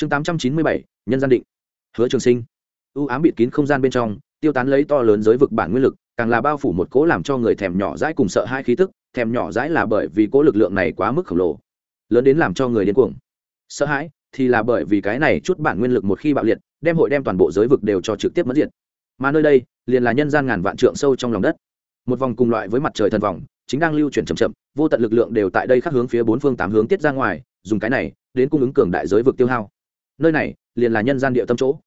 chương tám trăm chín mươi bảy, nhân gian định. Hứa trường sinh. U ám bịt kín không gian bên trong, tiêu tán lấy to lớn giới vực bản nguyên lực, càng là bao phủ một cỗ làm cho người thèm nhỏ dãi cùng sợ hai khí tức, thèm nhỏ dãi là bởi vì cỗ lực lượng này quá mức khổng lồ, lớn đến làm cho người điên cuồng. Sợ hãi thì là bởi vì cái này chút bản nguyên lực một khi bạo liệt, đem hội đem toàn bộ giới vực đều cho trực tiếp mất diện mà nơi đây, liền là nhân gian ngàn vạn trượng sâu trong lòng đất. Một vòng cùng loại với mặt trời thần vòng, chính đang lưu chuyển chậm chậm, vô tận lực lượng đều tại đây khắc hướng phía bốn phương tám hướng tiết ra ngoài, dùng cái này đến cung ứng cường đại giới vực tiêu hao nơi này liền là nhân gian địa tâm chỗ.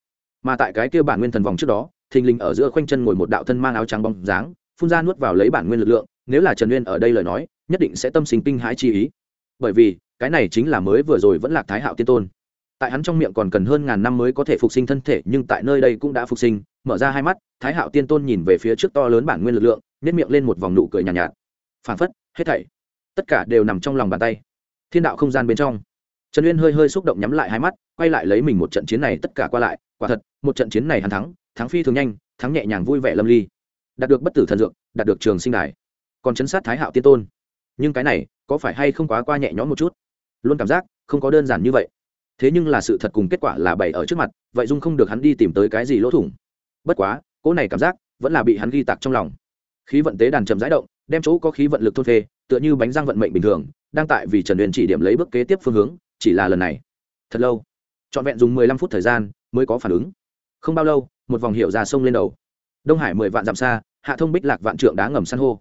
Mà tại cái kia bản nguyên thần vòng trước đó thình lình ở giữa khoanh chân ngồi một đạo thân mang áo trắng bóng dáng phun ra nuốt vào lấy bản nguyên lực lượng nếu là trần nguyên ở đây lời nói nhất định sẽ tâm sinh kinh hãi chi ý. Bởi vì cái này chính là mới vừa rồi vẫn là thái hạo tiên tôn. Tại hắn trong miệng còn cần hơn ngàn năm mới có thể phục sinh thân thể nhưng tại nơi đây cũng đã phục sinh mở ra hai mắt thái hạo tiên tôn nhìn về phía trước to lớn bản nguyên lực lượng nếp miệng lên một vòng nụ cười nhàn nhạt, nhạt. Phản phất hết thảy tất cả đều nằm trong lòng bàn tay. Thiên đạo không gian bên trong trần uyên hơi hơi xúc động nhắm lại hai mắt, quay lại lấy mình một trận chiến này tất cả qua lại, quả thật, một trận chiến này hắn thắng thắng phi thường nhanh, thắng nhẹ nhàng vui vẻ lâm ly. Đạt được bất tử thần dược, đạt được trường sinh đài, còn chấn sát thái hạo tiên tôn. Nhưng cái này, có phải hay không quá qua nhẹ nhõm một chút? Luôn cảm giác, không có đơn giản như vậy. Thế nhưng là sự thật cùng kết quả là bày ở trước mặt, vậy dung không được hắn đi tìm tới cái gì lỗ thủng. Bất quá, cỗ này cảm giác, vẫn là bị hắn ghi tạc trong lòng. Khí vận tế đàn chậm rãi động, đem chỗ có khí vận lực thôn phê, tựa như bánh răng vận mệnh bình thường, đang tại vì trần huyền chỉ điểm lấy bước kế tiếp phương hướng chỉ là lần này. Thật lâu. Trọn vẹn dùng mười lăm phút thời gian mới có phản ứng. Không bao lâu, một vòng hiệu ra sông lên đầu. Đông hải mười vạn dặm xa, hạ thông bích lạc vạn trượng đá ngầm san hô.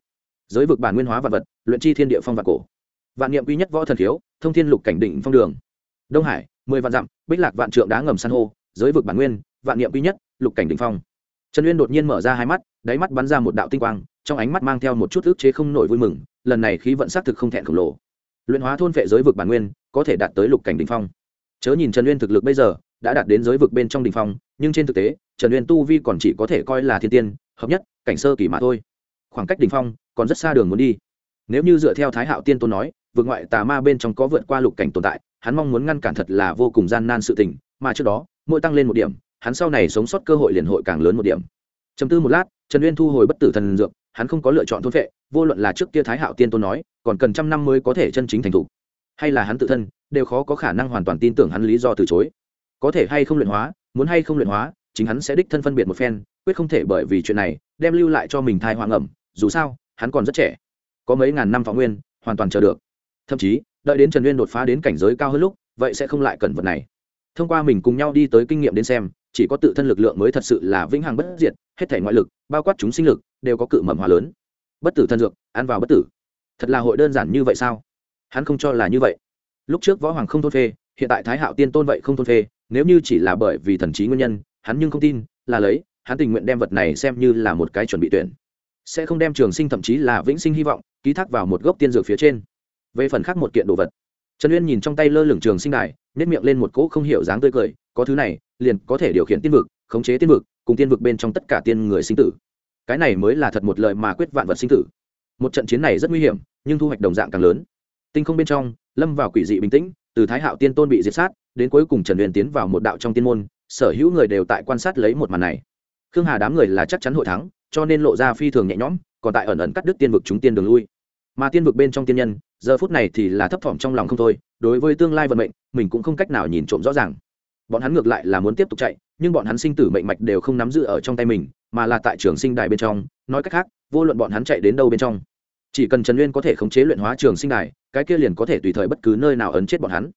Giới vực bản nguyên hóa vạn vật, luyện chi thiên địa phong vạn cổ. Vạn niệm quy nhất võ thần thiếu thông thiên lục cảnh định phong đường. Đông hải, mười vạn dặm, bích lạc vạn trượng đá ngầm san hô, giới vực bản nguyên, vạn niệm quy nhất, lục cảnh định phong. Trần uyên đột nhiên mở ra hai mắt, đáy mắt bắn ra một đạo tinh quang, trong ánh mắt mang theo một chút ức chế không nổi vui mừng, lần này khí vận xác thực không thẹn khổng lồ. Luyện hóa thôn vệ giới vực bản nguyên có thể đạt tới lục cảnh đ ỉ n h phong. Chớ nhìn trần uyên thực lực bây giờ, đã đạt đến giới vực bên trong đ ỉ n h phong, nhưng trên thực tế, trần uyên tu vi còn chỉ có thể coi là thiên tiên, hợp nhất, cảnh sơ kỳ mà thôi. Khoảng cách đ ỉ n h phong, còn rất xa đường muốn đi. Nếu như dựa theo thái hạo tiên tôn nói vượt ngoại tà ma bên trong có vượt qua lục cảnh tồn tại, hắn mong muốn ngăn cản thật là vô cùng gian nan sự tình, mà trước đó, mỗi tăng lên một điểm, hắn sau này sống sót cơ hội liền hội càng lớn một điểm. Chấm tư một lát, trần uyên thu hồi bất tử thần dược, hắn không có lựa chọn thôn vệ vô luận là trước kia thái hạo tiên tôn nói, còn cần trăm năm mới có thể chân chính thành thục hay là hắn tự thân, đều khó có khả năng hoàn toàn tin tưởng hắn lý do từ chối. Có thể hay không luyện hóa, muốn hay không luyện hóa, chính hắn sẽ đích thân phân biệt một phen, quyết không thể bởi vì chuyện này, đem lưu lại cho mình thai hoang ẩm, dù sao, hắn còn rất trẻ. Có mấy ngàn năm thọ nguyên, hoàn toàn chờ được. Thậm chí, đợi đến trần uyên đột phá đến cảnh giới cao hơn lúc, vậy sẽ không lại cần vật này. Thông qua mình cùng nhau đi tới kinh nghiệm đến xem, chỉ có tự thân lực lượng mới thật sự là vĩnh hằng bất diệt, hết thể ngoại lực, bao quát chúng sinh lực, đều có cự mầm hòa lớn. Bất tử thân dược, ăn vào bất tử. Thật là hội đơn giản như vậy sao? Hắn không cho là như vậy. Lúc trước võ hoàng không thôn phê, hiện tại thái hạo tiên tôn vậy không thôn phê, nếu như chỉ là bởi vì thần trí nguyên nhân, hắn nhưng không tin, là lấy, hắn tình nguyện đem vật này xem như là một cái chuẩn bị tuyển. Sẽ không đem trường sinh thậm chí là vĩnh sinh hy vọng, ký thác vào một gốc tiên dược phía trên. Về phần khác một kiện đồ vật. Trần uyên nhìn trong tay lơ lửng trường sinh đài nếp miệng lên một cỗ không hiểu dáng tươi cười, có thứ này, liền có thể điều khiển tiên vực, khống chế tiên vực, cùng tiên vực bên trong tất cả tiên người sinh tử. Cái này mới là thật một lời mà quyết vạn vật sinh tử. Một trận chiến này rất nguy hiểm, nhưng thu hoạch đồng dạng càng lớn tinh không bên trong, lâm vào quỷ dị bình tĩnh, từ thái hạo tiên tôn bị diệt sát, đến cuối cùng trần huyền tiến vào một đạo trong tiên môn, sở hữu người đều tại quan sát lấy một màn này. Khương hà đám người là chắc chắn hội thắng, cho nên lộ ra phi thường nhẹ nhõm, còn tại ẩn ẩn cắt đứt tiên vực chúng tiên đường lui. Mà tiên vực bên trong tiên nhân, giờ phút này thì là thấp thỏm trong lòng không thôi, đối với tương lai vận mệnh, mình cũng không cách nào nhìn trộm rõ ràng. Bọn hắn ngược lại là muốn tiếp tục chạy, nhưng bọn hắn sinh tử mệnh mạch đều không nắm giữ ở trong tay mình, mà là tại trường sinh đài bên trong, nói cách khác, vô luận bọn hắn chạy đến đâu bên trong chỉ cần trần Uyên có thể khống chế luyện hóa trường sinh đài cái kia liền có thể tùy thời bất cứ nơi nào ấn chết bọn hắn.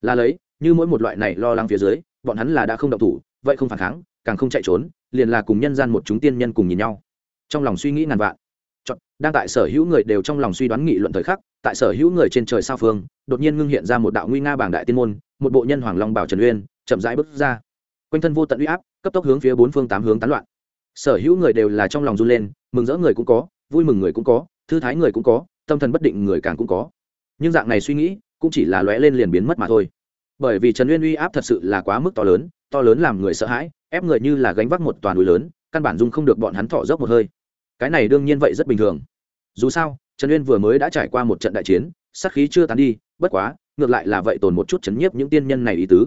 Là lấy như mỗi một loại này lo lắng phía dưới bọn hắn là đã không động thủ vậy không phản kháng càng không chạy trốn liền là cùng nhân gian một chúng tiên nhân cùng nhìn nhau. Trong lòng suy nghĩ ngàn vạn. Chọn, đang tại sở hữu người đều trong lòng suy đoán nghị luận thời khắc tại sở hữu người trên trời sao phương đột nhiên ngưng hiện ra một đạo nguy nga bảng đại tiên môn một bộ nhân hoàng long bảo trần uyên chậm rãi bước ra. Quanh thân vô tận uy áp cấp tốc hướng phía bốn phương tám hướng tán loạn. Sở hữu người đều là trong lòng run lên mừng rỡ người cũng có vui mừng người cũng có thư thái người cũng có, tâm thần bất định người càng cũng có. Nhưng dạng này suy nghĩ, cũng chỉ là lóe lên liền biến mất mà thôi. Bởi vì trần uyên uy áp thật sự là quá mức to lớn to lớn làm người sợ hãi, ép người như là gánh vác một toàn núi lớn, căn bản dung không được bọn hắn thọ dốc một hơi. Cái này đương nhiên vậy rất bình thường. Dù sao, trần uyên vừa mới đã trải qua một trận đại chiến, sát khí chưa tán đi, bất quá, ngược lại là vậy tồn một chút chấn nhiếp những tiên nhân này ý tứ.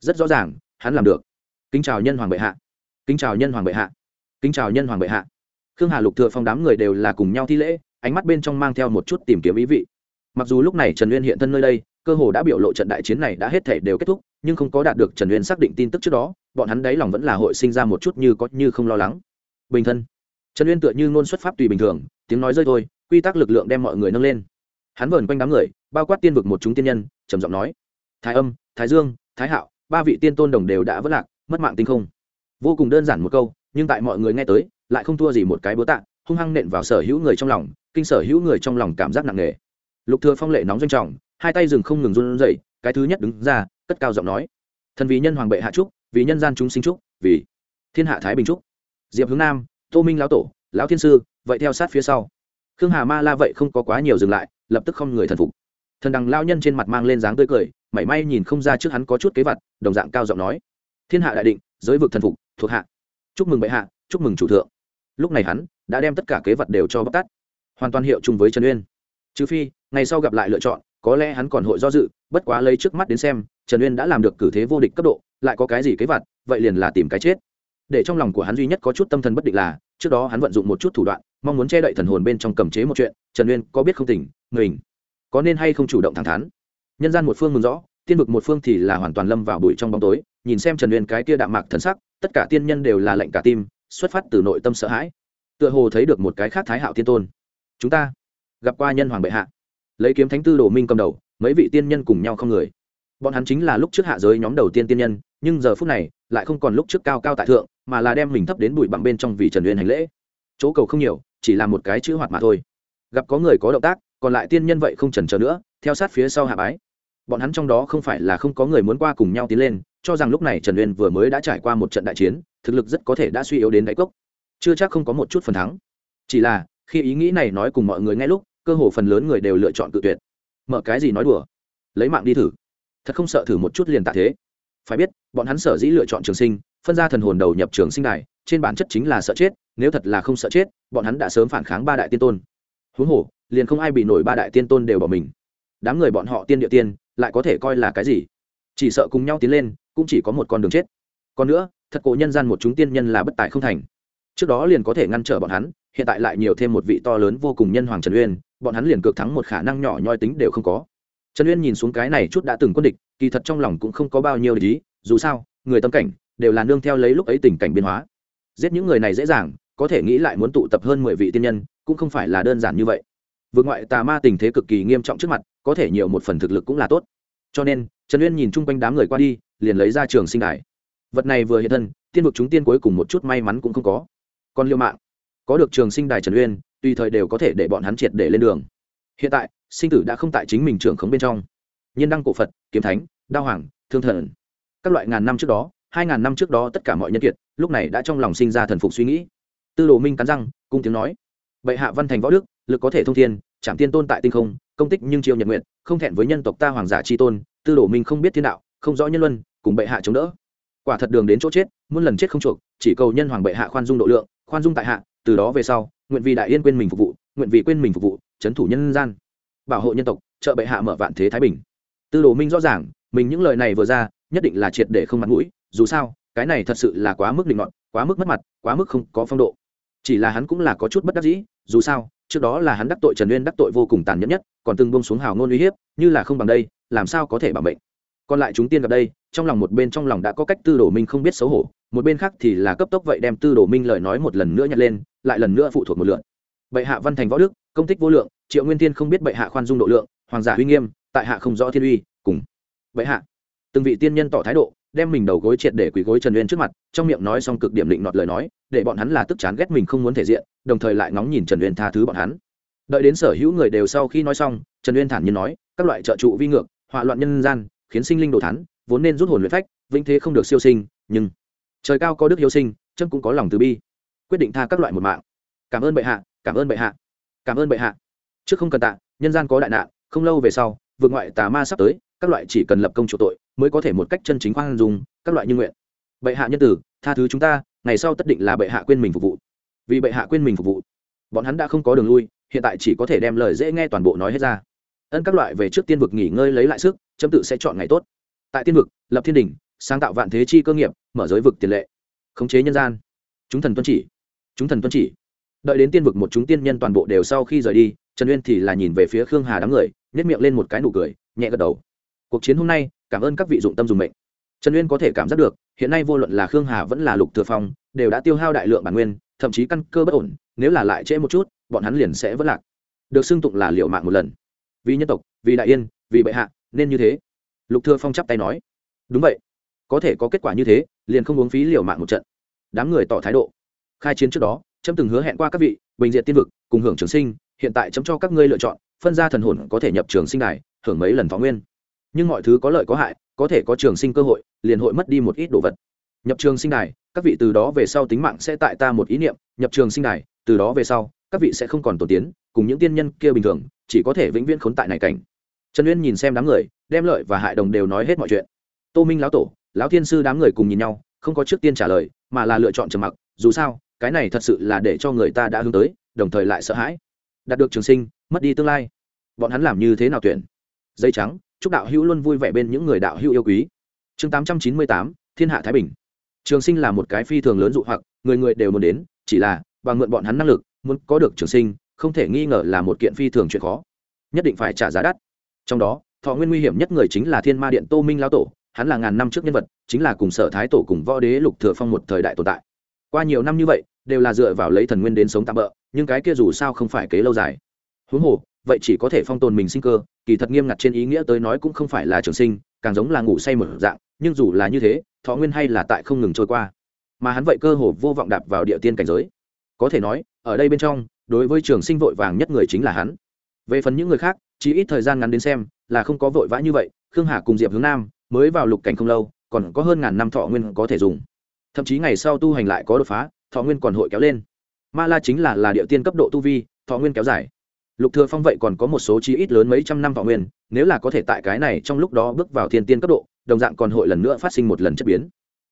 Rất rõ ràng, hắn làm được. Kính chào nhân hoàng bệ hạ. Kính chào nhân hoàng bệ hạ. Kính chào nhân hoàng bệ hạ. Khương hà lục thừa phong đám người đều là cùng nhau thi lễ ánh mắt bên trong mang theo một chút tìm kiếm ý vị. Mặc dù lúc này trần uyên hiện thân nơi đây, cơ hồ đã biểu lộ trận đại chiến này đã hết thể đều kết thúc, nhưng không có đạt được trần uyên xác định tin tức trước đó, bọn hắn đáy lòng vẫn là hội sinh ra một chút như có như không lo lắng. Bình thân. Trần uyên tựa như ngôn xuất pháp tùy bình thường, tiếng nói rơi thôi, quy tắc lực lượng đem mọi người nâng lên. Hắn vờn quanh đám người, bao quát tiên vực một chúng tiên nhân, trầm giọng nói, thái âm, thái dương, thái hạo, ba vị tiên tôn đồng đều đã vất lạc, mất mạng tinh không. Vô cùng đơn giản một câu, nhưng tại mọi người nghe tới, lại không thua gì một cái búa tạ, hung hăng nện vào sở hữu người trong lòng kinh sở hữu người trong lòng cảm giác nặng nề. Lục thừa phong lệ nóng doanh trọng, hai tay dừng không ngừng run rẩy, cái thứ nhất đứng ra, cất cao giọng nói. Thần vì nhân hoàng bệ hạ trúc vì nhân gian chúng sinh trúc vì thiên hạ thái bình trúc diệp hướng nam, tô minh lão tổ, lão thiên sư, vậy theo sát phía sau. Khương hà ma la vậy không có quá nhiều dừng lại, lập tức không người thần phục. Thần đằng lao nhân trên mặt mang lên dáng tươi cười, mảy may nhìn không ra trước hắn có chút kế vật đồng dạng cao giọng nói. Thiên hạ đại định, giới vực thần phục, thuộc hạ. Chúc mừng bệ hạ, chúc mừng chủ thượng. Lúc này hắn đã đem tất cả kế vật đều cho bóc tát hoàn toàn hiệu chung với trần uyên. Trừ phi, ngày sau gặp lại lựa chọn, có lẽ hắn còn hội do dự, bất quá lấy trước mắt đến xem, trần uyên đã làm được cử thế vô địch cấp độ, lại có cái gì kế vật vậy liền là tìm cái chết. Để trong lòng của hắn duy nhất có chút tâm thần bất định là, trước đó hắn vận dụng một chút thủ đoạn, mong muốn che đậy thần hồn bên trong cầm chế một chuyện, trần uyên có biết không tỉnh, mình có nên hay không chủ động thẳng thắn. Nhân gian một phương mừng rõ, tiên vực một phương thì là hoàn toàn lâm vào bụi trong bóng tối, nhìn xem trần uyên cái kia đạm mạc thần sắc, tất cả tiên nhân đều là lệnh cả tim, xuất phát từ nội tâm sợ hãi. Tựa hồ thấy được một cái khác thái hạo tiên tôn chúng ta gặp qua nhân hoàng bệ hạ. Lấy kiếm thánh tư đồ minh cầm đầu, mấy vị tiên nhân cùng nhau không người. Bọn hắn chính là lúc trước hạ giới nhóm đầu tiên tiên nhân, nhưng giờ phút này lại không còn lúc trước cao cao tại thượng, mà là đem mình thấp đến bụi bặm bên trong vì trần uyên hành lễ. Chỗ cầu không nhiều, chỉ là một cái chữ hoạt mà thôi. Gặp có người có động tác, còn lại tiên nhân vậy không chần chờ nữa, theo sát phía sau hạ bái. Bọn hắn trong đó không phải là không có người muốn qua cùng nhau tiến lên, cho rằng lúc này trần uyên vừa mới đã trải qua một trận đại chiến, thực lực rất có thể đã suy yếu đến đáy cốc. Chưa chắc không có một chút phần thắng. Chỉ là khi ý nghĩ này nói cùng mọi người nghe lúc, cơ hồ phần lớn người đều lựa chọn tự tuyệt. Mở cái gì nói đùa? Lấy mạng đi thử. Thật không sợ thử một chút liền tạ thế. Phải biết, bọn hắn sở dĩ lựa chọn trường sinh, phân ra thần hồn đầu nhập trường sinh đài, trên bản chất chính là sợ chết, nếu thật là không sợ chết, bọn hắn đã sớm phản kháng ba đại tiên tôn. Huống hồ, liền không ai bị nổi ba đại tiên tôn đều bỏ mình. Đám người bọn họ tiên địa tiên, lại có thể coi là cái gì? Chỉ sợ cùng nhau tiến lên, cũng chỉ có một con đường chết. Còn nữa, thật cổ nhân gian một chúng tiên nhân là bất tài không thành. Trước đó liền có thể ngăn trở bọn hắn hiện tại lại nhiều thêm một vị to lớn vô cùng nhân hoàng trần uyên, bọn hắn liền cược thắng một khả năng nhỏ nhoi tính đều không có. Trần uyên nhìn xuống cái này chút đã từng quân địch, kỳ thật trong lòng cũng không có bao nhiêu lý dù sao, người tâm cảnh đều là nương theo lấy lúc ấy tình cảnh biến hóa. Giết những người này dễ dàng, có thể nghĩ lại muốn tụ tập hơn mười vị tiên nhân, cũng không phải là đơn giản như vậy. Vượt ngoại tà ma tình thế cực kỳ nghiêm trọng trước mặt, có thể nhiều một phần thực lực cũng là tốt. Cho nên, trần uyên nhìn chung quanh đám người qua đi, liền lấy ra trường sinh đài. Vật này vừa hiện thân, tiên vực chúng tiên cuối cùng một chút may mắn cũng không có. Còn liêu mạng có được trường sinh đài trần uyên, tùy thời đều có thể để bọn hắn triệt để lên đường. Hiện tại, sinh tử đã không tại chính mình trường khống bên trong. Nhân đăng cổ phật, kiếm thánh, đao hoàng, thương thần. Các loại ngàn năm trước đó, hai ngàn năm trước đó tất cả mọi nhân kiệt, lúc này đã trong lòng sinh ra thần phục suy nghĩ. Tư đồ minh cắn răng, cung tiếng nói, bệ hạ văn thành võ đức, lực có thể thông thiên, trảm tiên tôn tại tinh không, công tích nhưng chiêu nhật nguyện không thẹn với nhân tộc ta hoàng giả tri tôn, tư đồ minh không biết thiên đạo, không rõ nhân luân, cùng bệ hạ chống đỡ. Quả thật đường đến chỗ chết, muôn lần chết không chuộc, chỉ cầu nhân hoàng bệ hạ khoan dung độ lượng, khoan dung tại hạ từ đó về sau, nguyện vì đại yên quên mình phục vụ, nguyện vì quên mình phục vụ trấn thủ nhân gian, bảo hộ nhân tộc, trợ bệ hạ mở vạn thế thái bình. Tư đồ minh rõ ràng, mình những lời này vừa ra, nhất định là triệt để không mặt mũi, dù sao, cái này thật sự là quá mức định ngọn quá mức mất mặt, quá mức không có phong độ. Chỉ là hắn cũng là có chút bất đắc dĩ, dù sao, trước đó là hắn đắc tội trần uyên đắc tội vô cùng tàn nhẫn nhất, còn từng bông xuống hào ngôn uy hiếp, như là không bằng đây, làm sao có thể bảo bệnh còn lại chúng tiên gặp đây, trong lòng một bên trong lòng đã có cách tư đồ minh không biết xấu hổ, một bên khác thì là cấp tốc vậy đem tư đồ minh lời nói một lần nữa nhặt lên lại lần nữa phụ thuộc một lượn bệ hạ văn thành võ đức, công tích vô lượng, triệu nguyên tiên không biết bệ hạ khoan dung độ lượng, hoàng giả uy nghiêm, tại hạ không rõ thiên uy, cùng. Bệ hạ, từng vị tiên nhân tỏ thái độ, đem mình đầu gối triệt để quỳ gối trần uyên trước mặt, trong miệng nói xong cực điểm định nọt lời nói, để bọn hắn là tức chán ghét mình không muốn thể diện, đồng thời lại ngóng nhìn trần uyên tha thứ bọn hắn. Đợi đến sở hữu người đều sau khi nói xong, trần uyên thản nhiên nói, các loại trợ trụ vi ngược, họa loạn nhân gian, khiến sinh linh đồ thắn vốn nên rút hồn luyện phách, vĩnh thế không được siêu sinh, nhưng trời cao có đức hiếu sinh, chân cũng có lòng từ bi quyết định tha các loại một mạng. Cảm ơn bệ hạ, cảm ơn bệ hạ, cảm ơn bệ hạ. Trước không cần tạ, nhân gian có đại nạn, không lâu về sau, vượt ngoại tà ma sắp tới, các loại chỉ cần lập công chủ tội, mới có thể một cách chân chính khoan dùng các loại như nguyện. Bệ hạ nhân tử, tha thứ chúng ta, ngày sau tất định là bệ hạ quên mình phục vụ. Vì bệ hạ quên mình phục vụ, bọn hắn đã không có đường lui, hiện tại chỉ có thể đem lời dễ nghe toàn bộ nói hết ra. Ân các loại về trước tiên vực nghỉ ngơi lấy lại sức, chấm tự sẽ chọn ngày tốt. Tại tiên vực, lập thiên đình sáng tạo vạn thế chi cơ nghiệp, mở giới vực tiền lệ, khống chế nhân gian. Chúng thần tuân chỉ chúng thần tuân chỉ. Đợi đến tiên vực một chúng tiên nhân toàn bộ đều sau khi rời đi, trần uyên thì là nhìn về phía khương hà đám người nhét miệng lên một cái nụ cười, nhẹ gật đầu. Cuộc chiến hôm nay, cảm ơn các vị dụng tâm dùng mệnh. Trần uyên có thể cảm giác được, hiện nay vô luận là khương hà vẫn là lục thừa phong, đều đã tiêu hao đại lượng bản nguyên, thậm chí căn cơ bất ổn, nếu là lại trễ một chút, bọn hắn liền sẽ vỡ lạc. Được xưng tụng là liệu mạng một lần. Vì nhân tộc, vì đại yên, vì bệ hạ, nên như thế. Lục thừa phong chắp tay nói. Đúng vậy. Có thể có kết quả như thế, liền không uống phí liều mạng một trận. Đám người tỏ thái độ khai chiến trước đó trâm từng hứa hẹn qua các vị bình diện tiên vực cùng hưởng trường sinh hiện tại chấm cho các ngươi lựa chọn phân ra thần hồn có thể nhập trường sinh này, hưởng mấy lần phó nguyên. Nhưng mọi thứ có lợi có hại có thể có trường sinh cơ hội liền hội mất đi một ít đồ vật. Nhập trường sinh đài các vị từ đó về sau tính mạng sẽ tại ta một ý niệm nhập trường sinh đài từ đó về sau các vị sẽ không còn tổ tiến cùng những tiên nhân kia bình thường chỉ có thể vĩnh viễn khốn tại này cảnh. Trần uyên nhìn xem đám người đem lợi và hại đồng đều nói hết mọi chuyện. Tô minh lão tổ lão thiên sư đám người cùng nhìn nhau không có trước tiên trả lời mà là lựa chọn trầm mặc dù sao cái này thật sự là để cho người ta đã hướng tới, đồng thời lại sợ hãi. Đạt được trường sinh, mất đi tương lai. Bọn hắn làm như thế nào tuyển? Dây trắng, chúc đạo hữu luôn vui vẻ bên những người đạo hữu yêu quý. Chương tám trăm chín mươi tám, thiên hạ thái bình. Trường sinh là một cái phi thường lớn dụ hoặc, người người đều muốn đến, chỉ là, bằng mượn bọn hắn năng lực, muốn có được trường sinh, không thể nghi ngờ là một kiện phi thường chuyện khó. Nhất định phải trả giá đắt. Trong đó, thọ nguyên nguy hiểm nhất người chính là thiên ma điện tô minh lao tổ, hắn là ngàn năm trước nhân vật, chính là cùng sở thái tổ cùng võ đế lục thừa phong một thời đại tồn tại qua nhiều năm như vậy, đều là dựa vào lấy thần nguyên đến sống tạm bỡ nhưng cái kia dù sao không phải kế lâu dài. Huống hồ, vậy chỉ có thể phong tồn mình sinh cơ, kỳ thật nghiêm ngặt trên ý nghĩa tới nói cũng không phải là trường sinh, càng giống là ngủ say một dạng, nhưng dù là như thế, thọ nguyên hay là tại không ngừng trôi qua. Mà hắn vậy cơ hồ vô vọng đạp vào địa tiên cảnh giới. Có thể nói, ở đây bên trong, đối với trường sinh vội vàng nhất người chính là hắn. Về phần những người khác, chỉ ít thời gian ngắn đến xem, là không có vội vã như vậy, khương hà cùng diệp hướng nam mới vào lục cảnh không lâu, còn có hơn ngàn năm thọ nguyên có thể dùng thậm chí ngày sau tu hành lại có đột phá, thọ nguyên còn hội kéo lên. Ma la chính là là địa tiên cấp độ tu vi, thọ nguyên kéo dài. Lục thừa phong vậy còn có một số chi ít lớn mấy trăm năm thọ nguyên, nếu là có thể tại cái này trong lúc đó bước vào thiên tiên cấp độ, đồng dạng còn hội lần nữa phát sinh một lần chất biến.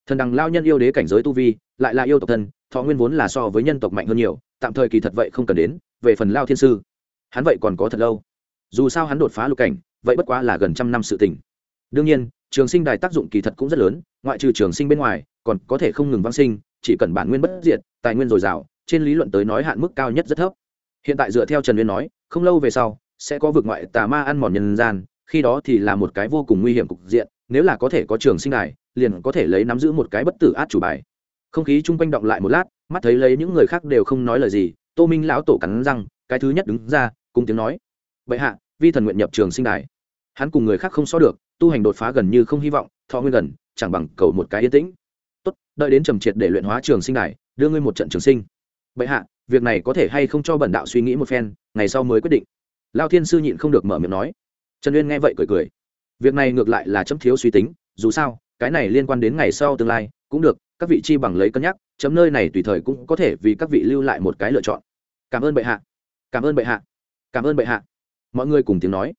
Thần đằng lao nhân yêu đế cảnh giới tu vi, lại là yêu tộc thân, thọ nguyên vốn là so với nhân tộc mạnh hơn nhiều, tạm thời kỳ thật vậy không cần đến, về phần lao thiên sư, hắn vậy còn có thật lâu. Dù sao hắn đột phá lục cảnh, vậy bất quá là gần trăm năm sự tình. Đương nhiên, trường sinh đài tác dụng kỳ thật cũng rất lớn, ngoại trừ trường sinh bên ngoài còn có thể không ngừng vang sinh chỉ cần bản nguyên bất diệt tài nguyên dồi dào trên lý luận tới nói hạn mức cao nhất rất thấp. Hiện tại dựa theo trần nguyên nói không lâu về sau sẽ có vực ngoại tà ma ăn mòn nhân gian khi đó thì là một cái vô cùng nguy hiểm cục diện nếu là có thể có trường sinh đài liền có thể lấy nắm giữ một cái bất tử át chủ bài. Không khí chung quanh động lại một lát mắt thấy lấy những người khác đều không nói lời gì tô minh lão tổ cắn răng cái thứ nhất đứng ra cùng tiếng nói bệ hạ vi thần nguyện nhập trường sinh đài. Hắn cùng người khác không so được tu hành đột phá gần như không hy vọng thọ nguyên gần chẳng bằng cầu một cái yên tĩnh đợi đến trầm triệt để luyện hóa trường sinh đài, đưa ngươi một trận trường sinh. Bệ hạ, việc này có thể hay không cho bẩn đạo suy nghĩ một phen, ngày sau mới quyết định. Lao thiên sư nhịn không được mở miệng nói. Trần uyên nghe vậy cười cười. Việc này ngược lại là chấm thiếu suy tính, dù sao, cái này liên quan đến ngày sau tương lai, cũng được, các vị chi bằng lấy cân nhắc, chấm nơi này tùy thời cũng có thể vì các vị lưu lại một cái lựa chọn. Cảm ơn bệ hạ. Cảm ơn bệ hạ. Cảm ơn bệ hạ. Mọi người cùng tiếng nói.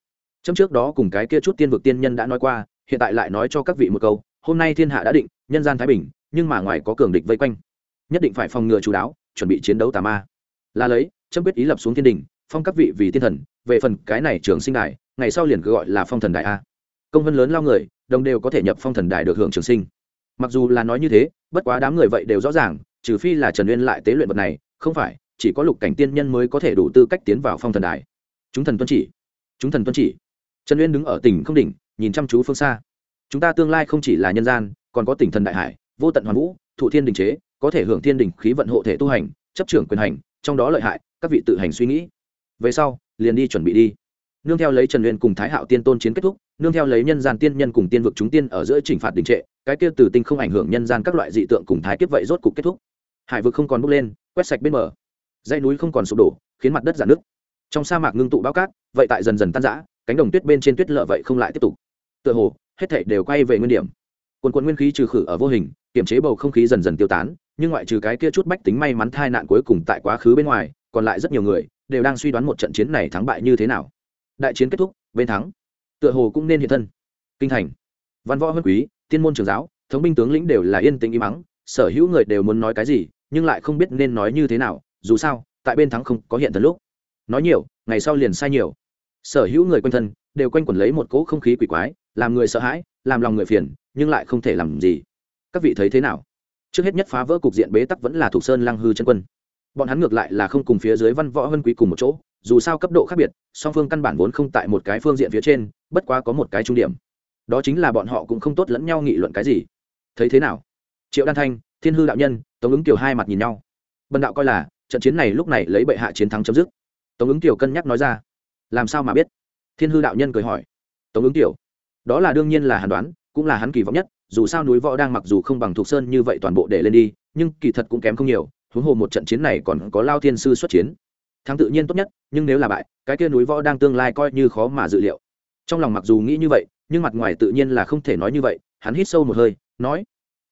Chấm trước đó cùng cái kia chút tiên vực tiên nhân đã nói qua, hiện tại lại nói cho các vị một câu, hôm nay thiên hạ đã định, nhân gian thái bình nhưng mà ngoài có cường địch vây quanh. Nhất định phải phòng ngừa chú đáo, chuẩn bị chiến đấu tà ma. Là lấy, chấm quyết ý lập xuống thiên đình, phong các vị vì thiên thần, về phần cái này trường sinh đài, ngày sau liền cứ gọi là phong thần đại a. Công vân lớn lao người, đồng đều có thể nhập phong thần đài được hưởng trường sinh. Mặc dù là nói như thế, bất quá đám người vậy đều rõ ràng, trừ phi là trần uyên lại tế luyện vật này, không phải, chỉ có lục cảnh tiên nhân mới có thể đủ tư cách tiến vào phong thần đài. Chúng thần tuân chỉ. Chúng thần tuân chỉ. Trần uyên đứng ở tỉnh không đỉnh, nhìn chăm chú phương xa. Chúng ta tương lai không chỉ là nhân gian, còn có tỉnh thần đại hải vô tận hoàn vũ, thụ thiên đình chế, có thể hưởng thiên đình khí vận hộ thể tu hành, chấp trưởng quyền hành, trong đó lợi hại, các vị tự hành suy nghĩ. Về sau, liền đi chuẩn bị đi. Nương theo lấy trần luyện cùng thái hạo tiên tôn chiến kết thúc, nương theo lấy nhân gian tiên nhân cùng tiên vực chúng tiên ở giữa chỉnh phạt đình trệ, cái kia từ tinh không ảnh hưởng nhân gian các loại dị tượng cùng thái kiếp vậy rốt cục kết thúc. Hải vực không còn bốc lên, quét sạch bên bờ. Dãy núi không còn sụp đổ, khiến mặt đất giãn nước trong sa mạc ngưng tụ bao cát, vậy tại dần dần tan rã, cánh đồng tuyết bên trên tuyết lợ vậy không lại tiếp tục. Tựa hồ, hết thảy đều quay về nguyên điểm. Quần quần nguyên khí trừ khử ở vô hình kiềm chế bầu không khí dần dần tiêu tán, nhưng ngoại trừ cái kia chút bách tính may mắn thai nạn cuối cùng tại quá khứ bên ngoài, còn lại rất nhiều người đều đang suy đoán một trận chiến này thắng bại như thế nào. Đại chiến kết thúc, bên thắng. Tựa hồ cũng nên hiện thân. Kinh thành. Văn võ huân quý, tiên môn trường giáo, thống binh tướng lĩnh đều là yên tĩnh im mắng sở hữu người đều muốn nói cái gì, nhưng lại không biết nên nói như thế nào, dù sao, tại bên thắng không có hiện thân lúc. Nói nhiều, ngày sau liền sai nhiều. Sở hữu người quanh thân đều quanh quẩn lấy một cỗ không khí quỷ quái, làm người sợ hãi, làm lòng người phiền, nhưng lại không thể làm gì các vị thấy thế nào? Trước hết nhất phá vỡ cục diện bế tắc vẫn là thủ sơn lăng hư chân quân. Bọn hắn ngược lại là không cùng phía dưới văn võ hân quý cùng một chỗ, dù sao cấp độ khác biệt, song phương căn bản vốn không tại một cái phương diện phía trên, bất quá có một cái trung điểm. Đó chính là bọn họ cũng không tốt lẫn nhau nghị luận cái gì. Thấy thế nào? Triệu đan thanh, thiên hư đạo nhân, tống ứng kiều hai mặt nhìn nhau. Bần đạo coi là, trận chiến này lúc này lấy bệ hạ chiến thắng chấm dứt. Tống ứng kiều cân nhắc nói ra. Làm sao mà biết? Thiên hư đạo nhân cười hỏi. Tống ứng kiều, đó là đương nhiên là hàn đoán, cũng là hắn kỳ vọng nhất dù sao núi võ đang mặc dù không bằng thuộc sơn như vậy toàn bộ để lên đi, nhưng kỳ thật cũng kém không nhiều, huống hồ một trận chiến này còn có lao thiên sư xuất chiến. Thắng tự nhiên tốt nhất, nhưng nếu là bại, cái kia núi võ đang tương lai coi như khó mà dự liệu. Trong lòng mặc dù nghĩ như vậy, nhưng mặt ngoài tự nhiên là không thể nói như vậy, hắn hít sâu một hơi, nói,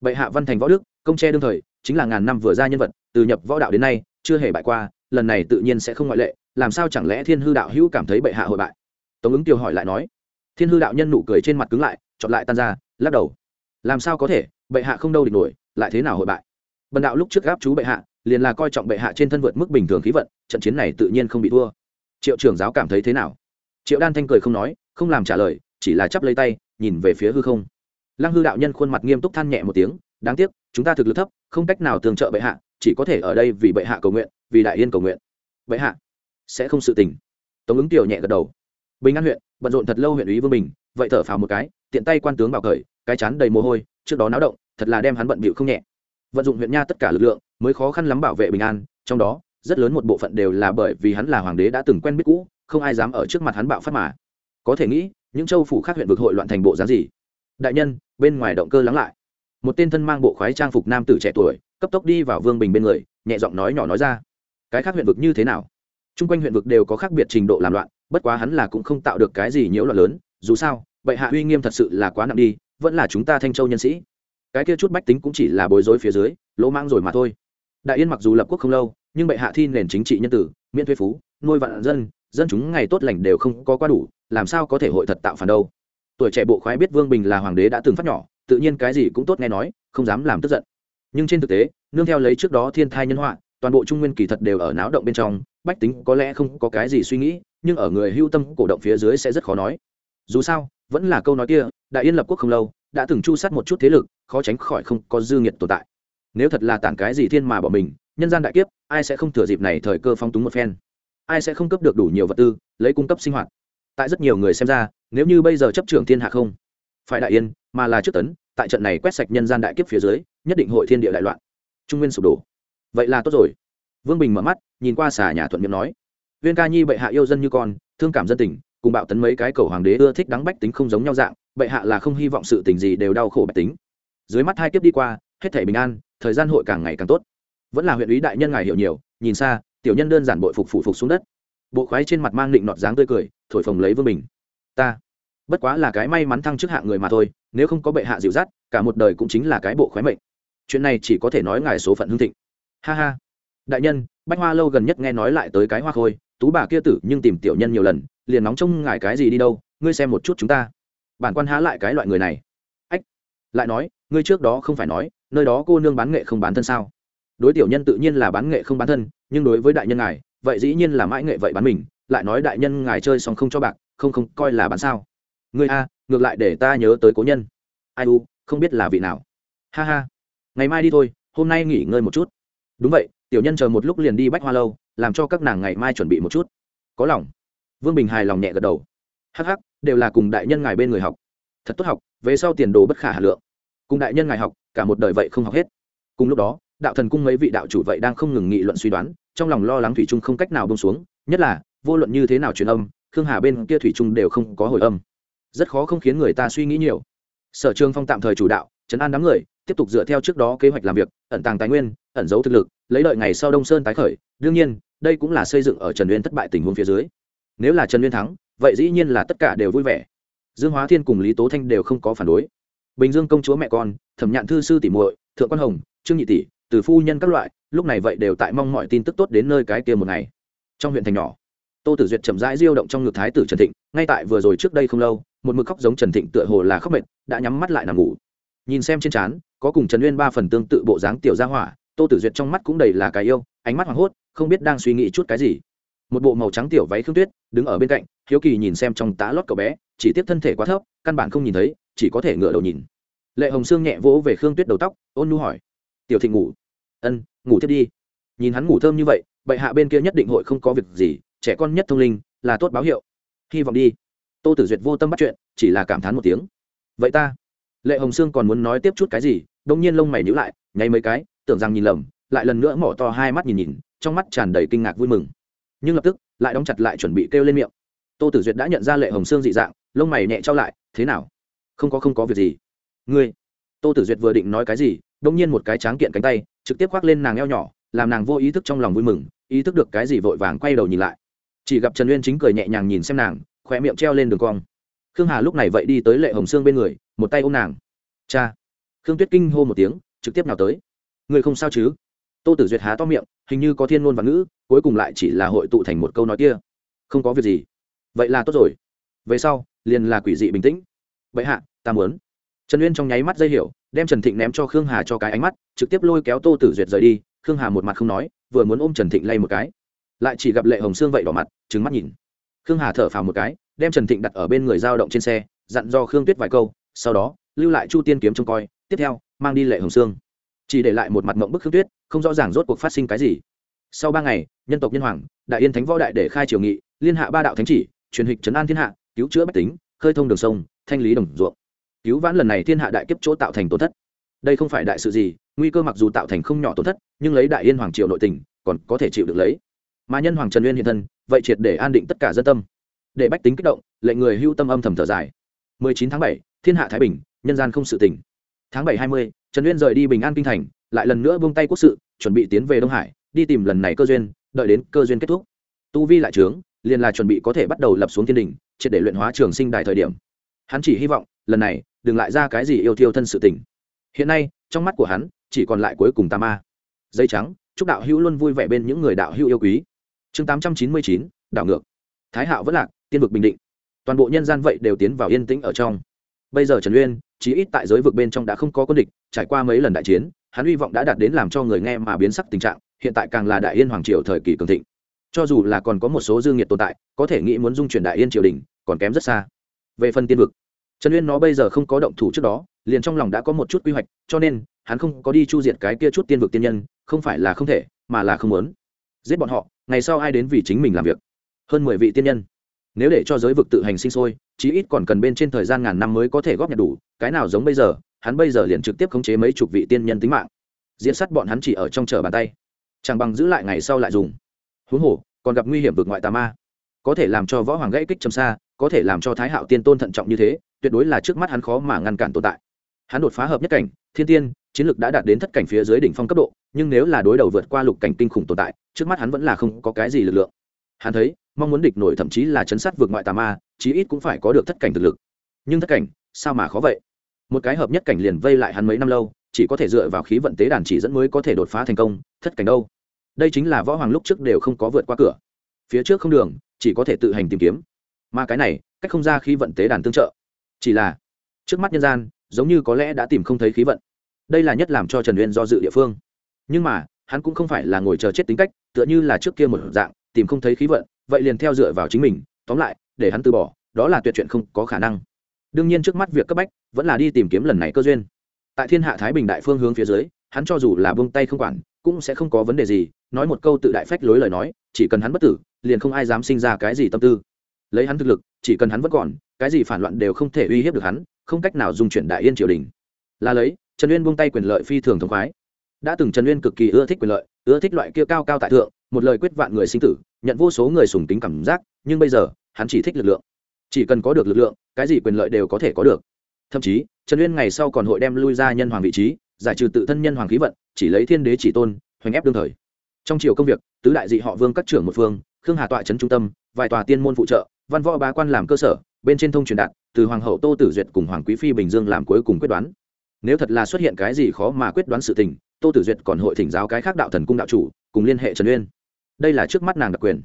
bệ hạ văn thành võ đức, công tre đương thời, chính là ngàn năm vừa ra nhân vật, từ nhập võ đạo đến nay, chưa hề bại qua, lần này tự nhiên sẽ không ngoại lệ, làm sao chẳng lẽ thiên hư đạo hữu cảm thấy bệ hạ hội bại? Tống ứng tiêu hỏi lại nói. Thiên hư đạo nhân nụ cười trên mặt cứng lại chọn lại tan ra, lắc đầu làm sao có thể, bệ hạ không đâu địch nổi, lại thế nào hội bại? Bần đạo lúc trước gáp chú bệ hạ, liền là coi trọng bệ hạ trên thân vượt mức bình thường khí vận, trận chiến này tự nhiên không bị thua. Triệu trưởng giáo cảm thấy thế nào? Triệu đan thanh cười không nói, không làm trả lời, chỉ là chắp lấy tay, nhìn về phía hư không. Lăng hư đạo nhân khuôn mặt nghiêm túc than nhẹ một tiếng, đáng tiếc, chúng ta thực lực thấp, không cách nào tường trợ bệ hạ, chỉ có thể ở đây vì bệ hạ cầu nguyện, vì đại yên cầu nguyện. Bệ hạ, sẽ không sự tình. Tống ứng tiểu nhẹ gật đầu. Bình an huyện, bận rộn thật lâu huyện ủy vương bình, vậy thở phào một cái tiện tay quan tướng bảo khởi, cái chán đầy mồ hôi, trước đó náo động, thật là đem hắn bận bịu không nhẹ. Vận dụng huyện nha tất cả lực lượng, mới khó khăn lắm bảo vệ bình an, trong đó, rất lớn một bộ phận đều là bởi vì hắn là hoàng đế đã từng quen biết cũ, không ai dám ở trước mặt hắn bạo phát mà. Có thể nghĩ, những châu phủ khác huyện vực hội loạn thành bộ dáng gì? Đại nhân, bên ngoài động cơ lắng lại. Một tên thân mang bộ khoái trang phục nam tử trẻ tuổi, cấp tốc đi vào vương bình bên người, nhẹ giọng nói nhỏ nói ra. Cái khác huyện vực như thế nào? Chung quanh huyện vực đều có khác biệt trình độ làm loạn, bất quá hắn là cũng không tạo được cái gì nhiễu loạn lớn, dù sao bệ hạ uy nghiêm thật sự là quá nặng đi, vẫn là chúng ta thanh châu nhân sĩ. Cái kia chút bách tính cũng chỉ là bối rối phía dưới, lỗ mang rồi mà thôi. Đại yên mặc dù lập quốc không lâu, nhưng bệ hạ thi nền chính trị nhân tử, miễn thuế phú, nuôi vạn dân dân chúng ngày tốt lành đều không có quá đủ, làm sao có thể hội thật tạo phản đâu. Tuổi trẻ bộ khoái biết vương bình là hoàng đế đã từng phát nhỏ, tự nhiên cái gì cũng tốt nghe nói, không dám làm tức giận. Nhưng trên thực tế, nương theo lấy trước đó thiên thai nhân họa, toàn bộ trung nguyên kỳ thật đều ở náo động bên trong, bách tính có lẽ không có cái gì suy nghĩ, nhưng ở người hưu tâm cổ động phía dưới sẽ rất khó nói. Dù sao vẫn là câu nói kia, đại yên lập quốc không lâu, đã từng chu sát một chút thế lực, khó tránh khỏi không có dư nghiệt tồn tại. Nếu thật là tản cái gì thiên mà bỏ mình, nhân gian đại kiếp, ai sẽ không thừa dịp này thời cơ phong túng một phen? Ai sẽ không cấp được đủ nhiều vật tư, lấy cung cấp sinh hoạt? Tại rất nhiều người xem ra, nếu như bây giờ chấp trưởng thiên hạ không phải đại yên, mà là trước tấn, tại trận này quét sạch nhân gian đại kiếp phía dưới, nhất định hội thiên địa đại loạn, trung nguyên sụp đổ. Vậy là tốt rồi. Vương bình mở mắt, nhìn qua xà nhà thuận miệng nói, viên ca nhi bệ hạ yêu dân như con, thương cảm dân tình cùng bạo tấn mấy cái cầu hoàng đế ưa thích đắng bách tính không giống nhau dạng, bệ hạ là không hy vọng sự tình gì đều đau khổ bách tính. Dưới mắt hai kiếp đi qua, hết thể bình an, thời gian hội càng ngày càng tốt. Vẫn là huyện ý đại nhân ngài hiểu nhiều, nhìn xa, tiểu nhân đơn giản bội phục phủ phục xuống đất. Bộ khoái trên mặt mang định nọt dáng tươi cười, thổi phồng lấy vương bình. Ta, bất quá là cái may mắn thăng chức hạng người mà thôi, nếu không có bệ hạ dịu dắt, cả một đời cũng chính là cái bộ khoái mệnh. Chuyện này chỉ có thể nói ngài số phận hương thịnh. Ha ha. Đại nhân, bách hoa lâu gần nhất nghe nói lại tới cái hoa khôi, tú bà kia tử nhưng tìm tiểu nhân nhiều lần liền nóng trông ngài cái gì đi đâu, ngươi xem một chút chúng ta. Bản quan há lại cái loại người này. Ách, lại nói, ngươi trước đó không phải nói, nơi đó cô nương bán nghệ không bán thân sao? Đối tiểu nhân tự nhiên là bán nghệ không bán thân, nhưng đối với đại nhân ngài, vậy dĩ nhiên là mãi nghệ vậy bán mình, lại nói đại nhân ngài chơi xong không cho bạc, không không, coi là bán sao. Ngươi a, ngược lại để ta nhớ tới cố nhân. Ai u, không biết là vị nào. Ha ha. Ngày mai đi thôi, hôm nay nghỉ ngơi một chút. Đúng vậy, tiểu nhân chờ một lúc liền đi bách hoa lâu, làm cho các nàng ngày mai chuẩn bị một chút. Có lòng vương bình hài lòng nhẹ gật đầu. Hh đều là cùng đại nhân ngài bên người học. Thật tốt học, về sau tiền đồ bất khả hà lượng. Cùng đại nhân ngài học, cả một đời vậy không học hết. Cùng lúc đó, đạo thần cung mấy vị đạo chủ vậy đang không ngừng nghị luận suy đoán, trong lòng lo lắng thủy trung không cách nào bông xuống, nhất là, vô luận như thế nào truyền âm, khương hà bên kia thủy trung đều không có hồi âm. Rất khó không khiến người ta suy nghĩ nhiều. Sở trường phong tạm thời chủ đạo chấn an đám người, tiếp tục dựa theo trước đó kế hoạch làm việc, ẩn tàng tài nguyên, ẩn giấu thực lực, lấy đợi ngày sau đông sơn tái khởi. Đương nhiên, đây cũng là xây dựng ở trần uyên thất bại tình huống phía dưới nếu là trần uyên thắng vậy dĩ nhiên là tất cả đều vui vẻ dương hóa thiên cùng lý tố thanh đều không có phản đối bình dương công chúa mẹ con thẩm nhạn thư sư tỷ muội thượng quan hồng trương nhị tỷ từ phu nhân các loại lúc này vậy đều tại mong mọi tin tức tốt đến nơi cái kia một ngày trong huyện thành nhỏ tô tử duyệt chậm rãi diêu động trong ngực thái tử trần thịnh ngay tại vừa rồi trước đây không lâu một mực khóc giống trần thịnh tựa hồ là khóc mệt đã nhắm mắt lại nằm ngủ nhìn xem trên trán có cùng trần uyên ba phần tương tự bộ dáng tiểu gia hỏa tô tử duyệt trong mắt cũng đầy là cái yêu ánh mắt hoảng hốt không biết đang suy nghĩ chút cái gì một bộ màu trắng tiểu váy khương tuyết, đứng ở bên cạnh, hiếu kỳ nhìn xem trong tá lót cậu bé, chỉ tiếp thân thể quá thấp, căn bản không nhìn thấy, chỉ có thể ngựa đầu nhìn. Lệ hồng sương nhẹ vỗ về khương tuyết đầu tóc, ôn nu hỏi, tiểu thịnh ngủ? Ân, ngủ thiết đi. Nhìn hắn ngủ thơm như vậy, bệ hạ bên kia nhất định hội không có việc gì, trẻ con nhất thông linh, là tốt báo hiệu. Hy vọng đi. Tô tử duyệt vô tâm bắt chuyện, chỉ là cảm thán một tiếng. Vậy ta? Lệ hồng sương còn muốn nói tiếp chút cái gì đông nhiên lông mày nhữ lại, nháy mấy cái, tưởng rằng nhìn lầm, lại lần nữa mỏ to hai mắt nhìn nhìn, trong mắt tràn đầy kinh ngạc vui mừng nhưng lập tức lại đóng chặt lại chuẩn bị kêu lên miệng. Tô tử duyệt đã nhận ra lệ hồng sương dị dạng, lông mày nhẹ trao lại, thế nào? Không có không có việc gì. Ngươi? Tô tử duyệt vừa định nói cái gì đông nhiên một cái tráng kiện cánh tay trực tiếp khoác lên nàng eo nhỏ, làm nàng vô ý thức trong lòng vui mừng, ý thức được cái gì vội vàng quay đầu nhìn lại. Chỉ gặp trần uyên chính cười nhẹ nhàng nhìn xem nàng khỏe miệng treo lên đường cong. Khương hà lúc này vậy đi tới lệ hồng sương bên người, một tay ôm nàng. Cha. Khương tuyết kinh hô một tiếng, trực tiếp nào tới. Người không sao chứ? Tô tử duyệt há to miệng, hình như có thiên ngôn và ngữ, cuối cùng lại chỉ là hội tụ thành một câu nói kia. Không có việc gì. Vậy là tốt rồi. Về sau, liền là quỷ dị bình tĩnh. Vậy hạ, ta muốn. Trần uyên trong nháy mắt dây hiểu, đem trần thịnh ném cho khương hà cho cái ánh mắt, trực tiếp lôi kéo tô tử duyệt rời đi. Khương hà một mặt không nói, vừa muốn ôm trần thịnh lay một cái. Lại chỉ gặp lệ hồng sương vậy đỏ mặt trứng mắt nhìn. Khương hà thở phào một cái, đem trần thịnh đặt ở bên người giao động trên xe, dặn do khương tuyết vài câu, sau đó, lưu lại chu tiên kiếm trông coi. Tiếp theo, mang đi lệ hồng sương chỉ để lại một mặt mộng bức khương tuyết không rõ ràng rốt cuộc phát sinh cái gì. Sau ba ngày nhân tộc nhân hoàng đại yên thánh võ đại để khai triều nghị liên hạ ba đạo thánh chỉ truyền hịch trấn an thiên hạ cứu chữa bách tính khơi thông đường sông thanh lý đồng ruộng. Cứu vãn lần này thiên hạ đại kiếp chỗ tạo thành tổn thất. Đây không phải đại sự gì nguy cơ mặc dù tạo thành không nhỏ tổn thất nhưng lấy đại yên hoàng triều nội tình còn có thể chịu được lấy. Mà nhân hoàng trần uyên hiện thân vậy triệt để an định tất cả dân tâm. Để bách tính kích động lệnh người hưu tâm âm thầm thở dài. 19 tháng 7, thiên hạ thái bình nhân gian không sự tỉnh tháng 7 20, trần uyên rời đi bình an kinh thành lại lần nữa buông tay quốc sự, chuẩn bị tiến về đông hải, đi tìm lần này cơ duyên, đợi đến cơ duyên kết thúc. Tu vi lại trướng, liền là chuẩn bị có thể bắt đầu lập xuống thiên đình, triệt để luyện hóa trường sinh đại thời điểm. Hắn chỉ hy vọng, lần này, đừng lại ra cái gì yêu thiêu thân sự tình. Hiện nay, trong mắt của hắn, chỉ còn lại cuối cùng tà ma. Dây trắng, chúc đạo hữu luôn vui vẻ bên những người đạo hữu yêu quý. Chương tám trăm chín mươi chín, đảo ngược. Thái hạo vẫn lạc, tiên vực bình định. Toàn bộ nhân gian vậy đều tiến vào yên tĩnh ở trong. Bây giờ trần uyên, chí ít tại giới vực bên trong đã không có quân địch, trải qua mấy lần đại chiến hắn hy vọng đã đạt đến làm cho người nghe mà biến sắc tình trạng, hiện tại càng là đại yên hoàng triều thời kỳ cường thịnh. Cho dù là còn có một số dương nhiệt tồn tại, có thể nghĩ muốn dung chuyển đại yên triều đình, còn kém rất xa. Về phần tiên vực, trần uyên nó bây giờ không có động thủ trước đó, liền trong lòng đã có một chút quy hoạch, cho nên, hắn không có đi chu diệt cái kia chút tiên vực tiên nhân, không phải là không thể, mà là không muốn. Giết bọn họ, ngày sau ai đến vì chính mình làm việc? Hơn mười vị tiên nhân. Nếu để cho giới vực tự hành sinh sôi, chí ít còn cần bên trên thời gian ngàn năm mới có thể góp nhặt đủ, cái nào giống bây giờ? Hắn bây giờ liền trực tiếp khống chế mấy chục vị tiên nhân tính mạng. Diễn sát bọn hắn chỉ ở trong chở bàn tay. Chẳng bằng giữ lại ngày sau lại dùng. Huống hồ, còn gặp nguy hiểm vượt ngoại tà ma. Có thể làm cho võ hoàng gãy kích trầm xa, có thể làm cho thái hạo tiên tôn thận trọng như thế, tuyệt đối là trước mắt hắn khó mà ngăn cản tồn tại. Hắn đột phá hợp nhất cảnh, thiên tiên, chiến lược đã đạt đến thất cảnh phía dưới đỉnh phong cấp độ, nhưng nếu là đối đầu vượt qua lục cảnh kinh khủng tồn tại, trước mắt hắn vẫn là không có cái gì lực lượng. Hắn thấy, mong muốn địch nổi thậm chí là chấn sát vượt ngoại tà ma, chí ít cũng phải có được thất cảnh thực lực. Nhưng thất cảnh, sao mà khó vậy? Một cái hợp nhất cảnh liền vây lại hắn mấy năm lâu, chỉ có thể dựa vào khí vận tế đàn chỉ dẫn mới có thể đột phá thành công, thất cảnh đâu. Đây chính là võ hoàng lúc trước đều không có vượt qua cửa. Phía trước không đường, chỉ có thể tự hành tìm kiếm. Mà cái này, cách không ra khí vận tế đàn tương trợ. Chỉ là, trước mắt nhân gian, giống như có lẽ đã tìm không thấy khí vận. Đây là nhất làm cho trần uyên do dự địa phương. Nhưng mà, hắn cũng không phải là ngồi chờ chết tính cách, tựa như là trước kia một dạng, tìm không thấy khí vận, vậy liền theo dựa vào chính mình, tóm lại, để hắn từ bỏ, đó là tuyệt chuyện không có khả năng. Đương nhiên trước mắt việc cấp bách vẫn là đi tìm kiếm lần này cơ duyên. Tại thiên hạ thái bình đại phương hướng phía dưới, hắn cho dù là buông tay không quản, cũng sẽ không có vấn đề gì, nói một câu tự đại phách lối lời nói, chỉ cần hắn bất tử, liền không ai dám sinh ra cái gì tâm tư. Lấy hắn thực lực, chỉ cần hắn vẫn còn, cái gì phản loạn đều không thể uy hiếp được hắn, không cách nào dùng chuyển đại yên triều đình. Là lấy, trần uyên buông tay quyền lợi phi thường thống khoái. Đã từng trần uyên cực kỳ ưa thích quyền lợi, ưa thích loại kia cao cao tại thượng, một lời quyết vạn người sinh tử, nhận vô số người sùng tính cảm giác, nhưng bây giờ, hắn chỉ thích lực lượng. Chỉ cần có được lực lượng, cái gì quyền lợi đều có thể có được thậm chí, trần uyên ngày sau còn hội đem lui ra nhân hoàng vị trí, giải trừ tự thân nhân hoàng khí vận, chỉ lấy thiên đế chỉ tôn, hoành ép đương thời. Trong chiều công việc, tứ đại dị họ vương các trưởng một phương, khương hà tọa trấn trung tâm, vài tòa tiên môn phụ trợ, văn võ bá quan làm cơ sở, bên trên thông truyền đạt, từ hoàng hậu tô tử duyệt cùng hoàng quý phi bình dương làm cuối cùng quyết đoán. Nếu thật là xuất hiện cái gì khó mà quyết đoán sự tình, tô tử duyệt còn hội thỉnh giáo cái khác đạo thần cung đạo chủ, cùng liên hệ trần uyên. Đây là trước mắt nàng đặc quyền.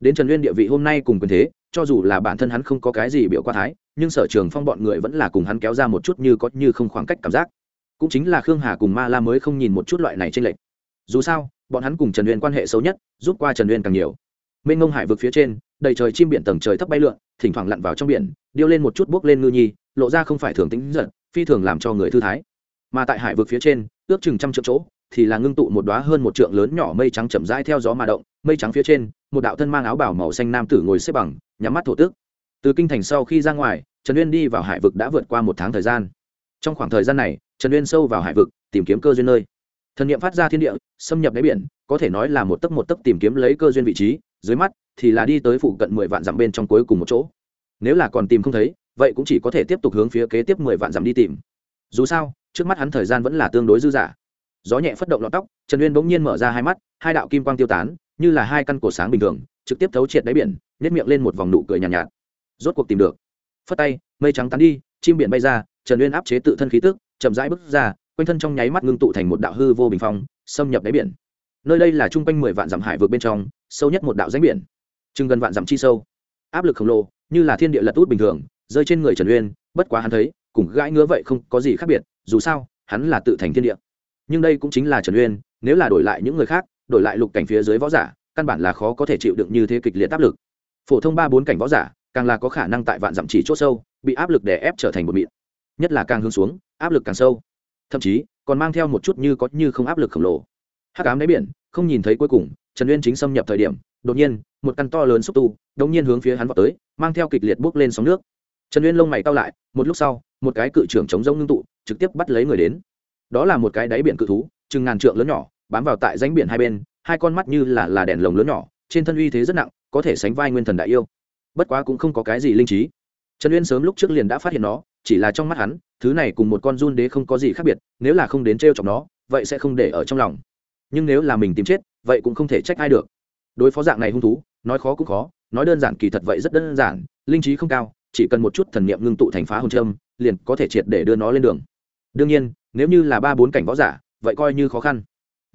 Đến trần uyên địa vị hôm nay cùng quyền thế, cho dù là bản thân hắn không có cái gì biểu qua thái nhưng sở trường phong bọn người vẫn là cùng hắn kéo ra một chút như có như không khoảng cách cảm giác. Cũng chính là khương hà cùng ma la mới không nhìn một chút loại này trên lệch. Dù sao, bọn hắn cùng trần uyên quan hệ xấu nhất, giúp qua trần uyên càng nhiều. Mênh ngông hải vực phía trên, đầy trời chim biển tầng trời thấp bay lượn, thỉnh thoảng lặn vào trong biển, điêu lên một chút bốc lên ngư nhi, lộ ra không phải thường tính giận, phi thường làm cho người thư thái. Mà tại hải vực phía trên, ước chừng trăm triệu chỗ, thì là ngưng tụ một đóa hơn một trượng lớn nhỏ mây trắng chậm rãi theo gió mà động. Mây trắng phía trên, một đạo thân mang áo bảo màu xanh nam tử ngồi xếp bằng, nhắm mắt thổ tước từ kinh thành sau khi ra ngoài trần uyên đi vào hải vực đã vượt qua một tháng thời gian. Trong khoảng thời gian này trần uyên sâu vào hải vực tìm kiếm cơ duyên nơi. Thần n i ệ m phát ra thiên địa xâm nhập đáy biển có thể nói là một tấc một tấc tìm kiếm lấy cơ duyên vị trí dưới mắt thì là đi tới phụ cận mười vạn dặm bên trong cuối cùng một chỗ. Nếu là còn tìm không thấy vậy cũng chỉ có thể tiếp tục hướng phía kế tiếp mười vạn dặm đi tìm. Dù sao trước mắt hắn thời gian vẫn là tương đối dư dả. Gió nhẹ phất động lọt tóc trần uyên bỗng nhiên mở ra hai mắt hai đạo kim quang tiêu tán như là hai căn cổ sáng bình thường trực tiếp thấu triệt đáy biển nếp miệng lên một vòng nụ cười nhàn nhạt, nhạt. Rốt cuộc tìm được phất tay, mây trắng tán đi, chim biển bay ra, trần uyên áp chế tự thân khí tức, chậm rãi bước ra, quanh thân trong nháy mắt ngưng tụ thành một đạo hư vô bình phong, xâm nhập đáy biển. Nơi đây là chung quanh mười vạn dặm hải vượt bên trong, sâu nhất một đạo ránh biển. Chừng gần vạn dặm chi sâu. Áp lực khổng lồ, như là thiên địa lật út bình thường, rơi trên người trần uyên, bất quá hắn thấy, cùng gãi ngứa vậy không có gì khác biệt, dù sao, hắn là tự thành thiên địa. Nhưng đây cũng chính là trần uyên, nếu là đổi lại những người khác, đổi lại lục cảnh phía dưới võ giả, căn bản là khó có thể chịu đựng như thế kịch liệt áp lực. Phổ thông ba bốn cảnh võ giả càng là có khả năng tại vạn dặm chỉ chỗ sâu, bị áp lực đè ép trở thành một mịn. Nhất là càng hướng xuống, áp lực càng sâu. Thậm chí, còn mang theo một chút như có như không áp lực khổng lồ. Hắc ám đáy biển, không nhìn thấy cuối cùng, trần uyên chính xâm nhập thời điểm, đột nhiên, một căn to lớn xúc tu đống nhiên hướng phía hắn vào tới, mang theo kịch liệt bước lên sóng nước. Trần uyên lông mày cao lại, một lúc sau, một cái cự trưởng chống rông ngưng tụ, trực tiếp bắt lấy người đến. Đó là một cái đáy biển cự thú, chừng ngàn trượng lớn nhỏ, bám vào tại rãnh biển hai bên, hai con mắt như là là đèn lồng lớn nhỏ, trên thân uy thế rất nặng, có thể sánh vai nguyên thần đại yêu bất quá cũng không có cái gì linh trí. Trần uyên sớm lúc trước liền đã phát hiện nó, chỉ là trong mắt hắn, thứ này cùng một con run đế không có gì khác biệt, nếu là không đến t r e o chọc nó, vậy sẽ không để ở trong lòng. Nhưng nếu là mình tìm chết, vậy cũng không thể trách ai được. Đối phó dạng này hung thú, nói khó cũng khó, nói đơn giản kỳ thật vậy rất đơn giản, linh trí không cao, chỉ cần một chút thần niệm ngưng tụ thành phá hồn trâm liền có thể triệt để đưa nó lên đường. Đương nhiên, nếu như là ba bốn cảnh võ giả, vậy coi như khó khăn.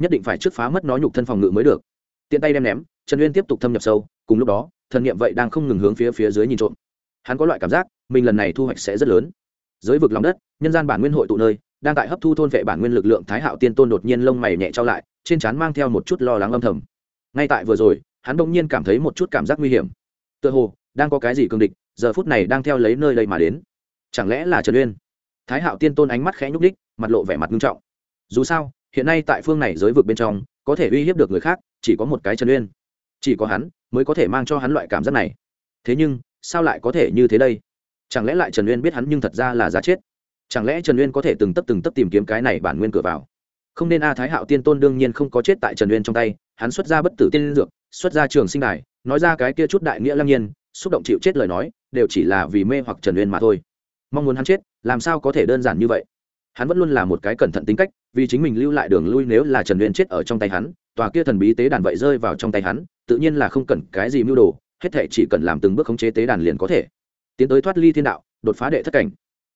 Nhất định phải trước phá mất nó nhục thân phòng ngự mới được. Tiện tay đem ném, trần uyên tiếp tục thâm nhập sâu cùng lúc đó, thần niệm vậy đang không ngừng hướng phía phía dưới nhìn trộm. Hắn có loại cảm giác, mình lần này thu hoạch sẽ rất lớn. Dưới vực lòng đất, nhân gian bản nguyên hội tụ nơi, đang tại hấp thu thôn vệ bản nguyên lực lượng thái hạo tiên tôn đột nhiên lông mày nhẹ trao lại, trên trán mang theo một chút lo lắng âm thầm. Ngay tại vừa rồi, hắn bỗng nhiên cảm thấy một chút cảm giác nguy hiểm. Tựa hồ, đang có cái gì cương địch, giờ phút này đang theo lấy nơi đây mà đến. Chẳng lẽ là trần uyên? Thái hạo tiên tôn ánh mắt khẽ nhúc đích mặt lộ vẻ mặt nghiêm trọng. Dù sao, hiện nay tại phương này giới vực bên trong, có thể uy hiếp được người khác, chỉ có một cái trần uyên chỉ có hắn mới có thể mang cho hắn loại cảm giác này. Thế nhưng, sao lại có thể như thế đây? Chẳng lẽ lại trần uyên biết hắn nhưng thật ra là giá chết? Chẳng lẽ trần uyên có thể từng tấp từng tấp tìm kiếm cái này bản nguyên cửa vào? Không nên a thái hạo tiên tôn đương nhiên không có chết tại trần uyên trong tay, hắn xuất ra bất tử tiên dược, xuất ra trường sinh đài, nói ra cái kia chút đại nghĩa lăng nhiên, xúc động chịu chết lời nói, đều chỉ là vì mê hoặc trần uyên mà thôi. Mong muốn hắn chết, làm sao có thể đơn giản như vậy? Hắn vẫn luôn là một cái cẩn thận tính cách, vì chính mình lưu lại đường lui nếu là trần uyên chết ở trong tay hắn, tòa kia thần bí tế đàn vậy rơi vào trong tay hắn, tự nhiên là không cần cái gì mưu đồ, hết thể chỉ cần làm từng bước khống chế tế đàn liền có thể. Tiến tới thoát ly thiên đạo, đột phá đệ thất cảnh.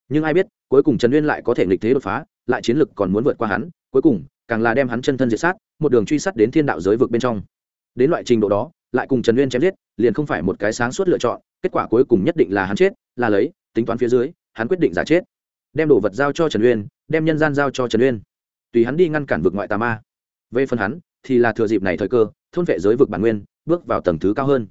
Nhưng ai biết, cuối cùng trần uyên lại có thể nghịch thế đột phá, lại chiến lực còn muốn vượt qua hắn, cuối cùng, càng là đem hắn chân thân diệt sát, một đường truy sát đến thiên đạo giới vực bên trong. Đến loại trình độ đó, lại cùng trần uyên chém giết, liền không phải một cái sáng suốt lựa chọn, kết quả cuối cùng nhất định là hắn chết, là lấy, tính toán phía dưới, hắn quyết định giả chết đem đồ vật giao cho trần uyên, đem nhân gian giao cho trần uyên. Tùy hắn đi ngăn cản vực ngoại tà ma. Về phần hắn, thì là thừa dịp này thời cơ, thôn vệ giới vực bản nguyên, bước vào tầng thứ cao hơn.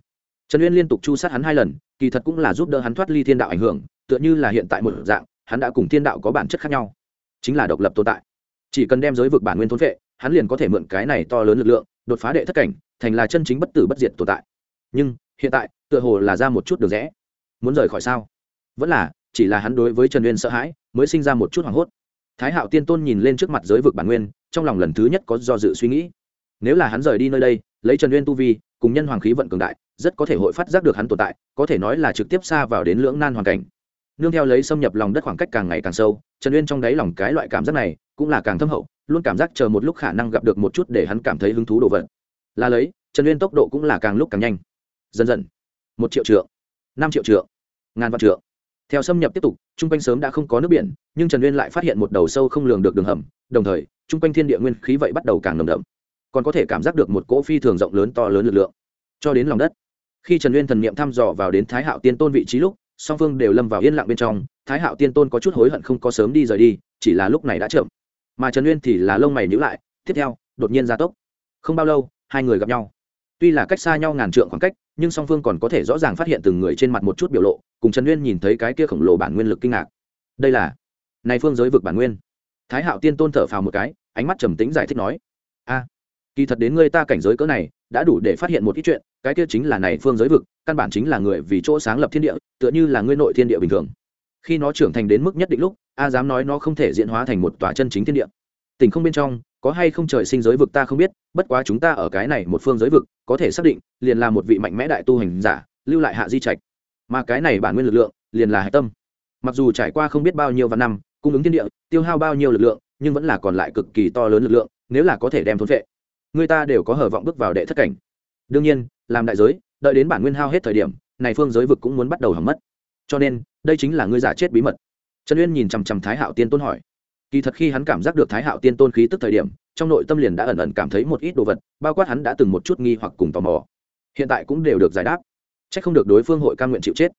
Trần uyên liên tục chu sát hắn hai lần, kỳ thật cũng là giúp đỡ hắn thoát ly thiên đạo ảnh hưởng, tựa như là hiện tại một dạng, hắn đã cùng thiên đạo có bản chất khác nhau. Chính là độc lập tồn tại. Chỉ cần đem giới vực bản nguyên thôn vệ, hắn liền có thể mượn cái này to lớn lực lượng, đột phá đệ thất cảnh, thành là chân chính bất tử bất diệt tồn tại. Nhưng, hiện tại, tựa hồ là ra một chút được rẽ. Muốn rời khỏi sao? Vẫn là chỉ là hắn đối với trần uyên sợ hãi, mới sinh ra một chút hoảng hốt. Thái hạo tiên tôn nhìn lên trước mặt giới vực bản nguyên, trong lòng lần thứ nhất có do dự suy nghĩ. Nếu là hắn rời đi nơi đây, lấy trần uyên tu vi, cùng nhân hoàng khí vận cường đại, rất có thể hội phát giác được hắn tồn tại, có thể nói là trực tiếp xa vào đến lưỡng nan hoàn cảnh. Nương theo lấy xâm nhập lòng đất khoảng cách càng ngày càng sâu, trần uyên trong đáy lòng cái loại cảm giác này cũng là càng thâm hậu, luôn cảm giác chờ một lúc khả năng gặp được một chút để hắn cảm thấy hứng thú đồ vật. Là lấy, trần uyên tốc độ cũng là càng lúc càng nhanh. Dần dần, một triệu trượng, năm triệu trượng, ngàn vạn trượng theo xâm nhập tiếp tục trung quanh sớm đã không có nước biển, nhưng trần uyên lại phát hiện một đầu sâu không lường được đường hầm, đồng thời trung quanh thiên địa nguyên khí vậy bắt đầu càng nồng đậm. Còn có thể cảm giác được một cỗ phi thường rộng lớn to lớn lực lượng. Cho đến lòng đất, khi trần uyên thần niệm thăm dò vào đến thái hạo tiên tôn vị trí lúc, song phương đều lâm vào yên lặng bên trong, thái hạo tiên tôn có chút hối hận không có sớm đi rời đi, chỉ là lúc này đã chậm. Mà trần uyên thì là lông mày nhữ lại, tiếp theo, đột nhiên gia tốc. Không bao lâu, hai người gặp nhau tuy là cách xa nhau ngàn trượng khoảng cách, nhưng song phương còn có thể rõ ràng phát hiện từng người trên mặt một chút biểu lộ, cùng trần nguyên nhìn thấy cái kia khổng lồ bản nguyên lực kinh ngạc. Đây là, này phương giới vực bản nguyên. Thái hạo tiên tôn thở phào một cái, ánh mắt trầm tính giải thích nói, a, kỳ thật đến ngươi ta cảnh giới cỡ này, đã đủ để phát hiện một ít chuyện, cái kia chính là này phương giới vực, căn bản chính là người vì chỗ sáng lập thiên địa, tựa như là ngươi nội thiên địa bình thường. Khi nó trưởng thành đến mức nhất định lúc, a dám nói nó không thể diễn hóa thành một tòa chân chính thiên địa. Tình không bên trong có hay không trời sinh giới vực ta không biết, bất quá chúng ta ở cái này một phương giới vực, có thể xác định, liền là một vị mạnh mẽ đại tu hành giả, lưu lại hạ di trạch. Mà cái này bản nguyên lực lượng, liền là hạ tâm. Mặc dù trải qua không biết bao nhiêu vạn năm, cung ứng thiên địa, tiêu hao bao nhiêu lực lượng, nhưng vẫn là còn lại cực kỳ to lớn lực lượng, nếu là có thể đem thốn vệ người ta đều có hở vọng bước vào đệ thất cảnh. Đương nhiên, làm đại giới, đợi đến bản nguyên hao hết thời điểm, này phương giới vực cũng muốn bắt đầu hỏng mất. Cho nên, đây chính là ngươi giả chết bí mật. Trần uyên nhìn chằm chằm thái hạo tiên tôn hỏi kỳ thật khi hắn cảm giác được thái hạo tiên tôn khí tức thời điểm trong nội tâm liền đã ẩn ẩn cảm thấy một ít đồ vật bao quát hắn đã từng một chút nghi hoặc cùng tò mò. Hiện tại cũng đều được giải đáp. C h ắ c không được đối phương hội c nguyện chịu chết.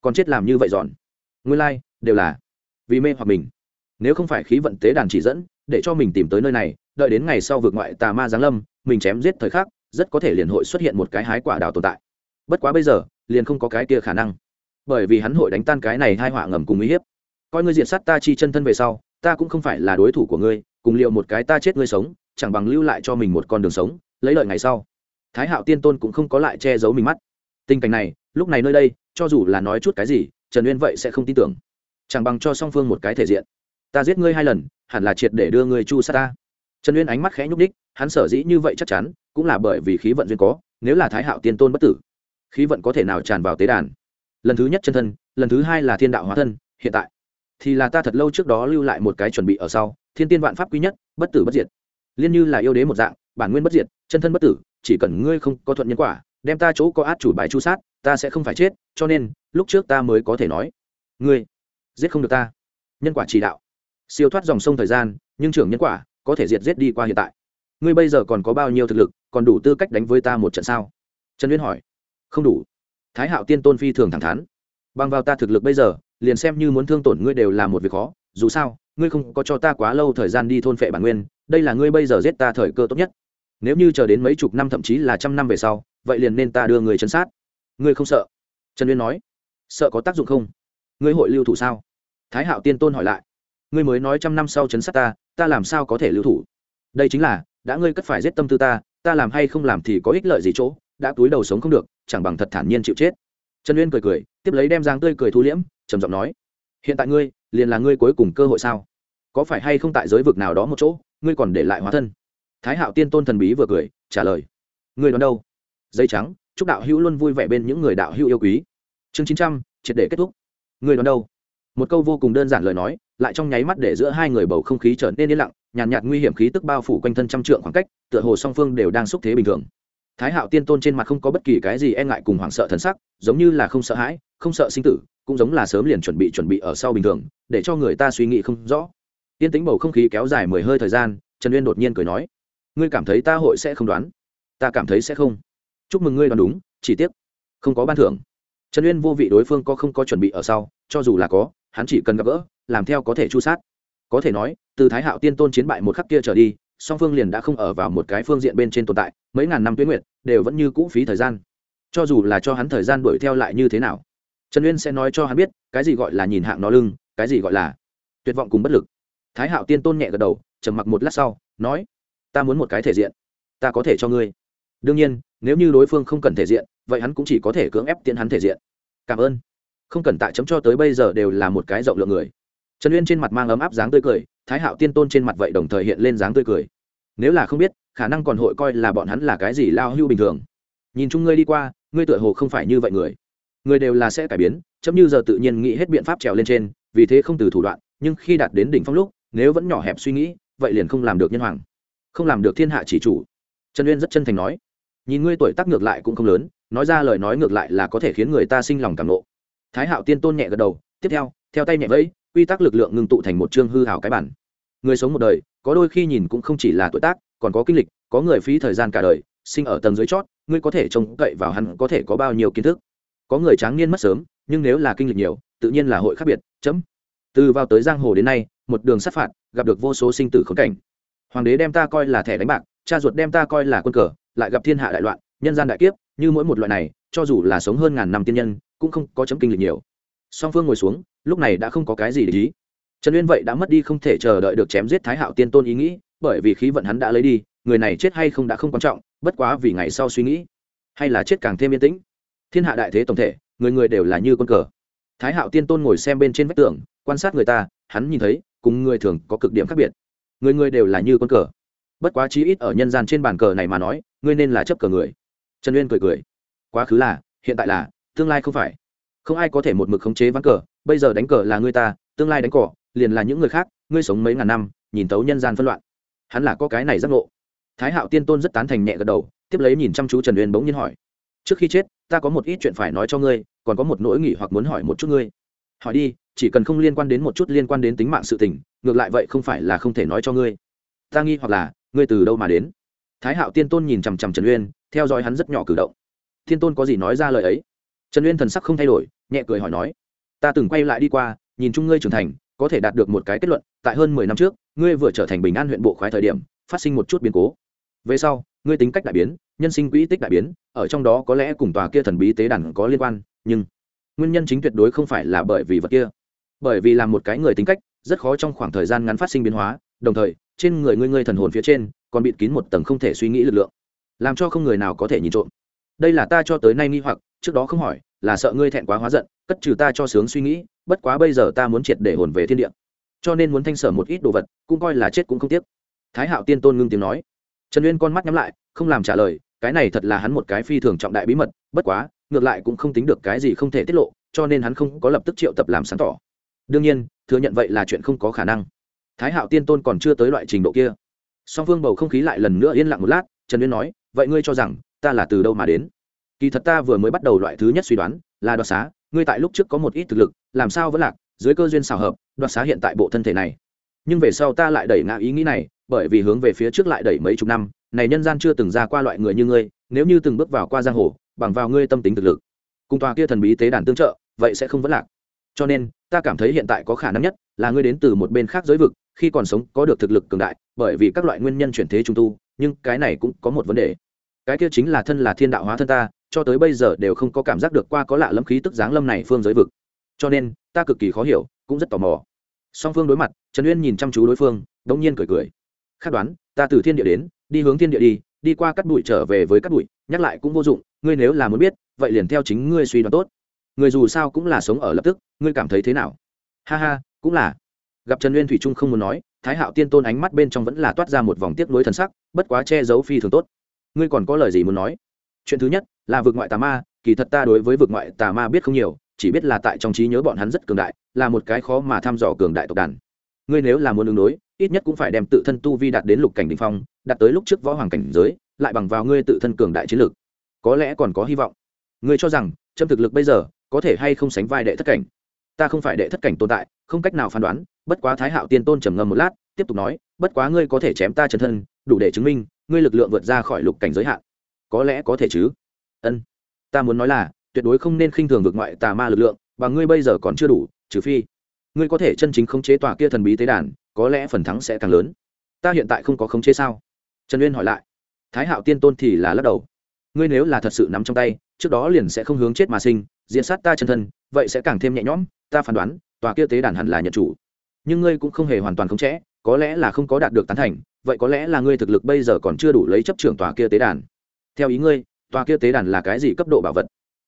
Còn chết làm như vậy giòn nguyên lai、like, đều là vì mê hoặc mình. Nếu không phải khí vận tế đàn chỉ dẫn để cho mình tìm tới nơi này đợi đến ngày sau vượt ngoại tà ma giáng lâm mình chém giết thời khắc rất có thể liền hội xuất hiện một cái hái quả đào tồn tại. Bất quá bây giờ liền không có cái kia khả năng. Bởi vì hắn hội đánh tan cái này hai họa ngầm cùng uy hiếp. Coi ngươi diệt sát ta chi chân thân về sau ta cũng không phải là đối thủ của ngươi, cùng liệu một cái ta chết ngươi sống, chẳng bằng lưu lại cho mình một con đường sống, lấy lợi ngày sau. Thái hạo tiên tôn cũng không có lại che giấu mình mắt. Tình cảnh này, lúc này nơi đây, cho dù là nói chút cái gì, trần uyên vậy sẽ không tin tưởng. Chẳng bằng cho song phương một cái thể diện. Ta giết ngươi hai lần, hẳn là triệt để đưa ngươi chu sát ta. Trần uyên ánh mắt khẽ nhúc đích hắn sở dĩ như vậy chắc chắn, cũng là bởi vì khí vận duyên có, nếu là thái hạo tiên tôn bất tử, khí vận có thể nào tràn vào tế đàn? Lần thứ nhất chân thân, lần thứ hai là thiên đạo hóa thân, hiện tại thì là ta thật lâu trước đó lưu lại một cái chuẩn bị ở sau, thiên tiên vạn pháp quý nhất, bất tử bất diệt. Liên như là yêu đế một dạng, bản nguyên bất diệt, chân thân bất tử, chỉ cần ngươi không có thuận nhân quả, đem ta chỗ có át chủ bài chu sát, ta sẽ không phải chết, cho nên, lúc trước ta mới có thể nói, ngươi, giết không được ta. Nhân quả chỉ đạo. Siêu thoát dòng sông thời gian, nhưng trưởng nhân quả, có thể diệt giết đi qua hiện tại. Ngươi bây giờ còn có bao nhiêu thực lực, còn đủ tư cách đánh với ta một trận sao? Trần uyên hỏi. Không đủ. Thái hạo tiên tôn phi thường thẳng thắn. Bằng vào ta thực lực bây giờ liền xem như muốn thương tổn ngươi đều là một việc khó, dù sao, ngươi không có cho ta quá lâu thời gian đi thôn phệ bản nguyên, đây là ngươi bây giờ giết ta thời cơ tốt nhất. Nếu như chờ đến mấy chục năm thậm chí là trăm năm về sau, vậy liền nên ta đưa người chân sát. Ngươi không sợ? Trần uyên nói. Sợ có tác dụng không? Ngươi hội lưu thủ sao? Thái hạo tiên tôn hỏi lại. Ngươi mới nói trăm năm sau chấn sát ta ta làm sao có thể lưu thủ? Đây chính là, đã ngươi cất phải giết tâm tư ta ta làm hay không làm thì có ích lợi gì chỗ, đã túi đầu sống không được, chẳng bằng thật thản nhiên chịu chết. Trần uyên cười cười, tiếp lấy đem giang tươi cười thu liễm trầm giọng nói hiện tại ngươi liền là ngươi cuối cùng cơ hội sao? Có phải hay không tại giới vực nào đó một chỗ ngươi còn để lại hóa thân? Thái hạo tiên tôn thần bí vừa cười trả lời ngươi đón đâu? Dây trắng chúc đạo hữu luôn vui vẻ bên những người đạo hữu yêu quý. Chương chín trăm triệt để kết thúc. Ngươi đón đâu? Một câu vô cùng đơn giản lời nói lại trong nháy mắt để giữa hai người bầu không khí trở nên yên lặng nhàn nhạt, nhạt nguy hiểm khí tức bao phủ quanh thân trăm trượng khoảng cách tựa hồ song phương đều đang xúc thế bình thường thái hạo tiên tôn trên mặt không có bất kỳ cái gì e ngại cùng hoảng sợ thần sắc, giống như là không sợ hãi, không sợ sinh tử, cũng giống là sớm liền chuẩn bị chuẩn bị ở sau bình thường, để cho người ta suy nghĩ không rõ. Tiên tính bầu không khí kéo dài mười hơi thời gian, trần uyên đột nhiên cười nói, ngươi cảm thấy ta hội sẽ không đoán? Ta cảm thấy sẽ không. Chúc mừng ngươi đoán đúng, chỉ tiếc không có ban thưởng. Trần uyên vô vị đối phương có không có chuẩn bị ở sau, cho dù là có, hắn chỉ cần gặp gỡ, làm theo có thể chu sát. Có thể nói, từ thái hạo tiên tôn chiến bại một khắc kia trở đi song phương liền đã không ở vào một cái phương diện bên trên tồn tại, mấy ngàn năm tuyến nguyện đều vẫn như cũ phí thời gian. Cho dù là cho hắn thời gian đuổi theo lại như thế nào, trần uyên sẽ nói cho hắn biết, cái gì gọi là nhìn hạng nó lưng, cái gì gọi là tuyệt vọng cùng bất lực. Thái hạo tiên tôn nhẹ gật đầu, trầm mặc một lát sau, nói, ta muốn một cái thể diện, ta có thể cho ngươi. Đương nhiên, nếu như đối phương không cần thể diện, vậy hắn cũng chỉ có thể cưỡng ép tiến hắn thể diện. Cảm ơn. Không cần tại chấm cho tới bây giờ đều là một cái rộng lượng người. Trần uyên trên mặt mang ấm áp dáng tươi cười thái hạo tiên tôn trên mặt vậy đồng thời hiện lên dáng tươi cười. Nếu là không biết, khả năng còn hội coi là bọn hắn là cái gì lao hưu bình thường. Nhìn chung ngươi đi qua, ngươi tựa hồ không phải như vậy người. Người đều là sẽ cải biến, chấm như giờ tự nhiên nghĩ hết biện pháp trèo lên trên, vì thế không từ thủ đoạn, nhưng khi đạt đến đỉnh phong lúc, nếu vẫn nhỏ hẹp suy nghĩ, vậy liền không làm được nhân hoàng, không làm được thiên hạ chỉ chủ. Trần uyên rất chân thành nói. Nhìn ngươi tuổi tác ngược lại cũng không lớn, nói ra lời nói ngược lại là có thể khiến người ta sinh lòng cảm nộ. Thái hạo tiên tôn nhẹ gật đầu, tiếp theo theo tay nhẹ vẫy quy tắc lực lượng ngưng tụ thành một chương hư hảo cái bản. Người sống một đời, có đôi khi nhìn cũng không chỉ là tuổi tác, còn có kinh lịch, có người phí thời gian cả đời, sinh ở tầng dưới chót, ngươi có thể trông cậy vào hắn có thể có bao nhiêu kiến thức. Có người tráng niên mất sớm, nhưng nếu là kinh lịch nhiều, tự nhiên là hội khác biệt, chấm. Từ vào tới giang hồ đến nay, một đường sát phạt, gặp được vô số sinh tử khốn cảnh. Hoàng đế đem ta coi là thẻ đánh bạc, cha ruột đem ta coi là quân cờ, lại gặp thiên hạ đại loạn, nhân gian đại kiếp, như mỗi một loại này, cho dù là sống hơn ngàn năm tiên nhân, cũng không có chấm kinh lịch nhiều song phương ngồi xuống, lúc này đã không có cái gì để ý. Trần uyên vậy đã mất đi không thể chờ đợi được chém giết thái hạo tiên tôn ý nghĩ, bởi vì khí vận hắn đã lấy đi, người này chết hay không đã không quan trọng, bất quá vì ngày sau suy nghĩ, hay là chết càng thêm yên tĩnh. Thiên hạ đại thế tổng thể, người người đều là như con cờ. Thái hạo tiên tôn ngồi xem bên trên vách tường, quan sát người ta, hắn nhìn thấy, cùng người thường có cực điểm khác biệt. Người người đều là như con cờ. Bất quá chí ít ở nhân gian trên bàn cờ này mà nói, ngươi nên là chấp cờ người. Trần uyên cười cười. Quá khứ là, hiện tại là, tương lai không phải không ai có thể một mực khống chế ván cờ, bây giờ đánh cờ là ngươi ta, tương lai đánh cỏ, liền là những người khác, ngươi sống mấy ngàn năm, nhìn tấu nhân gian phân loạn. Hắn là có cái này giác ngộ. Thái hạo tiên tôn rất tán thành nhẹ gật đầu, tiếp lấy nhìn chăm chú trần uyên bỗng nhiên hỏi, trước khi chết, ta có một ít chuyện phải nói cho ngươi, còn có một nỗi nghỉ hoặc muốn hỏi một chút ngươi. Hỏi đi, chỉ cần không liên quan đến một chút liên quan đến tính mạng sự tình, ngược lại vậy không phải là không thể nói cho ngươi. Ta nghi hoặc là, ngươi từ đâu mà đến? Thái hạo tiên tôn nhìn chằm chằm trần uyên, theo dõi hắn rất nhỏ cử động. Thiên tôn có gì nói ra lời ấy? Trần uyên thần sắc không thay đổi, nhẹ cười hỏi nói, ta từng quay lại đi qua, nhìn chung ngươi trưởng thành, có thể đạt được một cái kết luận, tại hơn mười năm trước, ngươi vừa trở thành bình an huyện bộ khoái thời điểm, phát sinh một chút biến cố. Về sau, ngươi tính cách đại biến, nhân sinh quỹ tích đại biến, ở trong đó có lẽ cùng tòa kia thần bí tế đàn có liên quan, nhưng nguyên nhân chính tuyệt đối không phải là bởi vì vật kia. Bởi vì là một cái người tính cách, rất khó trong khoảng thời gian ngắn phát sinh biến hóa, đồng thời, trên người ngươi ngươi thần hồn phía trên, còn bịt kín một tầng không thể suy nghĩ lực lượng, làm cho không người nào có thể nhìn trộm. Đây là ta cho tới nay nghi hoặc trước đó không hỏi, là sợ ngươi thẹn quá hóa giận, cất trừ ta cho sướng suy nghĩ, bất quá bây giờ ta muốn triệt để hồn về thiên địa. Cho nên muốn thanh sở một ít đồ vật, cũng coi là chết cũng không tiếc. Thái hạo tiên tôn ngưng tiếng nói. Trần uyên con mắt nhắm lại, không làm trả lời, cái này thật là hắn một cái phi thường trọng đại bí mật, bất quá, ngược lại cũng không tính được cái gì không thể tiết lộ, cho nên hắn không có lập tức triệu tập làm sáng tỏ. Đương nhiên, thừa nhận vậy là chuyện không có khả năng. Thái hạo tiên tôn còn chưa tới loại trình độ kia. Song phương bầu không khí lại lần nữa yên lặng một lát, trần uyên nói, vậy ngươi cho rằng ta là từ đâu mà đến? Kỳ thật ta vừa mới bắt đầu loại thứ nhất suy đoán, là đoạt xá, ngươi tại lúc trước có một ít thực lực, làm sao vẫn lạc, dưới cơ duyên xào hợp, đoạt xá hiện tại bộ thân thể này. Nhưng về sau ta lại đẩy ngã ý nghĩ này, bởi vì hướng về phía trước lại đẩy mấy chục năm, này nhân gian chưa từng ra qua loại người như ngươi, nếu như từng bước vào qua giang hồ, bằng vào ngươi tâm tính thực lực, cùng tòa kia thần bí tế đàn tương trợ, vậy sẽ không vẫn lạc. Cho nên, ta cảm thấy hiện tại có khả năng nhất là ngươi đến từ một bên khác giới vực, khi còn sống có được thực lực cường đại, bởi vì các loại nguyên nhân chuyển thế trung tu, nhưng cái này cũng có một vấn đề. Cái kia chính là thân là thiên đạo hóa thân ta cho tới bây giờ đều không có cảm giác được qua có lạ lâm khí tức dáng lâm này phương giới vực. Cho nên, ta cực kỳ khó hiểu, cũng rất tò mò. Song phương đối mặt, trần uyên nhìn chăm chú đối phương đ ỗ n g nhiên cười cười. Khát đoán, ta từ thiên địa đến, đi hướng thiên địa đi đi qua cắt bụi trở về với cắt bụi, nhắc lại cũng vô dụng, ngươi nếu là muốn biết, vậy liền theo chính ngươi suy đoán tốt. Người dù sao cũng là sống ở lập tức, ngươi cảm thấy thế nào? Ha ha, cũng là. Gặp trần uyên thủy trung không muốn nói, thái hạo tiên tôn ánh mắt bên trong vẫn là toát ra một vòng tiếc nuối thần sắc, bất quá che giấu phi thường tốt. Ngươi còn có lời gì muốn nói? Chuyện thứ nhất, là vực ngoại tà ma, kỳ thật ta đối với vực ngoại tà ma biết không nhiều, chỉ biết là tại trong trí nhớ bọn hắn rất cường đại, là một cái khó mà thăm dò cường đại tộc đàn. Ngươi nếu là muốn ứng đối, ít nhất cũng phải đem tự thân tu vi đạt đến lục cảnh đình phong, đạt tới lúc trước võ hoàng cảnh giới, lại bằng vào ngươi tự thân cường đại chiến lược có lẽ còn có hy vọng. Ngươi cho rằng trâm thực lực bây giờ, có thể hay không sánh vai đệ thất cảnh? Ta không phải đệ thất cảnh tồn tại, không cách nào phán đoán, bất quá thái hạo tiên tôn trầm ngâm một lát, tiếp tục nói, bất quá ngươi có thể chém ta chân thân, đủ để chứng minh, ngươi lực lượng vượt ra khỏi lục cảnh giới hạn có lẽ có thể chứ? Ân. Ta muốn nói là, tuyệt đối không nên khinh thường vượt ngoại tà ma lực lượng, và ngươi bây giờ còn chưa đủ, trừ phi, ngươi có thể chân chính khống chế tòa kia thần bí tế đàn, có lẽ phần thắng sẽ càng lớn. Ta hiện tại không có khống chế sao? Trần uyên hỏi lại. Thái hạo tiên tôn thì là lắc đầu. Ngươi nếu là thật sự nắm trong tay, trước đó liền sẽ không hướng chết mà sinh diễn sát ta chân thân, vậy sẽ càng thêm nhẹ nhõm, ta phán đoán, tòa kia tế đàn hẳn là nhận chủ. Nhưng ngươi cũng không hề hoàn toàn khống chế, có lẽ là không có đạt được tán thành, vậy có lẽ là ngươi thực lực bây giờ còn chưa đủ lấy chấp trưởng tòa kia tế đàn theo ý ngươi, tòa kia tế đàn là cái gì cấp độ bảo vật?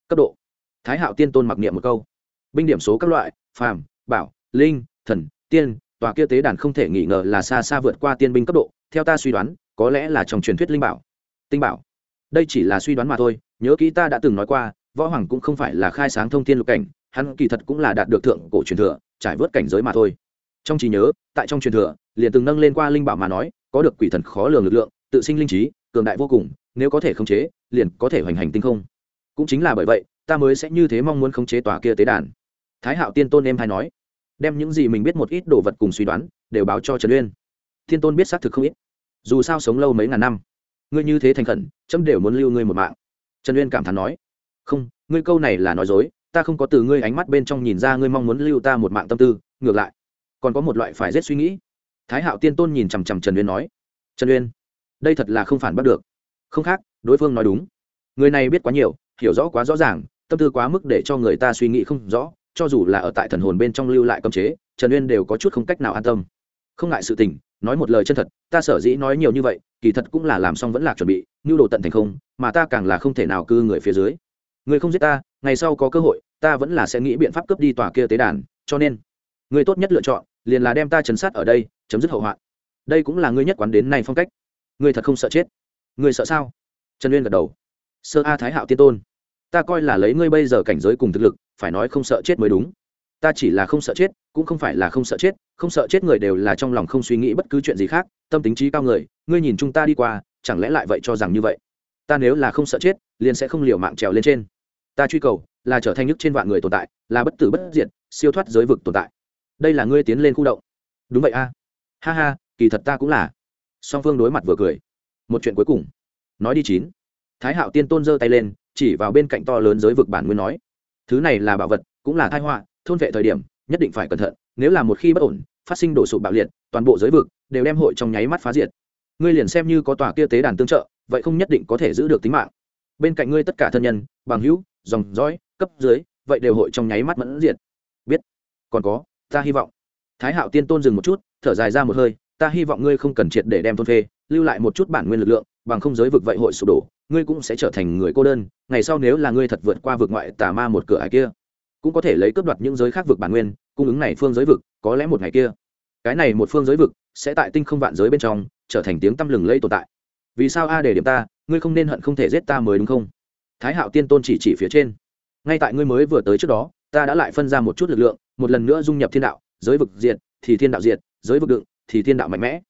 Cấp độ. Thái hạo tiên tôn mặc niệm một câu. Binh điểm số các loại, phàm, bảo, linh, thần, tiên, tòa kia tế đàn không thể nghi ngờ là xa xa vượt qua tiên binh cấp độ. Theo ta suy đoán, có lẽ là trong truyền thuyết linh bảo. Tinh bảo. Đây chỉ là suy đoán mà thôi, nhớ kỹ ta đã từng nói qua, võ hoàng cũng không phải là khai sáng thông thiên lục cảnh, hắn kỳ thật cũng là đạt được thượng cổ truyền thừa, trải vớt cảnh giới mà thôi. Trong trí nhớ, tại trong truyền thừa, liền từng nâng lên qua linh bảo mà nói, có được quỷ thần khó lường lực lượng, tự sinh linh trí cường đại vô cùng, nếu có thể khống chế, liền có thể hoành hành tinh không. Cũng chính là bởi vậy, ta mới sẽ như thế mong muốn khống chế tòa kia tế đàn. Thái hạo tiên tôn em hay nói. Đem những gì mình biết một ít đồ vật cùng suy đoán, đều báo cho trần uyên. Thiên tôn biết xác thực không ít. Dù sao sống lâu mấy ngàn năm, ngươi như thế thành khẩn, chấm đều muốn lưu ngươi một mạng. Trần uyên cảm thán nói. Không, ngươi câu này là nói dối, ta không có từ ngươi ánh mắt bên trong nhìn ra ngươi mong muốn lưu ta một mạng tâm tư, ngược lại, còn có một loại phải rét suy nghĩ. Thái hạo tiên tôn nhìn chằm chằm trần uyên nói. Trần uyên đây thật là không phản bắt được. Không khác, đối phương nói đúng. Người này biết quá nhiều, hiểu rõ quá rõ ràng, tâm tư quá mức để cho người ta suy nghĩ không rõ, cho dù là ở tại thần hồn bên trong lưu lại cấm chế, trần uyên đều có chút không cách nào an tâm. Không ngại sự tình, nói một lời chân thật, ta sở dĩ nói nhiều như vậy, kỳ thật cũng là làm xong vẫn là chuẩn bị, nhu đồ tận thành không, mà ta càng là không thể nào cư người phía dưới. Người không giết ta, ngày sau có cơ hội, ta vẫn là sẽ nghĩ biện pháp cướp đi tòa kia tế đàn, cho nên, người tốt nhất lựa chọn, liền là đem ta chấn sát ở đây, chấm dứt hậu hoạn. Đây cũng là ngươi nhất quán đến nay phong cách ngươi thật không sợ chết? Ngươi sợ sao? Trần uyên gật đầu. Sơ a thái hạo tiên tôn, ta coi là lấy ngươi bây giờ cảnh giới cùng thực lực, phải nói không sợ chết mới đúng. Ta chỉ là không sợ chết, cũng không phải là không sợ chết, không sợ chết người đều là trong lòng không suy nghĩ bất cứ chuyện gì khác, tâm tính trí cao người, ngươi nhìn chúng ta đi qua, chẳng lẽ lại vậy cho rằng như vậy? Ta nếu là không sợ chết, liền sẽ không liều mạng trèo lên trên. Ta truy cầu là trở thành nhất trên vạn người tồn tại, là bất tử bất diệt, siêu thoát giới vực tồn tại. Đây là ngươi tiến lên khu động. Đúng vậy a. Ha ha, kỳ thật ta cũng là song phương đối mặt vừa cười. Một chuyện cuối cùng. Nói đi chín. Thái hạo tiên tôn giơ tay lên, chỉ vào bên cạnh to lớn giới vực bản nguyên nói, thứ này là bảo vật, cũng là thai họa, thôn vệ thời điểm, nhất định phải cẩn thận, nếu là một khi bất ổn, phát sinh đổ sụp bạo liệt, toàn bộ giới vực đều đem hội trong nháy mắt phá diệt. Ngươi liền xem như có tòa kia tế đàn tương trợ, vậy không nhất định có thể giữ được tính mạng. Bên cạnh ngươi tất cả thân nhân, bằng hữu, dòng dõi, cấp dưới, vậy đều hội trong nháy mắt mẫn diệt. Biết. Còn có, ta hy vọng. Thái hạo tiên tôn dừng một chút, thở dài ra một hơi ta hy vọng ngươi không cần triệt để đem thôn phê, lưu lại một chút bản nguyên lực lượng, bằng không giới vực vậy hội sụp đổ, ngươi cũng sẽ trở thành người cô đơn, ngày sau nếu là ngươi thật vượt qua vực ngoại tà ma một cửa ải kia, cũng có thể lấy cướp đoạt những giới khác vực bản nguyên, cung ứng này phương giới vực, có lẽ một ngày kia, cái này một phương giới vực sẽ tại tinh không vạn giới bên trong, trở thành tiếng tăm lừng lây tồn tại. Vì sao a để điểm ta, ngươi không nên hận không thể giết ta mới đúng không? Thái hạo tiên tôn chỉ chỉ phía trên. Ngay tại ngươi mới vừa tới trước đó, ta đã lại phân ra một chút lực lượng, một lần nữa dung nhập thiên đạo, giới vực diệt thì thiên đạo diệt, giới vực đựng thì thiên đạo mạnh mẽ.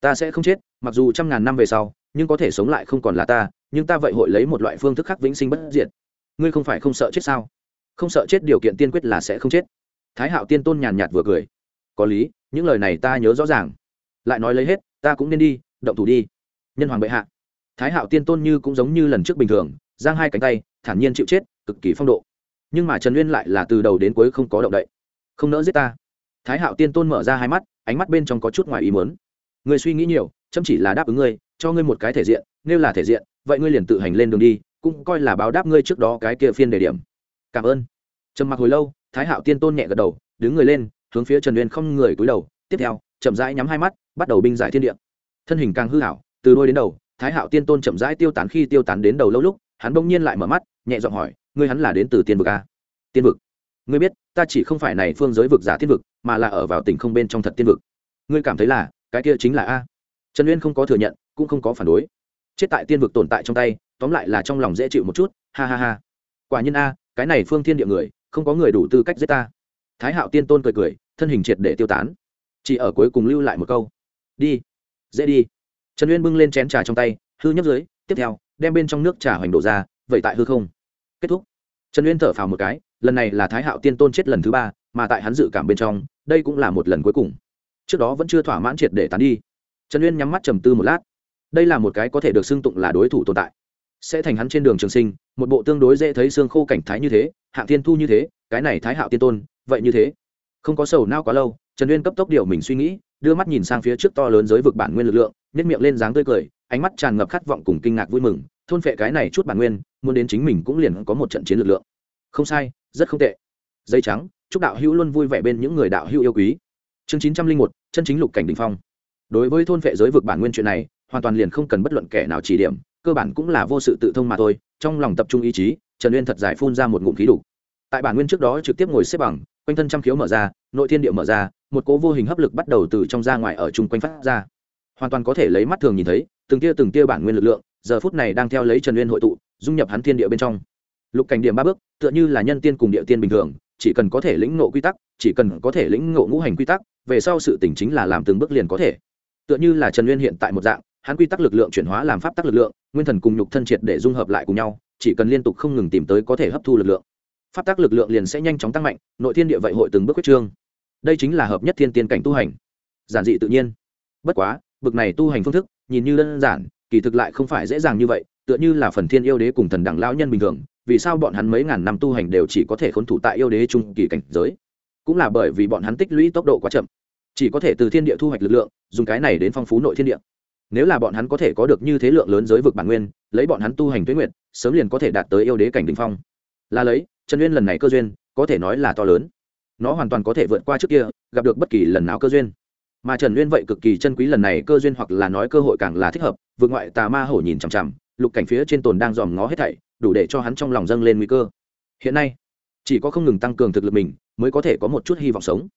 Ta sẽ không chết, mặc dù trăm ngàn năm về sau, nhưng có thể sống lại không còn là ta, nhưng ta vậy hội lấy một loại phương thức khác vĩnh sinh bất diệt. Ngươi không phải không sợ chết sao? Không sợ chết điều kiện tiên quyết là sẽ không chết. Thái hạo tiên tôn nhàn nhạt vừa cười. Có lý, những lời này ta nhớ rõ ràng. Lại nói lấy hết, ta cũng nên đi, động thủ đi. Nhân hoàng bệ hạ. Thái hạo tiên tôn như cũng giống như lần trước bình thường, giang hai cánh tay, thản nhiên chịu chết, cực kỳ phong độ. Nhưng mà trần uyên lại là từ đầu đến cuối không có động đậy. Không nỡ giết ta thái hạo tiên tôn mở ra hai mắt, ánh mắt bên trong có chút ngoài ý muốn. Người suy nghĩ nhiều chăm chỉ là đáp ứng ngươi, cho ngươi một cái thể diện, nếu là thể diện, vậy ngươi liền tự hành lên đường đi, cũng coi là báo đáp ngươi trước đó cái kia phiên đề điểm. Cảm ơn. Trầm mặc hồi lâu, thái hạo tiên tôn nhẹ gật đầu, đứng người lên, hướng phía trần uyên không người cúi đầu. Tiếp theo, chậm rãi nhắm hai mắt, bắt đầu binh giải thiên địa. Thân hình càng hư hảo, từ đôi đến đầu, thái hạo tiên tôn chậm rãi tiêu tán khi tiêu tán đến đầu lâu lúc, hắn bỗng nhiên lại mở mắt, nhẹ giọng hỏi, ngươi hắn là đến từ tiên vực a tiên vực ngươi biết, ta chỉ không phải này phương giới vực giả tiên vực, mà là ở vào tỉnh không bên trong thật tiên vực. Ngươi cảm thấy là, cái kia chính là a. Trần uyên không có thừa nhận, cũng không có phản đối. Chết tại tiên vực tồn tại trong tay, tóm lại là trong lòng dễ chịu một chút, ha ha ha. Quả nhiên a, cái này phương thiên địa người, không có người đủ tư cách giết ta. Thái hạo tiên tôn cười cười, thân hình triệt để tiêu tán. Chỉ ở cuối cùng lưu lại một câu. Đi, dễ đi. Trần uyên bưng lên chén trà trong tay, hư nhấp dưới, tiếp theo, đem bên trong nước trà hoành đổ ra, vậy tại hư không. Kết thúc. Trần uyên thở phào một cái lần này là thái hạo tiên tôn chết lần thứ ba, mà tại hắn dự cảm bên trong, đây cũng là một lần cuối cùng. Trước đó vẫn chưa thỏa mãn triệt để tán đi. Trần uyên nhắm mắt trầm tư một lát. Đây là một cái có thể được xưng tụng là đối thủ tồn tại. Sẽ thành hắn trên đường trường sinh, một bộ tương đối dễ thấy xương khô cảnh thái như thế hạng thiên thu như thế, cái này thái hạo tiên tôn, vậy như thế. Không có sầu nao quá lâu, trần uyên cấp tốc điều mình suy nghĩ, đưa mắt nhìn sang phía trước to lớn giới vực bản nguyên lực lượng nhét miệng lên dáng tươi cười, ánh mắt tràn ngập khát vọng cùng kinh ngạc vui mừng, thôn phệ cái này chút bản nguyên, muốn đến chính mình cũng liền có một trận chiến lực lượng. Không sai rất không tệ. Dây trắng, chúc đạo hữu luôn vui vẻ bên những người đạo hữu yêu quý. Chương chín trăm linh một, chân chính lục cảnh đình phong. Đối với thôn phệ giới vực bản nguyên chuyện này, hoàn toàn liền không cần bất luận kẻ nào chỉ điểm, cơ bản cũng là vô sự tự thông mà thôi, trong lòng tập trung ý chí, trần uyên thật giải phun ra một ngụm khí đủ tại bản nguyên trước đó trực tiếp ngồi xếp bằng, quanh thân trăm khiếu mở ra, nội thiên địa mở ra, một cố vô hình hấp lực bắt đầu từ trong ra ngoài ở chung quanh phát ra. Hoàn toàn có thể lấy mắt thường nhìn thấy, từng tia từng tia bản nguyên lực lượng, giờ phút này đang theo lấy trần uyên hội tụ, dung nhập hắn thiên địa bên trong lục cảnh điểm ba bước, tựa như là nhân tiên cùng địa tiên bình thường, chỉ cần có thể lĩnh ngộ quy tắc, chỉ cần có thể lĩnh ngộ ngũ hành quy tắc, về sau sự tỉnh chính là làm từng bước liền có thể. Tựa như là trần Nguyên hiện tại một dạng, hắn quy tắc lực lượng chuyển hóa làm pháp tắc lực lượng, nguyên thần cùng nhục thân triệt để dung hợp lại cùng nhau, chỉ cần liên tục không ngừng tìm tới có thể hấp thu lực lượng. Pháp tắc lực lượng liền sẽ nhanh chóng tăng mạnh, nội thiên địa vậy hội từng bước quyết trương. Đây chính là hợp nhất thiên tiên cảnh tu hành. Giản dị tự nhiên. Bất quá, bực này tu hành phương thức, nhìn như đơn giản, kỳ thực lại không phải dễ dàng như vậy, tựa như là phần thiên yêu đế cùng thần đẳng lão nhân bình thường vì sao bọn hắn mấy ngàn năm tu hành đều chỉ có thể khốn thủ tại yêu đế trung kỳ cảnh giới? Cũng là bởi vì bọn hắn tích lũy tốc độ quá chậm. Chỉ có thể từ thiên địa thu hoạch lực lượng, dùng cái này đến phong phú nội thiên địa. Nếu là bọn hắn có thể có được như thế lượng lớn giới vực bản nguyên, lấy bọn hắn tu hành tuyến nguyện sớm liền có thể đạt tới yêu đế cảnh đình phong. Là lấy, trần uyên lần này cơ duyên, có thể nói là to lớn. Nó hoàn toàn có thể vượt qua trước kia, gặp được bất kỳ lần nào cơ duyên. Mà trần uyên vậy cực kỳ chân quý lần này cơ duyên hoặc là nói cơ hội càng là thích hợp, vượt ngoại tà ma hổ nhìn chằm chằm, lục cảnh phía trên tồn đang dòm ngó hết thảy đủ để cho hắn trong lòng dâng lên nguy cơ. Hiện nay, chỉ có không ngừng tăng cường thực lực mình mới có thể có một chút hy vọng sống.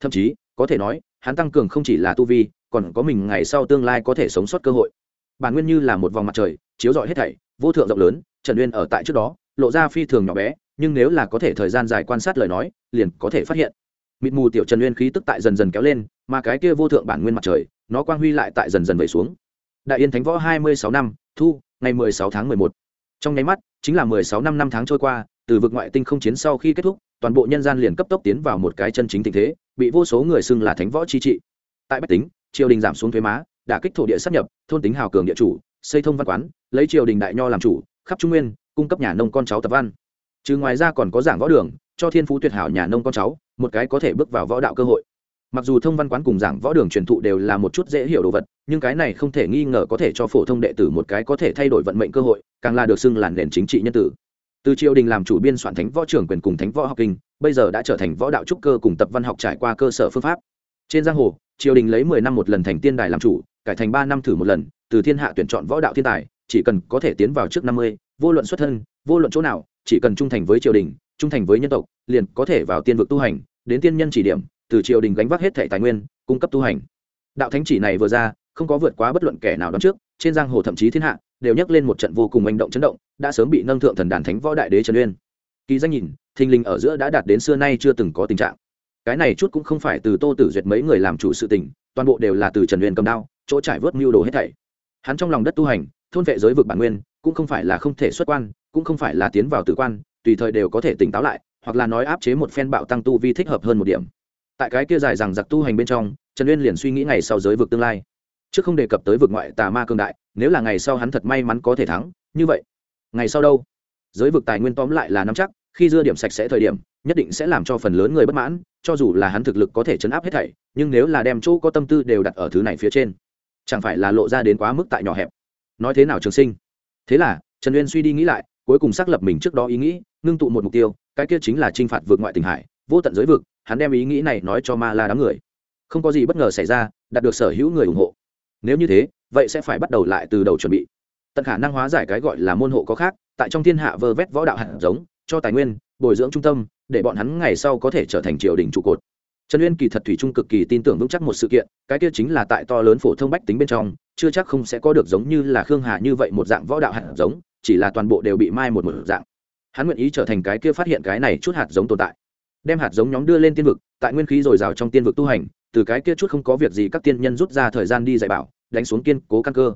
Thậm chí, có thể nói, hắn tăng cường không chỉ là tu vi, còn có mình ngày sau tương lai có thể sống sót cơ hội. Bản nguyên như là một vòng mặt trời, chiếu rọi hết thảy, vô thượng rộng lớn, trần uyên ở tại trước đó, lộ ra phi thường nhỏ bé, nhưng nếu là có thể thời gian dài quan sát lời nói, liền có thể phát hiện. Mịt mù tiểu trần uyên khí tức tại dần dần kéo lên, mà cái kia vô thượng bản nguyên mặt trời, nó quang huy lại tại dần dần vẩy xuống. Đại yên thánh võ hai mươi sáu năm, thu, ngày mười sáu tháng mười một trong nháy mắt, chính là mười sáu năm năm tháng trôi qua, từ vực ngoại tinh không chiến sau khi kết thúc, toàn bộ nhân gian liền cấp tốc tiến vào một cái chân chính tình thế, bị vô số người xưng là thánh võ chi trị. Tại bách tính, triều đình giảm xuống thuế má, đả kích thổ địa sắp nhập, thôn tính hào cường địa chủ, xây thông văn quán, lấy triều đình đại nho làm chủ, khắp trung nguyên, cung cấp nhà nông con cháu tập văn. Chứ ngoài ra còn có giảng võ đường, cho thiên phú tuyệt hảo nhà nông con cháu, một cái có thể bước vào võ đạo cơ hội mặc dù thông văn quán cùng giảng võ đường truyền thụ đều là một chút dễ hiểu đồ vật, nhưng cái này không thể nghi ngờ có thể cho phổ thông đệ tử một cái có thể thay đổi vận mệnh cơ hội, càng là được xưng là nền chính trị nhân tử. Từ triều đình làm chủ biên soạn thánh võ trưởng quyền cùng thánh võ học kinh, bây giờ đã trở thành võ đạo trúc cơ cùng tập văn học trải qua cơ sở phương pháp. Trên giang hồ, triều đình lấy mười năm một lần thành tiên đài làm chủ, cải thành ba năm thử một lần, từ thiên hạ tuyển chọn võ đạo thiên tài, chỉ cần có thể tiến vào trước năm mươi, vô luận xuất thân, vô luận chỗ nào, chỉ cần trung thành với triều đình, trung thành với nhân tộc, liền có thể vào tiên vực tu hành, đến tiên nhân chỉ điểm từ triều đình gánh vác hết thẻ tài nguyên, cung cấp tu hành. Đạo thánh chỉ này vừa ra, không có vượt quá bất luận kẻ nào đón trước, trên giang hồ thậm chí thiên hạ, đều nhắc lên một trận vô cùng manh động chấn động, đã sớm bị nâng thượng thần đàn thánh võ đại đế trần uyên. Kỳ danh nhìn, thình linh ở giữa đã đạt đến xưa nay chưa từng có tình trạng. Cái này chút cũng không phải từ tô tử duyệt mấy người làm chủ sự tình, toàn bộ đều là từ trần uyên cầm đao, chỗ trải vớt mưu đồ hết thảy. Hắn trong lòng đất tu hành, thôn vệ giới vực bản nguyên, cũng không phải là không thể xuất quan, cũng không phải là tiến vào tử quan, tùy thời đều có thể tỉnh táo lại, hoặc là nói áp chế một phen bạo tăng tu vi thích hợp hơn một điểm tại cái kia dài rằng giặc tu hành bên trong, trần uyên liền suy nghĩ ngày sau giới vực tương lai. Trước không đề cập tới vực ngoại tà ma cương đại, nếu là ngày sau hắn thật may mắn có thể thắng, như vậy, ngày sau đâu? Giới vực tài nguyên tóm lại là nắm chắc, khi dưa điểm sạch sẽ thời điểm, nhất định sẽ làm cho phần lớn người bất mãn, cho dù là hắn thực lực có thể chấn áp hết thảy, nhưng nếu là đem chỗ có tâm tư đều đặt ở thứ này phía trên, chẳng phải là lộ ra đến quá mức tại nhỏ hẹp. Nói thế nào trường sinh? Thế là, trần uyên suy đi nghĩ lại, cuối cùng xác lập mình trước đó ý nghĩ, ngưng tụ một mục tiêu, cái kia chính là t r i n h phạt vượt ngoại tình hải, vô tận giới vực hắn đem ý nghĩ này nói cho ma la đám người. Không có gì bất ngờ xảy ra, đạt được sở hữu người ủng hộ. Nếu như thế, vậy sẽ phải bắt đầu lại từ đầu chuẩn bị. Tận khả năng hóa giải cái gọi là môn hộ có khác, tại trong thiên hạ vơ vét võ đạo hạt giống, cho tài nguyên, bồi dưỡng trung tâm, để bọn hắn ngày sau có thể trở thành triều đình trụ cột. Trần uyên kỳ thật thủy trung cực kỳ tin tưởng vững chắc một sự kiện, cái kia chính là tại to lớn phổ thông bách tính bên trong, chưa chắc không sẽ có được giống như là khương hà như vậy một dạng võ đạo hạt giống, chỉ là toàn bộ đều bị mai một một dạng. Hắn nguyện ý trở thành cái kia phát hiện cái này chút hạt giống tồn tại đem hạt giống nhóm đưa lên tiên vực, tại nguyên khí dồi dào trong tiên vực tu hành, từ cái kia chút không có việc gì các tiên nhân rút ra thời gian đi dạy bảo, đánh xuống kiên cố căn cơ.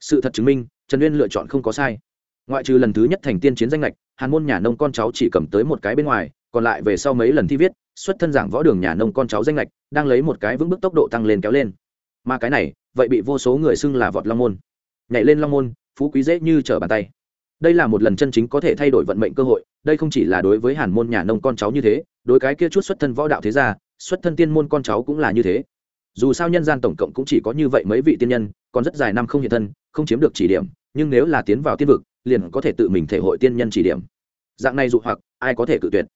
Sự thật chứng minh, trần uyên lựa chọn không có sai. Ngoại trừ lần thứ nhất thành tiên chiến danh lệch hàn môn nhà nông con cháu chỉ cầm tới một cái bên ngoài, còn lại về sau mấy lần thi viết, xuất thân giảng võ đường nhà nông con cháu danh lệch đang lấy một cái vững bước tốc độ tăng lên kéo lên. Mà cái này, vậy bị vô số người xưng là vọt long môn. Nhảy lên long môn, phú quý dễ như trở bàn tay. Đây là một lần chân chính có thể thay đổi vận mệnh cơ hội, đây không chỉ là đối với hàn môn nhà nông con cháu như thế đối cái kia chút xuất thân võ đạo thế gia, xuất thân tiên môn con cháu cũng là như thế. Dù sao nhân gian tổng cộng cũng chỉ có như vậy mấy vị tiên nhân, còn rất dài năm không hiện thân, không chiếm được chỉ điểm, nhưng nếu là tiến vào tiên vực, liền có thể tự mình thể hội tiên nhân chỉ điểm. Dạng này dụ hoặc, ai có thể cự tuyệt?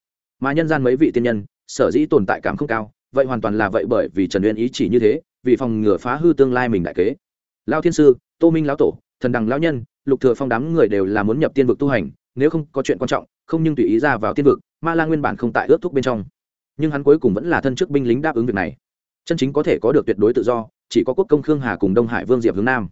Mà nhân gian mấy vị tiên nhân, sở dĩ tồn tại cảm không cao, vậy hoàn toàn là vậy bởi vì trần uyên ý chỉ như thế, vì phòng ngừa phá hư tương lai mình đại kế. Lao thiên sư, tô minh lão tổ, thần đằng lão nhân, lục thừa phong đám người đều là muốn nhập tiên vực tu hành nếu không có chuyện quan trọng, không nhưng tùy ý ra vào tiên vực, ma la nguyên bản không tại ước thúc bên trong. Nhưng hắn cuối cùng vẫn là thân chức binh lính đáp ứng việc này. Chân chính có thể có được tuyệt đối tự do, chỉ có quốc công khương hà cùng đông hải vương diệp hướng nam.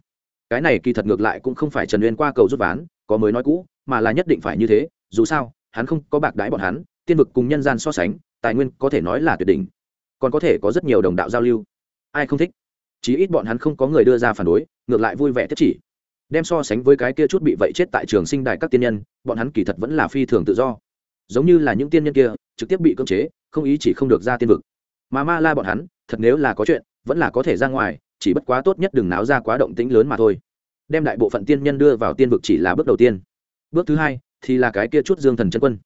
Cái này kỳ thật ngược lại cũng không phải trần uyên qua cầu rút ván, có mới nói cũ, mà là nhất định phải như thế, dù sao, hắn không có bạc đái bọn hắn, tiên vực cùng nhân gian so sánh, tài nguyên có thể nói là tuyệt đỉnh. Còn có thể có rất nhiều đồng đạo giao lưu. Ai không thích? Chí ít bọn hắn không có người đưa ra phản đối, ngược lại vui vẻ tiếp chỉ đem so sánh với cái kia chút bị vậy chết tại trường sinh đài các tiên nhân, bọn hắn kỳ thật vẫn là phi thường tự do. Giống như là những tiên nhân kia, trực tiếp bị cưỡng chế, không ý chỉ không được ra tiên vực. Mà ma la bọn hắn, thật nếu là có chuyện, vẫn là có thể ra ngoài, chỉ bất quá tốt nhất đừng náo ra quá động tĩnh lớn mà thôi. Đem đại bộ phận tiên nhân đưa vào tiên vực chỉ là bước đầu tiên. Bước thứ hai, thì là cái kia chút dương thần chân quân.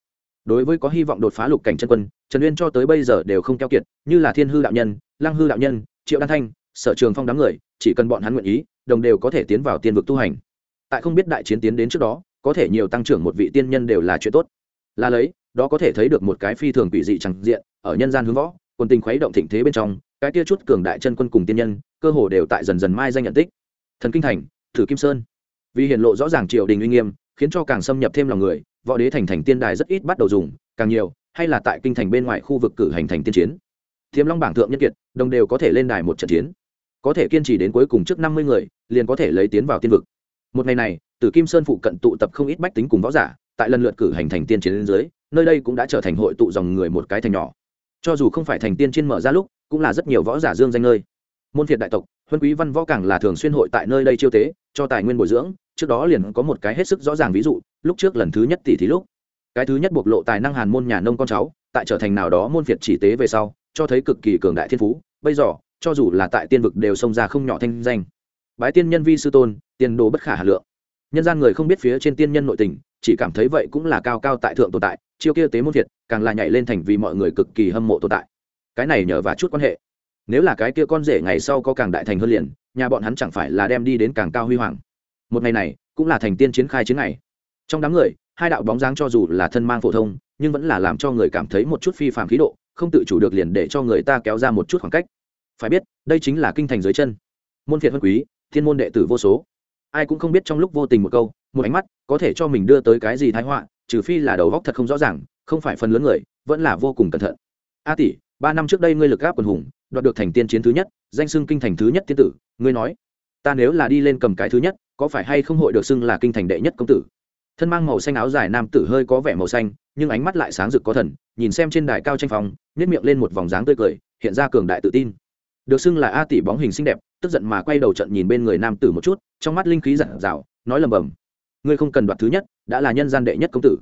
Đối với có hy vọng đột phá lục cảnh chân quân, trần uyên cho tới bây giờ đều không keo kiệt, như là thiên hư đạo nhân, lăng hư đạo nhân, triệu đan thanh, sở trường phong đám người, chỉ cần bọn hắn nguyện ý đồng đều có thể tiến vào tiên vực tu hành. Tại không biết đại chiến tiến đến trước đó, có thể nhiều tăng trưởng một vị tiên nhân đều là chuyện tốt. Là lấy, đó có thể thấy được một cái phi thường quỷ dị chẳng diện, ở nhân gian hướng võ quân tình khuấy động thịnh thế bên trong, cái kia chút cường đại chân quân cùng tiên nhân, cơ hồ đều tại dần dần mai danh nhận tích. Thần kinh thành, thử kim sơn. Vì hiện lộ rõ ràng triều đình uy nghiêm, khiến cho càng xâm nhập thêm lòng người, võ đế thành thành tiên đài rất ít bắt đầu dùng, càng nhiều, hay là tại kinh thành bên ngoài khu vực cử hành thành tiên chiến. Thiếm long bảng thượng nhân kiệt, đồng đều có thể lên đài một trận chiến có thể kiên trì đến cuối cùng trước năm mươi người, liền có thể lấy tiến vào tiên vực. Một ngày này, tử kim sơn phụ cận tụ tập không ít bách tính cùng võ giả, tại lần lượt cử hành thành tiên chiến đến dưới, nơi đây cũng đã trở thành hội tụ dòng người một cái thành nhỏ. Cho dù không phải thành tiên trên mở ra lúc, cũng là rất nhiều võ giả dương danh nơi. Môn phiệt đại tộc, huân quý văn võ càng là thường xuyên hội tại nơi đây chiêu tế, cho tài nguyên bồi dưỡng, trước đó liền có một cái hết sức rõ ràng ví dụ, lúc trước lần thứ nhất tỷ thí lúc. Cái thứ nhất bộc lộ tài năng hàn môn nhà nông con cháu, tại trở thành nào đó môn phiệt chỉ tế về sau, cho thấy cực kỳ cường đại thiên phú, bây giờ cho dù là tại tiên vực đều xông ra không nhỏ thanh danh. Bái tiên nhân vi sư tôn tiền đồ bất khả hà lượng. Nhân gian người không biết phía trên tiên nhân nội tình, chỉ cảm thấy vậy cũng là cao cao tại thượng tồn tại, chiêu kia tế môn thiệt, càng là nhảy lên thành vì mọi người cực kỳ hâm mộ tồn tại. Cái này nhờ và chút quan hệ. Nếu là cái kia con rể ngày sau có càng đại thành hơn liền, nhà bọn hắn chẳng phải là đem đi đến càng cao huy hoàng. Một ngày này, cũng là thành tiên chiến khai chiến ngày. Trong đám người, hai đạo bóng dáng cho dù là thân mang phổ thông, nhưng vẫn là làm cho người cảm thấy một chút phi phạm khí độ, không tự chủ được liền để cho người ta kéo ra một chút khoảng cách phải biết, đây chính là kinh thành dưới chân. Môn phiệt vân quý, thiên môn đệ tử vô số. Ai cũng không biết trong lúc vô tình một câu, một ánh mắt, có thể cho mình đưa tới cái gì thái họa, trừ phi là đầu góc thật không rõ ràng, không phải phần lớn người, vẫn là vô cùng cẩn thận. A tỷ, ba năm trước đây ngươi lực gáp quần hùng, đoạt được thành tiên chiến thứ nhất, danh xưng kinh thành thứ nhất tiên tử, ngươi nói, ta nếu là đi lên cầm cái thứ nhất, có phải hay không hội được xưng là kinh thành đệ nhất công tử? Thân mang màu xanh áo dài nam tử hơi có vẻ màu xanh, nhưng ánh mắt lại sáng rực có thần, nhìn xem trên đài cao tranh phòng nhét miệng lên một vòng dáng tươi cười, hiện ra cường đại tự tin được xưng là a tỷ bóng hình xinh đẹp tức giận mà quay đầu trận nhìn bên người nam tử một chút trong mắt linh khí giản dào, nói lầm bầm. Ngươi không cần đoạt thứ nhất đã là nhân gian đệ nhất công tử.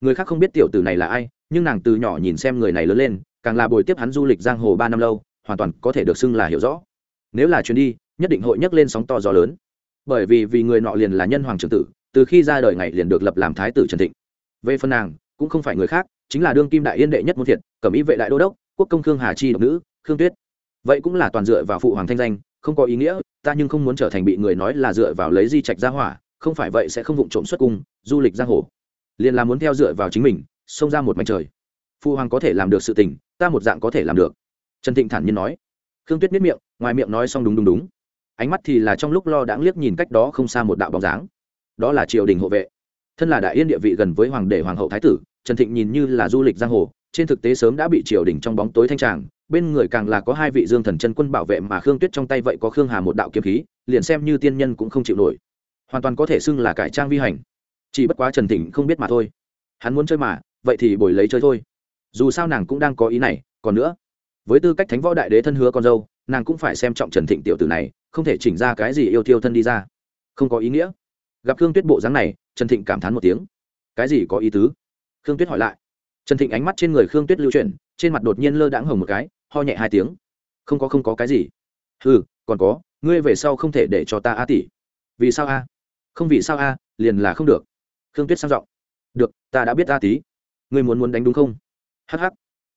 Người khác không biết tiểu tử này là ai nhưng nàng từ nhỏ nhìn xem người này lớn lên càng là bồi tiếp hắn du lịch giang hồ ba năm lâu hoàn toàn có thể được xưng là hiểu rõ. Nếu là chuyến đi nhất định hội nhấc lên sóng to gió lớn. Bởi vì vì người nọ liền là nhân hoàng trưởng tử từ khi ra đời ngày liền được lập làm thái tử trần thịnh. Về phần nàng cũng không phải người khác chính là đương kim đại yên đệ nhất môn thiệt cẩm ý vệ đại đô đốc quốc công khương hà chi độc nữ khương tuyết vậy cũng là toàn dựa vào phụ hoàng thanh danh, không có ý nghĩa, ta nhưng không muốn trở thành bị người nói là dựa vào lấy di trạch ra hỏa, không phải vậy sẽ không vụng trộm xuất cung, du lịch giang hồ. Liền là muốn theo dựa vào chính mình, xông ra một mảnh trời. Phụ hoàng có thể làm được sự tình, ta một dạng có thể làm được. Trần thịnh thản nhiên nói. Khương tuyết miết miệng, ngoài miệng nói xong đúng đúng đúng. Ánh mắt thì là trong lúc lo đãng liếc nhìn cách đó không xa một đạo bóng dáng. Đó là triều đình hộ vệ. Thân là đại yên địa vị gần với hoàng đế hoàng hậu thái tử, trần thịnh nhìn như là du lịch giang hồ, trên thực tế sớm đã bị triều đình trong bóng tối thanh tràng bên người càng là có hai vị dương thần chân quân bảo vệ mà khương tuyết trong tay vậy có khương hà một đạo kiếm khí, liền xem như tiên nhân cũng không chịu nổi. Hoàn toàn có thể xưng là cải trang vi hành. Chỉ bất quá trần thịnh không biết mà thôi. Hắn muốn chơi mà, vậy thì bồi lấy chơi thôi. Dù sao nàng cũng đang có ý này, còn nữa, với tư cách thánh võ đại đế thân hứa con dâu, nàng cũng phải xem trọng trần thịnh tiểu tử này, không thể chỉnh ra cái gì yêu thiêu thân đi ra. Không có ý nghĩa. Gặp khương tuyết bộ dáng này, trần thịnh cảm thán một tiếng. Cái gì có ý tứ? Khương tuyết hỏi lại. Trần thịnh ánh mắt trên người khương tuyết lưu chuyển, trên mặt đột nhiên lơ đãng hồng một cái ho nhẹ hai tiếng. Không có không có cái gì. Ừ còn có, ngươi về sau không thể để cho ta a tỷ. Vì sao a? Không vì sao a, liền là không được. Khương tuyết sang giọng. Được, ta đã biết a tí. Ngươi muốn muốn đánh đúng không? Hh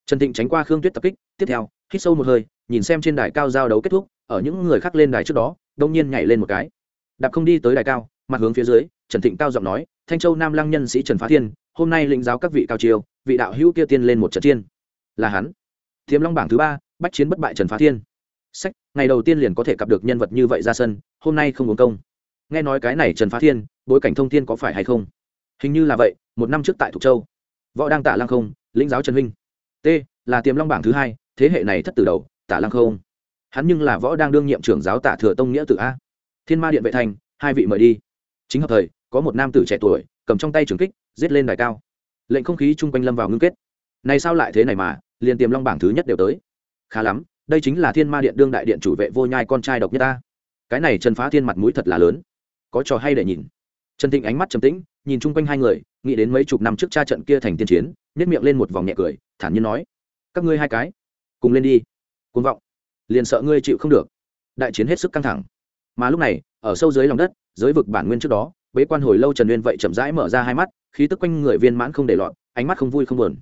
trần thịnh tránh qua khương tuyết tập kích, tiếp theo, hít sâu một hơi, nhìn xem trên đài cao giao đấu kết thúc, ở những người khác lên đài trước đó, đông nhiên nhảy lên một cái. Đạp không đi tới đài cao, mặt hướng phía dưới, trần thịnh cao giọng nói, thanh châu nam lăng nhân sĩ trần phá thiên, hôm nay lĩnh giáo các vị cao chiêu vị đạo hữu kia tiên lên một trận tiên là hắn thiếm long bảng thứ ba, bách chiến bất bại trần phá thiên. Sách, ngày đầu tiên liền có thể gặp được nhân vật như vậy ra sân, hôm nay không uống công. Nghe nói cái này trần phá thiên, bối cảnh thông thiên có phải hay không? Hình như là vậy, một năm trước tại thục châu. Võ đang tạ lăng không, lĩnh giáo trần huynh. T, là tiềm long bảng thứ hai, thế hệ này thất từ đầu tạ lăng không. Hắn nhưng là võ đang đương nhiệm trưởng giáo tạ thừa tông nghĩa tử a. Thiên ma điện vệ thành, hai vị mời đi. Chính hợp thời, có một nam tử trẻ tuổi, cầm trong tay trường kích, giết lên đài cao. Lệnh không khí chung quanh lâm vào ngưng kết. Này sao lại thế này mà liền tiềm long bảng thứ nhất đều tới. Khá lắm, đây chính là thiên ma điện đương đại điện chủ vệ vô nhai con trai độc nhất ta. Cái này trần phá thiên mặt mũi thật là lớn. Có trò hay để nhìn. Trần thịnh ánh mắt trầm tĩnh, nhìn chung quanh hai người, nghĩ đến mấy chục năm trước cha trận kia thành tiên chiến nếp miệng lên một vòng nhẹ cười, thản nhiên nói, các ngươi hai cái, cùng lên đi. Côn vọng. Liền sợ ngươi chịu không được. Đại chiến hết sức căng thẳng. Mà lúc này, ở sâu dưới lòng đất, giới vực bản nguyên trước đó, bế quan hồi lâu trần nguyên vậy chậm rãi mở ra hai mắt, khí tức quanh người viên mãn không để lọt, ánh mắt không vui không buồn.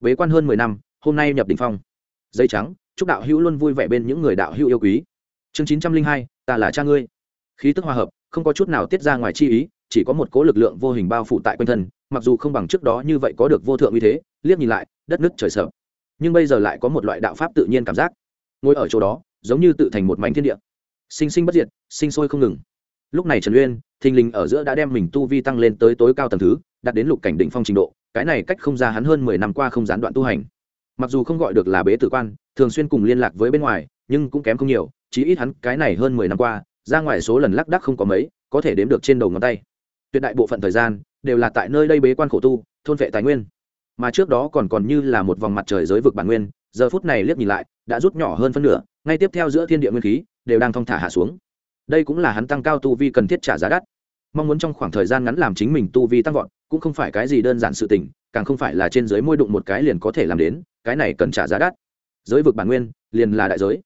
Bế quan hơn mười năm hôm nay nhập đ phong. Dây trắng, chúc đạo hữu luôn vui vẻ bên những người đạo hữu yêu quý. Chương chín trăm linh hai, ta là cha ngươi. Khí tức hòa hợp, không có chút nào tiết ra ngoài chi ý, chỉ có một cố lực lượng vô hình bao phủ tại quanh thân, mặc dù không bằng trước đó như vậy có được vô thượng uy thế, liếc nhìn lại, đất nứt trời sợ. Nhưng bây giờ lại có một loại đạo pháp tự nhiên cảm giác. Ngồi ở chỗ đó, giống như tự thành một mảnh thiên địa. Sinh sinh bất diệt, sinh sôi không ngừng. Lúc này trần uyên, thình lình ở giữa đã đem mình tu vi tăng lên tới tối cao tầng thứ, đạt đến lục cảnh đỉnh phong trình độ, cái này cách không ra hắn hơn mười năm qua không gián đoạn tu hành mặc dù không gọi được là bế tử quan, thường xuyên cùng liên lạc với bên ngoài, nhưng cũng kém không nhiều, chí ít hắn cái này hơn mười năm qua, ra ngoài số lần lắc đắc không có mấy, có thể đếm được trên đầu ngón tay. Tuyệt đại bộ phận thời gian, đều là tại nơi đây bế quan khổ tu, thôn vệ tài nguyên. Mà trước đó còn còn như là một vòng mặt trời giới vực bản nguyên, giờ phút này liếc nhìn lại, đã rút nhỏ hơn phân nửa, ngay tiếp theo giữa thiên địa nguyên khí, đều đang thong thả hạ xuống. Đây cũng là hắn tăng cao tu vi cần thiết trả giá đắt. Mong muốn trong khoảng thời gian ngắn làm chính mình tu vi tăng vọt, cũng không phải cái gì đơn giản sự tình, càng không phải là trên giới môi đụng một cái liền có thể làm đến cái này cần trả giá đắt. Giới vực bản nguyên, liền là đại giới.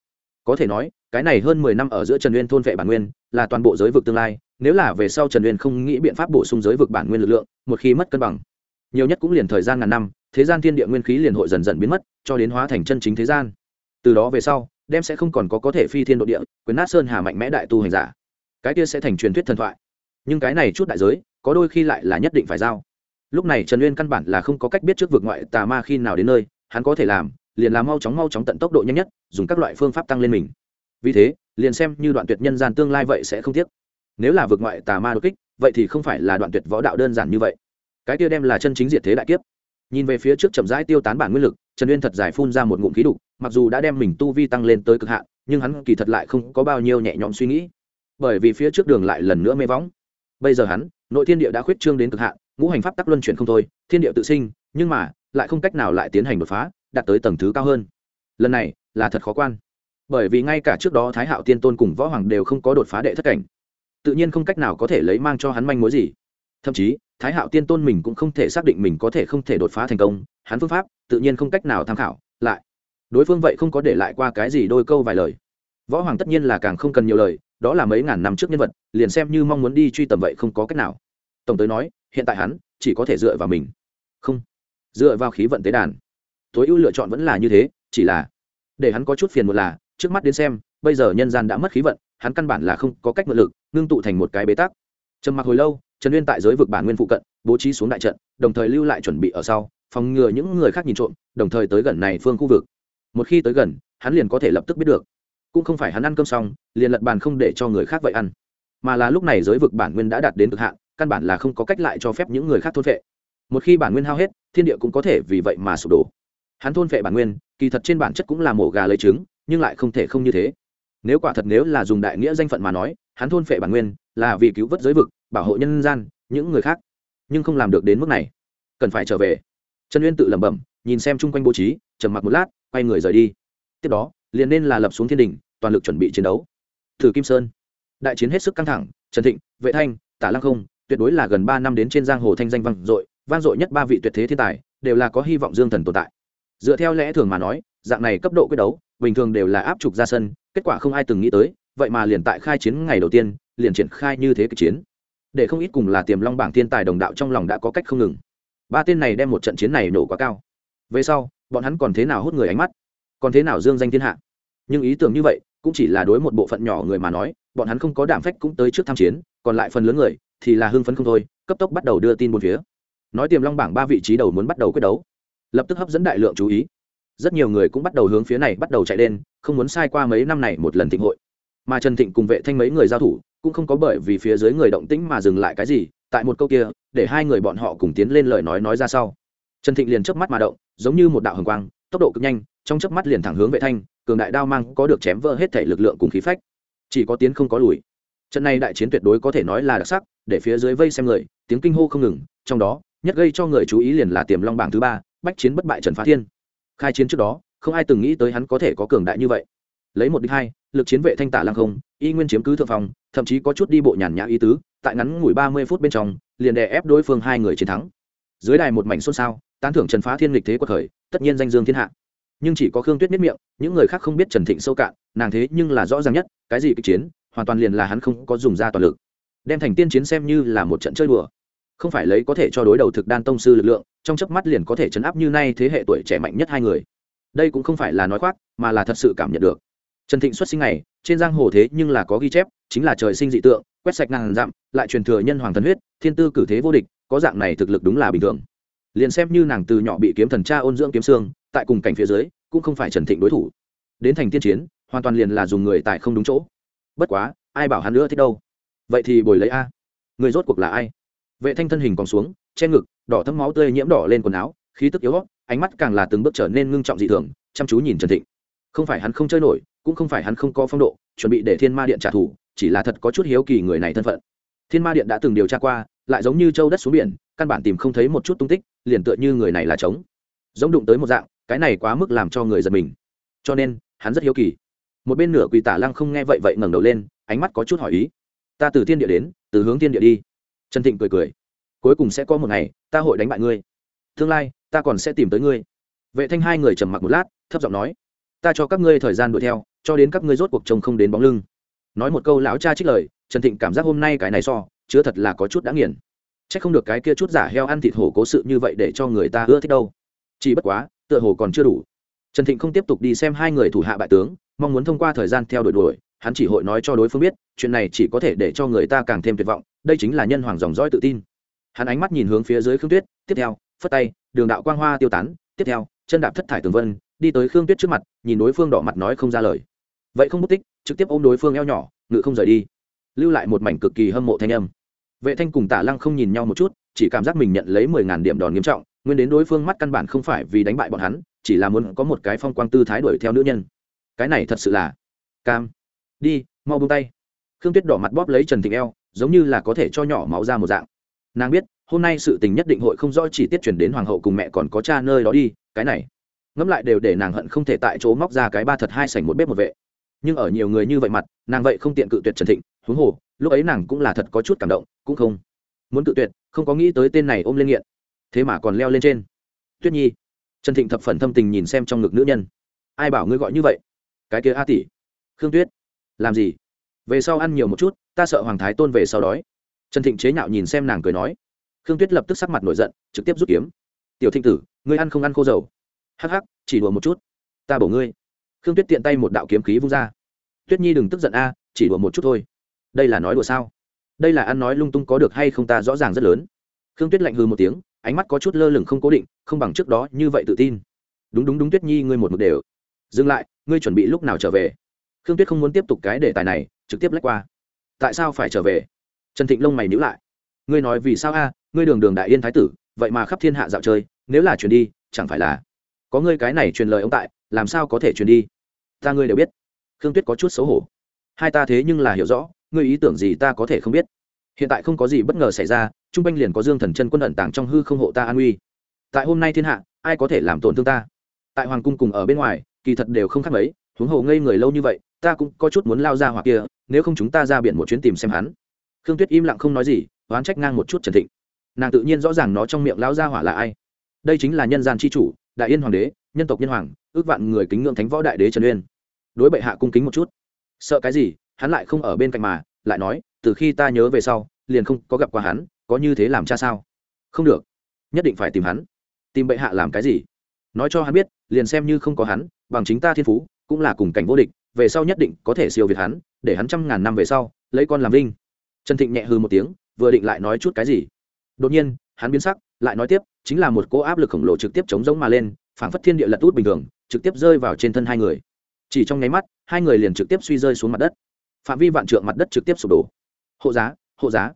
Có thể nói, cái này hơn mười năm ở giữa trần uyên thôn vệ bản nguyên, là toàn bộ giới vực tương lai, nếu là về sau trần uyên không nghĩ biện pháp bổ sung giới vực bản nguyên lực lượng, một khi mất cân bằng. Nhiều nhất cũng liền thời gian ngàn năm, thế gian thiên địa nguyên khí liền hội dần dần biến mất, cho đến hóa thành chân chính thế gian. Từ đó về sau, đem sẽ không còn có có thể phi thiên độ địa, quyền nát sơn hà mạnh mẽ đại tu hành giả. Cái kia sẽ thành truyền thuyết thần thoại. Nhưng cái này chút đại giới, có đôi khi lại là nhất định phải giao. Lúc này trần uyên căn bản là không có cách biết trước vực ngoại tà ma khi nào đến nơi hắn có thể làm, liền làm mau chóng mau chóng tận tốc độ nhanh nhất, dùng các loại phương pháp tăng lên mình. Vì thế, liền xem như đoạn tuyệt nhân gian tương lai vậy sẽ không tiếc. Nếu là vực ngoại tà ma đột kích, vậy thì không phải là đoạn tuyệt võ đạo đơn giản như vậy. Cái kia đem là chân chính diệt thế đại kiếp. Nhìn về phía trước chậm rãi tiêu tán bản nguyên lực, trần uyên thật giải phun ra một ngụm khí đục, mặc dù đã đem mình tu vi tăng lên tới cực hạn, nhưng hắn kỳ thật lại không có bao nhiêu nhẹ nhõm suy nghĩ. Bởi vì phía trước đường lại lần nữa mê võng. Bây giờ hắn, nội thiên địa đã khuyết trương đến cực hạn, ngũ hành pháp tắc luân chuyển không thôi, thiên địa tự sinh, nhưng mà lại không cách nào lại tiến hành đột phá, đạt tới tầng thứ cao hơn. Lần này, là thật khó quan. Bởi vì ngay cả trước đó thái hạo tiên tôn cùng võ hoàng đều không có đột phá đệ thất cảnh. Tự nhiên không cách nào có thể lấy mang cho hắn manh mối gì. Thậm chí, thái hạo tiên tôn mình cũng không thể xác định mình có thể không thể đột phá thành công, hắn phương pháp, tự nhiên không cách nào tham khảo, lại. Đối phương vậy không có để lại qua cái gì đôi câu vài lời. Võ hoàng tất nhiên là càng không cần nhiều lời, đó là mấy ngàn năm trước nhân vật, liền xem như mong muốn đi truy tầm vậy không có cách nào. Tổng tới nói, hiện tại hắn, chỉ có thể dựa vào mình. Không dựa vào khí vận tế đàn. Tối ưu lựa chọn vẫn là như thế, chỉ là để hắn có chút phiền một là, trước mắt đến xem, bây giờ nhân gian đã mất khí vận, hắn căn bản là không có cách mượn lực, ngưng tụ thành một cái bế tắc. Trầm mặc hồi lâu, trần uyên tại giới vực bản nguyên phụ cận, bố trí xuống đại trận, đồng thời lưu lại chuẩn bị ở sau, phòng ngừa những người khác nhìn trộm, đồng thời tới gần này phương khu vực. Một khi tới gần, hắn liền có thể lập tức biết được. Cũng không phải hắn ăn cơm xong, liền lật bàn không để cho người khác vậy ăn. Mà là lúc này giới vực bản nguyên đã đạt đến cực hạn, căn bản là không có cách lại cho phép những người khác thôn vệ một khi bản nguyên hao hết, thiên địa cũng có thể vì vậy mà sụp đổ. Hắn thôn vệ bản nguyên, kỳ thật trên bản chất cũng là mổ gà lấy trứng, nhưng lại không thể không như thế. Nếu quả thật nếu là dùng đại nghĩa danh phận mà nói, hắn thôn phệ bản nguyên là vì cứu vớt giới vực, bảo hộ nhân gian, những người khác. Nhưng không làm được đến mức này. Cần phải trở về. Trần uyên tự lẩm bẩm, nhìn xem chung quanh bố trí, trầm mặc một lát, quay người rời đi. Tiếp đó, liền nên là lập xuống thiên đình, toàn lực chuẩn bị chiến đấu. Thử kim sơn. Đại chiến hết sức căng thẳng, trần thịnh, vệ thanh, tả lăng không, tuyệt đối là gần ba năm đến trên giang hồ thanh danh vang dội vang dội nhất ba vị tuyệt thế thiên tài, đều là có hy vọng dương thần tồn tại. Dựa theo lẽ thường mà nói, dạng này cấp độ quyết đấu, bình thường đều là áp trục ra sân, kết quả không ai từng nghĩ tới, vậy mà liền tại khai chiến ngày đầu tiên, liền triển khai như thế kịch chiến. Để không ít cùng là tiềm long bảng thiên tài đồng đạo trong lòng đã có cách không ngừng. Ba tên này đem một trận chiến này nổ quá cao. Về sau, bọn hắn còn thế nào hút người ánh mắt? Còn thế nào dương danh thiên hạ? Nhưng ý tưởng như vậy, cũng chỉ là đối một bộ phận nhỏ người mà nói, bọn hắn không có đảm phách cũng tới trước tham chiến, còn lại phần lớn người thì là hưng phấn không thôi, cấp tốc bắt đầu đưa tin bốn phía nói tiềm long bảng ba vị trí đầu muốn bắt đầu quyết đấu. Lập tức hấp dẫn đại lượng chú ý. Rất nhiều người cũng bắt đầu hướng phía này bắt đầu chạy lên, không muốn sai qua mấy năm này một lần thịnh hội. Mà trần thịnh cùng vệ thanh mấy người giao thủ, cũng không có bởi vì phía dưới người động tĩnh mà dừng lại cái gì, tại một câu kia, để hai người bọn họ cùng tiến lên lời nói nói ra sau. Trần thịnh liền chớp mắt mà động, giống như một đạo hồng quang, tốc độ cực nhanh, trong chớp mắt liền thẳng hướng vệ thanh, cường đại đao mang có được chém vỡ hết thể lực lượng cùng khí phách. Chỉ có tiến không có lùi. Trận này đại chiến tuyệt đối có thể nói là đặc sắc, để phía dưới vây xem người, tiếng kinh hô không ngừng, trong đó nhất gây cho người chú ý liền là tiềm long bảng thứ ba, bách chiến bất bại trần phá thiên. Khai chiến trước đó, không ai từng nghĩ tới hắn có thể có cường đại như vậy. Lấy một đích hai, lực chiến vệ thanh tả lăng không, y nguyên chiếm cứ thượng phòng thậm chí có chút đi bộ nhàn nhã ý tứ, tại ngắn ngủi ba mươi phút bên trong, liền đè ép đối phương hai người chiến thắng. Dưới đài một mảnh xôn xao, tán thưởng trần phá thiên lịch thế của thời, tất nhiên danh dương thiên hạ. Nhưng chỉ có khương tuyết biết miệng, những người khác không biết trần thịnh sâu cạn, nàng thế nhưng là rõ ràng nhất, cái gì kịch chiến, hoàn toàn liền là hắn không có dùng ra toàn lực. Đem thành tiên chiến xem như là một trận chơi đùa không phải lấy có thể cho đối đầu thực đan tông sư lực lượng, trong chớp mắt liền có thể chấn áp như nay thế hệ tuổi trẻ mạnh nhất hai người. Đây cũng không phải là nói khoác, mà là thật sự cảm nhận được. Trần thịnh xuất sinh này trên giang hồ thế nhưng là có ghi chép, chính là trời sinh dị tượng, quét sạch ngàn dặm, lại truyền thừa nhân hoàng thần huyết, thiên tư cử thế vô địch, có dạng này thực lực đúng là bình thường. Liền xem như nàng từ nhỏ bị kiếm thần cha ôn dưỡng kiếm xương, tại cùng cảnh phía dưới, cũng không phải trần thịnh đối thủ. Đến thành tiên chiến, hoàn toàn liền là dùng người tại không đúng chỗ. Bất quá, ai bảo hắn nữa thích đâu? Vậy thì bồi lấy a. Người rốt cuộc là ai? Vệ thanh thân hình còn xuống, che ngực, đỏ thấm máu tươi nhiễm đỏ lên quần áo, khí tức yếu hót ánh mắt càng là từng bước trở nên ngưng trọng dị thường, chăm chú nhìn trần thịnh. Không phải hắn không chơi nổi, cũng không phải hắn không có phong độ, chuẩn bị để thiên ma điện trả thù, chỉ là thật có chút hiếu kỳ người này thân phận. Thiên ma điện đã từng điều tra qua, lại giống như châu đất xuống biển, căn bản tìm không thấy một chút tung tích, liền tựa như người này là trống. Giống đụng tới một dạng, cái này quá mức làm cho người giật mình. Cho nên, hắn rất hiếu kỳ. Một bên nửa quỳ tả lăng không nghe vậy vậy ngẩng đầu lên, ánh mắt có chút hỏi ý. Ta từ thiên địa đến, từ hướng thiên địa đi trần thịnh cười cười. Cuối cùng sẽ có một ngày, ta hội đánh bại ngươi. Tương lai, ta còn sẽ tìm tới ngươi. Vệ thanh hai người trầm mặc một lát, thấp giọng nói. Ta cho các ngươi thời gian đuổi theo, cho đến các ngươi rốt cuộc chồng không đến bóng lưng. Nói một câu lão cha trích lời, trần thịnh cảm giác hôm nay cái này so, chứa thật là có chút đã nghiền. C h ắ c không được cái kia chút giả heo ăn thịt hổ cố sự như vậy để cho người ta ưa thích đâu. Chỉ bất quá, tựa hồ còn chưa đủ. Trần thịnh không tiếp tục đi xem hai người thủ hạ bại tướng, mong muốn thông qua thời gian theo đuổi đuổi hắn chỉ hội nói cho đối phương biết, chuyện này chỉ có thể để cho người ta càng thêm tuyệt vọng, đây chính là nhân hoàng dòng dõi tự tin. Hắn ánh mắt nhìn hướng phía dưới khương tuyết, tiếp theo, phất tay, đường đạo quang hoa tiêu tán, tiếp theo, chân đạp thất thải tường vân, đi tới khương tuyết trước mặt, nhìn đối phương đỏ mặt nói không ra lời. Vậy không mất tích, trực tiếp ôm đối phương eo nhỏ, ngự không rời đi. Lưu lại một mảnh cực kỳ hâm mộ thanh âm. Vệ thanh cùng tả lăng không nhìn nhau một chút, chỉ cảm giác mình nhận lấy mười ngàn điểm đòn nghiêm trọng, nguyên đến đối phương mắt căn bản không phải vì đánh bại bọn hắn, chỉ là muốn có một cái phong quang tư thái đuổi theo nữ nhân. Cái này thật sự là cam đi, mau buông tay. Khương tuyết đỏ mặt bóp lấy trần thịnh eo, giống như là có thể cho nhỏ máu ra một dạng. Nàng biết, hôm nay sự tình nhất định hội không rõ chỉ tiết chuyển đến hoàng hậu cùng mẹ còn có cha nơi đó đi, cái này. Ngẫm lại đều để nàng hận không thể tại chỗ móc ra cái ba thật hai sảnh một bếp một vệ. Nhưng ở nhiều người như vậy mặt, nàng vậy không tiện cự tuyệt trần thịnh, huống hồ, lúc ấy nàng cũng là thật có chút cảm động, cũng không muốn cự tuyệt, không có nghĩ tới tên này ôm lên nghiện. Thế mà còn leo lên trên. Tuyết nhi. Trần thịnh thập phần thâm tình nhìn xem trong ngực nữ nhân. Ai bảo ngươi gọi như vậy? Cái kia a tỷ. Khương tuyết làm gì? Về sau ăn nhiều một chút, ta sợ hoàng thái tôn về sau đói. Trần thịnh chế nhạo nhìn xem nàng cười nói. Khương tuyết lập tức sắc mặt nổi giận, trực tiếp rút kiếm. Tiểu thịnh tử, ngươi ăn không ăn khô dầu? Hắc hắc, chỉ đùa một chút. Ta bổ ngươi. Khương tuyết tiện tay một đạo kiếm khí vung ra. Tuyết nhi đừng tức giận a, chỉ đùa một chút thôi. Đây là nói đùa sao? Đây là ăn nói lung tung có được hay không ta rõ ràng rất lớn. Khương tuyết lạnh hư một tiếng, ánh mắt có chút lơ lửng không cố định, không bằng trước đó như vậy tự tin. Đúng đúng đúng tuyết nhi, ngươi một mực đều. Dừng lại, ngươi chuẩn bị lúc nào trở về? Khương tuyết không muốn tiếp tục cái đề tài này, trực tiếp lách qua. Tại sao phải trở về? Trần thịnh lông mày nhữ lại. Ngươi nói vì sao a? Ngươi đường đường đại yên thái tử, vậy mà khắp thiên hạ dạo chơi, nếu là truyền đi, chẳng phải là có ngươi cái này truyền lời ông tại, làm sao có thể truyền đi? Ta ngươi đều biết. Khương tuyết có chút xấu hổ. Hai ta thế nhưng là hiểu rõ, ngươi ý tưởng gì ta có thể không biết. Hiện tại không có gì bất ngờ xảy ra, trung quanh liền có dương thần chân quân ẩn tàng trong hư không hộ ta an uy. Tại hôm nay thiên hạ, ai có thể làm tổn thương ta? Tại hoàng cung cùng ở bên ngoài, kỳ thật đều không khác mấy, huống hồ ngây người lâu như vậy ta cũng có chút muốn lao ra hoặc kia, nếu không chúng ta ra biển một chuyến tìm xem hắn. Khương tuyết im lặng không nói gì, oán trách ngang một chút trần thịnh. Nàng tự nhiên rõ ràng nó trong miệng lao ra hỏa là ai. Đây chính là nhân gian c h i chủ, đại yên hoàng đế, nhân tộc nhân hoàng, ước vạn người kính ngưỡng thánh võ đại đế trần uyên. Đối bệ hạ cung kính một chút. Sợ cái gì, hắn lại không ở bên cạnh mà, lại nói, từ khi ta nhớ về sau, liền không có gặp qua hắn, có như thế làm cha sao? Không được, nhất định phải tìm hắn. Tìm bệ hạ làm cái gì? Nói cho hắn biết, liền xem như không có hắn, bằng chính ta thiên phú, cũng là cùng cảnh vô địch về sau nhất định có thể siêu việt hắn, để hắn trăm ngàn năm về sau, lấy con làm vinh. Trần thịnh nhẹ hư một tiếng, vừa định lại nói chút cái gì. Đột nhiên, hắn biến sắc, lại nói tiếp, chính là một cô áp lực khổng lồ trực tiếp chống giống mà lên, phảng phất thiên địa lật út bình thường, trực tiếp rơi vào trên thân hai người. Chỉ trong nháy mắt, hai người liền trực tiếp suy rơi xuống mặt đất. Phạm vi vạn trượng mặt đất trực tiếp sụp đổ. Hộ giá hộ giá.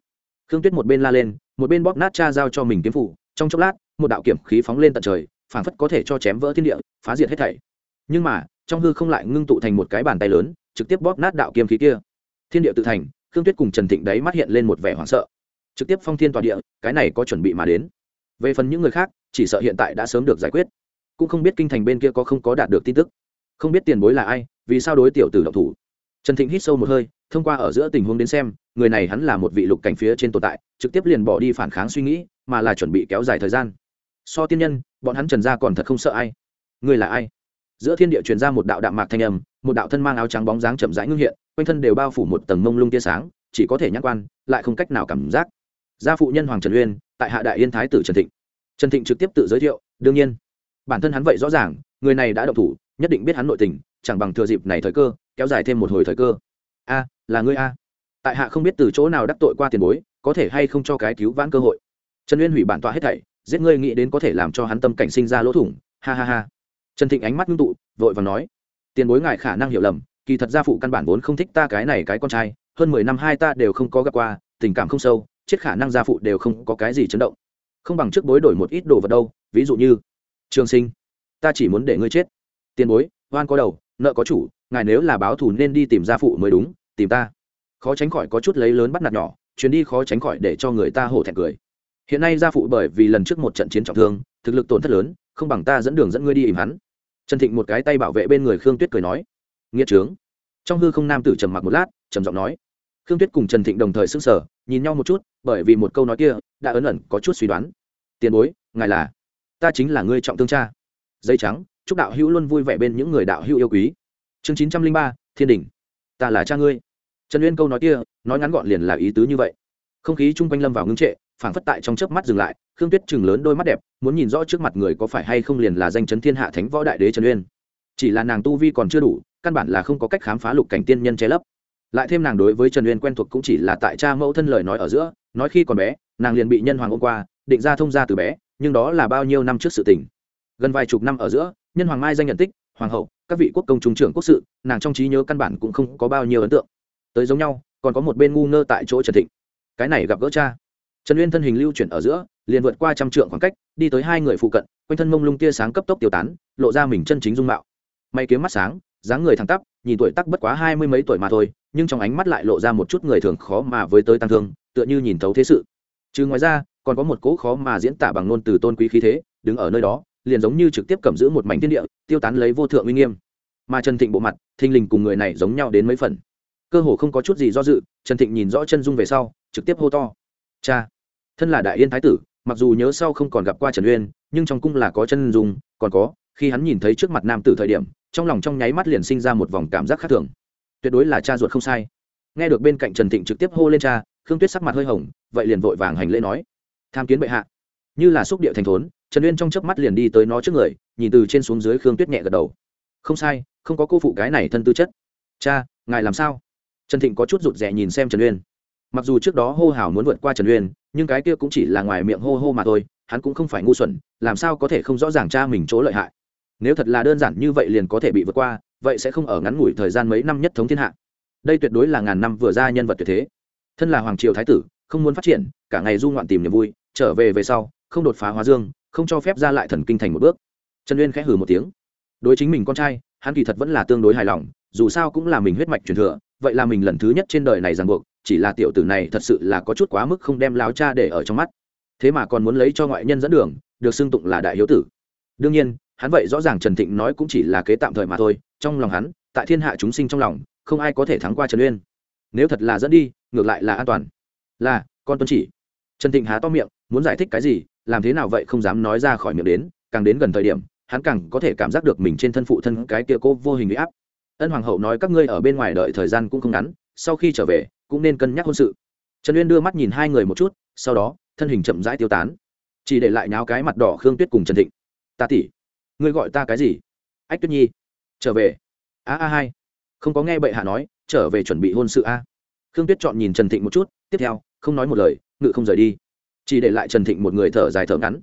Khương tuyết một bên la lên, một bên bóp nát cha giao cho mình kiếm phủ, trong chốc lát, một đạo kiểm khí phóng lên tận trời, phảng phất có thể cho chém vỡ thiên địa, phá diệt hết thảy. Nhưng mà trong hư không lại ngưng tụ thành một cái bàn tay lớn, trực tiếp bóp nát đạo kiếm khí kia. Thiên địa tự thành, khương tuyết cùng trần thịnh đấy mắt hiện lên một vẻ hoảng sợ. Trực tiếp phong thiên tòa địa, cái này có chuẩn bị mà đến. Về phần những người khác, chỉ sợ hiện tại đã sớm được giải quyết. Cũng không biết kinh thành bên kia có không có đạt được tin tức. Không biết tiền bối là ai, vì sao đối tiểu tử động thủ. Trần thịnh hít sâu một hơi, thông qua ở giữa tình huống đến xem, người này hắn là một vị lục cảnh phía trên tồn tại, trực tiếp liền bỏ đi phản kháng suy nghĩ, mà là chuẩn bị kéo dài thời gian. So tiên nhân, bọn hắn trần gia còn thật không sợ ai. Người là ai? Giữa thiên địa truyền ra một đạo đạm mạc thanh âm, một đạo thân mang áo trắng bóng dáng chậm rãi ngưng hiện, quanh thân đều bao phủ một tầng mông lung tia sáng, chỉ có thể nhắc quan, lại không cách nào cảm giác. Gia phụ nhân hoàng trần uyên, tại hạ đại yên thái tử trần thịnh. Trần thịnh trực tiếp tự giới thiệu, đương nhiên, bản thân hắn vậy rõ ràng, người này đã động thủ, nhất định biết hắn nội tình, chẳng bằng thừa dịp này thời cơ, kéo dài thêm một hồi thời cơ. A, là ngươi a. Tại hạ không biết từ chỗ nào đắc tội qua tiền bối, có thể hay không cho cái cứu vãn cơ hội. Trần uyên hủy bản tọa hết thảy, giết ngươi nghĩ đến có thể làm cho hắn tâm cảnh sinh ra lỗ thủng, ha ha ha trần thịnh ánh mắt ngưng tụ, vội và nói, tiền bối ngài khả năng hiểu lầm, kỳ thật gia phụ căn bản vốn không thích ta cái này cái con trai, hơn mười năm hai ta đều không có gặp qua, tình cảm không sâu, chết khả năng gia phụ đều không có cái gì chấn động. Không bằng trước bối đổi một ít đồ vật đâu, ví dụ như, trường sinh, ta chỉ muốn để ngươi chết. Tiền bối, oan có đầu, nợ có chủ, ngài nếu là báo thù nên đi tìm gia phụ mới đúng, tìm ta. Khó tránh khỏi có chút lấy lớn bắt nạt nhỏ, chuyến đi khó tránh khỏi để cho người ta hổ thẹn cười. Hiện nay gia phụ bởi vì lần trước một trận chiến trọng thương, thực lực tổn thất lớn không bằng ta dẫn đường dẫn ngươi đi ìm hắn. Trần thịnh một cái tay bảo vệ bên người khương tuyết cười nói nghĩa trướng. Trong hư không nam tử trầm mặc một lát, trầm giọng nói, khương tuyết cùng trần thịnh đồng thời s ư n g sở nhìn nhau một chút, bởi vì một câu nói kia đã ấn ẩn có chút suy đoán. Tiền bối, ngài là, ta chính là ngươi trọng thương cha. Dây trắng, chúc đạo hữu luôn vui vẻ bên những người đạo hữu yêu quý. Chương chín trăm linh ba, thiên đình. Ta là cha ngươi. Trần uyên câu nói kia, nói ngắn gọn liền là ý tứ như vậy. Không khí chung quanh lâm vào ngưng trệ, phảng phất tại trong chớp mắt dừng lại khương tuyết chừng lớn đôi mắt đẹp, muốn nhìn rõ trước mặt người có phải hay không liền là danh chấn thiên hạ thánh võ đại đế trần uyên. Chỉ là nàng tu vi còn chưa đủ, căn bản là không có cách khám phá lục cảnh tiên nhân che lấp. Lại thêm nàng đối với trần uyên quen thuộc cũng chỉ là tại cha mẫu thân lời nói ở giữa, nói khi còn bé, nàng liền bị nhân hoàng ôm qua, định ra thông gia từ bé, nhưng đó là bao nhiêu năm trước sự tình. Gần vài chục năm ở giữa, nhân hoàng mai danh nhận tích, hoàng hậu, các vị quốc công trung trưởng quốc sự, nàng trong trí nhớ căn bản cũng không có bao nhiêu ấn tượng. Tới giống nhau, còn có một bên ngu ngơ tại chỗ trần thịnh. Cái này gặp gỡ cha. Trần uyên thân hình lưu chuyển ở giữa liền vượt qua trăm trượng khoảng cách, đi tới hai người phụ cận, quanh thân mông lung tia sáng cấp tốc tiêu tán, lộ ra mình chân chính dung mạo. May kiếm mắt sáng, dáng người thẳng tắp, nhìn tuổi tắc bất quá hai mươi mấy tuổi mà thôi, nhưng trong ánh mắt lại lộ ra một chút người thường khó mà với tới tăng thương, tựa như nhìn thấu thế sự. Chứ ngoài ra, còn có một cỗ khó mà diễn tả bằng ngôn từ tôn quý khí thế, đứng ở nơi đó, liền giống như trực tiếp cầm giữ một mảnh thiên địa, tiêu tán lấy vô thượng uy nghiêm. Mà trần thịnh bộ mặt, thình lình cùng người này giống nhau đến mấy phần. Cơ hồ không có chút gì do dự, trần thịnh nhìn rõ chân dung về sau, trực tiếp hô to. Cha, thân là đại yên thái tử mặc dù nhớ sau không còn gặp qua trần uyên, nhưng trong cung là có chân dung, còn có, khi hắn nhìn thấy trước mặt nam tử thời điểm, trong lòng trong nháy mắt liền sinh ra một vòng cảm giác khác thường. Tuyệt đối là cha ruột không sai. Nghe được bên cạnh trần thịnh trực tiếp hô lên cha, khương tuyết sắc mặt hơi hồng, vậy liền vội vàng hành lễ nói. Tham kiến bệ hạ. Như là xúc điệu thành thốn, trần uyên trong chớp mắt liền đi tới nó trước người, nhìn từ trên xuống dưới khương tuyết nhẹ gật đầu. Không sai, không có cô phụ cái này thân tư chất. Cha, ngài làm sao? Trần thịnh có chút rụt rè nhìn xem trần uyên mặc dù trước đó hô hào muốn vượt qua trần uyên, nhưng cái kia cũng chỉ là ngoài miệng hô hô mà thôi, hắn cũng không phải ngu xuẩn, làm sao có thể không rõ ràng cha mình chỗ lợi hại. Nếu thật là đơn giản như vậy liền có thể bị vượt qua, vậy sẽ không ở ngắn ngủi thời gian mấy năm nhất thống thiên hạ. Đây tuyệt đối là ngàn năm vừa ra nhân vật tuyệt thế. Thân là hoàng triều thái tử, không muốn phát triển, cả ngày du ngoạn tìm niềm vui, trở về về sau, không đột phá hóa dương, không cho phép ra lại thần kinh thành một bước. Trần uyên khẽ hừ một tiếng. Đối chính mình con trai, hắn kỳ thật vẫn là tương đối hài lòng, dù sao cũng là mình huyết mạch truyền thừa, vậy là mình lần thứ nhất trên đời này ràng buộc chỉ là tiểu tử này thật sự là có chút quá mức không đem láo cha để ở trong mắt. Thế mà còn muốn lấy cho ngoại nhân dẫn đường, được xưng tụng là đại hiếu tử. Đương nhiên, hắn vậy rõ ràng trần thịnh nói cũng chỉ là kế tạm thời mà thôi, trong lòng hắn, tại thiên hạ chúng sinh trong lòng, không ai có thể thắng qua trần uyên. Nếu thật là dẫn đi, ngược lại là an toàn. Là, con tuân chỉ. Trần thịnh há to miệng, muốn giải thích cái gì, làm thế nào vậy không dám nói ra khỏi miệng đến, càng đến gần thời điểm, hắn càng có thể cảm giác được mình trên thân phụ thân cái kia cô vô hình bị áp. Ân hoàng hậu nói các ngươi ở bên ngoài đợi thời gian cũng không ngắn, sau khi trở về cũng nên cân nhắc hôn sự. Trần uyên đưa mắt nhìn hai người một chút, sau đó, thân hình chậm rãi tiêu tán. Chỉ để lại nháo cái mặt đỏ khương tuyết cùng trần thịnh. Ta tỉ ngươi gọi ta cái gì? Ách tuyết nhi. Trở về. A a, hai. Không có nghe bệ hạ nói, trở về chuẩn bị hôn sự a. Khương tuyết chọn nhìn trần thịnh một chút, tiếp theo, không nói một lời, ngự không rời đi. Chỉ để lại trần thịnh một người thở dài thở ngắn.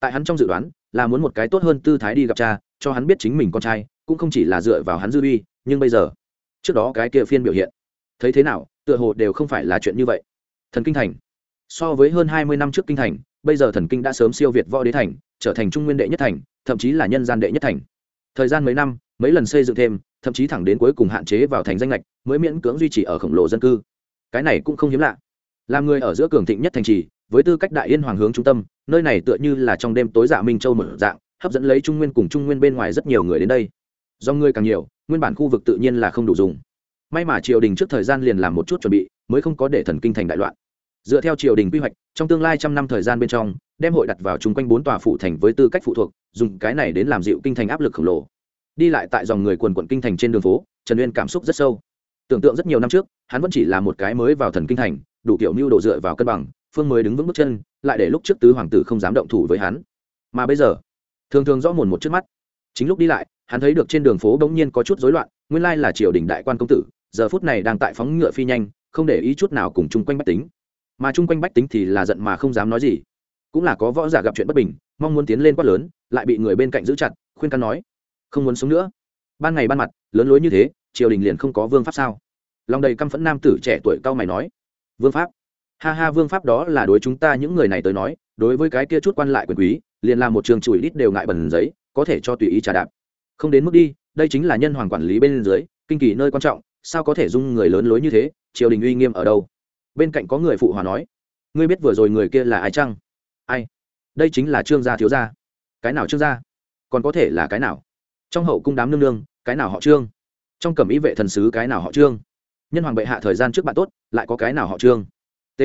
Tại hắn trong dự đoán, là muốn một cái tốt hơn tư thái đi gặp cha, cho hắn biết chính mình con trai, cũng không chỉ là dựa vào hắn dư uy, nhưng bây giờ, trước đó cái kia phiên biểu hiện thấy thế nào, tựa hồ đều không phải là chuyện như vậy. Thần kinh thành. So với hơn hai mươi năm trước kinh thành, bây giờ thần kinh đã sớm siêu việt võ đế thành, trở thành trung nguyên đệ nhất thành, thậm chí là nhân gian đệ nhất thành. Thời gian mấy năm, mấy lần xây dựng thêm, thậm chí thẳng đến cuối cùng hạn chế vào thành danh lệch mới miễn cưỡng duy trì ở khổng lồ dân cư. Cái này cũng không hiếm lạ. Làm người ở giữa cường thịnh nhất thành trì, với tư cách đại yên hoàng hướng trung tâm, nơi này tựa như là trong đêm tối dạ minh châu mở dạng, hấp dẫn lấy trung nguyên cùng trung nguyên bên ngoài rất nhiều người đến đây. Do người càng nhiều, nguyên bản khu vực tự nhiên là không đủ dùng may mà triều đình trước thời gian liền làm một chút chuẩn bị, mới không có để thần kinh thành đại loạn. Dựa theo triều đình quy hoạch, trong tương lai trăm năm thời gian bên trong, đem hội đặt vào chung quanh bốn tòa phụ thành với tư cách phụ thuộc, dùng cái này đến làm dịu kinh thành áp lực khổng lồ. Đi lại tại dòng người quần quận kinh thành trên đường phố, trần uyên cảm xúc rất sâu. Tưởng tượng rất nhiều năm trước, hắn vẫn chỉ là một cái mới vào thần kinh thành, đủ kiểu mưu đồ dựa vào cân bằng, phương mới đứng vững bước chân, lại để lúc trước tứ hoàng tử không dám động thủ với hắn. Mà bây giờ, thường thường rõ mồn một trước mắt. Chính lúc đi lại, hắn thấy được trên đường phố bỗng nhiên có chút rối loạn, nguyên lai là triều đình đại quan công tử giờ phút này đang tại phóng ngựa phi nhanh, không để ý chút nào cùng chung quanh bách tính. Mà chung quanh bách tính thì là giận mà không dám nói gì. Cũng là có võ giả gặp chuyện bất bình, mong muốn tiến lên quát lớn, lại bị người bên cạnh giữ chặt, khuyên can nói, không muốn sống nữa. Ban ngày ban mặt, lớn lối như thế, triều đình liền không có vương pháp sao? Lòng đầy căm phẫn nam tử trẻ tuổi cao mày nói, vương pháp? Ha ha, vương pháp đó là đối chúng ta những người này tới nói, đối với cái kia chút quan lại quyền quý, liền làm một trường chùi đít đều ngại bẩn giấy, có thể cho tùy ý trả đạp. Không đến mức đi, đây chính là nhân hoàng quản lý bên dưới, kinh kỳ nơi quan trọng sao có thể dung người lớn lối như thế, triều đình uy nghiêm ở đâu? Bên cạnh có người phụ hòa nói, ngươi biết vừa rồi người kia là ai chăng? Ai? Đây chính là trương gia thiếu gia. Cái nào trương gia? Còn có thể là cái nào? Trong hậu cung đám nương nương, cái nào họ trương? Trong cẩm ý vệ thần sứ, cái nào họ trương? Nhân hoàng bệ hạ thời gian trước bạn tốt, lại có cái nào họ trương? T.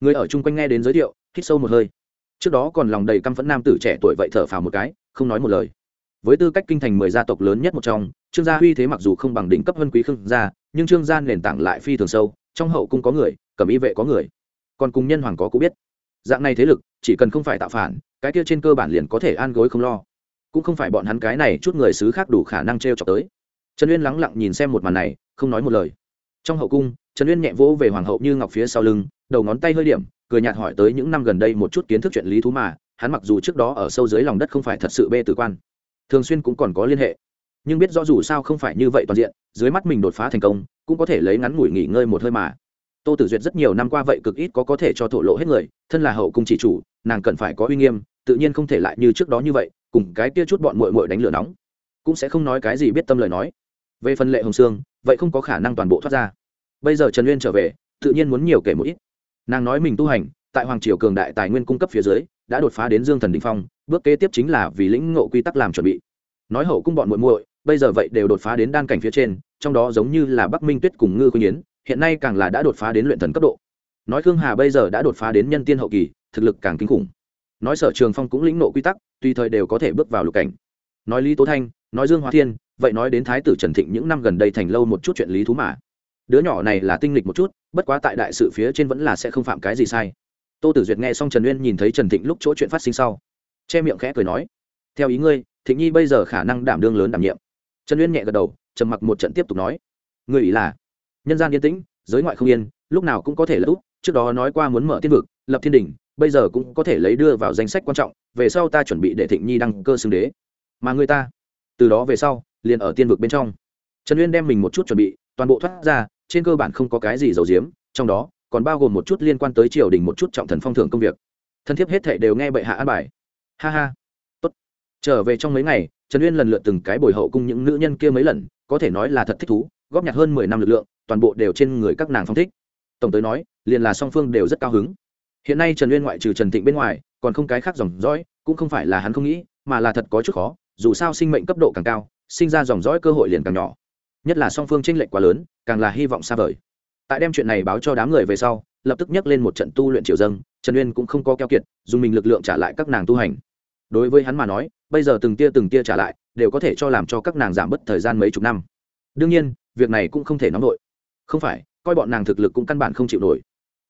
Người ở chung quanh nghe đến giới thiệu, hít sâu một hơi. Trước đó còn lòng đầy căm phẫn nam tử trẻ tuổi vậy thở phào một cái, không nói một lời với tư cách kinh thành mười gia tộc lớn nhất một trong, trương gia huy thế mặc dù không bằng đỉnh cấp vân quý khương gia, nhưng trương gia nền tảng lại phi thường sâu, trong hậu cung có người cẩm y vệ có người. Còn cùng nhân hoàng có cũng biết. Dạng này thế lực, chỉ cần không phải tạo phản, cái kia trên cơ bản liền có thể an gối không lo. Cũng không phải bọn hắn cái này chút người xứ khác đủ khả năng t r e o chọc tới. Trần uyên lắng lặng nhìn xem một màn này, không nói một lời. Trong hậu cung, trần uyên nhẹ vỗ về hoàng hậu như ngọc phía sau lưng, đầu ngón tay hơi điểm, cười nhạt hỏi tới những năm gần đây một chút kiến thức chuyện lý thú mà, hắn mặc dù trước đó ở sâu dưới lòng đất không phải thật sự bê tử quan thường xuyên cũng còn có liên hệ. Nhưng biết rõ dù sao không phải như vậy toàn diện, dưới mắt mình đột phá thành công, cũng có thể lấy ngắn ngủi nghỉ ngơi một hơi mà. Tô tử duyệt rất nhiều năm qua vậy cực ít có có thể cho thổ lộ hết người, thân là hậu cung chỉ chủ, nàng cần phải có uy nghiêm, tự nhiên không thể lại như trước đó như vậy, cùng cái kia chút bọn mội mội đánh lửa nóng. Cũng sẽ không nói cái gì biết tâm lời nói. Về phần lệ hồng sương, vậy không có khả năng toàn bộ thoát ra. Bây giờ trần uyên trở về, tự nhiên muốn nhiều kể một ít. Nàng nói mình tu hành tại hoàng triều cường đại tài nguyên cung cấp phía dưới, đã đột phá đến dương thần đình phong, bước kế tiếp chính là vì lĩnh ngộ quy tắc làm chuẩn bị. Nói hậu cung bọn muội muội, bây giờ vậy đều đột phá đến đan cảnh phía trên, trong đó giống như là bắc minh tuyết cùng ngư khuyên yến, hiện nay càng là đã đột phá đến luyện thần cấp độ. Nói khương hà bây giờ đã đột phá đến nhân tiên hậu kỳ, thực lực càng kinh khủng. Nói sở trường phong cũng lĩnh nộ quy tắc, tùy thời đều có thể bước vào lục cảnh. Nói lý tố thanh, nói dương hóa thiên, vậy nói đến thái tử trần thịnh những năm gần đây thành lâu một chút chuyện lý thú mà. Đứa nhỏ này là tinh lịch một chút, bất quá tại đại sự phía trên vẫn là sẽ không phạm cái gì sai tô tử duyệt nghe xong trần uyên nhìn thấy trần thịnh lúc chỗ chuyện phát sinh sau, che miệng khẽ cười nói, theo ý ngươi, thịnh nhi bây giờ khả năng đảm đương lớn đảm nhiệm. Trần uyên nhẹ gật đầu, trầm mặc một trận tiếp tục nói người ý là, nhân gian yên tĩnh, giới ngoại không yên, lúc nào cũng có thể lỡ trước đó nói qua muốn mở tiên vực, lập thiên đình bây giờ cũng có thể lấy đưa vào danh sách quan trọng, về sau ta chuẩn bị để thịnh nhi đăng cơ xưng đế. Mà người ta, từ đó về sau, liền ở tiên vực bên trong. Trần uyên đem mình một chút chuẩn bị, toàn bộ thoát ra, trên cơ bản không có cái gì giấu giếm, trong đó còn bao gồm một chút liên quan tới triều đình, một chút trọng thần phong thưởng công việc. Thân thiết hết thệ đều nghe bệ hạ an bài. Ha ha. Tốt. Trở về trong mấy ngày, trần uyên lần lượt từng cái bồi hậu cung những nữ nhân kia mấy lần, có thể nói là thật thích thú, góp nhặt hơn mười năm lực lượng, toàn bộ đều trên người các nàng phong thích. Tổng tới nói, liền là song phương đều rất cao hứng. Hiện nay trần uyên ngoại trừ trần thịnh bên ngoài, còn không cái khác dòng dõi, cũng không phải là hắn không nghĩ, mà là thật có chút khó, dù sao sinh mệnh cấp độ càng cao, sinh ra dòng dõi cơ hội liền càng nhỏ. Nhất là song phương tranh lệch quá lớn, càng là hy vọng xa vời tại đem chuyện này báo cho đám người về sau, lập tức nhắc lên một trận tu luyện triều dâng, trần uyên cũng không có keo kiệt, dùng mình lực lượng trả lại các nàng tu hành. Đối với hắn mà nói, bây giờ từng tia từng tia trả lại, đều có thể cho làm cho các nàng giảm bớt thời gian mấy chục năm. Đương nhiên, việc này cũng không thể nóng nổi. Không phải, coi bọn nàng thực lực cũng căn bản không chịu nổi.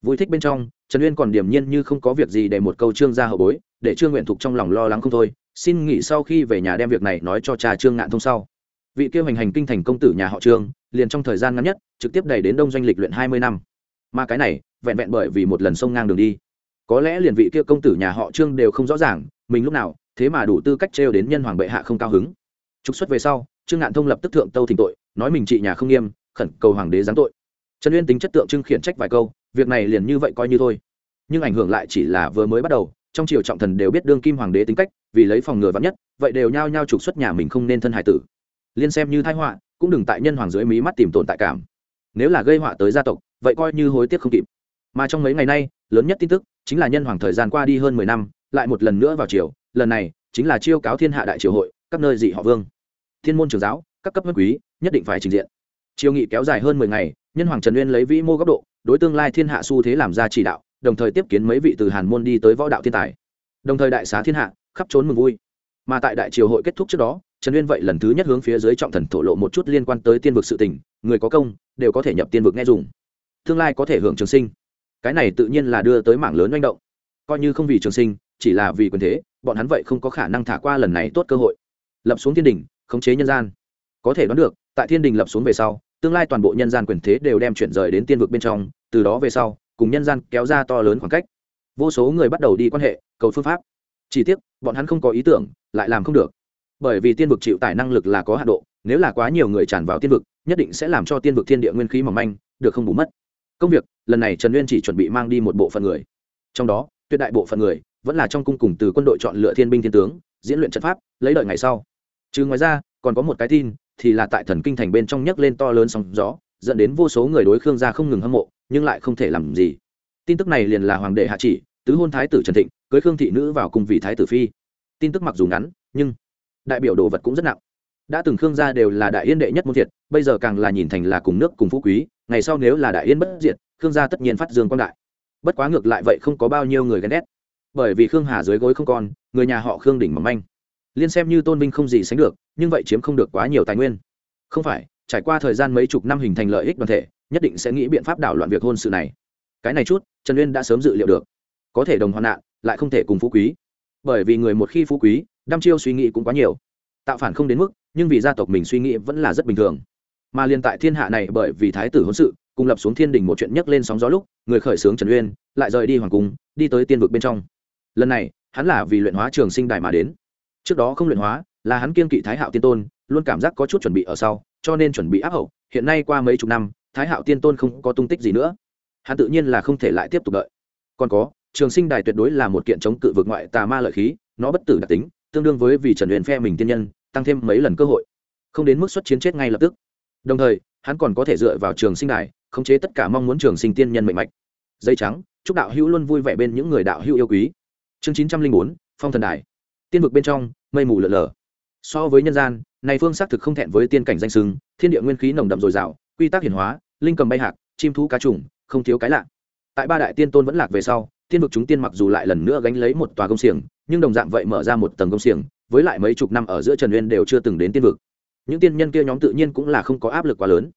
Vui thích bên trong, trần uyên còn điềm nhiên như không có việc gì để một câu trương ra hậu bối, để trương nguyện thục trong lòng lo lắng không thôi, xin nghỉ sau khi về nhà đem việc này nói cho cha trương ngạn thông sau vị kêu hành hành kinh thành công tử nhà họ trương, liền trong thời gian ngắn nhất, trực tiếp đẩy đến đông doanh lịch luyện hai mươi năm. Mà cái này, vẹn vẹn bởi vì một lần sông ngang đường đi. Có lẽ liền vị kia công tử nhà họ trương đều không rõ ràng, mình lúc nào, thế mà đủ tư cách trêu đến nhân hoàng bệ hạ không cao hứng. Trục xuất về sau, trương ngạn thông lập tức thượng tâu thỉnh tội, nói mình trị nhà không nghiêm, khẩn cầu hoàng đế giáng tội. Trần uyên tính chất tượng trưng khiển trách vài câu, việc này liền như vậy coi như thôi. Nhưng ảnh hưởng lại chỉ là vừa mới bắt đầu, trong triều trọng thần đều biết đương kim hoàng đế tính cách, vì lấy phòng ngừa vắn nhất, vậy đều nhao nhao trục xuất nhà mình không nên thân hải tử liên xem như thái họa, cũng đừng tại nhân hoàng dưới mí mắt tìm tồn tại cảm. Nếu là gây họa tới gia tộc, vậy coi như hối tiếc không kịp. Mà trong mấy ngày nay, lớn nhất tin tức chính là nhân hoàng thời gian qua đi hơn mười năm, lại một lần nữa vào triều, lần này chính là chiêu cáo thiên hạ đại triều hội, các nơi dị họ vương. Thiên môn trường giáo, các cấp vân quý, nhất định phải trình diện. Triều nghị kéo dài hơn mười ngày, nhân hoàng trần uyên lấy vĩ mô góc độ, đối tương lai thiên hạ xu thế làm ra chỉ đạo, đồng thời tiếp kiến mấy vị từ hàn môn đi tới võ đạo thiên tài. Đồng thời đại xá thiên hạ, khắp trốn mừng vui. Mà tại đại triều hội kết thúc trước đó trần uyên vậy lần thứ nhất hướng phía dưới trọng thần thổ lộ một chút liên quan tới tiên vực sự tình, người có công, đều có thể nhập tiên vực nghe dùng. Tương lai có thể hưởng trường sinh. Cái này tự nhiên là đưa tới mảng lớn manh động. Coi như không vì trường sinh, chỉ là vì quyền thế, bọn hắn vậy không có khả năng thả qua lần này tốt cơ hội. Lập xuống thiên đình, khống chế nhân gian. Có thể đoán được, tại thiên đình lập xuống về sau, tương lai toàn bộ nhân gian quyền thế đều đem chuyển rời đến tiên vực bên trong, từ đó về sau, cùng nhân gian kéo ra to lớn khoảng cách. Vô số người bắt đầu đi quan hệ, cầu phương pháp. Chỉ tiếc, bọn hắn không có ý tưởng, lại làm không được bởi vì tiên vực chịu tải năng lực là có hạ độ, nếu là quá nhiều người tràn vào tiên vực, nhất định sẽ làm cho tiên vực thiên địa nguyên khí mỏng manh, được không bù mất. Công việc, lần này trần Nguyên chỉ chuẩn bị mang đi một bộ phận người. Trong đó, tuyệt đại bộ phận người vẫn là trong cung cùng từ quân đội chọn lựa thiên binh thiên tướng, diễn luyện trận pháp, lấy đợi ngày sau. Chứ ngoài ra, còn có một cái tin, thì là tại thần kinh thành bên trong nhấc lên to lớn sóng gió, dẫn đến vô số người đối khương gia không ngừng hâm mộ, nhưng lại không thể làm gì. Tin tức này liền là hoàng đệ hạ chỉ, tứ hôn thái tử trần thịnh cưới khương thị nữ vào cùng vị thái tử phi. Tin tức mặc dù ngắn, nhưng đại biểu đồ vật cũng rất nặng. Đã từng khương gia đều là đại yên đệ nhất môn thiệt, bây giờ càng là nhìn thành là cùng nước cùng phú quý, ngày sau nếu là đại yên bất diệt, khương gia tất nhiên phát dương quan đại. Bất quá ngược lại vậy không có bao nhiêu người ghen ghét. Bởi vì khương hà dưới gối không còn, người nhà họ khương đỉnh mầm manh. Liên xem như tôn vinh không gì sánh được, nhưng vậy chiếm không được quá nhiều tài nguyên. Không phải, trải qua thời gian mấy chục năm hình thành lợi ích đoàn thể, nhất định sẽ nghĩ biện pháp đảo loạn việc hôn sự này. Cái này chút, trần uyên đã sớm dự liệu được. Có thể đồng hoạn nạn, lại không thể cùng phú quý. Bởi vì người một khi phú quý đăm chiêu suy nghĩ cũng quá nhiều. Tạo phản không đến mức, nhưng vì gia tộc mình suy nghĩ vẫn là rất bình thường. Mà liên tại thiên hạ này bởi vì thái tử hôn sự, cùng lập xuống thiên đình một chuyện nhấc lên sóng gió lúc, người khởi xướng trần uyên, lại rời đi hoàng cung, đi tới tiên vực bên trong. Lần này, hắn là vì luyện hóa trường sinh đài mà đến. Trước đó không luyện hóa, là hắn kiên kỵ thái hạo tiên tôn, luôn cảm giác có chút chuẩn bị ở sau, cho nên chuẩn bị áp hậu. Hiện nay qua mấy chục năm, thái hạo tiên tôn không có tung tích gì nữa. Hắn tự nhiên là không thể lại tiếp tục đợi. Còn có, trường sinh đài tuyệt đối là một kiện chống cự vực ngoại tà ma lợi khí, nó bất tử đặc tính tương đương với vì trần huyền phe mình tiên nhân, tăng thêm mấy lần cơ hội. Không đến mức xuất chiến chết ngay lập tức. Đồng thời, hắn còn có thể dựa vào trường sinh đài, khống chế tất cả mong muốn trường sinh tiên nhân mạnh mạch. Dây trắng, chúc đạo hữu luôn vui vẻ bên những người đạo hữu yêu quý. Chương chín trăm linh bốn, phong thần đài. Tiên vực bên trong, mây mù lợn lờ so với nhân gian, này phương xác thực không thẹn với tiên cảnh danh sưng thiên địa nguyên khí nồng đậm dồi dào, quy tắc hiển hóa, linh cầm bay hạc, chim thú cá trùng, không thiếu cái lạ. Tại ba đại tiên tôn vẫn lạc về sau, tiên vực chúng tiên mặc dù lại lần nữa gánh lấy một tòa công xiềng nhưng đồng dạng vậy mở ra một tầng công xiềng, với lại mấy chục năm ở giữa trần uyên đều chưa từng đến tiên vực. Những tiên nhân kia nhóm tự nhiên cũng là không có áp lực quá lớn.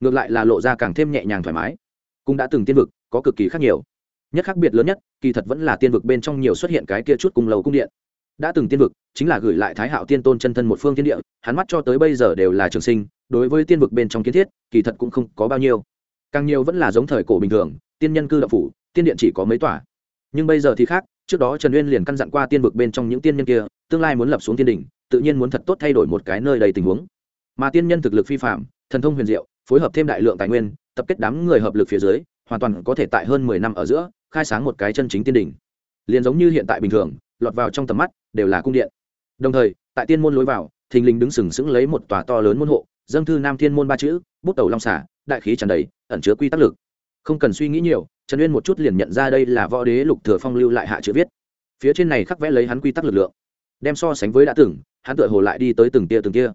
Ngược lại là lộ ra càng thêm nhẹ nhàng thoải mái. Cũng đã từng tiên vực, có cực kỳ khác nhiều. Nhất khác biệt lớn nhất, kỳ thật vẫn là tiên vực bên trong nhiều xuất hiện cái kia chút cùng lầu cung điện. Đã từng tiên vực, chính là gửi lại thái hạo tiên tôn chân thân một phương tiên địa, hắn mắt cho tới bây giờ đều là trường sinh, đối với tiên vực bên trong kiến thiết, kỳ thật cũng không có bao nhiêu. Càng nhiều vẫn là giống thời cổ bình thường, tiên nhân cư đậu phủ, tiên điện chỉ có mấy tòa. Nhưng bây giờ thì khác trước đó trần uyên liền căn dặn qua tiên vực bên trong những tiên nhân kia, tương lai muốn lập xuống tiên đỉnh tự nhiên muốn thật tốt thay đổi một cái nơi đầy tình huống. Mà tiên nhân thực lực phi phạm thần thông huyền diệu, phối hợp thêm đại lượng tài nguyên, tập kết đám người hợp lực phía dưới, hoàn toàn có thể tại hơn mười năm ở giữa, khai sáng một cái chân chính tiên đỉnh liền giống như hiện tại bình thường, lọt vào trong tầm mắt, đều là cung điện. Đồng thời, tại tiên môn lối vào, thình lình đứng sừng sững lấy một tòa to lớn môn hộ, dâng thư nam thiên môn ba chữ, bút đầu long xả đại khí tràn đầy, ẩn chứa quy tắc lực không cần suy nghĩ nhiều, trần uyên một chút liền nhận ra đây là võ đế lục thừa phong lưu lại hạ chữ viết. Phía trên này khắc vẽ lấy hắn quy tắc lực lượng, đem so sánh với đã từng, hắn tựa hồ lại đi tới từng tia từng tia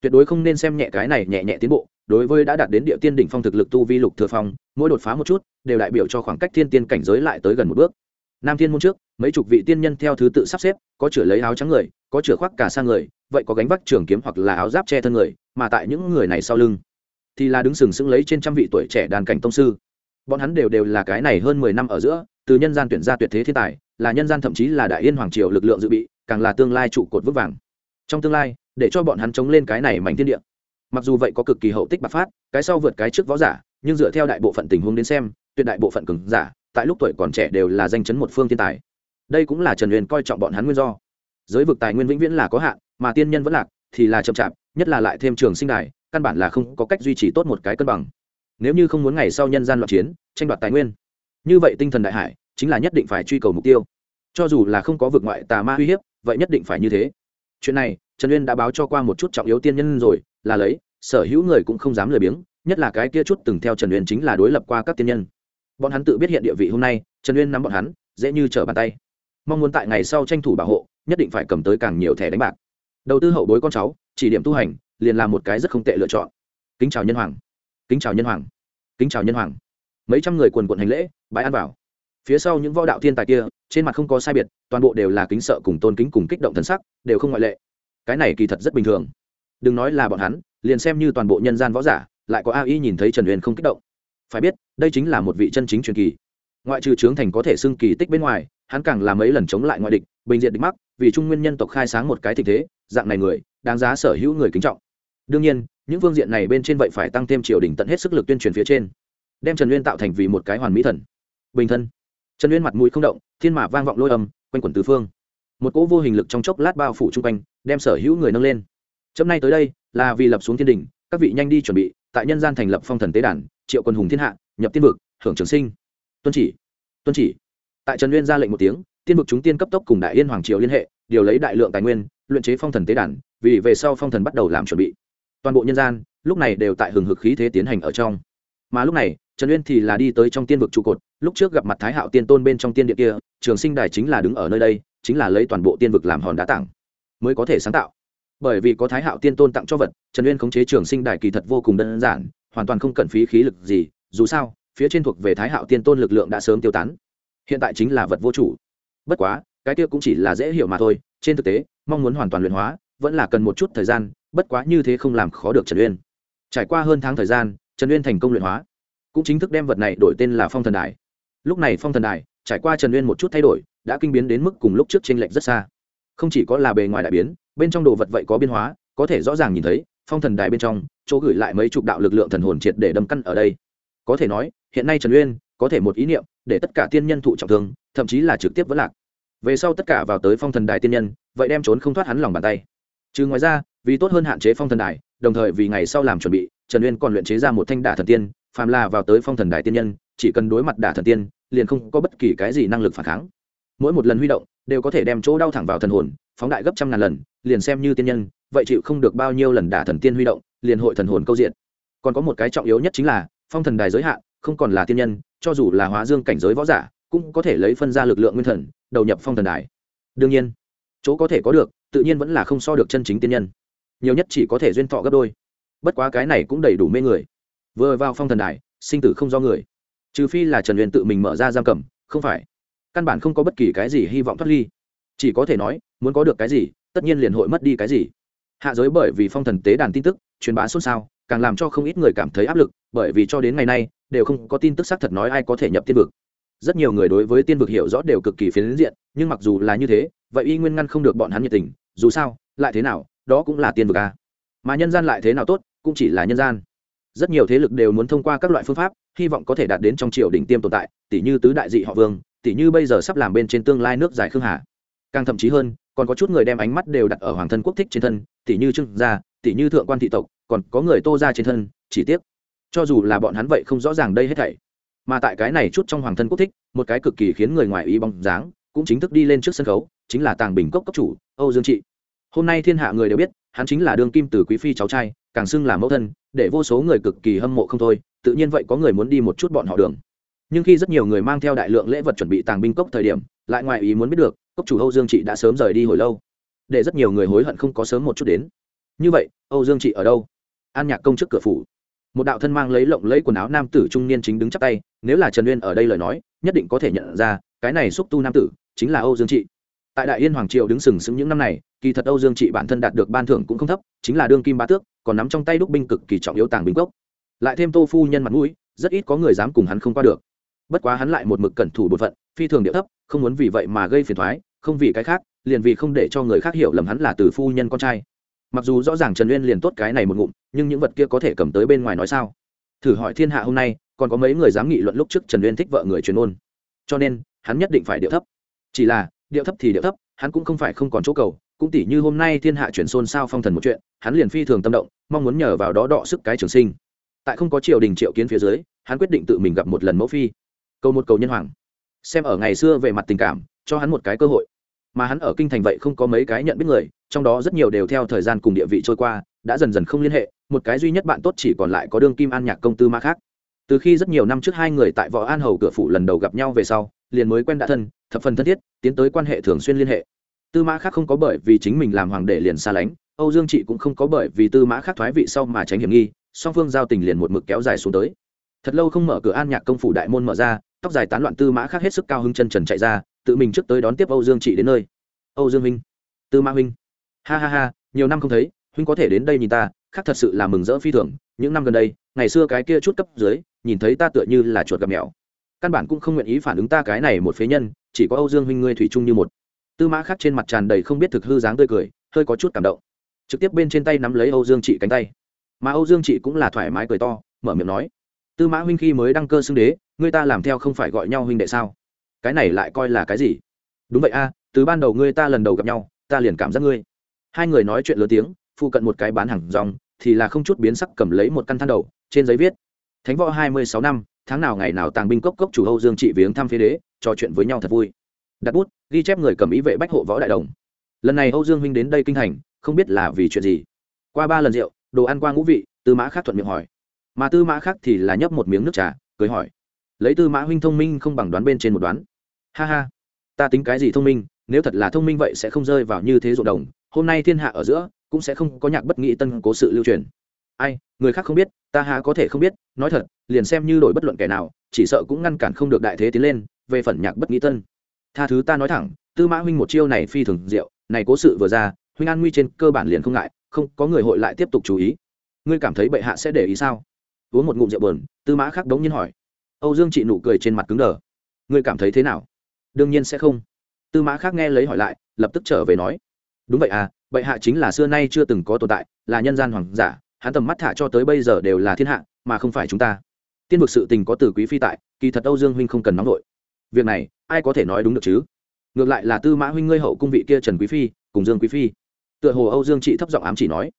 tuyệt đối không nên xem nhẹ cái này nhẹ nhẹ tiến bộ, đối với đã đạt đến địa tiên đỉnh phong thực lực tu vi lục thừa phong, mỗi đột phá một chút, đều đại biểu cho khoảng cách thiên tiên cảnh giới lại tới gần một bước. Nam thiên môn trước, mấy chục vị tiên nhân theo thứ tự sắp xếp, có chửa lấy áo trắng người, có chửa khoác cả sang người, vậy có gánh vác trường kiếm hoặc là áo giáp che thân người, mà tại những người này sau lưng thì là đứng sừng sững lấy trên trăm vị tuổi trẻ đàn cảnh tông sư bọn hắn đều đều là cái này hơn mười năm ở giữa, từ nhân gian tuyển ra tuyệt thế thiên tài, là nhân gian thậm chí là đại yên hoàng triều lực lượng dự bị, càng là tương lai trụ cột vững vàng. Trong tương lai, để cho bọn hắn chống lên cái này mảnh thiên địa. Mặc dù vậy có cực kỳ hậu tích bạc phát, cái sau vượt cái trước võ giả, nhưng dựa theo đại bộ phận tình huống đến xem, tuyệt đại bộ phận cường giả, tại lúc tuổi còn trẻ đều là danh chấn một phương thiên tài. Đây cũng là trần huyền coi trọng bọn hắn nguyên do. Giới vực tài nguyên vĩnh viễn là có hạn, mà tiên nhân vẫn lạc, thì là chậm chạp, nhất là lại thêm trường sinh đài, căn bản là không có cách duy trì tốt một cái cân bằng nếu như không muốn ngày sau nhân gian loạn chiến, tranh đoạt tài nguyên. Như vậy tinh thần đại hải chính là nhất định phải truy cầu mục tiêu. Cho dù là không có vực ngoại tà ma uy hiếp, vậy nhất định phải như thế. Chuyện này, trần uyên đã báo cho qua một chút trọng yếu tiên nhân rồi, là lấy, sở hữu người cũng không dám lười biếng, nhất là cái kia chút từng theo trần uyên chính là đối lập qua các tiên nhân. Bọn hắn tự biết hiện địa vị hôm nay, trần uyên nắm bọn hắn, dễ như trở bàn tay. Mong muốn tại ngày sau tranh thủ bảo hộ, nhất định phải cầm tới càng nhiều thẻ đánh bạc. Đầu tư hậu bối con cháu, chỉ điểm tu hành, liền là một cái rất không tệ lựa chọn. Kính chào nhân hoàng kính chào nhân hoàng, kính chào nhân hoàng. Mấy trăm người quần quận hành lễ bãi ăn vào. Phía sau những võ đạo thiên tài kia, trên mặt không có sai biệt, toàn bộ đều là kính sợ cùng tôn kính cùng kích động thân sắc, đều không ngoại lệ. Cái này kỳ thật rất bình thường. Đừng nói là bọn hắn, liền xem như toàn bộ nhân gian võ giả, lại có a y nhìn thấy trần huyền không kích động. Phải biết, đây chính là một vị chân chính truyền kỳ. Ngoại trừ trướng thành có thể xưng kỳ tích bên ngoài, hắn càng làm mấy lần chống lại ngoại địch, bình diện địch mắc, vì trung nguyên nhân tộc khai sáng một cái tình thế, dạng này người, đáng giá sở hữu người kính trọng. Đương nhiên những phương diện này bên trên vậy phải tăng thêm triều đình tận hết sức lực tuyên truyền phía trên, đem trần uyên tạo thành vì một cái hoàn mỹ thần. Bình thân. Trần uyên mặt mũi không động, thiên mã vang vọng lôi âm, quanh quẩn tứ phương. Một cỗ vô hình lực trong chốc lát bao phủ chung quanh, đem sở hữu người nâng lên. Chấm nay tới đây, là vì lập xuống thiên đình, các vị nhanh đi chuẩn bị, tại nhân gian thành lập phong thần tế đàn, triệu quân hùng thiên hạ, nhập tiên vực, hưởng trường sinh. Tuân chỉ. Tuân chỉ. Tại trần uyên ra lệnh một tiếng, tiên vực chúng tiên cấp tốc cùng đại yên hoàng triều liên hệ, điều lấy đại lượng tài nguyên, luyện chế phong thần tế đàn, vì về sau phong thần bắt đầu làm chuẩn bị toàn bộ nhân gian, lúc này đều tại hừng hực khí thế tiến hành ở trong. Mà lúc này, trần uyên thì là đi tới trong tiên vực trụ cột, lúc trước gặp mặt thái hạo tiên tôn bên trong tiên địa kia, trường sinh đài chính là đứng ở nơi đây, chính là lấy toàn bộ tiên vực làm hòn đá tảng, mới có thể sáng tạo. Bởi vì có thái hạo tiên tôn tặng cho vật, trần uyên khống chế trường sinh đài kỳ thật vô cùng đơn giản, hoàn toàn không cần phí khí lực gì, dù sao, phía trên thuộc về thái hạo tiên tôn lực lượng đã sớm tiêu tán. Hiện tại chính là vật vô chủ. Bất quá, cái kia cũng chỉ là dễ hiểu mà thôi, trên thực tế, mong muốn hoàn toàn luyện hóa, vẫn là cần một chút thời gian bất quá như thế không làm khó được trần uyên. Trải qua hơn tháng thời gian, trần uyên thành công luyện hóa, cũng chính thức đem vật này đổi tên là phong thần đài. Lúc này phong thần đài, trải qua trần uyên một chút thay đổi, đã kinh biến đến mức cùng lúc trước t r ê n lệch rất xa. Không chỉ có là bề ngoài đại biến, bên trong đồ vật vậy có biên hóa, có thể rõ ràng nhìn thấy, phong thần đài bên trong, chỗ gửi lại mấy chục đạo lực lượng thần hồn triệt để đâm căn ở đây. Có thể nói, hiện nay trần uyên có thể một ý niệm, để tất cả tiên nhân thụ trọng thương, thậm chí là trực tiếp vẫn lạc. Về sau tất cả vào tới phong thần đài tiên nhân, vậy đem trốn không thoát hắn lòng bàn tay. Trừ ngoài ra vì tốt hơn hạn chế phong thần đài, đồng thời vì ngày sau làm chuẩn bị, trần uyên còn luyện chế ra một thanh đả thần tiên, phàm là vào tới phong thần đài tiên nhân, chỉ cần đối mặt đả thần tiên, liền không có bất kỳ cái gì năng lực phản kháng. Mỗi một lần huy động, đều có thể đem chỗ đau thẳng vào thần hồn, phóng đại gấp trăm ngàn lần, liền xem như tiên nhân, vậy chịu không được bao nhiêu lần đả thần tiên huy động, liền hội thần hồn câu diện. Còn có một cái trọng yếu nhất chính là, phong thần đài giới hạn, không còn là tiên nhân, cho dù là hóa dương cảnh giới võ giả, cũng có thể lấy phân ra lực lượng nguyên thần, đầu nhập phong thần đài. Đương nhiên, chỗ có thể có được, tự nhiên vẫn là không so được chân chính tiên nhân nhiều nhất chỉ có thể duyên thọ gấp đôi. Bất quá cái này cũng đầy đủ mê người. Vừa vào phong thần đài, sinh tử không do người. Trừ phi là trần huyền tự mình mở ra giam cầm, không phải. Căn bản không có bất kỳ cái gì hy vọng thoát ly. Chỉ có thể nói, muốn có được cái gì, tất nhiên liền hội mất đi cái gì. Hạ giới bởi vì phong thần tế đàn tin tức, truyền bá xôn xao, càng làm cho không ít người cảm thấy áp lực, bởi vì cho đến ngày nay, đều không có tin tức xác thật nói ai có thể nhập tiên vực. Rất nhiều người đối với tiên vực hiểu rõ đều cực kỳ phiến diện, nhưng mặc dù là như thế, vậy y nguyên ngăn không được bọn hắn nhiệt tình, dù sao, lại thế nào đó cũng là tiên vực a. Mà nhân gian lại thế nào tốt, cũng chỉ là nhân gian. Rất nhiều thế lực đều muốn thông qua các loại phương pháp, hy vọng có thể đạt đến trong triều đỉnh tiêm tồn tại tỷ như tứ đại dị họ vương tỷ như bây giờ sắp làm bên trên tương lai nước giải khương hà. Càng thậm chí hơn, còn có chút người đem ánh mắt đều đặt ở hoàng thân quốc thích trên thân tỷ như trương gia tỷ như thượng quan thị tộc, còn có người tô ra trên thân, chỉ tiếc. Cho dù là bọn hắn vậy không rõ ràng đây hết thảy. Mà tại cái này chút trong hoàng thân quốc thích, một cái cực kỳ khiến người ngoài ý bóng dáng, cũng chính thức đi lên trước sân khấu, chính là tàng bình cốc cốc chủ, âu dương trị hôm nay thiên hạ người đều biết, hắn chính là đương kim từ quý phi cháu trai, càng xưng là mẫu thân, để vô số người cực kỳ hâm mộ không thôi, tự nhiên vậy có người muốn đi một chút bọn họ đường. Nhưng khi rất nhiều người mang theo đại lượng lễ vật chuẩn bị tàng binh cốc thời điểm, lại ngoài ý muốn biết được, cốc chủ âu dương trị đã sớm rời đi hồi lâu. Để rất nhiều người hối hận không có sớm một chút đến. Như vậy, âu dương trị ở đâu? An nhạc công trước cửa phủ. Một đạo thân mang lấy lộng lấy quần áo nam tử trung niên chính đứng chắp tay, nếu là trần uyên ở đây lời nói, nhất định có thể nhận ra, cái này xúc tu nam tử chính là âu dương trị tại đại yên hoàng triều đứng sừng sững những năm này, kỳ thật âu dương trị bản thân đạt được ban thưởng cũng không thấp, chính là đương kim ba tước, còn nắm trong tay đúc binh cực kỳ trọng yếu tàng binh cốc. Lại thêm tô phu nhân mặt mũi, rất ít có người dám cùng hắn không qua được. Bất quá hắn lại một mực cẩn thủ bột phận, phi thường địa thấp, không muốn vì vậy mà gây phiền thoái không vì cái khác, liền vì không để cho người khác hiểu lầm hắn là từ phu nhân con trai. Mặc dù rõ ràng trần uyên liền tốt cái này một ngụm, nhưng những vật kia có thể cầm tới bên ngoài nói sao? Thử hỏi thiên hạ hôm nay, còn có mấy người dám nghị luận lúc trước trần uyên thích vợ người truyền ôn. Cho nên, hắn nhất định phải điệu thấp. Chỉ là điệu thấp thì điệu thấp, hắn cũng không phải không còn chỗ cầu, cũng tỷ như hôm nay thiên hạ chuyển xôn sao phong thần một chuyện, hắn liền phi thường tâm động, mong muốn nhờ vào đó đọ sức cái trường sinh. Tại không có triều đình triệu kiến phía dưới, hắn quyết định tự mình gặp một lần mẫu phi. Cầu một cầu nhân hoàng. Xem ở ngày xưa về mặt tình cảm, cho hắn một cái cơ hội. Mà hắn ở kinh thành vậy không có mấy cái nhận biết người, trong đó rất nhiều đều theo thời gian cùng địa vị trôi qua, đã dần dần không liên hệ, một cái duy nhất bạn tốt chỉ còn lại có đương kim an nhạc công tư ma khác. Từ khi rất nhiều năm trước hai người tại võ an hầu cửa phủ lần đầu gặp nhau về sau, liền mới quen đã thân thập phần thân thiết, tiến tới quan hệ thường xuyên liên hệ. Tư mã khác không có bởi vì chính mình làm hoàng đệ liền xa lánh, âu dương trị cũng không có bởi vì tư mã khác thoái vị sau mà tránh hiểm nghi, song phương giao tình liền một mực kéo dài xuống tới. Thật lâu không mở cửa an nhạc công phủ đại môn mở ra, tóc dài tán loạn tư mã khác hết sức cao hưng chân trần chạy ra, tự mình trước tới đón tiếp âu dương trị đến nơi. Âu dương minh tư mã huynh. Ha ha ha, nhiều năm không thấy, huynh có thể đến đây nhìn ta khác thật sự là mừng rỡ phi thường, những năm gần đây, ngày xưa cái kia chút cấp dưới, nhìn thấy ta tựa như là chuột gặp mèo. Căn bản cũng không nguyện ý phản ứng ta cái này một phế nhân chỉ có âu dương huynh ngươi thủy chung như một. Tư mã khác trên mặt tràn đầy không biết thực hư dáng tươi cười, hơi có chút cảm động. Trực tiếp bên trên tay nắm lấy âu dương trị cánh tay. Mà âu dương trị cũng là thoải mái cười to, mở miệng nói, tư mã huynh khi mới đăng cơ xưng đế, ngươi ta làm theo không phải gọi nhau huynh đệ sao? Cái này lại coi là cái gì? Đúng vậy a, từ ban đầu ngươi ta lần đầu gặp nhau, ta liền cảm giác ngươi. Hai người nói chuyện lớn tiếng, phụ cận một cái bán hàng rong, thì là không chút biến sắc cầm lấy một căn than đầu, trên giấy viết, thánh võ hai mươi sáu năm tháng nào ngày nào tàng binh cốc cốc chủ âu dương trị viếng thăm phế đế, trò chuyện với nhau thật vui. Đặt bút, ghi chép người cầm ý vệ bách hộ võ đại đồng. Lần này âu dương huynh đến đây kinh thành không biết là vì chuyện gì. Qua ba lần rượu, đồ ăn qua ngũ vị, tư mã khác thuận miệng hỏi. Mà tư mã khác thì là nhấp một miếng nước trà, cười hỏi. Lấy tư mã huynh thông minh không bằng đoán bên trên một đoán. Ha ha, ta tính cái gì thông minh, nếu thật là thông minh vậy sẽ không rơi vào như thế ruộng đồng. Hôm nay thiên hạ ở giữa, cũng sẽ không có nhạc bất nghị tân cố sự lưu truyền ai, người khác không biết, ta há có thể không biết, nói thật, liền xem như đổi bất luận kẻ nào, chỉ sợ cũng ngăn cản không được đại thế tiến lên, về phần nhạc bất nghĩ tân. Tha thứ ta nói thẳng, tư mã huynh một chiêu này phi thường diệu, này cố sự vừa ra, huynh an nguy trên cơ bản liền không ngại, không, có người hội lại tiếp tục chú ý. Ngươi cảm thấy bệ hạ sẽ để ý sao? Uống một ngụm rượu bờn tư mã khác đống nhiên hỏi. Âu dương chị nụ cười trên mặt cứng đờ. Ngươi cảm thấy thế nào? Đương nhiên sẽ không. Tư mã khác nghe lấy hỏi lại, lập tức trở về nói. Đúng vậy à bệ hạ chính là xưa nay chưa từng có tồn tại, là nhân gian hoàng giả hắn tầm mắt thả cho tới bây giờ đều là thiên hạ, mà không phải chúng ta. Tiên vực sự tình có từ quý phi tại, kỳ thật âu dương huynh không cần nóng vội. Việc này, ai có thể nói đúng được chứ? Ngược lại là tư mã huynh ngươi hậu cung vị kia trần quý phi, cùng dương quý phi. Tựa hồ âu dương chị thấp giọng ám chỉ nói.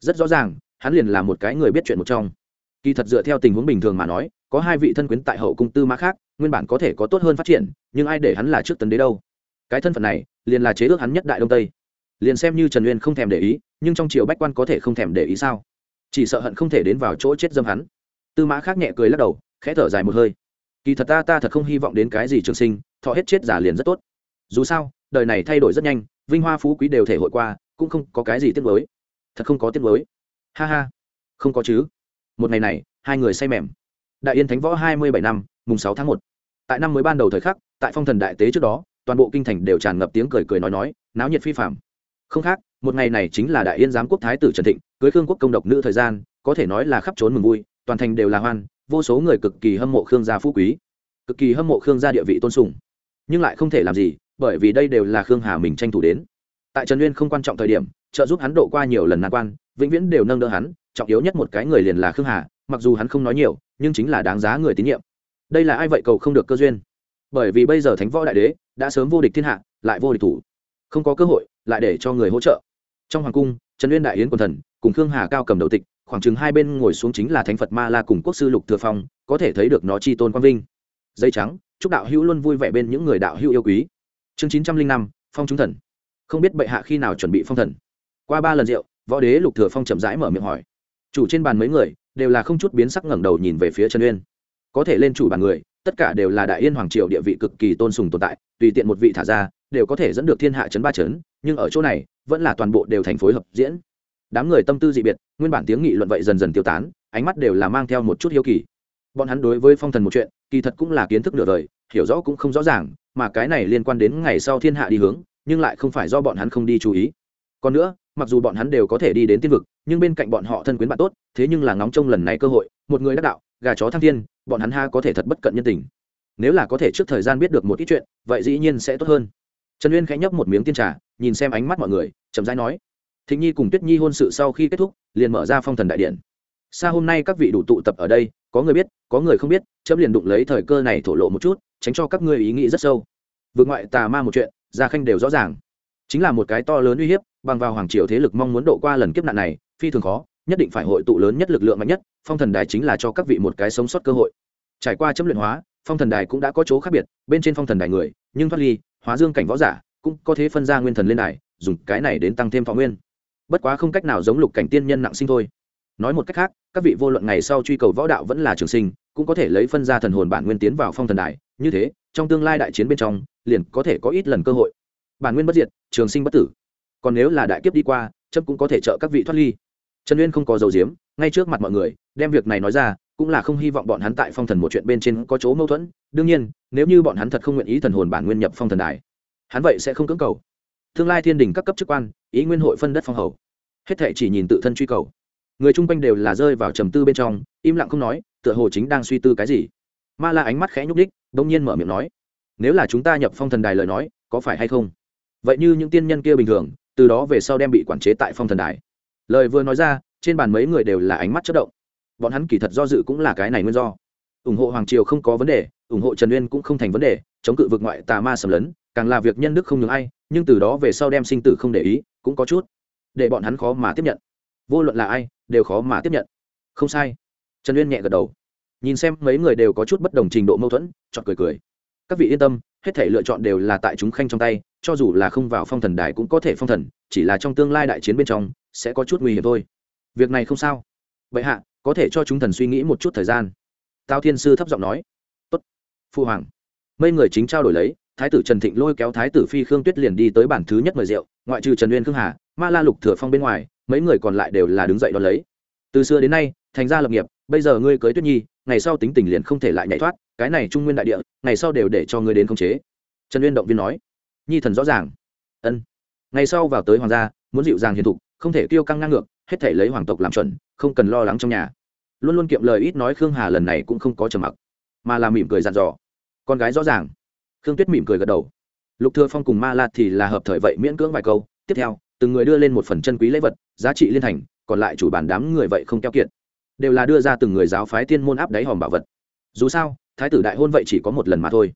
Rất rõ ràng, hắn liền là một cái người biết chuyện một trong. Kỳ thật dựa theo tình huống bình thường mà nói, có hai vị thân quyến tại hậu cung tư mã khác, nguyên bản có thể có tốt hơn phát triển, nhưng ai để hắn là trước tấn đế đâu? Cái thân phận này, liền là chế ước hắn nhất đại đông tây. Liền xem như trần uyên không thèm để ý, nhưng trong triều bách quan có thể không thèm để ý sao? Chỉ sợ hận không thể đến vào chỗ chết dâm hắn. Tư mã khác nhẹ cười lắc đầu, khẽ thở dài một hơi. Kỳ thật ta ta thật không hy vọng đến cái gì trường sinh, thọ hết chết giả liền rất tốt. Dù sao, đời này thay đổi rất nhanh, vinh hoa phú quý đều thể hội qua, cũng không có cái gì tiếc mới thật không có tiếc mới ha ha. Không có chứ. Một ngày này, hai người say mềm. Đại yên thánh võ hai mươi bảy năm, mùng sáu tháng một. Tại năm mới ban đầu thời khắc, tại phong thần đại tế trước đó, toàn bộ kinh thành đều tràn ngập tiếng cười cười nói nói, náo nhiệt phi phạm không khác một ngày này chính là đại yên giám quốc thái tử trần thịnh, cưới khương quốc công độc nữ thời gian, có thể nói là khắp trốn mừng vui, toàn thành đều là hoan, vô số người cực kỳ hâm mộ khương gia phú quý, cực kỳ hâm mộ khương gia địa vị tôn sùng. Nhưng lại không thể làm gì, bởi vì đây đều là khương hà mình tranh thủ đến. Tại trần uyên không quan trọng thời điểm, trợ giúp hắn độ qua nhiều lần nan quan, vĩnh viễn đều nâng đỡ hắn, trọng yếu nhất một cái người liền là khương hà, mặc dù hắn không nói nhiều, nhưng chính là đáng giá người tín nhiệm. Đây là ai vậy cầu không được cơ duyên? Bởi vì bây giờ thánh võ đại đế đã sớm vô địch thiên hạ, lại vô địch thủ. Không có cơ hội, lại để cho người hỗ trợ trong hoàng cung, trần uyên đại yến quần thần, cùng khương hà cao cầm đầu tịch, khoảng chừng hai bên ngồi xuống chính là thánh phật ma la cùng quốc sư lục thừa phong, có thể thấy được nó chi tôn quang vinh. Dây trắng, chúc đạo hữu luôn vui vẻ bên những người đạo hữu yêu quý. Chương chín trăm linh năm, phong chúng thần. Không biết bệ hạ khi nào chuẩn bị phong thần. Qua ba lần rượu, võ đế lục thừa phong chậm rãi mở miệng hỏi. Chủ trên bàn mấy người, đều là không chút biến sắc ngẩng đầu nhìn về phía trần uyên. Có thể lên chủ bàn người, tất cả đều là đại yên hoàng triều địa vị cực kỳ tôn sùng tồn tại, tùy tiện một vị thả ra, đều có thể dẫn được thiên hạ chấn ba chấn, nhưng ở chỗ này vẫn là toàn bộ đều thành phối hợp diễn. Đám người tâm tư dị biệt, nguyên bản tiếng nghị luận vậy dần dần tiêu tán, ánh mắt đều là mang theo một chút hiếu kỳ. Bọn hắn đối với phong thần một chuyện, kỳ thật cũng là kiến thức nửa đời, hiểu rõ cũng không rõ ràng, mà cái này liên quan đến ngày sau thiên hạ đi hướng, nhưng lại không phải do bọn hắn không đi chú ý. Còn nữa, mặc dù bọn hắn đều có thể đi đến tiên vực, nhưng bên cạnh bọn họ thân quyến bạn tốt, thế nhưng là ngóng trông lần này cơ hội, một người đắc đạo, gà chó thăng thiên, bọn hắn ha có thể thật bất cận nhân tình. Nếu là có thể trước thời gian biết được một ít chuyện, vậy dĩ nhiên sẽ tốt hơn. Trần uyên khẽ nhấp một miếng tiên trà nhìn xem ánh mắt mọi người, chậm rãi nói, thịnh nhi cùng tuyết nhi hôn sự sau khi kết thúc, liền mở ra phong thần đại điện. Xa hôm nay các vị đủ tụ tập ở đây, có người biết, có người không biết, chấm liền đụng lấy thời cơ này thổ lộ một chút, tránh cho các ngươi ý nghĩ rất sâu. Vượt ngoại tà ma một chuyện, gia khanh đều rõ ràng. Chính là một cái to lớn uy hiếp, bằng vào hoàng triều thế lực mong muốn độ qua lần kiếp nạn này, phi thường khó, nhất định phải hội tụ lớn nhất lực lượng mạnh nhất, phong thần đài chính là cho các vị một cái sống sót cơ hội. Trải qua chấm luyện hóa, phong thần đài cũng đã có chỗ khác biệt, bên trên phong thần đài người, nhưng thoát ly, hóa dương cảnh võ giả cũng có thể phân ra nguyên thần lên đài, dùng cái này đến tăng thêm thọ nguyên. Bất quá không cách nào giống lục cảnh tiên nhân nặng sinh thôi. Nói một cách khác, các vị vô luận ngày sau truy cầu võ đạo vẫn là trường sinh, cũng có thể lấy phân ra thần hồn bản nguyên tiến vào phong thần đài. Như thế, trong tương lai đại chiến bên trong, liền có thể có ít lần cơ hội. Bản nguyên bất diệt, trường sinh bất tử. Còn nếu là đại kiếp đi qua chấp cũng có thể trợ các vị thoát ly. Trần uyên không có dầu diếm ngay trước mặt mọi người, đem việc này nói ra, cũng là không hy vọng bọn hắn tại phong thần một chuyện bên trên có chỗ mâu thuẫn. Đương nhiên, nếu như bọn hắn thật không nguyện ý thần hồn bản nguyên nhập phong thần đài hắn vậy sẽ không cưỡng cầu. Tương lai thiên đình các cấp chức quan, ý nguyên hội phân đất phong hầu. Hết thệ chỉ nhìn tự thân truy cầu. Người chung quanh đều là rơi vào trầm tư bên trong, im lặng không nói, tựa hồ chính đang suy tư cái gì. Ma la ánh mắt khẽ nhúc đích đông nhiên mở miệng nói, nếu là chúng ta nhập phong thần đài lời nói, có phải hay không? Vậy như những tiên nhân kia bình thường, từ đó về sau đem bị quản chế tại phong thần đài. Lời vừa nói ra, trên bàn mấy người đều là ánh mắt chất động. Bọn hắn kỳ thật do dự cũng là cái này nguyên do. Ủng hộ hoàng triều không có vấn đề, ủng hộ trần uyên cũng không thành vấn đề, chống cự vực ngoại tà ma sầm lấn càng là việc nhân đức không nhường ai, nhưng từ đó về sau đem sinh tử không để ý, cũng có chút để bọn hắn khó mà tiếp nhận. Vô luận là ai, đều khó mà tiếp nhận. Không sai. Trần uyên nhẹ gật đầu. Nhìn xem mấy người đều có chút bất đồng trình độ mâu thuẫn, chọn cười cười. Các vị yên tâm, hết thể lựa chọn đều là tại chúng khanh trong tay, cho dù là không vào phong thần đài cũng có thể phong thần, chỉ là trong tương lai đại chiến bên trong, sẽ có chút nguy hiểm thôi. Việc này không sao. Vậy hạ, có thể cho chúng thần suy nghĩ một chút thời gian. Tao thiên sư thấp giọng nói. Tốt. Phu hoàng. Mấy người chính trao đổi lấy thái tử trần thịnh lôi kéo thái tử phi khương tuyết liền đi tới bản thứ nhất mời rượu, ngoại trừ trần uyên khương hà, ma la lục thừa phong bên ngoài, mấy người còn lại đều là đứng dậy đón lấy. Từ xưa đến nay, thành gia lập nghiệp, bây giờ ngươi cưới tuyết nhi, ngày sau tính tình liền không thể lại nhảy thoát, cái này trung nguyên đại địa, ngày sau đều để cho ngươi đến khống chế. Trần uyên động viên nói. Nhi thần rõ ràng. Ân. Ngày sau vào tới hoàng gia, muốn dịu dàng hiền thục, không thể tiêu căng ngang ngược, hết thể lấy hoàng tộc làm chuẩn, không cần lo lắng trong nhà. Luôn luôn kiệm lời ít nói khương hà lần này cũng không có trầm mặc, mà là mỉm cười dặn dò. Con gái rõ ràng khương tuyết mỉm cười gật đầu. Lục thừa phong cùng ma la thì là hợp thời vậy miễn cưỡng vài câu. Tiếp theo, từng người đưa lên một phần chân quý lễ vật, giá trị liên thành, còn lại chủ bản đám người vậy không keo kiệt. Đều là đưa ra từng người giáo phái tiên môn áp đáy hòm bảo vật. Dù sao, thái tử đại hôn vậy chỉ có một lần mà thôi.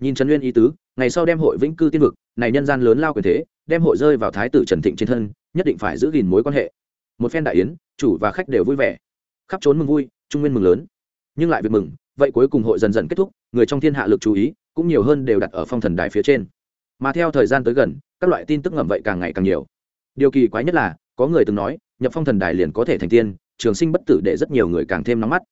Nhìn trần uyên ý tứ, ngày sau đem hội vĩnh cư tiên vực, này nhân gian lớn lao quyền thế, đem hội rơi vào thái tử trần thịnh trên thân, nhất định phải giữ gìn mối quan hệ. Một phen đại yến, chủ và khách đều vui vẻ. Khắp trốn mừng vui, trung nguyên mừng lớn. Nhưng lại việc mừng, vậy cuối cùng hội dần dần kết thúc, người trong thiên hạ lực chú ý cũng nhiều hơn đều đặt ở phong thần đài phía trên. Mà theo thời gian tới gần, các loại tin tức ngầm vậy càng ngày càng nhiều. Điều kỳ quái nhất là, có người từng nói, nhập phong thần đài liền có thể thành tiên, trường sinh bất tử để rất nhiều người càng thêm nóng mắt.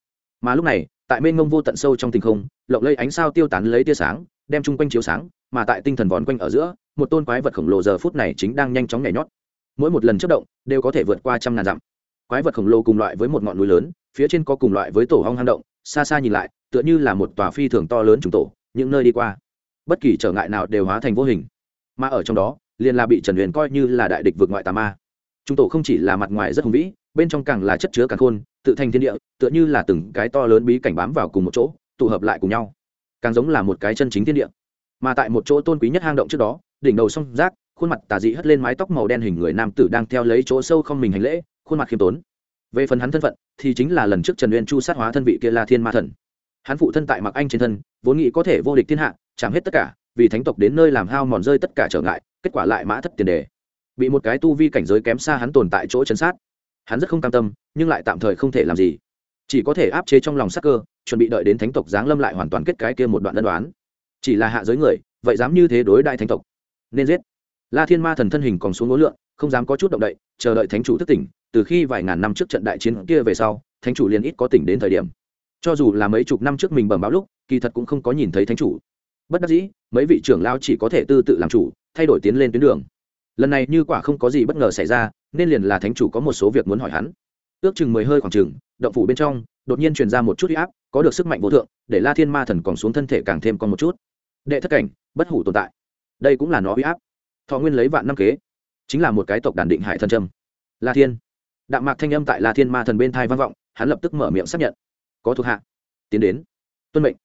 Mà lúc này, tại mênh mông vô tận sâu trong tinh không, lộng lây ánh sao tiêu tán lấy tia sáng, đem chung quanh chiếu sáng, mà tại tinh thần vòn quanh ở giữa, một tôn quái vật khổng lồ giờ phút này chính đang nhanh chóng nhảy nhót. Mỗi một lần chất động, đều có thể vượt qua trăm ngàn dặm. Quái vật khổng lồ cùng loại với một ngọn núi lớn, phía trên có cùng loại với tổ hong hang động, xa xa nhìn lại, tựa như là một tòa phi thường to lớn trùng tổ những nơi đi qua. Bất kỳ trở ngại nào đều hóa thành vô hình. Mà ở trong đó, liền là bị trần huyền coi như là đại địch vượt ngoại tà ma. Trung tổ không chỉ là mặt ngoài rất hùng vĩ, bên trong càng là chất chứa càng khôn, tự thành thiên địa, tựa như là từng cái to lớn bí cảnh bám vào cùng một chỗ, tụ hợp lại cùng nhau. Càng giống là một cái chân chính thiên địa. Mà tại một chỗ tôn quý nhất hang động trước đó, đỉnh đầu song rác khuôn mặt tà dị hất lên mái tóc màu đen hình người nam tử đang theo lấy chỗ sâu không mình hành lễ, khuôn mặt khiêm tốn. Về phần hắn thân phận, thì chính là lần trước trần uyên chu sát hóa thân vị kia la thiên ma thần hắn phụ thân tại mặc anh trên thân, vốn nghĩ có thể vô địch thiên hạ, chạm hết tất cả, vì thánh tộc đến nơi làm hao mòn rơi tất cả trở ngại, kết quả lại mã thất tiền đề. Bị một cái tu vi cảnh giới kém xa hắn tồn tại chỗ chấn sát. Hắn rất không cam tâm, nhưng lại tạm thời không thể làm gì. Chỉ có thể áp chế trong lòng sắc cơ, chuẩn bị đợi đến thánh tộc giáng lâm lại hoàn toàn kết cái kia một đoạn đơn đoán chỉ là hạ giới người, vậy dám như thế đối đại thánh tộc? Nên giết. La thiên ma thần thân hình còn xuống ngố lượng, không dám có chút động đậy, chờ đợi thánh chủ thức tỉnh, từ khi vài ngàn năm trước trận đại chiến kia về sau, thánh chủ liền ít có tỉnh đến thời điểm cho dù là mấy chục năm trước mình bẩm báo lúc, kỳ thật cũng không có nhìn thấy thánh chủ. Bất đắc dĩ, mấy vị trưởng lao chỉ có thể tư tự làm chủ, thay đổi tiến lên tuyến đường. Lần này như quả không có gì bất ngờ xảy ra, nên liền là thánh chủ có một số việc muốn hỏi hắn. Ước chừng mười hơi khoảng chừng, động phủ bên trong, đột nhiên truyền ra một chút huy áp, có được sức mạnh vô thượng, để la thiên ma thần còn xuống thân thể càng thêm còn một chút. Đệ thất cảnh, bất hủ tồn tại. Đây cũng là nó huy áp. Thọ nguyên lấy vạn năm kế, chính là một cái tộc đàn định hải thân trâm la thiên. Đạm mạc thanh âm tại la thiên ma thần bên thai vang vọng, hắn lập tức mở miệng xác nhận có thuộc hạ. Tiến đến. Tuân mệnh.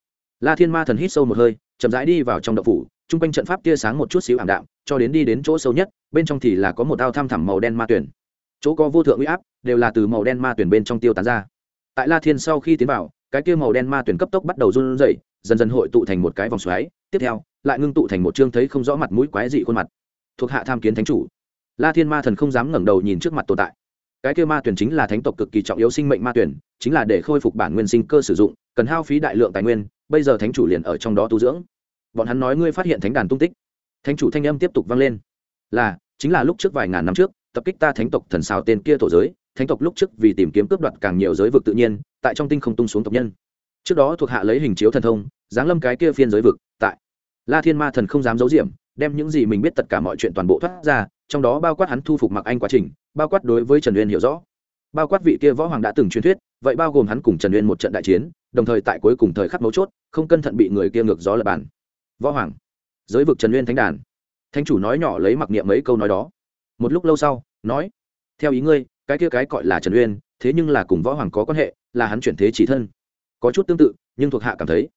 La thiên ma thần hít sâu một hơi, chậm rãi đi vào trong đậu phủ t r u n g quanh trận pháp tia sáng một chút xíu ảm đạm, cho đến đi đến chỗ sâu nhất, bên trong thì là có một ao thăm thẳm màu đen ma tuyển. Chỗ có vô thượng huy áp, đều là từ màu đen ma tuyển bên trong tiêu tán ra. Tại la thiên sau khi tiến vào, cái kia màu đen ma tuyển cấp tốc bắt đầu run rẩy, dần dần hội tụ thành một cái vòng xoáy, tiếp theo, lại ngưng tụ thành một chương thấy không rõ mặt mũi quái dị khuôn mặt. Thuộc hạ tham kiến thánh chủ. La thiên ma thần không dám ngẩng đầu nhìn trước mặt tồn tại. Cái kia ma tuyển chính là thánh tộc cực kỳ trọng yếu sinh mệnh ma tuyển chính là để khôi phục bản nguyên sinh cơ sử dụng, cần hao phí đại lượng tài nguyên, bây giờ thánh chủ liền ở trong đó tu dưỡng. Bọn hắn nói ngươi phát hiện thánh đàn tung tích. Thánh chủ thanh âm tiếp tục vang lên. Là, chính là lúc trước vài ngàn năm trước, tập kích ta thánh tộc thần sao tên kia thổ giới, thánh tộc lúc trước vì tìm kiếm cướp đoạt càng nhiều giới vực tự nhiên, tại trong tinh không tung xuống tộc nhân. Trước đó thuộc hạ lấy hình chiếu thần thông, giáng lâm cái kia phiên giới vực, tại la thiên ma thần không dám giấu diệm đem những gì mình biết tất cả mọi chuyện toàn bộ thoát ra, trong đó bao quát hắn thu phục mặc anh quá trình, bao quát đối với trần uyên hiểu rõ bao quát vị kia võ hoàng đã từng truyền thuyết, vậy bao gồm hắn cùng trần uyên một trận đại chiến, đồng thời tại cuối cùng thời khắc mấu chốt, không cẩn thận bị người kia ngược gió lập bàn. Võ hoàng, giới vực trần uyên thánh đàn. Thánh chủ nói nhỏ lấy mặc niệm mấy câu nói đó. Một lúc lâu sau, nói, theo ý ngươi, cái kia cái gọi là trần uyên, thế nhưng là cùng võ hoàng có quan hệ, là hắn chuyển thế chỉ thân. Có chút tương tự, nhưng thuộc hạ cảm thấy,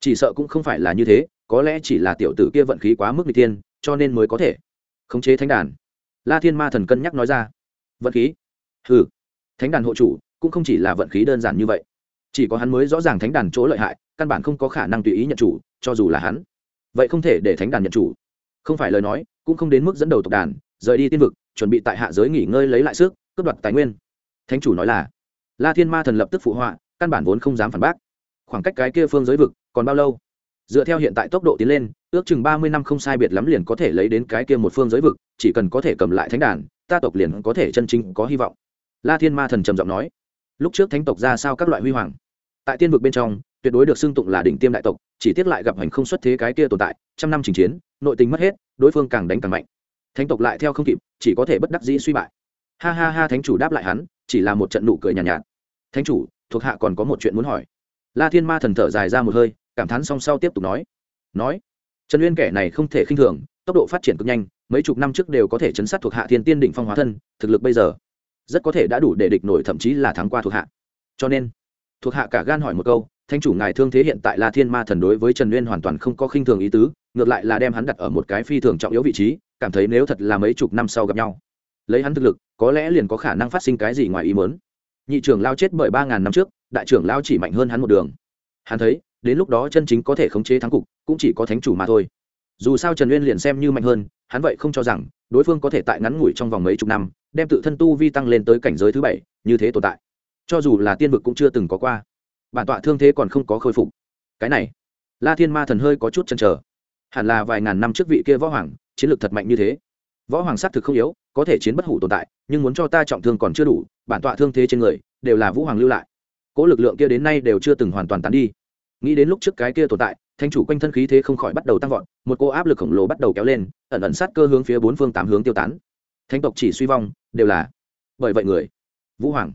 chỉ sợ cũng không phải là như thế, có lẽ chỉ là tiểu tử kia vận khí quá mức n g tiên cho nên mới có thể khống chế thánh đàn. La thiên ma thần cân nhắc nói ra, vận khí? Ừ thánh đàn hộ chủ cũng không chỉ là vận khí đơn giản như vậy. Chỉ có hắn mới rõ ràng thánh đàn chỗ lợi hại, căn bản không có khả năng tùy ý nhận chủ, cho dù là hắn. Vậy không thể để thánh đàn nhận chủ. Không phải lời nói, cũng không đến mức dẫn đầu tộc đàn, rời đi tiên vực, chuẩn bị tại hạ giới nghỉ ngơi lấy lại sức, cướp đoạt tài nguyên. Thánh chủ nói là, la thiên ma thần lập tức phụ họa, căn bản vốn không dám phản bác. Khoảng cách cái kia phương giới vực còn bao lâu? Dựa theo hiện tại tốc độ tiến lên, ước chừng ba mươi năm không sai biệt lắm liền có thể lấy đến cái kia một phương giới vực, chỉ cần có thể cầm lại thánh đàn, ta tộc liền có thể chân chính có hy vọng la thiên ma thần trầm giọng nói lúc trước thánh tộc ra sao các loại huy hoàng? Tại tiên vực bên trong tuyệt đối được xưng tụng là đỉnh tiêm đại tộc chỉ tiếc lại gặp hành không xuất thế cái kia tồn tại trăm năm trình chiến nội tình mất hết đối phương càng đánh càng mạnh. Thánh tộc lại theo không kịp chỉ có thể bất đắc dĩ suy bại. Ha ha ha thánh chủ đáp lại hắn chỉ là một trận nụ cười nhàn nhạt, nhạt. Thánh chủ thuộc hạ còn có một chuyện muốn hỏi. La thiên ma thần thở dài ra một hơi cảm thán song sau tiếp tục nói nói trần uyên kẻ này không thể khinh thường tốc độ phát triển cực nhanh mấy chục năm trước đều có thể chấn sát thuộc hạ thiên tiên đỉnh phong hóa thân thực lực bây giờ rất có thể đã đủ để địch nổi, thậm chí là thắng qua thuộc hạ. Cho nên, thuộc hạ cả gan hỏi một câu thanh chủ, ngài thương thế hiện tại là thiên ma thần đối với trần uyên hoàn toàn không có khinh thường ý tứ, ngược lại là đem hắn đặt ở một cái phi thường trọng yếu vị trí, cảm thấy nếu thật là mấy chục năm sau gặp nhau, lấy hắn thực lực, có lẽ liền có khả năng phát sinh cái gì ngoài ý mớn nhị trưởng lao chết bởi ba ngàn năm trước, đại trưởng lao chỉ mạnh hơn hắn một đường. Hắn thấy, đến lúc đó chân chính có thể khống chế thắng cục, cũng chỉ có thánh chủ mà thôi dù sao trần uyên liền xem như mạnh hơn hắn vậy không cho rằng đối phương có thể tại ngắn ngủi trong vòng mấy chục năm đem tự thân tu vi tăng lên tới cảnh giới thứ bảy như thế tồn tại cho dù là tiên vực cũng chưa từng có qua bản tọa thương thế còn không có khôi phục cái này la thiên ma thần hơi có chút chăn trở hẳn là vài ngàn năm trước vị kia võ hoàng chiến lược thật mạnh như thế võ hoàng xác thực không yếu có thể chiến bất hủ tồn tại nhưng muốn cho ta trọng thương còn chưa đủ bản tọa thương thế trên người đều là vũ hoàng lưu lại cỗ lực lượng kia đến nay đều chưa từng hoàn toàn tán đi nghĩ đến lúc trước cái kia tồn tại thanh chủ quanh thân khí thế không khỏi bắt đầu tăng vọt, một cô áp lực khổng lồ bắt đầu kéo lên, ẩn ẩn sát cơ hướng phía bốn phương tám hướng tiêu tán. Thánh tộc chỉ suy vong, đều là bởi vậy người. Vũ hoàng,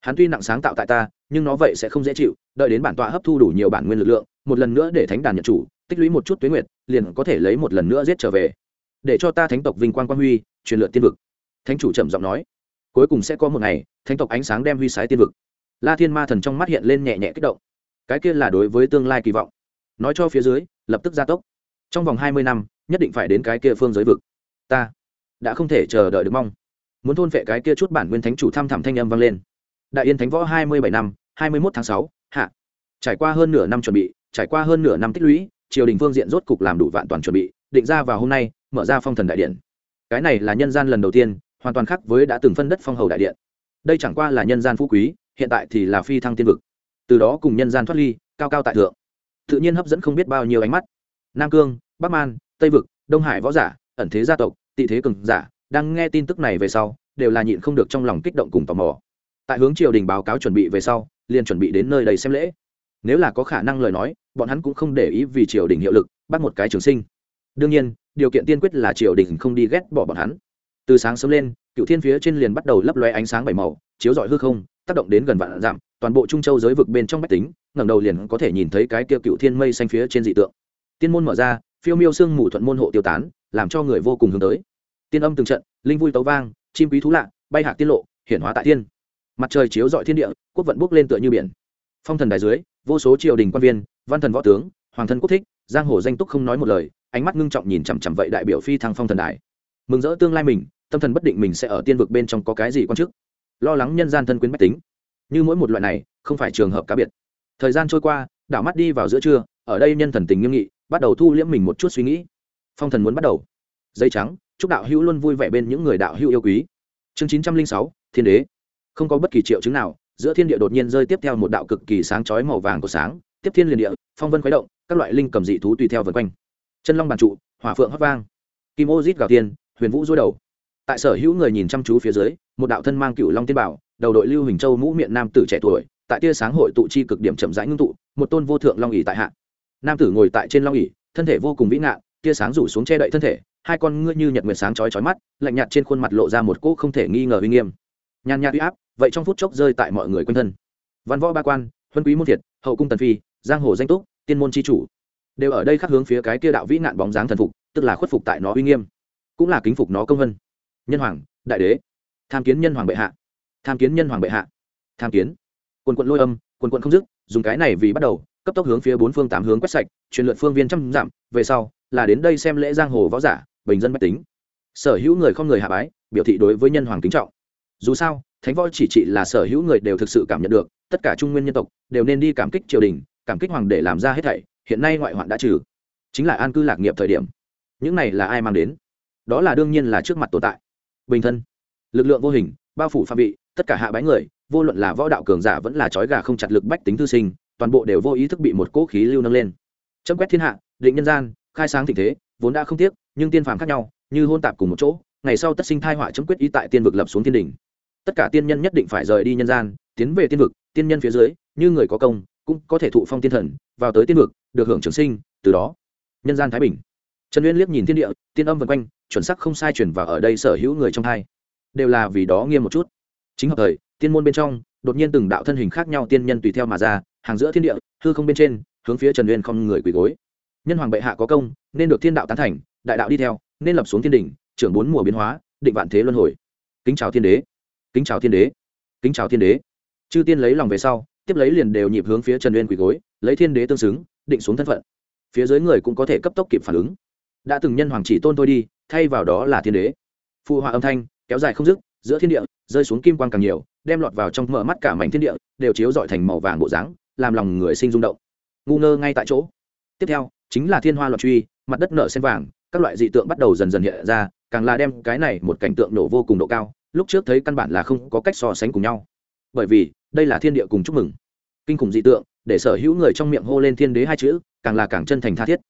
hắn tuy nặng sáng tạo tại ta, nhưng nó vậy sẽ không dễ chịu, đợi đến bản tọa hấp thu đủ nhiều bản nguyên lực lượng, một lần nữa để thánh đàn nhận chủ, tích lũy một chút tuyến nguyệt, liền có thể lấy một lần nữa giết trở về. Để cho ta thánh tộc vinh quang quang huy, truyền lượt tiên vực. Thánh chủ trầm giọng nói. Cuối cùng sẽ có một ngày, thánh tộc ánh sáng đem huy sái tiên vực. La thiên ma thần trong mắt hiện lên nhẹ nhẹ kích động. Cái kia là đối với tương lai kỳ vọng nói cho phía dưới, lập tức gia tốc. Trong vòng hai mươi năm, nhất định phải đến cái kia phương giới vực. Ta đã không thể chờ đợi được mong. Muốn thôn vệ cái kia chút bản nguyên thánh chủ tham thẳm thanh âm vang lên. Đại yên thánh võ hai mươi bảy năm, hai mươi mốt tháng sáu, hạ. Trải qua hơn nửa năm chuẩn bị, trải qua hơn nửa năm tích lũy, triều đình phương diện rốt cục làm đủ vạn toàn chuẩn bị, định ra vào hôm nay, mở ra phong thần đại điện. Cái này là nhân gian lần đầu tiên, hoàn toàn khác với đã từng phân đất phong hầu đại điện. Đây chẳng qua là nhân gian phú quý, hiện tại thì là phi thăng tiên vực. Từ đó cùng nhân gian thoát ly, cao cao tại thượng tự nhiên hấp dẫn không biết bao nhiêu ánh mắt. Nam cương, bắc man, tây vực, đông hải võ giả, ẩn thế gia tộc, tị thế cường giả, đang nghe tin tức này về sau, đều là nhịn không được trong lòng kích động cùng tò mò. Tại hướng triều đình báo cáo chuẩn bị về sau, liền chuẩn bị đến nơi đầy xem lễ. Nếu là có khả năng lời nói, bọn hắn cũng không để ý vì triều đình hiệu lực, bắt một cái trường sinh. Đương nhiên, điều kiện tiên quyết là triều đình không đi ghét bỏ bọn hắn. Từ sáng sớm lên, cựu thiên phía trên liền bắt đầu lấp loe ánh sáng bảy màu, chiếu rọi hư không tác động đến gần vạn giảm, toàn bộ trung châu giới vực bên trong bách tính, ngẩng đầu liền có thể nhìn thấy cái kia cựu thiên mây xanh phía trên dị tượng. Tiên môn mở ra, phiêu miêu sương mù thuận môn hộ tiêu tán, làm cho người vô cùng hướng tới. Tiên âm từng trận, linh vui tấu vang, chim quý thú lạ, bay hạ tiết lộ, hiển hóa tại tiên. Mặt trời chiếu dọi thiên địa, quốc vận bốc lên tựa như biển. Phong thần đài dưới, vô số triều đình quan viên, văn thần võ tướng, hoàng thân quốc thích, giang hồ danh túc không nói một lời, ánh mắt ngưng trọng nhìn chằm chằm vậy đại biểu phi thăng phong thần đài. Mừng rỡ tương lai mình, tâm thần bất định mình sẽ ở tiên vực bên trong có cái gì quan chức? Lo lắng nhân gian thân quyến bách tính. Như mỗi một loại này, không phải trường hợp cá biệt. Thời gian trôi qua, đảo mắt đi vào giữa trưa, ở đây nhân thần tình nghiêm nghị, bắt đầu thu liễm mình một chút suy nghĩ. Phong thần muốn bắt đầu. Dây trắng, chúc đạo hữu luôn vui vẻ bên những người đạo hữu yêu quý. Chương chín trăm linh sáu, thiên đế. Không có bất kỳ triệu chứng nào, giữa thiên địa đột nhiên rơi tiếp theo một đạo cực kỳ sáng chói màu vàng của sáng, tiếp thiên liền địa, phong vân khuấy động, các loại linh cầm dị thú tùy theo vân quanh. Chân long bàn trụ, hỏa phượng hót vang. Kim ô rít gào tiên, huyền vũ dối đầu tại sở hữu người nhìn chăm chú phía dưới, một đạo thân mang cựu long tiên bảo, đầu đội lưu hình châu mũ miệng nam tử trẻ tuổi, tại tia sáng hội tụ chi cực điểm chậm rãi ngưng tụ, một tôn vô thượng long ỉ tại hạ. Nam tử ngồi tại trên long ỉ thân thể vô cùng vĩ ngạn, tia sáng rủ xuống che đậy thân thể, hai con ngươi như nhật nguyệt sáng chói chói mắt, lạnh nhạt trên khuôn mặt lộ ra một cỗ không thể nghi ngờ uy nghiêm. Nhàn nhạt uy áp, vậy trong phút chốc rơi tại mọi người quanh thân. Văn võ ba quan, huân quý môn thiệt, hậu cung tần phi, giang hồ danh túc, tiên môn c h i chủ đều ở đây khắc hướng phía cái kia đạo vĩ nạn bóng dáng thần phục, tức là khuất phục tại nó uy nghiêm, cũng là kính phục nó công vân nhân hoàng, đại đế. Tham kiến nhân hoàng bệ hạ. Tham kiến nhân hoàng bệ hạ. Tham kiến. Quần quận lôi âm, quần quận không dứt, dùng cái này vì bắt đầu, cấp tốc hướng phía bốn phương tám hướng quét sạch, truyền lượt phương viên trăm dặm, về sau, là đến đây xem lễ giang hồ võ giả, bình dân mách tính. Sở hữu người không người hạ bái, biểu thị đối với nhân hoàng kính trọng. Dù sao, thánh võ chỉ trị là sở hữu người đều thực sự cảm nhận được, tất cả trung nguyên nhân tộc đều nên đi cảm kích triều đình, cảm kích hoàng để làm ra hết thảy, hiện nay ngoại hoạn đã trừ. Chính là an cư lạc nghiệp thời điểm. Những này là ai mang đến? Đó là đương nhiên là trước mặt tồn tại bình thân. Lực lượng vô hình, bao phủ phạm vị, tất cả hạ bái người, vô luận là võ đạo cường giả vẫn là trói gà không chặt lực bách tính thư sinh, toàn bộ đều vô ý thức bị một cỗ khí lưu nâng lên. Chấm quét thiên hạ, định nhân gian, khai sáng tình thế, vốn đã không tiếc, nhưng tiên phàm khác nhau, như hôn tạp cùng một chỗ, ngày sau tất sinh thai họa chấm quyết ý tại tiên vực lập xuống thiên đình tất cả tiên nhân nhất định phải rời đi nhân gian, tiến về tiên vực, tiên nhân phía dưới, như người có công, cũng có thể thụ phong tiên thần, vào tới tiên vực, được hưởng trường sinh, từ đó, nhân gian thái bình. Trần uyên liếc nhìn thiên địa, tiên âm vần quanh chuẩn sắc không sai chuyển vào ở đây sở hữu người trong hai. Đều là vì đó nghiêm một chút. Chính hợp thời, tiên môn bên trong, đột nhiên từng đạo thân hình khác nhau tiên nhân tùy theo mà ra, hàng giữa thiên địa, hư không bên trên, hướng phía trần uyên không người quỳ gối. Nhân hoàng bệ hạ có công, nên được thiên đạo tán thành, đại đạo đi theo, nên lập xuống thiên đỉnh, trưởng bốn mùa biến hóa, định vạn thế luân hồi. Kính chào thiên đế. Kính chào thiên đế. Kính chào thiên đế. Chư tiên lấy lòng về sau, tiếp lấy liền đều nhịp hướng phía trần uyên quỳ gối, lấy thiên đế tương xứng, định xuống thân phận. Phía dưới người cũng có thể cấp tốc kịp phản ứng. Đã từng nhân hoàng chỉ tôn tôi đi thay vào đó là thiên đế. Phụ họa âm thanh, kéo dài không dứt, giữa thiên địa, rơi xuống kim quang càng nhiều, đem lọt vào trong mở mắt cả mảnh thiên địa, đều chiếu dọi thành màu vàng bộ dáng, làm lòng người sinh rung động. Ngu ngơ ngay tại chỗ. Tiếp theo, chính là thiên hoa loạn truy, mặt đất nở sen vàng, các loại dị tượng bắt đầu dần dần hiện ra, càng là đem cái này một cảnh tượng nổ vô cùng độ cao, lúc trước thấy căn bản là không có cách so sánh cùng nhau. Bởi vì, đây là thiên địa cùng chúc mừng. Kinh khủng dị tượng, để sở hữu người trong miệng hô lên thiên đế hai chữ, càng là càng chân thành tha thiết.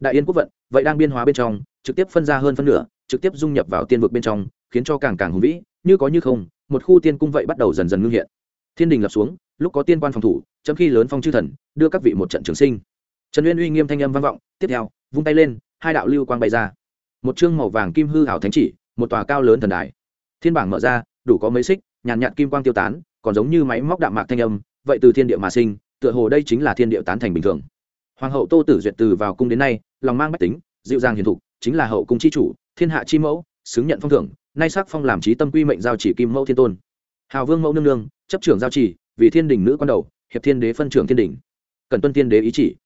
Đại yên quốc vận, vậy đang biên hóa bên trong trực tiếp phân ra hơn phân nửa, trực tiếp dung nhập vào tiên vực bên trong, khiến cho càng càng hùng vĩ, như có như không, một khu tiên cung vậy bắt đầu dần dần ngưng hiện. Thiên đình lập xuống, lúc có tiên quan phòng thủ trong khi lớn phong chư thần, đưa các vị một trận trường sinh. Trần uyên uy nghiêm thanh âm vang vọng, tiếp theo, vung tay lên, hai đạo lưu quang bay ra. Một chương màu vàng kim hư hảo thánh chỉ, một tòa cao lớn thần đài. Thiên bảng mở ra, đủ có mấy xích, nhàn nhạt kim quang tiêu tán, còn giống như máy móc đạm mạc thanh âm, vậy từ thiên địa mà sinh, tựa hồ đây chính là thiên địa tán thành bình thường. Hoàng hậu tô tử duyệt từ vào cung đến nay, lòng mang bách tính, dịu dàng hiền thục chính là hậu cung chi chủ, thiên hạ chi mẫu, xứng nhận phong thưởng, nay sắc phong làm trí tâm quy mệnh giao chỉ kim mẫu thiên tôn. Hào vương mẫu nương nương, chấp trưởng giao chỉ, vì thiên đình nữ quan đầu, hiệp thiên đế phân trưởng thiên đình. Cần tuân thiên đế ý chỉ.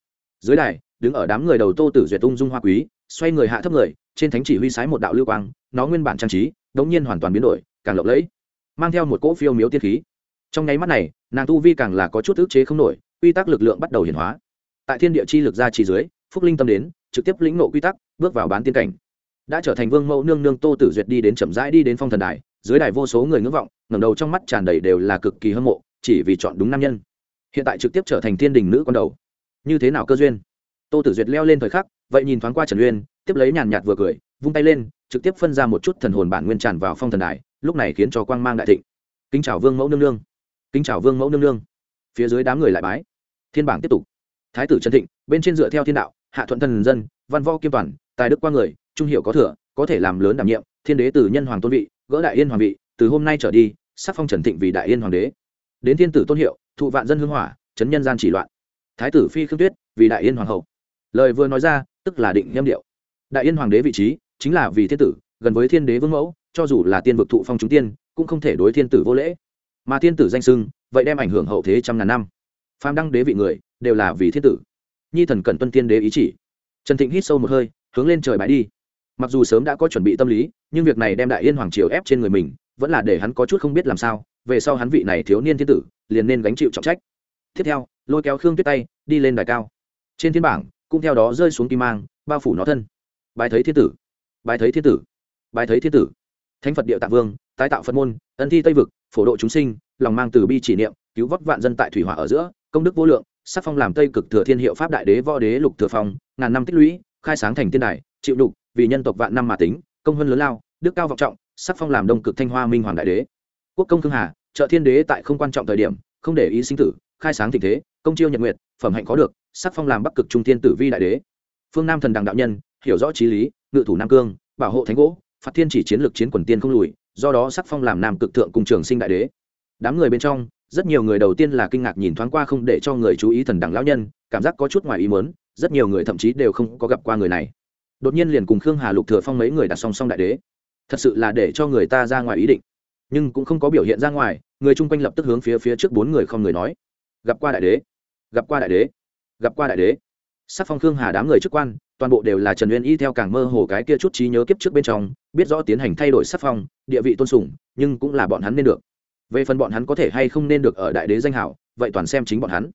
Dưới đài, đứng ở đám người đầu tô tử duyệt ung dung hoa quý, xoay người hạ thấp người, trên thánh chỉ huy sái một đạo lưu quang, nó nguyên bản trang trí, đống nhiên hoàn toàn biến đổi, càng lộng lẫy, mang theo một cỗ phiêu miếu tiên khí. Trong nháy mắt này, nàng tu vi càng là có chút ức chế không nổi, quy tắc lực lượng bắt đầu hiển hóa. Tại thiên địa chi lực ra chỉ dưới, phúc linh tâm đến, trực tiếp lĩnh nộ quy tắc bước vào bán tiên cảnh. Đã trở thành vương mẫu nương nương tô tử duyệt đi đến chậm rãi đi đến phong thần đài, dưới đài vô số người ngưỡng vọng, ngẩng đầu trong mắt tràn đầy đều là cực kỳ hâm mộ, chỉ vì chọn đúng nam nhân. Hiện tại trực tiếp trở thành thiên đình nữ con đầu. Như thế nào cơ duyên? Tô tử duyệt leo lên thời khắc, vậy nhìn thoáng qua trần uyên, tiếp lấy nhàn nhạt vừa cười, vung tay lên, trực tiếp phân ra một chút thần hồn bản nguyên tràn vào phong thần đài, lúc này khiến cho quang mang đại thịnh. Kính chào vương mẫu nương nương. Kính chào vương mẫu nương nương. Phía dưới đám người lại bái. Thiên bảng tiếp tục. Thái tử trần thịnh, bên trên dựa theo thiên đạo, hạ thuận thần dân, văn võ kiêm toàn tài đức qua người, trung hiệu có thừa, có thể làm lớn đảm nhiệm, thiên đế từ nhân hoàng tôn vị, gỡ đại yên hoàng vị, từ hôm nay trở đi, sắc phong trần thịnh vì đại yên hoàng đế. Đến thiên tử tôn hiệu, thụ vạn dân hưng hỏa, chấn nhân gian chỉ loạn. Thái tử phi khương tuyết, vì đại yên hoàng hậu. Lời vừa nói ra, tức là định nhâm điệu. Đại yên hoàng đế vị trí, chính là vì thiên tử, gần với thiên đế vương mẫu, cho dù là tiên vực thụ phong chúng tiên, cũng không thể đối thiên tử vô lễ. Mà thiên tử danh sưng vậy đem ảnh hưởng hậu thế trăm ngàn năm. Phàm đăng đế vị người, đều là vì thiên tử. Nhi thần cần tuân tiên đế ý chỉ. Trần thịnh hít sâu một hơi hướng lên trời bãi đi. Mặc dù sớm đã có chuẩn bị tâm lý, nhưng việc này đem đại yên hoàng triều ép trên người mình, vẫn là để hắn có chút không biết làm sao, về sau hắn vị này thiếu niên thiên tử, liền nên gánh chịu trọng trách. Tiếp theo, lôi kéo khương tuyết tay, đi lên đài cao. Trên thiên bảng, cũng theo đó rơi xuống kim mang, bao phủ nó thân. Bài thấy thiên tử bài thấy thiên tử bài thấy thiên tử. Thánh phật địa tạ vương, tái tạo phật môn, ân thi tây vực, phổ độ chúng sinh, lòng mang từ bi chỉ niệm, cứu vớt vạn dân tại thủy hỏa ở giữa, công đức vô lượng, sắc phong làm tây cực thừa thiên hiệu pháp đại đế võ đế lục thừa phong, ngàn năm tích lũy khai sáng thành tiên đài, chịu đục, vì nhân tộc vạn năm mà tính, công hơn lớn lao, đức cao vọng trọng, sắc phong làm đông cực thanh hoa minh hoàng đại đế. Quốc công thương hà, trợ thiên đế tại không quan trọng thời điểm, không để ý sinh tử, khai sáng tình thế, công chiêu nhật nguyệt, phẩm hạnh có được, sắc phong làm bắc cực trung thiên tử vi đại đế. Phương nam thần đằng đạo nhân, hiểu rõ trí lý, ngự thủ nam cương, bảo hộ thánh gỗ, phạt thiên chỉ chiến lược chiến quần tiên không lùi, do đó sắc phong làm nam cực thượng cùng trường sinh đại đế. Đám người bên trong, rất nhiều người đầu tiên là kinh ngạc nhìn thoáng qua không để cho người chú ý thần đẳng lão nhân, cảm giác có chút ngoài ý mớn rất nhiều người thậm chí đều không có gặp qua người này. Đột nhiên liền cùng khương hà lục thừa phong mấy người đặt song song đại đế. Thật sự là để cho người ta ra ngoài ý định. Nhưng cũng không có biểu hiện ra ngoài, người chung quanh lập tức hướng phía phía trước bốn người không người nói. Gặp qua đại đế. Gặp qua đại đế. Gặp qua đại đế. Sắc phong khương hà đám người chức quan, toàn bộ đều là trần uyên y theo càng mơ hồ cái kia chút trí nhớ kiếp trước bên trong, biết rõ tiến hành thay đổi sắc phong, địa vị tôn sùng, nhưng cũng là bọn hắn nên được. Về phần bọn hắn có thể hay không nên được ở đại đế danh hảo, vậy toàn xem chính bọn hắn.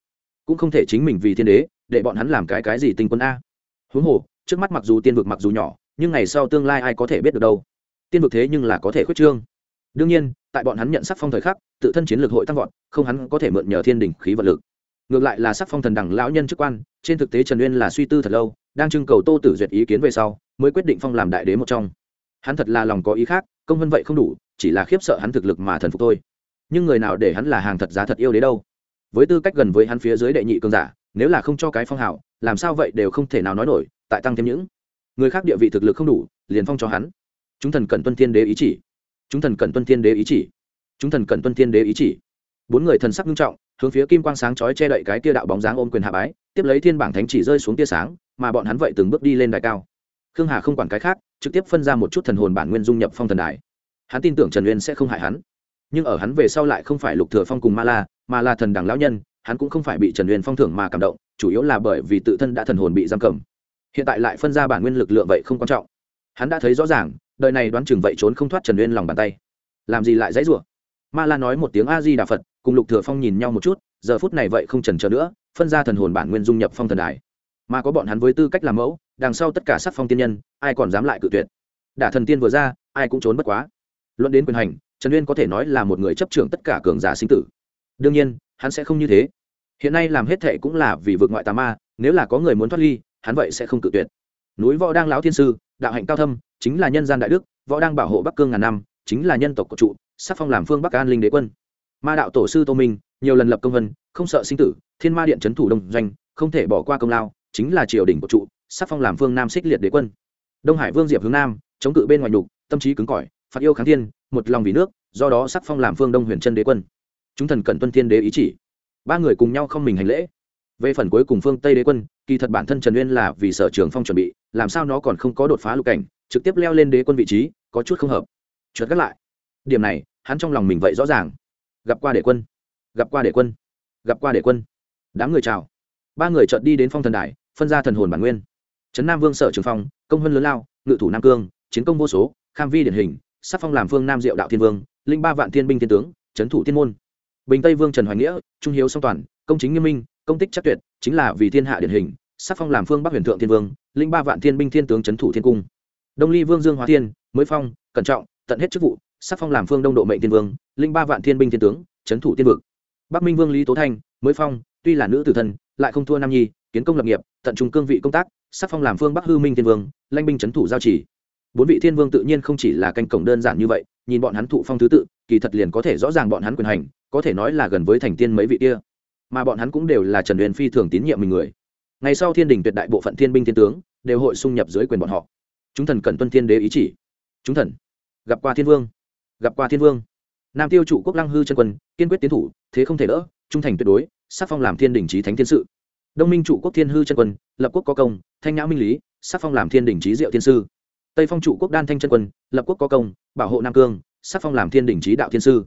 Cũng không thể chính mình vì thiên đế để bọn hắn làm cái cái gì tinh quân a? Huống hồ, trước mắt mặc dù tiên vực mặc dù nhỏ, nhưng ngày sau tương lai ai có thể biết được đâu? Tiên vực thế nhưng là có thể khuyết trương. Đương nhiên, tại bọn hắn nhận sắc phong thời khắc, tự thân chiến lược hội tăng vọt, không hắn có thể mượn nhờ thiên đình khí vật lực. Ngược lại là sắc phong thần đẳng lão nhân chức quan, trên thực tế trần uyên là suy tư thật lâu, đang trưng cầu tô tử duyệt ý kiến về sau, mới quyết định phong làm đại đế một trong. Hắn thật là lòng có ý khác, công vân vậy không đủ, chỉ là khiếp sợ hắn thực lực mà thần phục thôi. Nhưng người nào để hắn là hàng thật giá thật yêu đế đâu? Với tư cách gần với hắn phía dưới đệ nhị cường giả nếu là không cho cái phong hào làm sao vậy đều không thể nào nói nổi, tại tăng thêm những người khác địa vị thực lực không đủ, liền phong cho hắn. Chúng thần cần tuân thiên đế ý chỉ. Chúng thần cần tuân thiên đế ý chỉ. Chúng thần cần tuân thiên đế ý chỉ. Bốn người thần sắc nghiêm trọng, hướng phía kim quang sáng chói che đậy cái tia đạo bóng dáng ôm quyền hạ bái, tiếp lấy thiên bảng thánh chỉ rơi xuống tia sáng, mà bọn hắn vậy từng bước đi lên đài cao. Khương hà không quản cái khác, trực tiếp phân ra một chút thần hồn bản nguyên dung nhập phong thần đài. Hắn tin tưởng trần uyên sẽ không hại hắn. Nhưng ở hắn về sau lại không phải lục thừa phong cùng ma la mà là thần đẳng lão nhân hắn cũng không phải bị trần uyên phong thưởng mà cảm động, chủ yếu là bởi vì tự thân đã thần hồn bị giam cầm. Hiện tại lại phân ra bản nguyên lực lượng vậy không quan trọng. Hắn đã thấy rõ ràng, đời này đoán chừng vậy trốn không thoát trần uyên lòng bàn tay. Làm gì lại dãy rủa? Ma la nói một tiếng a di đà phật, cùng lục thừa phong nhìn nhau một chút, giờ phút này vậy không chần chờ nữa, phân ra thần hồn bản nguyên dung nhập phong thần đài. Mà có bọn hắn với tư cách làm mẫu, đằng sau tất cả sắc phong tiên nhân, ai còn dám lại cự tuyệt? Đả thần tiên vừa ra, ai cũng trốn bất quá. Luận đến quyền hành, trần uyên có thể nói là một người chấp trưởng tất cả cường giả sinh tử. Đương nhiên hắn sẽ không như thế. Hiện nay làm hết thệ cũng là vì vượt ngoại tà ma, nếu là có người muốn thoát ly, hắn vậy sẽ không cự tuyệt. Núi võ đang lão thiên sư, đạo hạnh cao thâm, chính là nhân gian đại đức, võ đang bảo hộ bắc cương ngàn năm, chính là nhân tộc của trụ, sắc phong làm phương bắc an linh đế quân. Ma đạo tổ sư tô minh, nhiều lần lập công vân, không sợ sinh tử, thiên ma điện trấn thủ đông doanh, không thể bỏ qua công lao, chính là triều đình của trụ, sắc phong làm phương nam xích liệt đế quân. Đông hải vương diệp hướng nam, chống cự bên ngoài nhục, tâm trí cứng cỏi phạt yêu kháng thiên, một lòng vì nước, do đó sắc phong làm phương đông huyền chân đế quân chúng thần cần tuân thiên đế ý chỉ. Ba người cùng nhau không mình hành lễ. Về phần cuối cùng phương tây đế quân, kỳ thật bản thân trần uyên là vì sở trường phong chuẩn bị, làm sao nó còn không có đột phá lục cảnh, trực tiếp leo lên đế quân vị trí, có chút không hợp. Trượt gắt lại. Điểm này, hắn trong lòng mình vậy rõ ràng. Gặp qua đế quân. Gặp qua đế quân. Gặp qua đế quân. Đám người chào. Ba người chợt đi đến phong thần đài, phân ra thần hồn bản nguyên. Trấn nam vương sở trường phong, công hơn lớn lao, ngự thủ nam cương, chiến công vô số, kham vi điển hình, sắc phong làm phương nam diệu đạo thiên vương, linh ba vạn thiên binh thiên tướng, trấn thủ thiên môn bình tây vương trần hoài nghĩa, trung hiếu song toàn, công chính nghiêm minh, công tích chắc tuyệt, chính là vì thiên hạ điển hình, sắc phong làm phương bắc huyền thượng thiên vương, linh ba vạn thiên binh thiên tướng trấn thủ thiên cung. Đông ly vương dương hóa thiên, mới phong, cẩn trọng, tận hết chức vụ, sắc phong làm phương đông độ mệnh thiên vương, linh ba vạn thiên binh thiên tướng trấn thủ thiên vực. Bắc minh vương lý tố thanh, mới phong, tuy là nữ tử thân lại không thua nam nhi, kiến công lập nghiệp, tận trung cương vị công tác, sắc phong làm phương bắc hư minh thiên vương, lanh binh trấn thủ giao chỉ. Bốn vị thiên vương tự nhiên không chỉ là canh cổng đơn giản như vậy, nhìn bọn hắn thụ phong thứ tự kỳ thật liền có thể rõ ràng bọn hắn quyền hành, có thể nói là gần với thành tiên mấy vị kia. Mà bọn hắn cũng đều là trần huyền phi thường tín nhiệm mình người. Ngày sau thiên đình tuyệt đại bộ phận thiên binh thiên tướng đều hội xung nhập dưới quyền bọn họ. Chúng thần cần tuân thiên đế ý chỉ. Chúng thần, gặp qua thiên vương, gặp qua thiên vương. Nam tiêu chủ quốc lăng hư chân quân, kiên quyết tiến thủ, thế không thể đỡ, trung thành tuyệt đối, sắc phong làm thiên đình trí thánh thiên sự. Đông minh chủ quốc thiên hư chân quân, lập quốc có công, thanh nhã minh lý, sắc phong làm thiên đình trí diệu thiên sư. Tây phong chủ quốc đan thanh chân quân, lập quốc có công, bảo hộ nam cương sắc phong làm thiên đình trí đạo thiên sư.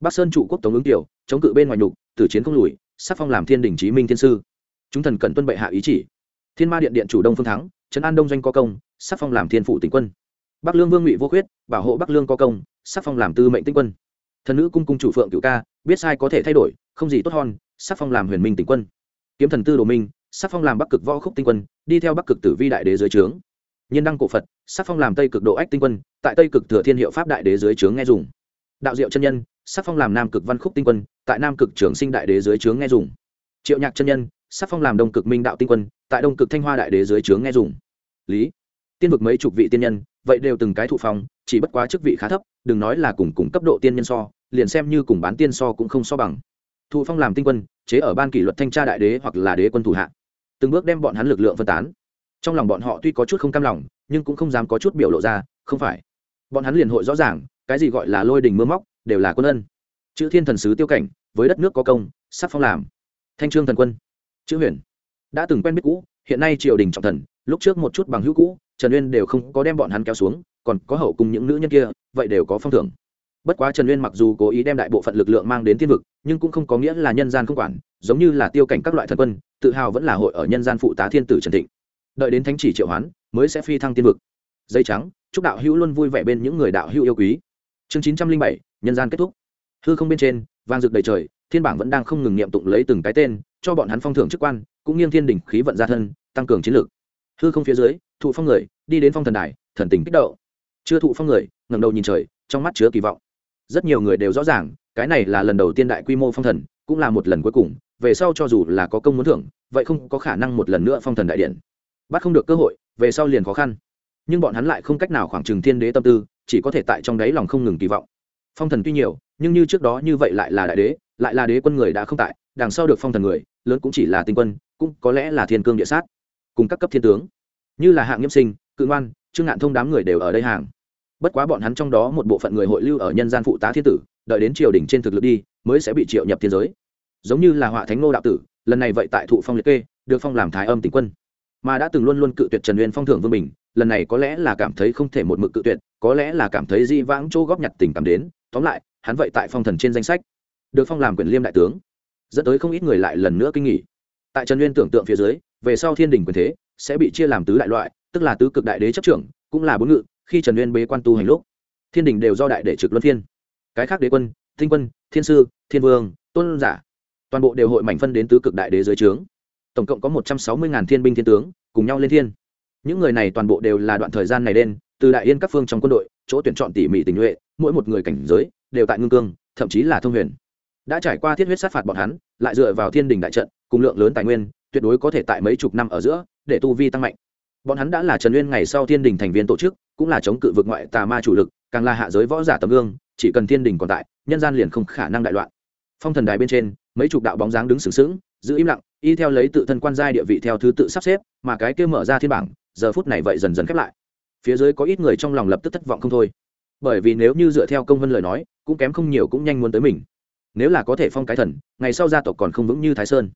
Bắc sơn trụ quốc tống ứng tiểu, chống cự bên ngoài nhục, tử chiến không lùi, sắc phong làm thiên đình trí minh thiên sư. Chúng thần cần tuân bệ hạ ý chỉ. Thiên ma điện điện chủ đông phương thắng, trấn an đông doanh có công, sắc phong làm thiên phụ tỉnh quân. Bắc lương vương ngụy vô khuyết, bảo hộ bắc lương có công, sắc phong làm tư mệnh tinh quân. Thần nữ cung cung chủ phượng cựu ca, biết sai có thể thay đổi, không gì tốt hơn, sắc phong làm huyền minh tỉnh quân. Kiếm thần tư đồ minh, sắc phong làm bắc cực võ khúc tinh quân, đi theo bắc cực tử vi đại đế dưới trướng nhân đăng cổ phật, sắc phong làm tây cực độ ách tinh quân, tại tây cực thừa thiên hiệu pháp đại đế dưới trướng nghe dùng. Đạo diệu chân nhân, sắc phong làm nam cực văn khúc tinh quân, tại nam cực trường sinh đại đế dưới trướng nghe dùng. Triệu nhạc chân nhân, sắc phong làm đông cực minh đạo tinh quân, tại đông cực thanh hoa đại đế dưới trướng nghe dùng. Lý, tiên vực mấy chục vị tiên nhân, vậy đều từng cái thụ phong, chỉ bất quá chức vị khá thấp, đừng nói là cùng cùng cấp độ tiên nhân so, liền xem như cùng bán tiên so cũng không so bằng. Thụ phong làm tinh quân, chế ở ban kỷ luật thanh tra đại đế hoặc là đế quân thủ hạ. Từng bước đem bọn hắn lực lượng phân tán trong lòng bọn họ tuy có chút không cam lòng, nhưng cũng không dám có chút biểu lộ ra, không phải. Bọn hắn liền hội rõ ràng, cái gì gọi là lôi đình mưa móc, đều là quân ân. Chữ thiên thần sứ tiêu cảnh, với đất nước có công, sắp phong làm. Thanh trương thần quân, chữ huyền. Đã từng quen biết cũ, hiện nay triều đình trọng thần, lúc trước một chút bằng hữu cũ, trần uyên đều không có đem bọn hắn kéo xuống, còn có hậu cùng những nữ nhân kia, vậy đều có phong thưởng. Bất quá trần uyên mặc dù cố ý đem đại bộ phận lực lượng mang đến thiên vực, nhưng cũng không có nghĩa là nhân gian không quản, giống như là tiêu cảnh các loại thần quân, tự hào vẫn là hội ở nhân gian phụ tá thiên tử trần thịnh đợi đến thánh chỉ triệu hoán, mới sẽ phi thăng tiên vực. Dây trắng, chúc đạo hữu luôn vui vẻ bên những người đạo hữu yêu quý. Chương chín trăm linh bảy, nhân gian kết thúc. Hư không bên trên, vang rực đầy trời, thiên bảng vẫn đang không ngừng niệm tụng lấy từng cái tên, cho bọn hắn phong thưởng chức quan, cũng nghiêng thiên đỉnh khí vận gia thân, tăng cường chiến lược. Hư không phía dưới, thụ phong người, đi đến phong thần đài, thần tình kích động. Chưa thụ phong người, ngẩng đầu nhìn trời, trong mắt chứa kỳ vọng. Rất nhiều người đều rõ ràng, cái này là lần đầu tiên đại quy mô phong thần, cũng là một lần cuối cùng, về sau cho dù là có công muốn thưởng, vậy không có khả năng một lần nữa phong thần đại điện bắt không được cơ hội, về sau liền khó khăn. Nhưng bọn hắn lại không cách nào khoảng trừng thiên đế tâm tư, chỉ có thể tại trong đáy lòng không ngừng kỳ vọng. Phong thần tuy nhiều, nhưng như trước đó như vậy lại là đại đế, lại là đế quân người đã không tại, đằng sau được phong thần người, lớn cũng chỉ là tinh quân, cũng có lẽ là thiên cương địa sát, cùng các cấp thiên tướng. Như là hạng nghiêm sinh, cự ngoan, trương ngạn thông đám người đều ở đây hàng. Bất quá bọn hắn trong đó một bộ phận người hội lưu ở nhân gian phụ tá thiên tử, đợi đến triều đình trên thực lực đi, mới sẽ bị triệu nhập thiên giới. Giống như là họa thánh nô đạo tử, lần này vậy tại thụ phong liệt kê, được phong làm thái âm tỉnh quân mà đã từng luôn luôn cự tuyệt trần uyên phong thưởng vương bình, lần này có lẽ là cảm thấy không thể một mực cự tuyệt, có lẽ là cảm thấy di vãng chỗ góp nhặt tình cảm đến, tóm lại, hắn vậy tại phong thần trên danh sách, được phong làm quyền liêm đại tướng, dẫn tới không ít người lại lần nữa kinh nghỉ. Tại trần uyên tưởng tượng phía dưới, về sau thiên đình quyền thế sẽ bị chia làm tứ đại loại, tức là tứ cực đại đế chấp trưởng, cũng là bốn ngự, khi trần uyên bế quan tu hành lúc, thiên đình đều do đại đệ trực luân phiên. Cái khác đế quân thinh quân, thiên sư, thiên vương, tôn giả, toàn bộ đều hội mảnh phân đến tứ cực đại đế dưới trướng tổng cộng có một trăm sáu mươi ngàn thiên binh thiên tướng cùng nhau lên thiên. Những người này toàn bộ đều là đoạn thời gian này đen, từ đại yên các phương trong quân đội, chỗ tuyển chọn tỉ mỉ tình nhuệ, mỗi một người cảnh giới đều tại ngưng cương, thậm chí là thông huyền. Đã trải qua thiết huyết sát phạt bọn hắn, lại dựa vào thiên đình đại trận, cùng lượng lớn tài nguyên, tuyệt đối có thể tại mấy chục năm ở giữa, để tu vi tăng mạnh. Bọn hắn đã là trần uyên ngày sau thiên đình thành viên tổ chức, cũng là chống cự vực ngoại tà ma chủ lực, càng là hạ giới võ giả tấm gương, chỉ cần thiên đình còn tại, nhân gian liền không khả năng đại loạn. Phong thần đài bên trên, mấy chục đạo bóng dáng đứng sừng sững, giữ im lặng y theo lấy tự thân quan giai địa vị theo thứ tự sắp xếp, mà cái kia mở ra thiên bảng, giờ phút này vậy dần dần khép lại. Phía dưới có ít người trong lòng lập tức thất vọng không thôi. Bởi vì nếu như dựa theo công vân lời nói, cũng kém không nhiều cũng nhanh muốn tới mình. Nếu là có thể phong cái thần, ngày sau gia tộc còn không vững như thái sơn.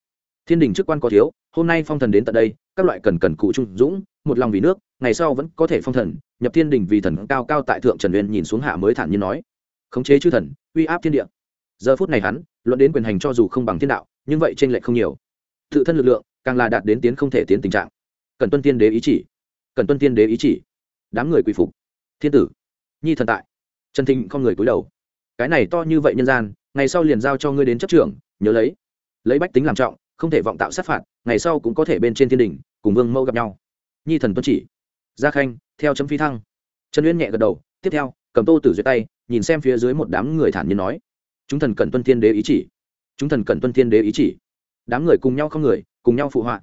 Thiên đình chức quan có thiếu, hôm nay phong thần đến tận đây, các loại cần cần cụ trung dũng, một lòng vì nước, ngày sau vẫn có thể phong thần, nhập thiên đình vì thần cao cao tại thượng trần uyên nhìn xuống hạ mới thản nhiên nói. Khống chế chư thần, uy áp thiên địa. Giờ phút này hắn, luận đến quyền hành cho dù không bằng thiên đạo, nhưng vậy trên lệch không nhiều tự thân lực lượng, càng là đạt đến tiến không thể tiến tình trạng. Cần tuân tiên đế ý chỉ. Cần tuân tiên đế ý chỉ. Đám người quỳ phục. Thiên tử. Nhi thần tại. Trần thịnh con người cúi đầu. Cái này to như vậy nhân gian, ngày sau liền giao cho ngươi đến chấp trưởng, nhớ lấy. Lấy bách tính làm trọng, không thể vọng tạo sát phạt, ngày sau cũng có thể bên trên thiên đình, cùng vương mẫu gặp nhau. Nhi thần tuân chỉ. Gia khanh, theo chấm phi thăng. Trần uyên nhẹ gật đầu, tiếp theo, cầm tô tử duyệt tay, nhìn xem phía dưới một đám người thản nhiên nói. Chúng thần cần tuân thiên đế ý chỉ. Chúng thần cần tuân thiên đế ý chỉ đám người cùng nhau không người, cùng nhau phụ họa.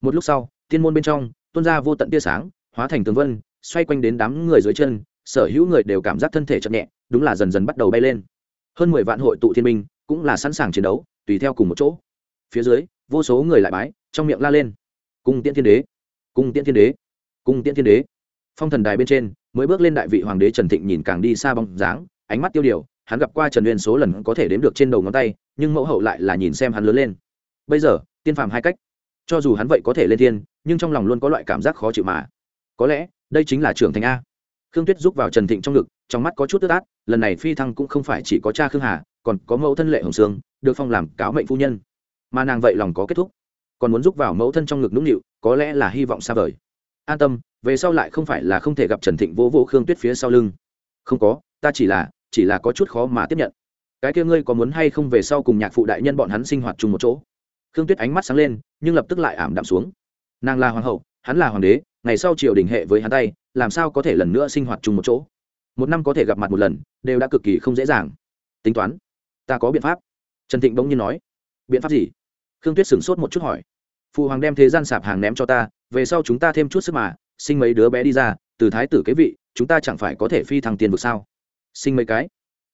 Một lúc sau thiên môn bên trong, tuôn ra vô tận tia sáng, hóa thành tường vân, xoay quanh đến đám người dưới chân, sở hữu người đều cảm giác thân thể chậm nhẹ, đúng là dần dần bắt đầu bay lên. Hơn mười vạn hội tụ thiên minh cũng là sẵn sàng chiến đấu, tùy theo cùng một chỗ. Phía dưới, vô số người lại bái, trong miệng la lên. Cung tiễn thiên đế, cung tiễn thiên đế, cung tiễn thiên đế. Phong thần đài bên trên, mới bước lên đại vị hoàng đế trần thịnh nhìn càng đi xa bóng dáng, ánh mắt tiêu điều, hắn gặp qua trần uyên số lần có thể đếm được trên đầu ngón tay, nhưng mẫu hậu lại là nhìn xem hắn lớn lên bây giờ, tiên phàm hai cách. Cho dù hắn vậy có thể lên thiên, nhưng trong lòng luôn có loại cảm giác khó chịu mà. Có lẽ, đây chính là trưởng thành a. Khương tuyết giúp vào trần thịnh trong ngực, trong mắt có chút tức át lần này phi thăng cũng không phải chỉ có cha khương hà, còn có mẫu thân lệ hồng sương, được phong làm cáo mệnh phu nhân. Mà nàng vậy lòng có kết thúc. Còn muốn giúp vào mẫu thân trong ngực nũng nịu, có lẽ là hy vọng xa vời. An tâm, về sau lại không phải là không thể gặp trần thịnh vô vô khương tuyết phía sau lưng. Không có, ta chỉ là chỉ là có chút khó mà tiếp nhận. Cái kia ngươi có muốn hay không về sau cùng nhạc phụ đại nhân bọn hắn sinh hoạt chung một chỗ? Khương tuyết ánh mắt sáng lên, nhưng lập tức lại ảm đạm xuống. Nàng là hoàng hậu, hắn là hoàng đế, ngày sau triều đình hệ với hắn tay, làm sao có thể lần nữa sinh hoạt chung một chỗ? Một năm có thể gặp mặt một lần, đều đã cực kỳ không dễ dàng. Tính toán, ta có biện pháp. Trần thịnh bỗng nhiên nói. Biện pháp gì? Khương tuyết sửng sốt một chút hỏi. Phụ hoàng đem thế gian sạp hàng ném cho ta, về sau chúng ta thêm chút sức mà, sinh mấy đứa bé đi ra, từ thái tử kế vị, chúng ta chẳng phải có thể phi thăng tiền vực sao? Sinh mấy cái?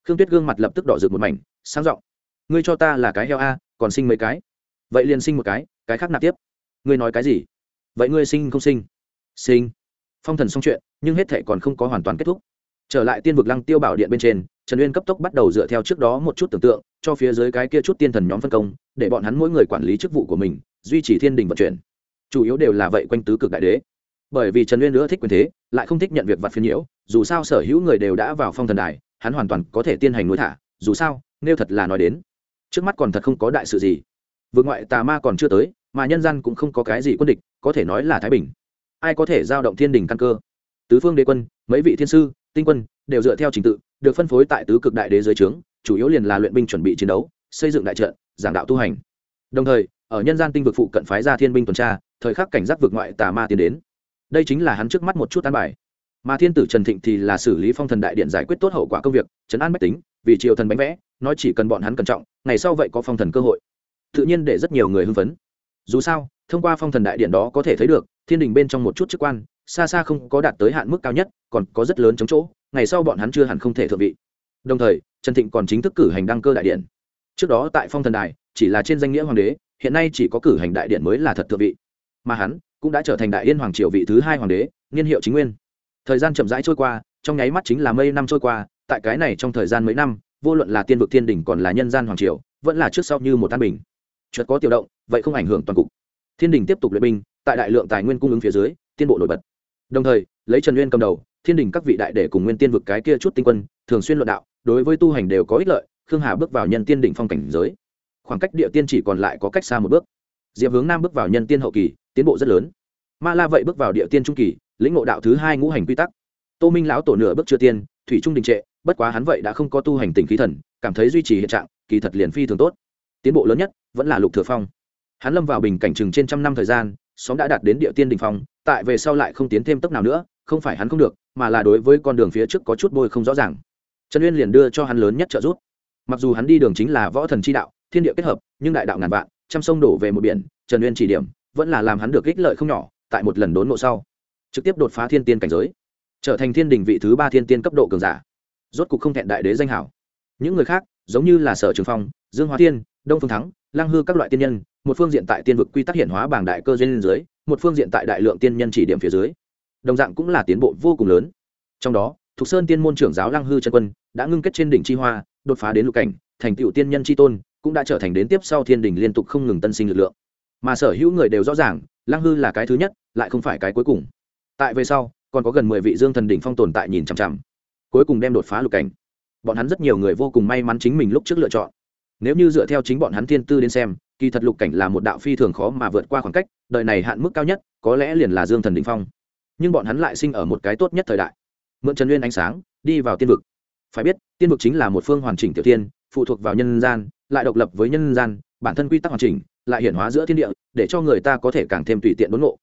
Khương tuyết gương mặt lập tức đỏ rực một mảnh sang r ộ n g ngươi cho ta là cái heo a, còn sinh mấy cái? Vậy liền sinh một cái cái khác nạp tiếp. Ngươi nói cái gì? Vậy ngươi sinh không sinh? Sinh. Phong thần xong chuyện, nhưng hết thệ còn không có hoàn toàn kết thúc. Trở lại tiên vực lăng tiêu bảo điện bên trên, trần uyên cấp tốc bắt đầu dựa theo trước đó một chút tưởng tượng, cho phía dưới cái kia chút tiên thần nhóm phân công, để bọn hắn mỗi người quản lý chức vụ của mình, duy trì thiên đình vận chuyển. Chủ yếu đều là vậy quanh tứ cực đại đế. Bởi vì trần uyên nữa thích quyền thế, lại không thích nhận việc vặt phiên nhiễu, dù sao sở hữu người đều đã vào phong thần đài, hắn hoàn toàn có thể tiên hành nuôi thả, dù sao, nêu thật là nói đến. Trước mắt còn thật không có đại sự gì vượt ngoại tà ma còn chưa tới, mà nhân dân cũng không có cái gì quân địch, có thể nói là thái bình. Ai có thể giao động thiên đình căn cơ? Tứ phương đế quân, mấy vị thiên sư, tinh quân, đều dựa theo trình tự, được phân phối tại tứ cực đại đế dưới trướng, chủ yếu liền là luyện binh chuẩn bị chiến đấu, xây dựng đại trận, giảng đạo tu hành. Đồng thời, ở nhân gian tinh vực phụ cận phái ra thiên binh tuần tra, thời khắc cảnh giác vượt ngoại tà ma tiến đến. Đây chính là hắn trước mắt một chút an bài. Mà thiên tử trần thịnh thì là xử lý phong thần đại điện giải quyết tốt hậu quả công việc chấn an bách tính, vì triều thần bánh vẽ, nói chỉ cần bọn hắn cẩn trọng, ngày sau vậy có phong thần cơ hội tự nhiên để rất nhiều người hưng phấn. Dù sao, thông qua phong thần đại điện đó có thể thấy được, thiên đình bên trong một chút chức quan, xa xa không có đạt tới hạn mức cao nhất, còn có rất lớn chống chỗ, ngày sau bọn hắn chưa hẳn không thể thượng vị. Đồng thời, trần thịnh còn chính thức cử hành đăng cơ đại điện. Trước đó tại phong thần đài, chỉ là trên danh nghĩa hoàng đế, hiện nay chỉ có cử hành đại điện mới là thật thượng vị. Mà hắn cũng đã trở thành đại yên hoàng triều vị thứ hai hoàng đế, niên hiệu chính nguyên. Thời gian chậm rãi trôi qua, trong nháy mắt chính là mây năm trôi qua, tại cái này trong thời gian mấy năm, vô luận là tiên vực thiên đỉnh còn là nhân gian hoàng triều, vẫn là trước sau như một an bình chợt có tiểu động, vậy không ảnh hưởng toàn cục. Thiên đình tiếp tục luyện binh, tại đại lượng tài nguyên cung ứng phía dưới tiến bộ nổi bật. Đồng thời, lấy trần nguyên cầm đầu, thiên đình các vị đại để cùng nguyên tiên vực cái kia chút tinh quân, thường xuyên luận đạo, đối với tu hành đều có ích lợi, khương hà bước vào nhân tiên đỉnh phong cảnh giới. Khoảng cách địa tiên chỉ còn lại có cách xa một bước. Diệp hướng nam bước vào nhân tiên hậu kỳ, tiến bộ rất lớn. Ma la vậy bước vào địa tiên trung kỳ, lĩnh ngộ đạo thứ hai ngũ hành quy tắc. Tô minh lão tổ nửa bước chưa tiên, thủy trung đình trệ, bất quá hắn vậy đã không có tu hành tình khí thần, cảm thấy duy trì hiện trạng, kỳ thật liền phi thường tốt. Tiến bộ lớn nhất vẫn là lục thừa phong. Hắn lâm vào bình cảnh chừng trên trăm năm thời gian, xóm đã đạt đến địa tiên đình phong, tại về sau lại không tiến thêm tốc nào nữa, không phải hắn không được, mà là đối với con đường phía trước có chút bôi không rõ ràng. Trần uyên liền đưa cho hắn lớn nhất trợ giúp. Mặc dù hắn đi đường chính là võ thần chi đạo, thiên địa kết hợp, nhưng đại đạo ngàn vạn, trăm sông đổ về một biển, trần uyên chỉ điểm, vẫn là làm hắn được ích lợi không nhỏ, tại một lần đốn ngộ sau, trực tiếp đột phá thiên tiên cảnh giới, trở thành thiên đình vị thứ ba thiên tiên cấp độ cường giả. Rốt cục không thẹn đại đế danh hảo. Những người khác, giống như là sở trường phong, dương hóa thiên, đông phương thắng lang hư các loại tiên nhân, một phương diện tại tiên vực quy tắc hiện hóa bảng đại cơ duyên dưới, một phương diện tại đại lượng tiên nhân chỉ điểm phía dưới. Đồng dạng cũng là tiến bộ vô cùng lớn. Trong đó, thục sơn tiên môn trưởng giáo Lang hư chân quân đã ngưng kết trên đỉnh chi hoa, đột phá đến lục cảnh, thành tựu tiên nhân chi tôn, cũng đã trở thành đến tiếp sau thiên đình liên tục không ngừng tân sinh lực lượng. Mà sở hữu người đều rõ ràng, lăng hư là cái thứ nhất, lại không phải cái cuối cùng. Tại về sau, còn có gần mười vị dương thần đỉnh phong tồn tại nhìn chằm chằm, cuối cùng đem đột phá lục cảnh. Bọn hắn rất nhiều người vô cùng may mắn chính mình lúc trước lựa chọn nếu như dựa theo chính bọn hắn thiên tư đến xem, kỳ thật lục cảnh là một đạo phi thường khó mà vượt qua khoảng cách, đời này hạn mức cao nhất, có lẽ liền là dương thần đỉnh phong. Nhưng bọn hắn lại sinh ở một cái tốt nhất thời đại. Mượn trần nguyên ánh sáng, đi vào tiên vực. Phải biết, tiên vực chính là một phương hoàn chỉnh tiểu tiên phụ thuộc vào nhân gian, lại độc lập với nhân gian, bản thân quy tắc hoàn chỉnh, lại hiển hóa giữa thiên địa, để cho người ta có thể càng thêm tùy tiện đốn ngộ.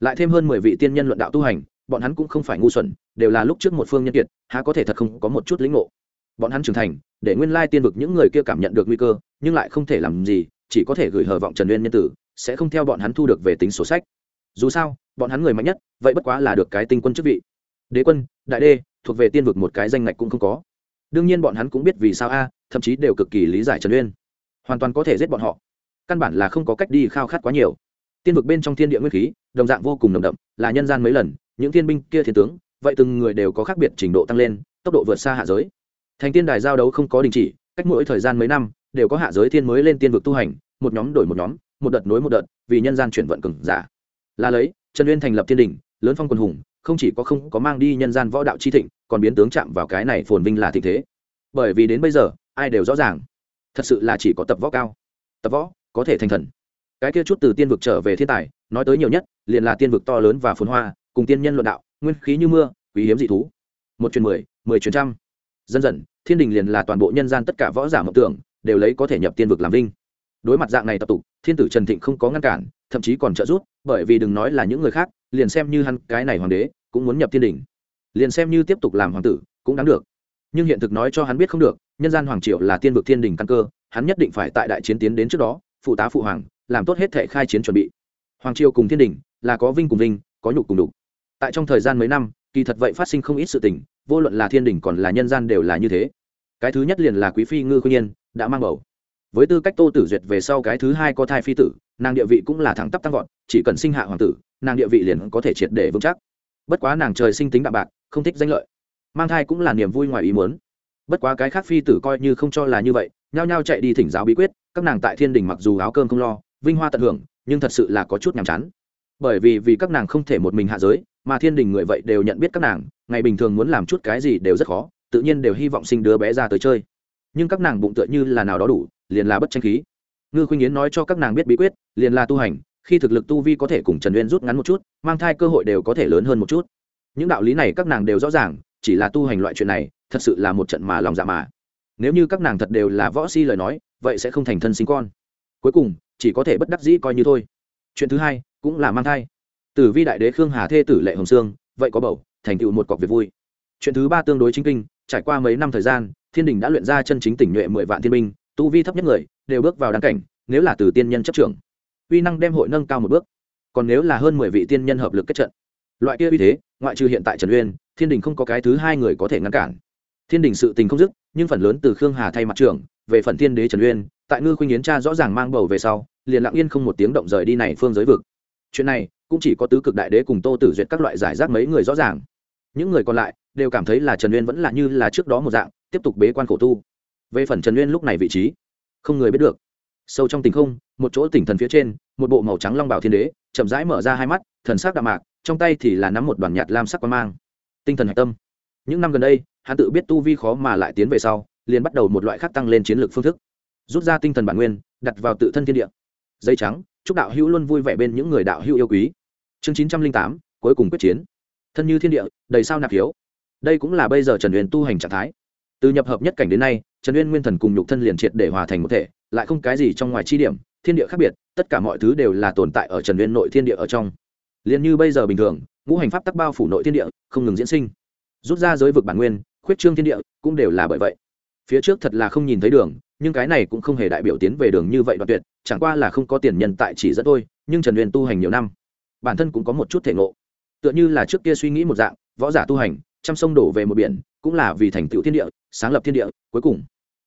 Lại thêm hơn mười vị tiên nhân luận đạo tu hành, bọn hắn cũng không phải ngu xuẩn, đều là lúc trước một phương nhân kiệt, há có thể thật không có một chút lĩnh ngộ. Bọn hắn trưởng thành để nguyên lai tiên vực những người kia cảm nhận được nguy cơ, nhưng lại không thể làm gì, chỉ có thể gửi hờ vọng trần uyên nhân tử, sẽ không theo bọn hắn thu được về tính sổ sách. Dù sao, bọn hắn người mạnh nhất, vậy bất quá là được cái tinh quân chức vị. Đế quân, đại đê, thuộc về tiên vực một cái danh ngạch cũng không có. Đương nhiên bọn hắn cũng biết vì sao a, thậm chí đều cực kỳ lý giải trần uyên. Hoàn toàn có thể giết bọn họ. Căn bản là không có cách đi khao khát quá nhiều. Tiên vực bên trong thiên địa nguyên khí, đồng dạng vô cùng nồng đậm, là nhân gian mấy lần, những thiên binh kia thiên tướng, vậy từng người đều có khác biệt trình độ tăng lên, tốc độ vượt xa hạ giới thành tiên đài giao đấu không có đình chỉ, cách mỗi thời gian mấy năm, đều có hạ giới thiên mới lên tiên vực tu hành, một nhóm đổi một nhóm, một đợt nối một đợt, vì nhân gian chuyển vận cừng giả. Là lấy, trần uyên thành lập thiên đình lớn phong quân hùng, không chỉ có không có mang đi nhân gian võ đạo chi thịnh, còn biến tướng chạm vào cái này phồn vinh là thịnh thế. Bởi vì đến bây giờ, ai đều rõ ràng, thật sự là chỉ có tập võ cao. Tập võ, có thể thành thần. Cái kia chút từ tiên vực trở về thiên tài, nói tới nhiều nhất, liền là tiên vực to lớn và phồn hoa, cùng tiên nhân luận đạo, nguyên khí như mưa, quý hiếm dị thú. Một truyền mười mười truyền trăm dần dần, thiên đình liền là toàn bộ nhân gian tất cả võ giả mộng tưởng, đều lấy có thể nhập tiên vực làm vinh. Đối mặt dạng này tập tục, thiên tử trần thịnh không có ngăn cản, thậm chí còn trợ giúp, bởi vì đừng nói là những người khác, liền xem như hắn cái này hoàng đế, cũng muốn nhập thiên đình. Liền xem như tiếp tục làm hoàng tử, cũng đáng được. Nhưng hiện thực nói cho hắn biết không được, nhân gian hoàng triệu là tiên vực thiên đình căn cơ, hắn nhất định phải tại đại chiến tiến đến trước đó, phụ tá phụ hoàng, làm tốt hết thể khai chiến chuẩn bị. Hoàng triều cùng thiên đình, là có vinh cùng vinh, có nhục cùng đục tại trong thời gian mấy năm, kỳ thật vậy phát sinh không ít sự tình vô luận là thiên đình còn là nhân gian đều là như thế. Cái thứ nhất liền là quý phi ngư khuyên nhiên đã mang bầu. Với tư cách tô tử duyệt về sau cái thứ hai có thai phi tử, nàng địa vị cũng là thẳng tắp tăng vọt, chỉ cần sinh hạ hoàng tử, nàng địa vị liền có thể triệt để vững chắc. Bất quá nàng trời sinh tính đạm bạc, không thích danh lợi. Mang thai cũng là niềm vui ngoài ý muốn. Bất quá cái khác phi tử coi như không cho là như vậy, nhao nhao chạy đi thỉnh giáo bí quyết, các nàng tại thiên đình mặc dù áo cơm không lo, vinh hoa tận hưởng, nhưng thật sự là có chút nhàm chán. Bởi vì vì các nàng không thể một mình hạ giới, mà thiên đình người vậy đều nhận biết các nàng ngày bình thường muốn làm chút cái gì đều rất khó, tự nhiên đều hy vọng sinh đứa bé ra tới chơi. Nhưng các nàng bụng tựa như là nào đó đủ, liền là bất tranh khí. Ngư khuynh yến nói cho các nàng biết bí quyết, liền là tu hành, khi thực lực tu vi có thể cùng trần uyên rút ngắn một chút, mang thai cơ hội đều có thể lớn hơn một chút. Những đạo lý này các nàng đều rõ ràng, chỉ là tu hành loại chuyện này, thật sự là một trận mà lòng dạ mà. Nếu như các nàng thật đều là võ si lời nói, vậy sẽ không thành thân sinh con. Cuối cùng, chỉ có thể bất đắc dĩ coi như thôi. Chuyện thứ hai, cũng là mang thai. Tử vi đại đế khương hà thê tử lệ hồng sương, vậy có bầu thành tựu một cọc việc vui. Chuyện thứ ba tương đối chính kinh, trải qua mấy năm thời gian, thiên đình đã luyện ra chân chính tỉnh nhuệ mười vạn thiên binh, tu vi thấp nhất người, đều bước vào đáng cảnh, nếu là từ tiên nhân chấp trưởng, uy năng đem hội nâng cao một bước. Còn nếu là hơn mười vị tiên nhân hợp lực kết trận. Loại kia uy thế, ngoại trừ hiện tại trần uyên, thiên đình không có cái thứ hai người có thể ngăn cản. Thiên đình sự tình không dứt, nhưng phần lớn từ khương hà thay mặt trưởng, về phần thiên đế trần uyên, tại ngư khuynh yến cha rõ ràng mang bầu về sau, liền lặng yên không một tiếng động rời đi này phương giới vực. Chuyện này, cũng chỉ có tứ cực đại đế cùng tô tử duyệt các loại giải rác mấy người rõ ràng những người còn lại đều cảm thấy là trần uyên vẫn là như là trước đó một dạng, tiếp tục bế quan khổ tu. Về phần trần uyên lúc này vị trí, không người biết được. Sâu trong tình không, một chỗ tỉnh thần phía trên, một bộ màu trắng long bảo thiên đế, chậm rãi mở ra hai mắt, thần sắc đạm mạc, trong tay thì là nắm một đoàn nhạt lam sắc quan mang. Tinh thần hạch tâm. Những năm gần đây, hắn tự biết tu vi khó mà lại tiến về sau, liền bắt đầu một loại khác tăng lên chiến lược phương thức. Rút ra tinh thần bản nguyên, đặt vào tự thân thiên địa. Dây trắng, chúc đạo hữu luôn vui vẻ bên những người đạo hữu yêu quý. Chương chín trăm linh tám, cuối cùng quyết chiến thân như thiên địa, đầy sao nạp hiếu. Đây cũng là bây giờ trần uyên tu hành trạng thái. Từ nhập hợp nhất cảnh đến nay, trần uyên nguyên thần cùng nhục thân liền triệt để hòa thành một thể, lại không cái gì trong ngoài chi điểm, thiên địa khác biệt, tất cả mọi thứ đều là tồn tại ở trần uyên nội thiên địa ở trong. Liền như bây giờ bình thường, ngũ hành pháp tắc bao phủ nội thiên địa, không ngừng diễn sinh. Rút ra giới vực bản nguyên, khuyết trương thiên địa, cũng đều là bởi vậy. Phía trước thật là không nhìn thấy đường, nhưng cái này cũng không hề đại biểu tiến về đường như vậy đoạn tuyệt, chẳng qua là không có tiền nhân tại chỉ dẫn thôi, nhưng trần uyên tu hành nhiều năm, bản thân cũng có một chút thể ngộ tựa như là trước kia suy nghĩ một dạng, võ giả tu hành, trăm sông đổ về một biển, cũng là vì thành tựu thiên địa, sáng lập thiên địa, cuối cùng,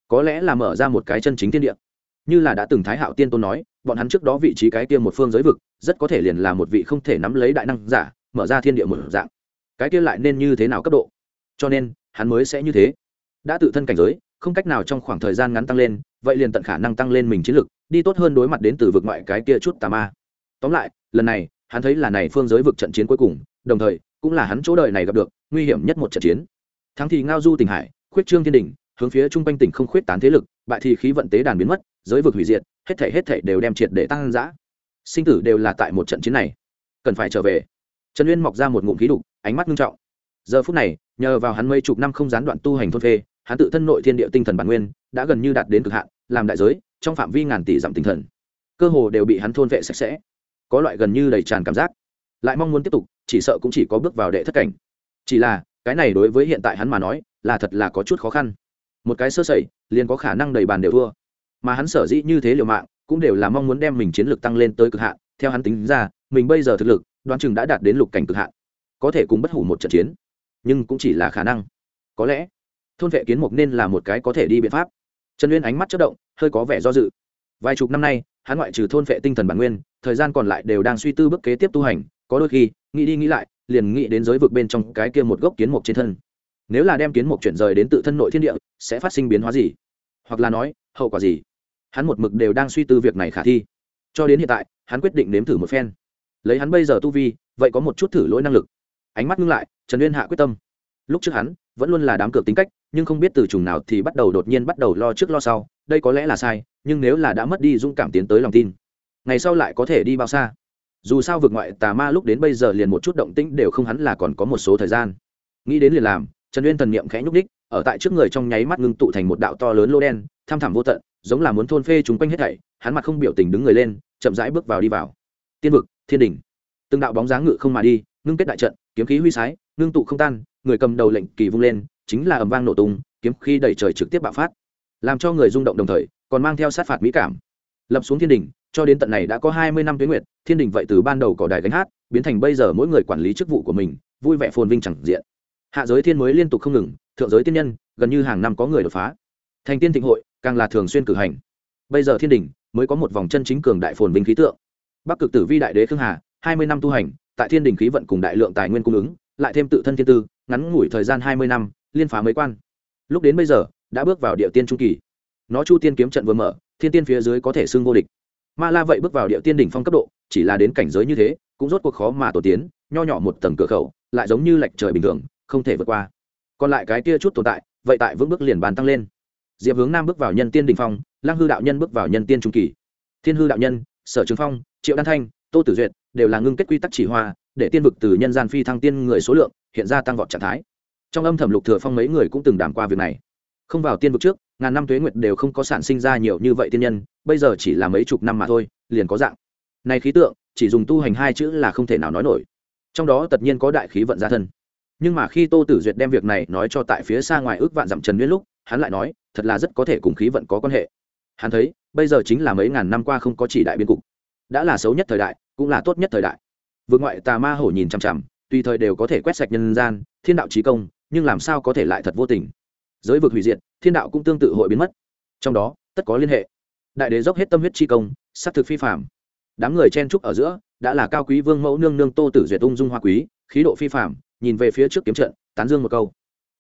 có lẽ là mở ra một cái chân chính thiên địa. Như là đã từng thái hạo tiên tôn nói, bọn hắn trước đó vị trí cái kia một phương giới vực, rất có thể liền là một vị không thể nắm lấy đại năng giả, mở ra thiên địa một dạng. Cái kia lại nên như thế nào cấp độ? Cho nên, hắn mới sẽ như thế. Đã tự thân cảnh giới, không cách nào trong khoảng thời gian ngắn tăng lên, vậy liền tận khả năng tăng lên mình chiến lực, đi tốt hơn đối mặt đến từ vực ngoại cái kia chút tà ma. Tóm lại, lần này hắn thấy là này phương giới vực trận chiến cuối cùng, đồng thời, cũng là hắn chỗ đời này gặp được nguy hiểm nhất một trận chiến. Thắng thì ngao du tỉnh hải, khuyết trương thiên đình hướng phía trung quanh tỉnh không khuyết tán thế lực, bại thì khí vận tế đàn biến mất, giới vực hủy diệt, hết thể hết thể đều đem triệt để tăng giã sinh tử đều là tại một trận chiến này. Cần phải trở về. Trần uyên mọc ra một ngụm khí đục, ánh mắt nghiêm trọng. Giờ phút này, nhờ vào hắn mấy chục năm không gián đoạn tu hành thôn phê, hắn tự thân nội thiên địa tinh thần bản nguyên đã gần như đạt đến cực hạn, làm đại giới, trong phạm vi ngàn tỷ dặm tinh thần. Cơ hồ đều bị hắn thôn vệ sạch sẽ có loại gần như đầy tràn cảm giác. Lại mong muốn tiếp tục, chỉ sợ cũng chỉ có bước vào đệ thất cảnh. Chỉ là, cái này đối với hiện tại hắn mà nói, là thật là có chút khó khăn. Một cái sơ sẩy, liền có khả năng đầy bàn đều thua. Mà hắn sở dĩ như thế liều mạng, cũng đều là mong muốn đem mình chiến lược tăng lên tới cực hạn. Theo hắn tính ra, mình bây giờ thực lực, đoán chừng đã đạt đến lục cảnh cực hạn. Có thể cùng bất hủ một trận chiến, nhưng cũng chỉ là khả năng. Có lẽ, thôn vệ kiến mục nên là một cái có thể đi biện pháp. Trần uyên ánh mắt chất động, hơi có vẻ do dự. Vài chục năm nay hắn ngoại trừ thôn phệ tinh thần bản nguyên, thời gian còn lại đều đang suy tư bước kế tiếp tu hành, có đôi khi, nghĩ đi nghĩ lại, liền nghĩ đến giới vực bên trong cái kia một gốc kiến mục trên thân. Nếu là đem kiến mục chuyển rời đến tự thân nội thiên địa, sẽ phát sinh biến hóa gì? Hoặc là nói, hậu quả gì? Hắn một mực đều đang suy tư việc này khả thi. Cho đến hiện tại, hắn quyết định nếm thử một phen. Lấy hắn bây giờ tu vi, vậy có một chút thử lỗi năng lực. Ánh mắt ngưng lại, trần uyên hạ quyết tâm. Lúc trước hắn, vẫn luôn là đám cược tính cách, nhưng không biết từ chừng nào thì bắt đầu đột nhiên bắt đầu lo trước lo sau đây có lẽ là sai, nhưng nếu là đã mất đi dũng cảm tiến tới lòng tin, ngày sau lại có thể đi bao xa. Dù sao vượt ngoại tà ma lúc đến bây giờ liền một chút động tĩnh đều không hắn là còn có một số thời gian. Nghĩ đến liền làm, trần uyên thần niệm khẽ nhúc đích ở tại trước người trong nháy mắt ngưng tụ thành một đạo to lớn lô đen, tham thảm vô tận, giống là muốn thôn phê chúng quanh hết thảy, hắn mặt không biểu tình đứng người lên, chậm rãi bước vào đi vào. Tiên vực, thiên đình từng đạo bóng dáng ngự không mà đi, ngưng kết đại trận, kiếm khí huy sái, ngưng tụ không tan, người cầm đầu lệnh kỳ vung lên, chính là ầm vang nổ tung, kiếm khí đẩy trời trực tiếp bạo phát làm cho người rung động đồng thời, còn mang theo sát phạt mỹ cảm. Lập xuống thiên đình cho đến tận này đã có hai mươi năm tuyến nguyệt, thiên đình vậy từ ban đầu cỏ đài gánh hát, biến thành bây giờ mỗi người quản lý chức vụ của mình, vui vẻ phồn vinh chẳng diện. Hạ giới thiên mới liên tục không ngừng, thượng giới tiên nhân, gần như hàng năm có người đột phá. Thành tiên thịnh hội, càng là thường xuyên cử hành. Bây giờ thiên đình mới có một vòng chân chính cường đại phồn vinh khí tượng. Bắc cực tử vi đại đế khương hà, hai mươi năm tu hành, tại thiên đình khí vận cùng đại lượng tài nguyên cung ứng, lại thêm tự thân thiên tư, ngắn ngủi thời gian hai mươi năm, liên phá mấy quan. Lúc đến bây giờ đã bước vào địa tiên trung kỳ. Nó chu tiên kiếm trận vừa mở, thiên tiên phía dưới có thể xưng vô địch. Ma la vậy bước vào địa tiên đỉnh phong cấp độ, chỉ là đến cảnh giới như thế, cũng rốt cuộc khó mà tổ tiến, nho nhỏ một tầng cửa khẩu, lại giống như lệch trời bình thường, không thể vượt qua. Còn lại cái kia chút tồn tại, vậy tại vững bước liền bàn tăng lên. Diệp hướng nam bước vào nhân tiên đình phong, lăng hư đạo nhân bước vào nhân tiên trung kỳ. Thiên hư đạo nhân, sở trường phong, triệu đan thanh, tô tử duyệt đều là ngưng kết quy tắc chỉ hoa, để tiên vực từ nhân gian phi thăng tiên người số lượng hiện ra tăng vọt trạng thái. Trong âm thầm lục thừa phong mấy người cũng từng đảm qua việc này không vào tiên vực trước, ngàn năm tuế nguyệt đều không có sản sinh ra nhiều như vậy tiên nhân, bây giờ chỉ là mấy chục năm mà thôi, liền có dạng. Này khí tượng, chỉ dùng tu hành hai chữ là không thể nào nói nổi. Trong đó tất nhiên có đại khí vận gia thân. Nhưng mà khi tô tử duyệt đem việc này nói cho tại phía xa ngoài ước vạn dặm trần nguyên lúc, hắn lại nói, thật là rất có thể cùng khí vận có quan hệ. Hắn thấy, bây giờ chính là mấy ngàn năm qua không có chỉ đại biên cục. Đã là xấu nhất thời đại, cũng là tốt nhất thời đại. Vượt ngoại tà ma hổ nhìn chằm chằm, tùy thời đều có thể quét sạch nhân gian, thiên đạo trí công, nhưng làm sao có thể lại thật vô tình? Giới vực hủy diệt, thiên đạo cũng tương tự hội biến mất. Trong đó, tất có liên hệ. Đại đế dốc hết tâm huyết chi công s á c thực phi phạm đám người chen trúc ở giữa, đã là cao quý vương mẫu nương nương tô tử duyệt ung dung hoa quý, khí độ phi phạm nhìn về phía trước kiếm trận, tán dương một câu.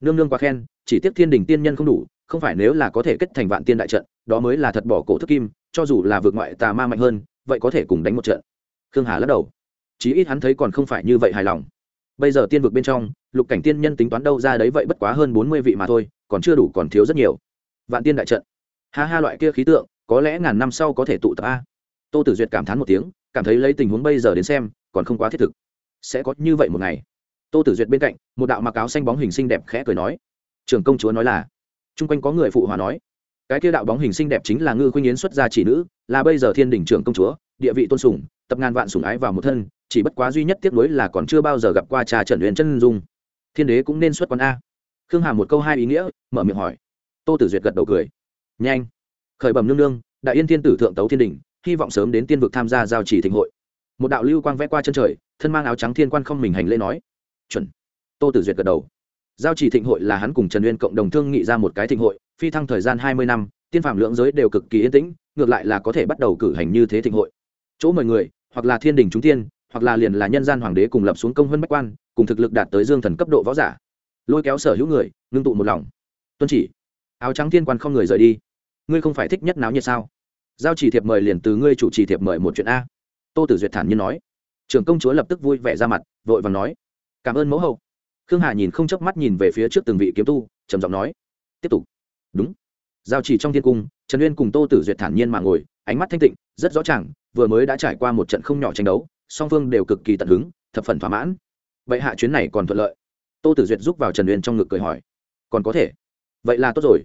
Nương nương quá khen, chỉ tiếc thiên đình tiên nhân không đủ, không phải nếu là có thể kết thành vạn tiên đại trận, đó mới là thật bỏ cổ thức kim, cho dù là vượt ngoại tà ma mạnh hơn, vậy có thể cùng đánh một trận. Khương hà lắc đầu. Chí ít hắn thấy còn không phải như vậy hài lòng. Bây giờ tiên vực bên trong, lục cảnh tiên nhân tính toán đâu ra đấy vậy bất quá hơn bốn mươi vị mà thôi còn chưa đủ còn thiếu rất nhiều. Vạn tiên đại trận. Ha ha, loại kia khí tượng, có lẽ ngàn năm sau có thể tụ tập a. Tô tử duyệt cảm thán một tiếng, cảm thấy lấy tình huống bây giờ đến xem, còn không quá thiết thực. Sẽ có như vậy một ngày. Tô tử duyệt bên cạnh, một đạo mặc áo xanh bóng hình xinh đẹp khẽ cười nói. Trường công chúa nói là chung quanh có người phụ hòa nói. Cái kia đạo bóng hình xinh đẹp chính là ngư khuynh yến xuất gia chỉ nữ, là bây giờ thiên đình trưởng công chúa, địa vị tôn sùng, tập ngàn vạn sùng ái vào một thân, chỉ bất quá duy nhất tiếc nuối là còn chưa bao giờ gặp qua trà trần luyện chân dung. Thiên đế cũng nên xuất quán a khương hà một câu hai ý nghĩa, mở miệng hỏi. Tô tử duyệt gật đầu cười. Nhanh. Khởi bẩm nương nương, đại yên thiên tử thượng tấu thiên đình hy vọng sớm đến tiên vực tham gia giao chỉ thịnh hội. Một đạo lưu quang vẽ qua chân trời, thân mang áo trắng thiên quan không mình hành lễ nói. Chuẩn. Tô tử duyệt gật đầu. Giao chỉ thịnh hội là hắn cùng trần uyên cộng đồng thương nghị ra một cái thịnh hội, phi thăng thời gian hai mươi năm, tiên phạm lưỡng giới đều cực kỳ yên tĩnh, ngược lại là có thể bắt đầu cử hành như thế thịnh hội. Chỗ mời người, hoặc là thiên đình chúng tiên, hoặc là liền là nhân gian hoàng đế cùng lập xuống công hơn bách quan, cùng thực lực đạt tới dương thần cấp độ võ giả lôi kéo sở hữu người, ngưng tụ một lòng. Tuân chỉ. Áo trắng thiên quan không người rời đi. Ngươi không phải thích nhất náo nhiệt sao? Giao chỉ thiệp mời liền từ ngươi chủ trì thiệp mời một chuyện a. Tô tử duyệt thản nhiên nói. Trưởng công chúa lập tức vui vẻ ra mặt, vội và nói. Cảm ơn mẫu hậu. Khương hà nhìn không chớp mắt nhìn về phía trước từng vị kiếm tu, trầm giọng nói. Tiếp tục. Đúng. Giao chỉ trong thiên cung, trần uyên cùng tô tử duyệt thản nhiên mà ngồi, ánh mắt thanh tịnh, rất rõ ràng, vừa mới đã trải qua một trận không nhỏ tranh đấu, song phương đều cực kỳ tận hứng, thập phần thỏa mãn. Vậy hạ chuyến này còn thuận lợi tô tử duyệt giúp vào trần uyên trong ngực cười hỏi, còn có thể? Vậy là tốt rồi.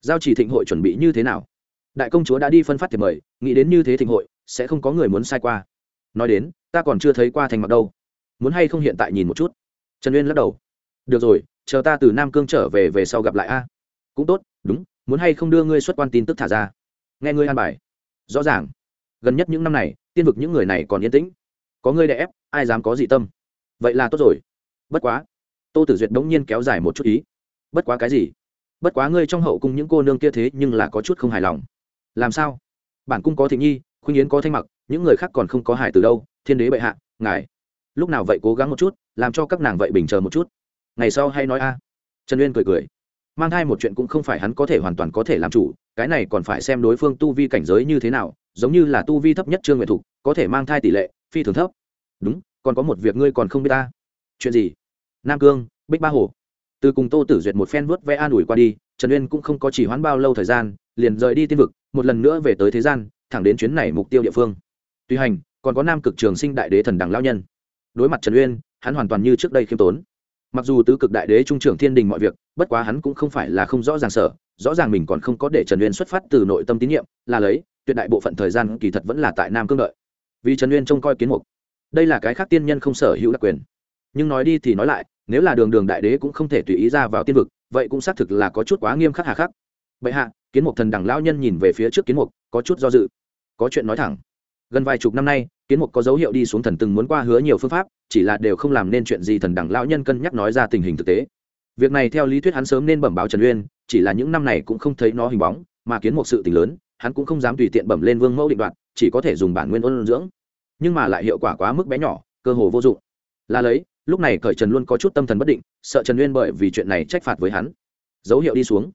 Giao chỉ thịnh hội chuẩn bị như thế nào? Đại công chúa đã đi phân phát thiệp mời, nghĩ đến như thế thịnh hội, sẽ không có người muốn sai qua. Nói đến, ta còn chưa thấy qua thành mặc đâu. Muốn hay không hiện tại nhìn một chút? Trần uyên lắc đầu. Được rồi, chờ ta từ nam cương trở về về sau gặp lại a. Cũng tốt, đúng, muốn hay không đưa ngươi xuất quan tin tức thả ra? Nghe ngươi an bài. Rõ ràng. Gần nhất những năm này, tiên vực những người này còn yên tĩnh. Có ngươi đè ép, ai dám có dị tâm? Vậy là tốt rồi. Bất quá tô tử duyệt đống nhiên kéo dài một chút ý. Bất quá cái gì? Bất quá ngươi trong hậu cung những cô nương kia thế nhưng là có chút không hài lòng. Làm sao? Bản cung có thị nhi, khuynh yến có thanh mặc, những người khác còn không có hài từ đâu, thiên đế bệ hạ, ngài. Lúc nào vậy cố gắng một chút, làm cho các nàng vậy bình chờ một chút. Ngày sau hay nói a. Trần uyên cười cười. Mang thai một chuyện cũng không phải hắn có thể hoàn toàn có thể làm chủ, cái này còn phải xem đối phương tu vi cảnh giới như thế nào, giống như là tu vi thấp nhất trương nguyện thục, có thể mang thai tỷ lệ, phi thường thấp. Đúng, còn có một việc ngươi còn không biết ta. Chuyện gì? Nam cương, bích ba hồ. Từ cùng tô tử duyệt một phen vớt vẽ an ủi qua đi, trần uyên cũng không có chỉ hoãn bao lâu thời gian, liền rời đi tiên vực, một lần nữa về tới thế gian, thẳng đến chuyến này mục tiêu địa phương. Tuy hành, còn có nam cực trường sinh đại đế thần đằng lao nhân. Đối mặt trần uyên, hắn hoàn toàn như trước đây khiêm tốn. Mặc dù tứ cực đại đế trung trưởng thiên đình mọi việc, bất quá hắn cũng không phải là không rõ ràng sở, rõ ràng mình còn không có để trần uyên xuất phát từ nội tâm tín nhiệm, là lấy, tuyệt đại bộ phận thời gian kỳ thật vẫn là tại nam cương đợi. Vì trần uyên trông coi kiến mục. Đây là cái khác tiên nhân không sở hữu đặc quyền nhưng nói đi thì nói lại, nếu là đường đường đại đế cũng không thể tùy ý ra vào tiên vực, vậy cũng xác thực là có chút quá nghiêm khắc hà khắc. Bệ hạ, kiến mục thần đẳng lão nhân nhìn về phía trước kiến mục, có chút do dự. Có chuyện nói thẳng. Gần vài chục năm nay, kiến mục có dấu hiệu đi xuống thần từng muốn qua hứa nhiều phương pháp, chỉ là đều không làm nên chuyện gì thần đẳng lão nhân cân nhắc nói ra tình hình thực tế. Việc này theo lý thuyết hắn sớm nên bẩm báo trần uyên, chỉ là những năm này cũng không thấy nó hình bóng, mà kiến mục sự tình lớn, hắn cũng không dám tùy tiện bẩm lên vương mẫu định đoạn chỉ có thể dùng bản nguyên ôn dưỡng. Nhưng mà lại hiệu quả quá mức bé nhỏ, cơ hồ vô dụng. Là lấy lúc này cởi trần luôn có chút tâm thần bất định, sợ trần uyên bởi vì chuyện này trách phạt với hắn. Dấu hiệu đi xuống.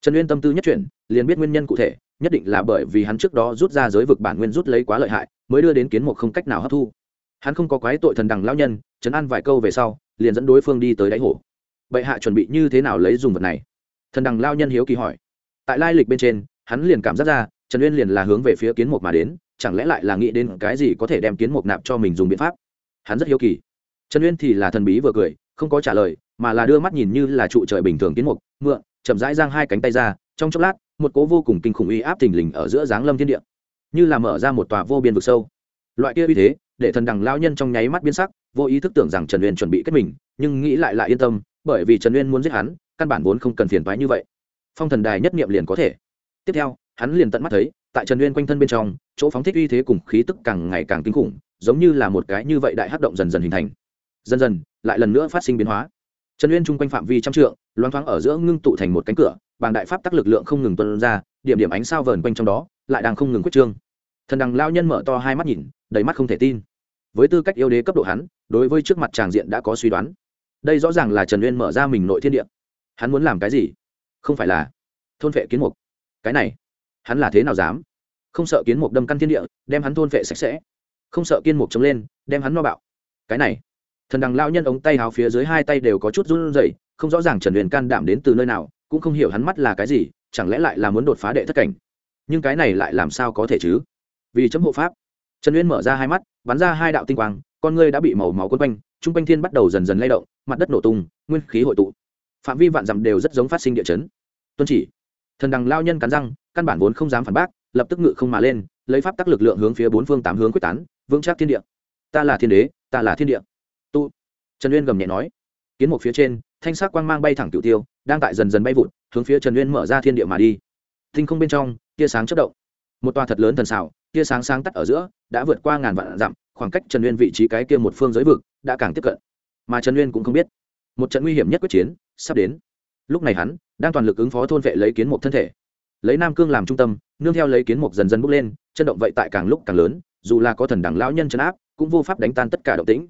Trần uyên tâm tư nhất chuyển, liền biết nguyên nhân cụ thể, nhất định là bởi vì hắn trước đó rút ra giới vực bản nguyên rút lấy quá lợi hại, mới đưa đến kiến một không cách nào hấp thu. Hắn không có quái tội thần đằng lão nhân chấn an vài câu về sau, liền dẫn đối phương đi tới đáy hồ. Bệ hạ chuẩn bị như thế nào lấy dùng vật này? Thần đằng lao nhân hiếu kỳ hỏi. Tại lai lịch bên trên, hắn liền cảm giác ra, trần uyên liền là hướng về phía kiến mục mà đến, chẳng lẽ lại là nghĩ đến cái gì có thể đem kiến mục nạp cho mình dùng biện pháp? Hắn rất hiếu kỳ trần uyên thì là thần bí vừa cười, không có trả lời, mà là đưa mắt nhìn như là trụ trời bình thường kiến mục, mượn, chậm rãi giang hai cánh tay ra, trong chốc lát, một cố vô cùng kinh khủng uy áp thình lình ở giữa giáng lâm thiên địa. Như là mở ra một tòa vô biên vực sâu. Loại kia uy thế, để thần đằng lao nhân trong nháy mắt biến sắc, vô ý thức tưởng rằng trần uyên chuẩn bị kết mình, nhưng nghĩ lại lại yên tâm, bởi vì trần uyên muốn giết hắn, căn bản vốn không cần phiền toái như vậy. Phong thần đài nhất niệm liền có thể. Tiếp theo, hắn liền tận mắt thấy, tại trần uyên quanh thân bên trong, chỗ phóng thích uy thế cùng khí tức càng ngày càng kinh khủng, giống như là một cái như vậy đại hát động dần dần hình thành dần dần, lại lần nữa phát sinh biến hóa. Trần uyên chung quanh phạm vi trăm trượng loáng thoáng ở giữa ngưng tụ thành một cánh cửa, bàng đại pháp tắc lực lượng không ngừng tuân ra, điểm điểm ánh sao vờn quanh trong đó, lại đang không ngừng quyết trương. Thần đằng lao nhân mở to hai mắt nhìn, đầy mắt không thể tin. Với tư cách yêu đế cấp độ hắn, đối với trước mặt tràng diện đã có suy đoán. Đây rõ ràng là trần uyên mở ra mình nội thiên địa. Hắn muốn làm cái gì? Không phải là thôn vệ kiến mục. Cái này, hắn là thế nào dám? Không sợ kiến mục đâm căn thiên địa, đem hắn thôn vệ sạch sẽ. Không sợ kiên mục chống lên, đem hắn no bạo. Cái này thần đằng lao nhân ống tay háo phía dưới hai tay đều có chút run rẩy, không rõ ràng trần huyền can đảm đến từ nơi nào, cũng không hiểu hắn mắt là cái gì, chẳng lẽ lại là muốn đột phá đệ thất cảnh? Nhưng cái này lại làm sao có thể chứ? Vì chấm hộ pháp, trần uyên mở ra hai mắt, bắn ra hai đạo tinh quang, con ngươi đã bị màu máu quấn quanh chung quanh thiên bắt đầu dần dần lay động, mặt đất nổ tung, nguyên khí hội tụ. Phạm vi vạn dặm đều rất giống phát sinh địa chấn. Tuân chỉ, thần đằng lao nhân cắn răng, căn bản vốn không dám phản bác, lập tức ngự không mà lên, lấy pháp tắc lực lượng hướng phía bốn phương tám hướng quyết tán, vững chắc thiên địa. Ta là thiên đế, ta là thiên địa tu. Trần uyên gầm nhẹ nói. Kiến một phía trên, thanh sắc quang mang bay thẳng cựu tiêu, đang tại dần dần bay vụt, hướng phía trần uyên mở ra thiên địa mà đi. Tinh không bên trong, tia sáng chất động. Một tòa thật lớn thần xảo, tia sáng sáng tắt ở giữa, đã vượt qua ngàn vạn dặm, khoảng cách trần uyên vị trí cái kia một phương giới vực đã càng tiếp cận. Mà trần uyên cũng không biết, một trận nguy hiểm nhất quyết chiến sắp đến. Lúc này hắn đang toàn lực ứng phó thôn vệ lấy kiến một thân thể. Lấy nam cương làm trung tâm, nương theo lấy kiến một dần dần bốc lên chân động vậy tại càng lúc càng lớn, dù là có thần đẳng lão nhân chấn áp, cũng vô pháp đánh tan tất cả động tĩnh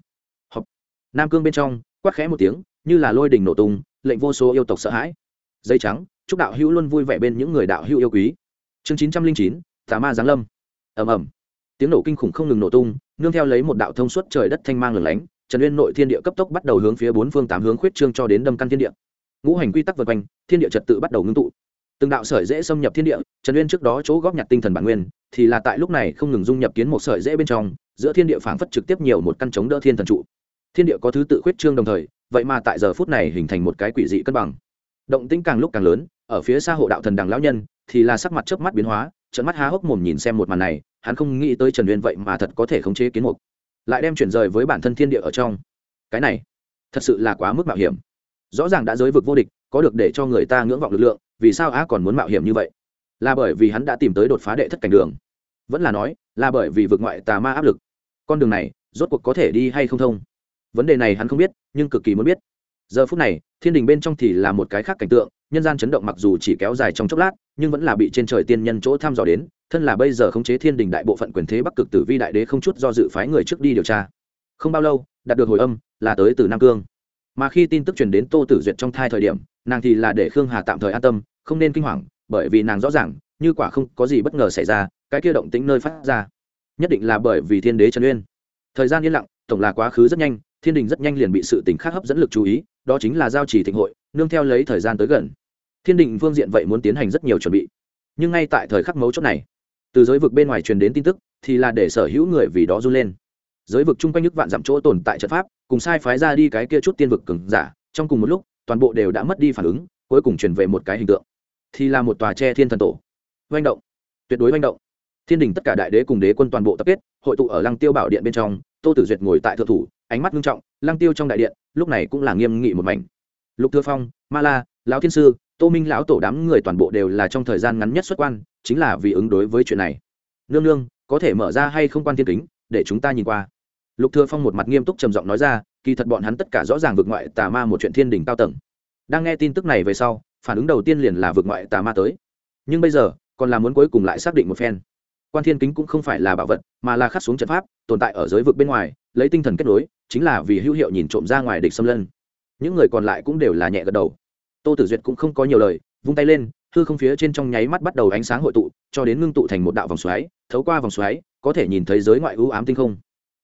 nam cương bên trong, quát khẽ một tiếng, như là lôi đình nổ tung, lệnh vô số yêu tộc sợ hãi. Dây trắng, chúc đạo hữu luôn vui vẻ bên những người đạo hữu yêu quý. Chương chín trăm linh chín, tà ma giáng lâm. Ầm ầm. Tiếng nổ kinh khủng không ngừng nổ tung, nương theo lấy một đạo thông suốt trời đất thanh mang lửng lánh, trần uyên nội thiên địa cấp tốc bắt đầu hướng phía bốn phương tám hướng khuyết trương cho đến đâm căn thiên địa. Ngũ hành quy tắc vượt quanh, thiên địa trật tự bắt đầu ngưng tụ. Từng đạo sợi dễ xâm nhập thiên địa, trần uyên trước đó chỗ góp nhặt tinh thần bản nguyên, thì là tại lúc này không ngừng dung nhập kiến một sợi dễ bên trong, giữa thiên địa phảng phất trực tiếp nhiều một căn chống đỡ thiên thần trụ thiên địa có thứ tự khuyết trương đồng thời, vậy mà tại giờ phút này hình thành một cái quỷ dị cân bằng. Động tĩnh càng lúc càng lớn, ở phía xa hộ đạo thần đằng lão nhân, thì là sắc mặt chớp mắt biến hóa trận mắt há hốc mồm nhìn xem một màn này, hắn không nghĩ tới trần uyên vậy mà thật có thể khống chế kiến mục. Lại đem chuyển rời với bản thân thiên địa ở trong. Cái này, thật sự là quá mức mạo hiểm. Rõ ràng đã giới vực vô địch, có được để cho người ta ngưỡng vọng lực lượng, vì sao á còn muốn mạo hiểm như vậy? Là bởi vì hắn đã tìm tới đột phá đệ thất cảnh đường. Vẫn là nói, là bởi vì vực ngoại tà ma áp lực. Con đường này, rốt cuộc có thể đi hay không thông? Vấn đề này hắn không biết, nhưng cực kỳ muốn biết. Giờ phút này, thiên đình bên trong thì là một cái khác cảnh tượng, nhân gian chấn động mặc dù chỉ kéo dài trong chốc lát, nhưng vẫn là bị trên trời tiên nhân chỗ thăm dò đến, thân là bây giờ khống chế thiên đình đại bộ phận quyền thế bắc cực tử vi đại đế không chút do dự phái người trước đi điều tra. Không bao lâu, đạt được hồi âm, là tới từ nam cương. Mà khi tin tức truyền đến tô tử duyệt trong thai thời điểm, nàng thì là để khương hà tạm thời an tâm, không nên kinh hoàng, bởi vì nàng rõ ràng, như quả không có gì bất ngờ xảy ra, cái kia động tĩnh nơi phát ra, nhất định là bởi vì thiên đế trần uyên. Thời gian yên lặng, tổng là quá khứ rất nhanh thiên đình rất nhanh liền bị sự tình khác hấp dẫn lực chú ý, đó chính là giao trì thịnh hội, nương theo lấy thời gian tới gần. Thiên đình phương diện vậy muốn tiến hành rất nhiều chuẩn bị. Nhưng ngay tại thời khắc mấu chốt này, từ giới vực bên ngoài truyền đến tin tức, thì là để sở hữu người vì đó run lên. Giới vực chung quanh nước vạn dặm chỗ tồn tại trận pháp, cùng sai phái ra đi cái kia chút tiên vực cứng giả, trong cùng một lúc, toàn bộ đều đã mất đi phản ứng, cuối cùng truyền về một cái hình tượng. Thì là một tòa tre thiên thần tổ. Manh động. Tuyệt đối manh động. Thiên đình tất cả đại đế cùng đế quân toàn bộ tập kết, hội tụ ở lăng tiêu bảo điện bên trong, tô tử duyệt ngồi tại thượng thủ ánh mắt nghiêm trọng, lăng tiêu trong đại điện, lúc này cũng là nghiêm nghị một mảnh. Lục Thừa phong, ma la, lão thiên sư, tô minh lão tổ đám người toàn bộ đều là trong thời gian ngắn nhất xuất quan, chính là vì ứng đối với chuyện này. Nương nương, có thể mở ra hay không quan thiên kính, để chúng ta nhìn qua. Lục thừa phong một mặt nghiêm túc trầm giọng nói ra, kỳ thật bọn hắn tất cả rõ ràng vượt ngoại tà ma một chuyện thiên đỉnh cao tầng. Đang nghe tin tức này về sau, phản ứng đầu tiên liền là vượt ngoại tà ma tới. Nhưng bây giờ, còn là muốn cuối cùng lại xác định một phen. Quan thiên kính cũng không phải là bảo vật, mà là khắc xuống trận pháp, tồn tại ở giới vực bên ngoài, lấy tinh thần kết nối chính là vì hữu hiệu nhìn trộm ra ngoài địch xâm lân. Những người còn lại cũng đều là nhẹ gật đầu. Tô tử duyệt cũng không có nhiều lời, vung tay lên, hư không phía trên trong nháy mắt bắt đầu ánh sáng hội tụ, cho đến ngưng tụ thành một đạo vòng xoáy, thấu qua vòng xoáy, có thể nhìn thấy giới ngoại ưu ám tinh không.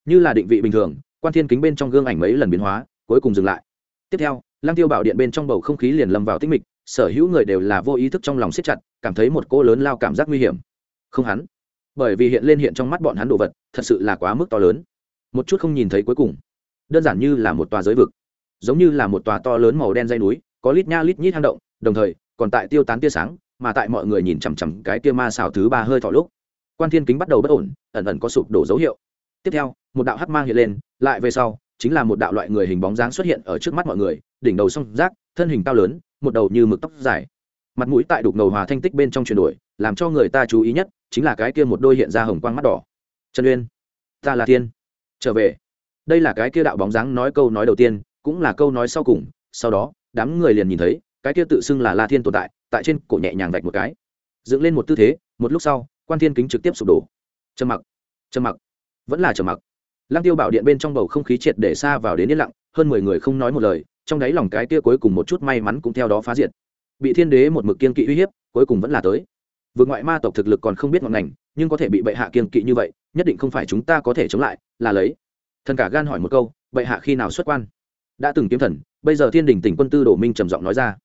Như là định vị bình thường, quan thiên kính bên trong gương ảnh mấy lần biến hóa, cuối cùng dừng lại. Tiếp theo, lăng tiêu bảo điện bên trong bầu không khí liền lâm vào tích mịch, sở hữu người đều là vô ý thức trong lòng siết chặt, cảm thấy một cô lớn lao cảm giác nguy hiểm. Không hắn. Bởi vì hiện lên hiện trong mắt bọn hắn đồ vật, thật sự là quá mức to lớn. Một chút không nhìn thấy cuối cùng đơn giản như là một tòa giới vực giống như là một tòa to lớn màu đen dây núi có lít nha lít nhít hang động đồng thời còn tại tiêu tán tia sáng mà tại mọi người nhìn chằm chằm cái tia ma xào thứ ba hơi thọ lúc quan thiên kính bắt đầu bất ổn ẩn ẩn có sụp đổ dấu hiệu. Tiếp theo một đạo hắc mang hiện lên lại về sau chính là một đạo loại người hình bóng dáng xuất hiện ở trước mắt mọi người đỉnh đầu song rác thân hình cao lớn một đầu như mực tóc dài. Mặt mũi tại đục ngầu hòa thanh tích bên trong chuyển đổi làm cho người ta chú ý nhất chính là cái kia một đôi hiện ra hồng quang mắt đỏ. Trần uyên ta là Thiên, trở về đây là cái kia đạo bóng dáng nói câu nói đầu tiên, cũng là câu nói sau cùng, sau đó, đám người liền nhìn thấy, cái kia tự xưng là la thiên tồn tại tại trên cổ nhẹ nhàng vạch một cái. Dựng lên một tư thế, một lúc sau, quan thiên kính trực tiếp sụp đổ. Trầm mặc trầm mặc, vẫn là trầm mặc. Lăng tiêu bảo điện bên trong bầu không khí triệt để xa vào đến yên lặng, hơn mười người không nói một lời, trong đáy lòng cái kia cuối cùng một chút may mắn cũng theo đó phá diệt. Bị thiên đế một mực kiên kỵ uy hiếp, cuối cùng vẫn là tới. Vượt ngoại ma tộc thực lực còn không biết ngọn ngành, nhưng có thể bị bệ hạ kiên kỵ như vậy, nhất định không phải chúng ta có thể chống lại, là lấy thần cả gan hỏi một câu, bệ hạ khi nào xuất quan? Đã từng kiếm thần, bây giờ thiên đình tỉnh quân tư đổ minh trầm giọng nói ra.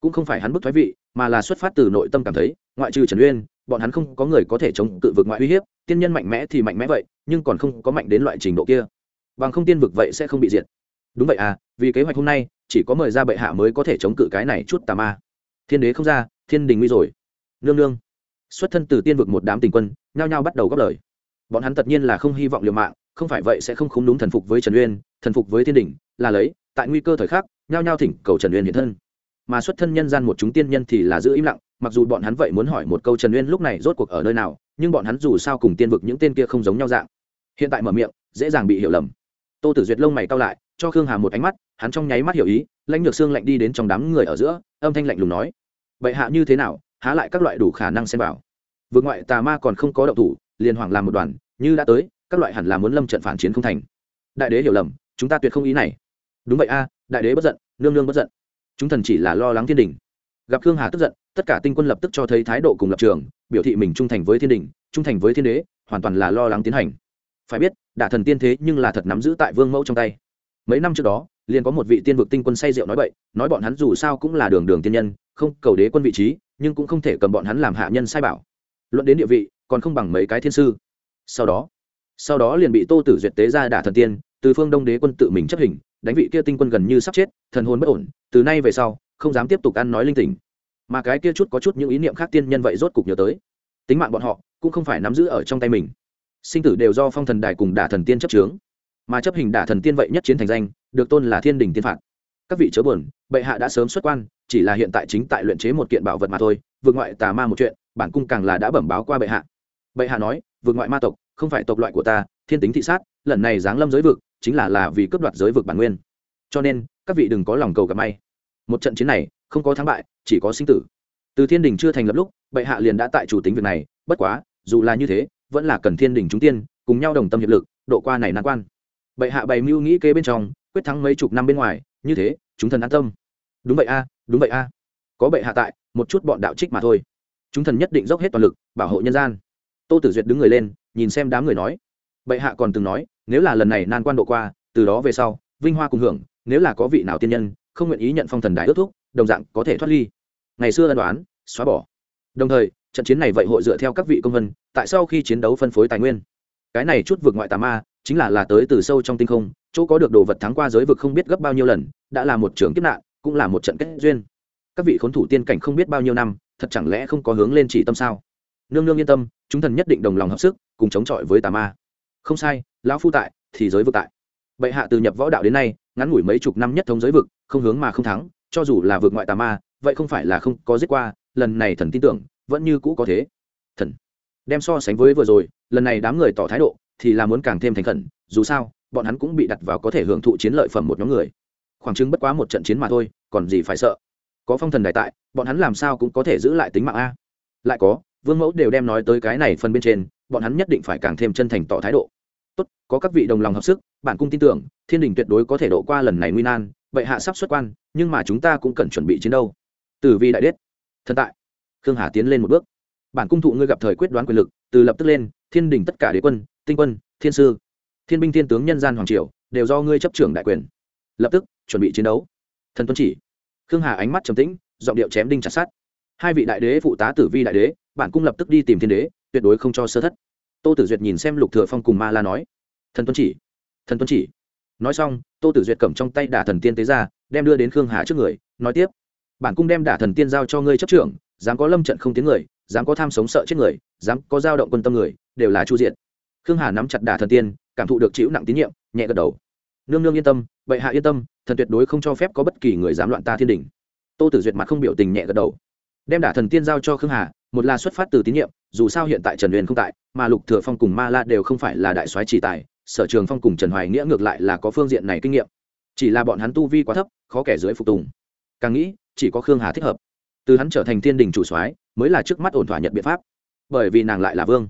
Cũng không phải hắn bức thoái vị, mà là xuất phát từ nội tâm cảm thấy, ngoại trừ trần uyên, bọn hắn không có người có thể chống cự vực ngoại uy hiếp, tiên nhân mạnh mẽ thì mạnh mẽ vậy, nhưng còn không có mạnh đến loại trình độ kia. Bằng không tiên vực vậy sẽ không bị diệt. Đúng vậy à vì kế hoạch hôm nay, chỉ có mời ra bệ hạ mới có thể chống cự cái này chút tà ma. Thiên đế không ra, thiên đình nguy rồi. Nương nương. Xuất thân từ tiên vực một đám tình quân, nhao nhao bắt đầu góp lời. Bọn hắn tất nhiên là không hy vọng liều mạng không phải vậy sẽ không khúng đúng thần phục với trần uyên, thần phục với thiên đình là lấy, tại nguy cơ thời khắc, nhao nhao thỉnh cầu trần uyên hiện thân. Mà xuất thân nhân gian một chúng tiên nhân thì là giữ im lặng, mặc dù bọn hắn vậy muốn hỏi một câu trần uyên lúc này rốt cuộc ở nơi nào, nhưng bọn hắn dù sao cùng tiên vực những tên kia không giống nhau dạng. Hiện tại mở miệng, dễ dàng bị hiểu lầm. Tô tử duyệt lông mày cao lại, cho khương hà một ánh mắt, hắn trong nháy mắt hiểu ý, lãnh lược xương lạnh đi đến trong đám người ở giữa, âm thanh lạnh lùng nói, bệ hạ như thế nào, há lại các loại đủ khả năng xem vào. Vượt ngoại tà ma còn không có động thủ, liền hoàng làm một đoàn, như đã tới các loại hẳn là muốn lâm trận phản chiến không thành. Đại đế hiểu lầm, chúng ta tuyệt không ý này. Đúng vậy a, đại đế bất giận, nương nương bất giận. Chúng thần chỉ là lo lắng thiên đình. Gặp khương hà tức giận, tất cả tinh quân lập tức cho thấy thái độ cùng lập trường, biểu thị mình trung thành với thiên đình, trung thành với thiên đế, hoàn toàn là lo lắng tiến hành. Phải biết, đả thần tiên thế nhưng là thật nắm giữ tại vương mẫu trong tay. Mấy năm trước đó, liền có một vị tiên vực tinh quân say rượu nói bậy, nói bọn hắn dù sao cũng là đường đường tiên nhân, không cầu đế quân vị trí, nhưng cũng không thể cầm bọn hắn làm hạ nhân sai bảo. Luận đến địa vị, còn không bằng mấy cái thiên sư. Sau đó sau đó liền bị tô tử duyệt tế ra đả thần tiên, từ phương đông đế quân tự mình chấp hình, đánh vị kia tinh quân gần như sắp chết, thần hồn bất ổn, từ nay về sau, không dám tiếp tục ăn nói linh tỉnh mà cái kia chút có chút những ý niệm khác tiên nhân vậy rốt cục nhớ tới. Tính mạng bọn họ, cũng không phải nắm giữ ở trong tay mình. Sinh tử đều do phong thần đài cùng đả thần tiên chấp trướng mà chấp hình đả thần tiên vậy nhất chiến thành danh, được tôn là thiên đình tiên phạt. Các vị chớ buồn, bệ hạ đã sớm xuất quan, chỉ là hiện tại chính tại luyện chế một kiện bảo vật mà thôi, vượt ngoại tà ma một chuyện, bản cung càng là đã bẩm báo qua bệ hạ. Bệ hạ nói, vượt ngoại ma tộc không phải tộc loại của ta, thiên tính thị sát, lần này giáng lâm giới vực chính là là vì cướp đoạt giới vực bản nguyên. Cho nên, các vị đừng có lòng cầu gặp may. Một trận chiến này, không có thắng bại, chỉ có sinh tử. Từ thiên đình chưa thành lập lúc, bệ hạ liền đã tại chủ tính việc này, bất quá, dù là như thế, vẫn là cần thiên đình chúng tiên, cùng nhau đồng tâm hiệp lực, độ qua này nan quan. Bệ hạ bày mưu nghĩ kế bên trong, quyết thắng mấy chục năm bên ngoài, như thế, chúng thần an tâm. Đúng vậy a, đúng vậy a. Có bệ hạ tại, một chút bọn đạo trích mà thôi. Chúng thần nhất định dốc hết toàn lực, bảo hộ nhân gian tô tử duyệt đứng người lên, nhìn xem đám người nói. Bệ hạ còn từng nói, nếu là lần này nan quan độ qua, từ đó về sau, vinh hoa cùng hưởng, nếu là có vị nào tiên nhân, không nguyện ý nhận phong thần đại ước thúc, đồng dạng có thể thoát ly. Ngày xưa ân đoán xóa bỏ. Đồng thời, trận chiến này vậy hội dựa theo các vị công vân, tại sau khi chiến đấu phân phối tài nguyên. Cái này chút vượt ngoại tà ma, chính là là tới từ sâu trong tinh không, chỗ có được đồ vật thắng qua giới vực không biết gấp bao nhiêu lần, đã là một trường kiếp nạn, cũng là một trận kết duyên. Các vị khốn thủ tiên cảnh không biết bao nhiêu năm, thật chẳng lẽ không có hướng lên chỉ tâm sao? Nương nương yên tâm, chúng thần nhất định đồng lòng hợp sức, cùng chống chọi với tà ma. Không sai, lão phu tại, thì giới vực tại. Bệ hạ từ nhập võ đạo đến nay, ngắn ngủi mấy chục năm nhất thống giới vực, không hướng mà không thắng, cho dù là vượt ngoại tà ma, vậy không phải là không có giết qua, lần này thần tin tưởng, vẫn như cũ có thế. Thần. Đem so sánh với vừa rồi, lần này đám người tỏ thái độ, thì là muốn càng thêm thành khẩn, dù sao, bọn hắn cũng bị đặt vào có thể hưởng thụ chiến lợi phẩm một nhóm người. Khoảng chứng bất quá một trận chiến mà thôi, còn gì phải sợ. Có phong thần đại tại, bọn hắn làm sao cũng có thể giữ lại tính mạng a. Lại có vương mẫu đều đem nói tới cái này phần bên trên, bọn hắn nhất định phải càng thêm chân thành tỏ thái độ. Tốt, có các vị đồng lòng hợp sức bản cung tin tưởng, thiên đình tuyệt đối có thể độ qua lần này nguy nan bệ hạ sắp xuất quan, nhưng mà chúng ta cũng cần chuẩn bị chiến đâu từ vi đại đết thần tại. Khương hà tiến lên một bước. Bản cung thụ ngươi gặp thời quyết đoán quyền lực, từ lập tức lên, thiên đình tất cả đế quân, tinh quân, thiên sư, thiên binh thiên tướng nhân gian hoàng triều, đều do ngươi chấp trưởng đại quyền. Lập tức, chuẩn bị chiến đấu. Thần tuân chỉ. Khương hà ánh mắt trầm tĩnh, giọng điệu chém đinh chặt sát hai vị đại đế phụ tá tử vi đại đế bản cung lập tức đi tìm thiên đế, tuyệt đối không cho sơ thất. Tô tử duyệt nhìn xem lục thừa phong cùng ma la nói, thần tuân chỉ, thần tuân chỉ. Nói xong, tô tử duyệt cầm trong tay đả thần tiên tế ra, đem đưa đến khương hà trước người, nói tiếp, bản cung đem đả thần tiên giao cho ngươi chấp trưởng, dám có lâm trận không tiếng người, dám có tham sống sợ chết người, dám có dao động quân tâm người, đều là chu diện khương hà nắm chặt đả thần tiên, cảm thụ được chịu nặng tín nhiệm, nhẹ gật đầu. Nương nương yên tâm, bệ hạ yên tâm, thần tuyệt đối không cho phép có bất kỳ người dám loạn ta thiên đình tô tử duyệt mặt không biểu tình nhẹ gật đầu đem đả thần tiên giao cho khương hà, một là xuất phát từ tín nhiệm, dù sao hiện tại trần huyền không tại, mà lục thừa phong cùng ma la đều không phải là đại soái chỉ tài, sở trường phong cùng trần hoài nghĩa ngược lại là có phương diện này kinh nghiệm. Chỉ là bọn hắn tu vi quá thấp, khó kẻ dưới phục tùng. Càng nghĩ, chỉ có khương hà thích hợp. Từ hắn trở thành thiên đình chủ soái, mới là trước mắt ổn thỏa nhận biện pháp. Bởi vì nàng lại là vương.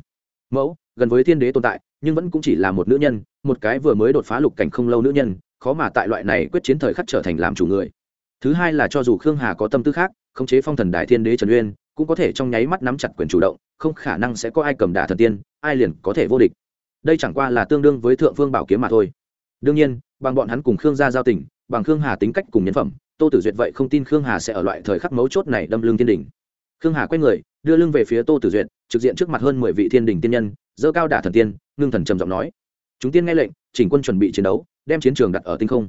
Mẫu, gần với thiên đế tồn tại, nhưng vẫn cũng chỉ là một nữ nhân, một cái vừa mới đột phá lục cảnh không lâu nữ nhân, khó mà tại loại này quyết chiến thời khắc trở thành làm chủ người. Thứ hai là cho dù khương hà có tâm tư khác khống chế phong thần đại thiên đế trần uyên, cũng có thể trong nháy mắt nắm chặt quyền chủ động, không khả năng sẽ có ai cầm đả thần tiên, ai liền có thể vô địch. Đây chẳng qua là tương đương với thượng phương bảo kiếm mà thôi. Đương nhiên, bằng bọn hắn cùng khương gia giao tình, bằng khương hà tính cách cùng nhân phẩm, tô tử duyệt vậy không tin khương hà sẽ ở loại thời khắc mấu chốt này đâm lưng thiên đình khương hà quay người, đưa lưng về phía tô tử duyệt, trực diện trước mặt hơn mười vị thiên đình tiên nhân dơ cao đả thần tiên, ngưng thần trầm giọng nói. Chúng tiên nghe lệnh, chỉnh quân chuẩn bị chiến đấu, đem chiến trường đặt ở tinh không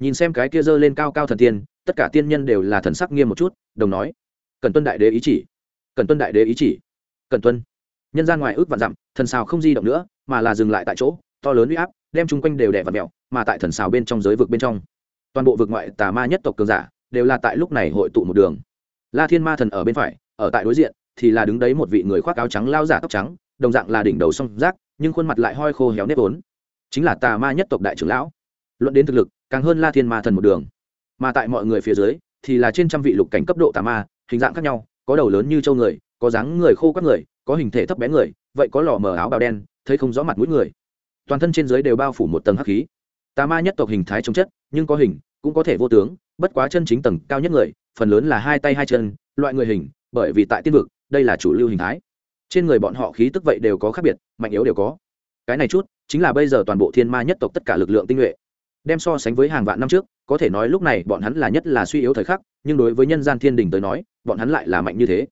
nhìn xem cái kia dơ lên cao cao thần tiên, tất cả tiên nhân đều là thần sắc nghiêm một chút, đồng nói cần tuân đại đế ý chỉ cần tuân đại đế ý chỉ cần tuân. Nhân gian ngoài ước vạn dặm, thần xào không di động nữa, mà là dừng lại tại chỗ, to lớn uy áp, đem chung quanh đều đẻ và mẹo, mà tại thần xào bên trong giới vực bên trong, toàn bộ vực ngoại tà ma nhất tộc cường giả đều là tại lúc này hội tụ một đường. La thiên ma thần ở bên phải, ở tại đối diện, thì là đứng đấy một vị người khoác áo trắng lao giả tóc trắng, đồng dạng là đỉnh đầu song rác nhưng khuôn mặt lại hoi khô héo nếp vốn. Chính là tà ma nhất tộc đại trưởng lão luận đến thực lực, càng hơn la thiên ma thần một đường. Mà tại mọi người phía dưới, thì là trên trăm vị lục cảnh cấp độ tà ma, hình dạng khác nhau, có đầu lớn như trâu người, có dáng người khô các người, có hình thể thấp bé người, vậy có lò mờ áo bào đen, thấy không rõ mặt mũi người. Toàn thân trên dưới đều bao phủ một tầng hắc khí. Tà ma nhất tộc hình thái chống chất, nhưng có hình, cũng có thể vô tướng, bất quá chân chính tầng cao nhất người, phần lớn là hai tay hai chân, loại người hình, bởi vì tại tiên vực, đây là chủ lưu hình thái. Trên người bọn họ khí tức vậy đều có khác biệt, mạnh yếu đều có. Cái này chút, chính là bây giờ toàn bộ thiên ma nhất tộc tất cả lực lượng tinh nhuệ đem so sánh với hàng vạn năm trước, có thể nói lúc này bọn hắn là nhất là suy yếu thời khắc, nhưng đối với nhân gian thiên đình tới nói, bọn hắn lại là mạnh như thế.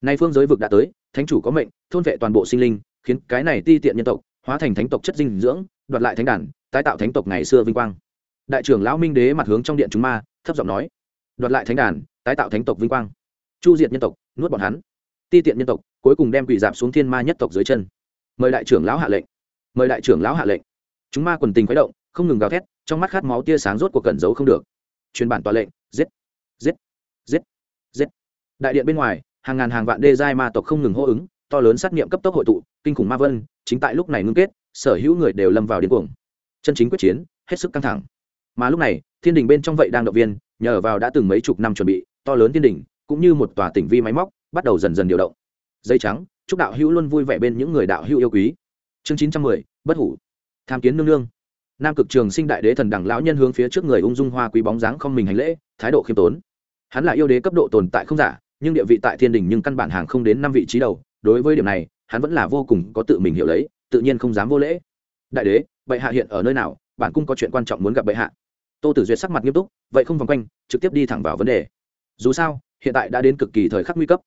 Nay phương giới vực đã tới, thánh chủ có mệnh, thôn vệ toàn bộ sinh linh, khiến cái này ti tiện nhân tộc hóa thành thánh tộc chất dinh dưỡng, đoạt lại thánh đàn, tái tạo thánh tộc ngày xưa vinh quang. Đại trưởng lão minh đế mặt hướng trong điện chúng ma, thấp giọng nói, đoạt lại thánh đàn, tái tạo thánh tộc vinh quang. Chu diệt nhân tộc, nuốt bọn hắn. Ti tiện nhân tộc, cuối cùng đem quỷ dạp xuống thiên ma nhất tộc dưới chân. Mời đại trưởng lão hạ lệnh. Mời đại trưởng lão hạ lệnh. Chúng ma quần tình khuấy động, không ngừng gào thét trong mắt khát máu tia sáng rốt của cẩn giấu không được. Truyền bản tòa lệnh, giết giết giết giết. Đại điện bên ngoài, hàng ngàn hàng vạn đê giai ma tộc không ngừng hô ứng, to lớn sát nghiệm cấp tốc hội tụ, kinh khủng ma vân, chính tại lúc này ngưng kết, sở hữu người đều lâm vào điên cuồng. Chân chính quyết chiến, hết sức căng thẳng. Mà lúc này, thiên đình bên trong vậy đang động viên, nhờ vào đã từng mấy chục năm chuẩn bị, to lớn thiên đình, cũng như một tòa tỉnh vi máy móc, bắt đầu dần dần điều động. Dây trắng, chúc đạo hữu luôn vui vẻ bên những người đạo hữu yêu quý. Chương chín trăm mười, bất hủ. Tham kiến nương nương nam cực trường sinh đại đế thần đẳng lão nhân hướng phía trước người ung dung hoa quý bóng dáng không mình hành lễ, thái độ khiêm tốn. Hắn là yêu đế cấp độ tồn tại không giả, nhưng địa vị tại thiên đình nhưng căn bản hàng không đến năm vị trí đầu, đối với điểm này, hắn vẫn là vô cùng có tự mình hiểu lấy, tự nhiên không dám vô lễ. Đại đế, bệ hạ hiện ở nơi nào? Bản cung có chuyện quan trọng muốn gặp bệ hạ. Tô tử duyệt sắc mặt nghiêm túc, vậy không vòng quanh, trực tiếp đi thẳng vào vấn đề. Dù sao, hiện tại đã đến cực kỳ thời khắc nguy cấp.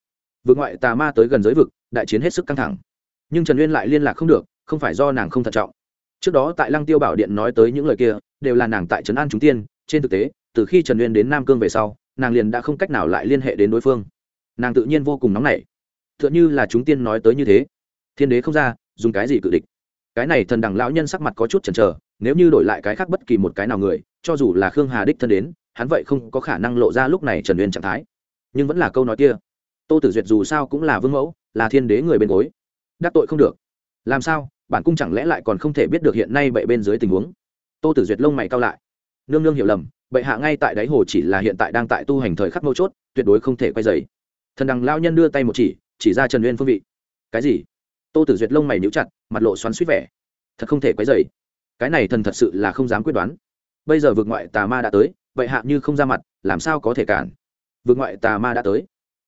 Vượt ngoại tà ma tới gần giới vực, đại chiến hết sức căng thẳng. Nhưng trần uyên lại liên lạc không được, không phải do nàng không thận trọng trước đó tại lăng tiêu bảo điện nói tới những lời kia, đều là nàng tại trấn an chúng tiên. Trên thực tế, từ khi trần uyên đến nam cương về sau, nàng liền đã không cách nào lại liên hệ đến đối phương. Nàng tự nhiên vô cùng nóng nảy. T h ư ợ n như là chúng tiên nói tới như thế. Thiên đế không ra, dùng cái gì cự địch? Cái này thần đẳng lão nhân sắc mặt có chút chần chờ, nếu như đổi lại cái khác bất kỳ một cái nào người, cho dù là khương hà đích thân đến, hắn vậy không có khả năng lộ ra lúc này trần uyên trạng thái. Nhưng vẫn là câu nói kia. Tô tử duyệt dù sao cũng là vương mẫu, là thiên đế người bên gối. Đắc tội không được. Làm sao? Bản cung chẳng lẽ lại còn không thể biết được hiện nay bệ bên dưới tình huống? Tô tử duyệt lông mày cao lại. Nương nương hiểu lầm, bệ hạ ngay tại đáy hồ chỉ là hiện tại đang tại tu hành thời khắc mấu chốt, tuyệt đối không thể quay dày thần đằng lao nhân đưa tay một chỉ chỉ ra trần uyên phương vị. Cái gì? Tô tử duyệt lông mày níu chặt, mặt lộ xoắn suýt vẻ. Thật không thể quấy dày cái này thần thật sự là không dám quyết đoán. Bây giờ vượt ngoại tà ma đã tới vậy hạ như không ra mặt, làm sao có thể cản? Vượt ngoại tà ma đã tới.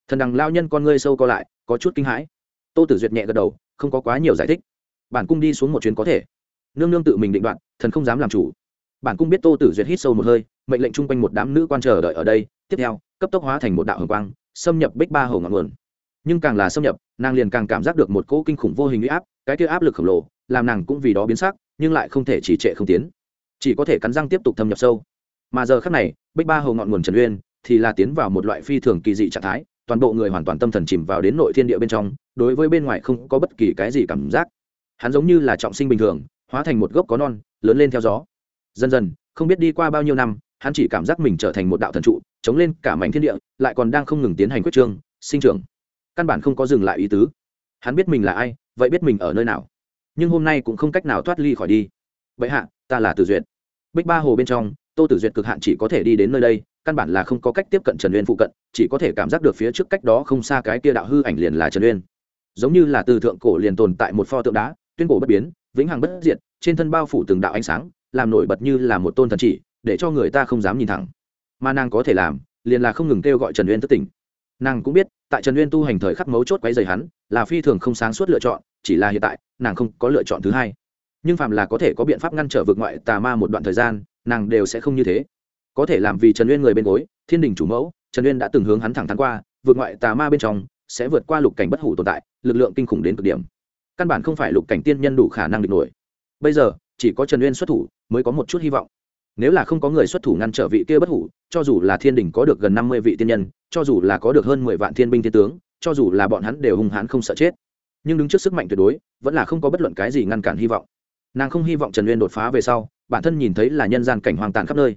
Thần đằng lao nhân con ngươi sâu co lại, có chút kinh hãi. Tô tử duyệt nhẹ gật đầu, không có quá nhiều giải thích bản cung đi xuống một chuyến có thể. Nương nương tự mình định đoạn thần không dám làm chủ. Bản cung biết tô tử duyệt hít sâu một hơi, mệnh lệnh chung quanh một đám nữ quan chờ đợi ở đây. Tiếp theo, cấp tốc hóa thành một đạo hồng quang, xâm nhập bích ba hồ ngọn nguồn. Nhưng càng là xâm nhập, nàng liền càng cảm giác được một cỗ kinh khủng vô hình huy áp, cái kia áp lực khổng lồ, làm nàng cũng vì đó biến sắc, nhưng lại không thể chỉ trệ không tiến. Chỉ có thể cắn răng tiếp tục thâm nhập sâu. Mà giờ khác này, bích ba hồ ngọn nguồn trần uyên, thì là tiến vào một loại phi thường kỳ dị trạng thái, toàn bộ người hoàn toàn tâm thần chìm vào đến nội thiên địa bên trong, đối với bên ngoài không có bất kỳ cái gì cảm giác hắn giống như là trọng sinh bình thường, hóa thành một gốc có non, lớn lên theo gió. Dần dần, không biết đi qua bao nhiêu năm, hắn chỉ cảm giác mình trở thành một đạo thần trụ, chống lên cả mảnh thiên địa, lại còn đang không ngừng tiến hành quyết trương sinh trưởng. Căn bản không có dừng lại ý tứ. Hắn biết mình là ai, vậy biết mình ở nơi nào. Nhưng hôm nay cũng không cách nào thoát ly khỏi đi. Vậy hạ, ta là tử duyệt. Bích ba hồ bên trong, tô tử duyệt cực hạn chỉ có thể đi đến nơi đây, căn bản là không có cách tiếp cận trần uyên phụ cận, chỉ có thể cảm giác được phía trước cách đó không xa cái kia đạo hư ảnh liền là trần uyên. Giống như là từ thượng cổ liền tồn tại một pho tượng đá tuyên cổ bất biến, vĩnh hằng bất diệt, trên thân bao phủ từng đạo ánh sáng, làm nổi bật như là một tôn thần chỉ, để cho người ta không dám nhìn thẳng. Mà nàng có thể làm, liền là không ngừng kêu gọi trần uyên thất tỉnh. Nàng cũng biết, tại trần uyên tu hành thời khắc mấu chốt quấy dày hắn, là phi thường không sáng suốt lựa chọn, chỉ là hiện tại, nàng không có lựa chọn thứ hai. Nhưng phàm là có thể có biện pháp ngăn trở vượt ngoại tà ma một đoạn thời gian, nàng đều sẽ không như thế. Có thể làm vì trần uyên người bên gối, thiên đình chủ mẫu, trần uyên đã từng hướng hắn thẳng thắn qua, vượt ngoại tà ma bên trong sẽ vượt qua lục cảnh bất hủ tồn tại, lực lượng kinh khủng đến cực điểm căn bản không phải lục cảnh tiên nhân đủ khả năng địch nổi. Bây giờ, chỉ có trần uyên xuất thủ mới có một chút hy vọng. Nếu là không có người xuất thủ ngăn trở vị kia bất hủ, cho dù là thiên đình có được gần năm mươi vị tiên nhân, cho dù là có được hơn mười vạn thiên binh thiên tướng, cho dù là bọn hắn đều hung hãn không sợ chết. Nhưng đứng trước sức mạnh tuyệt đối, vẫn là không có bất luận cái gì ngăn cản hy vọng. Nàng không hy vọng trần uyên đột phá về sau, bản thân nhìn thấy là nhân gian cảnh hoang tàn khắp nơi.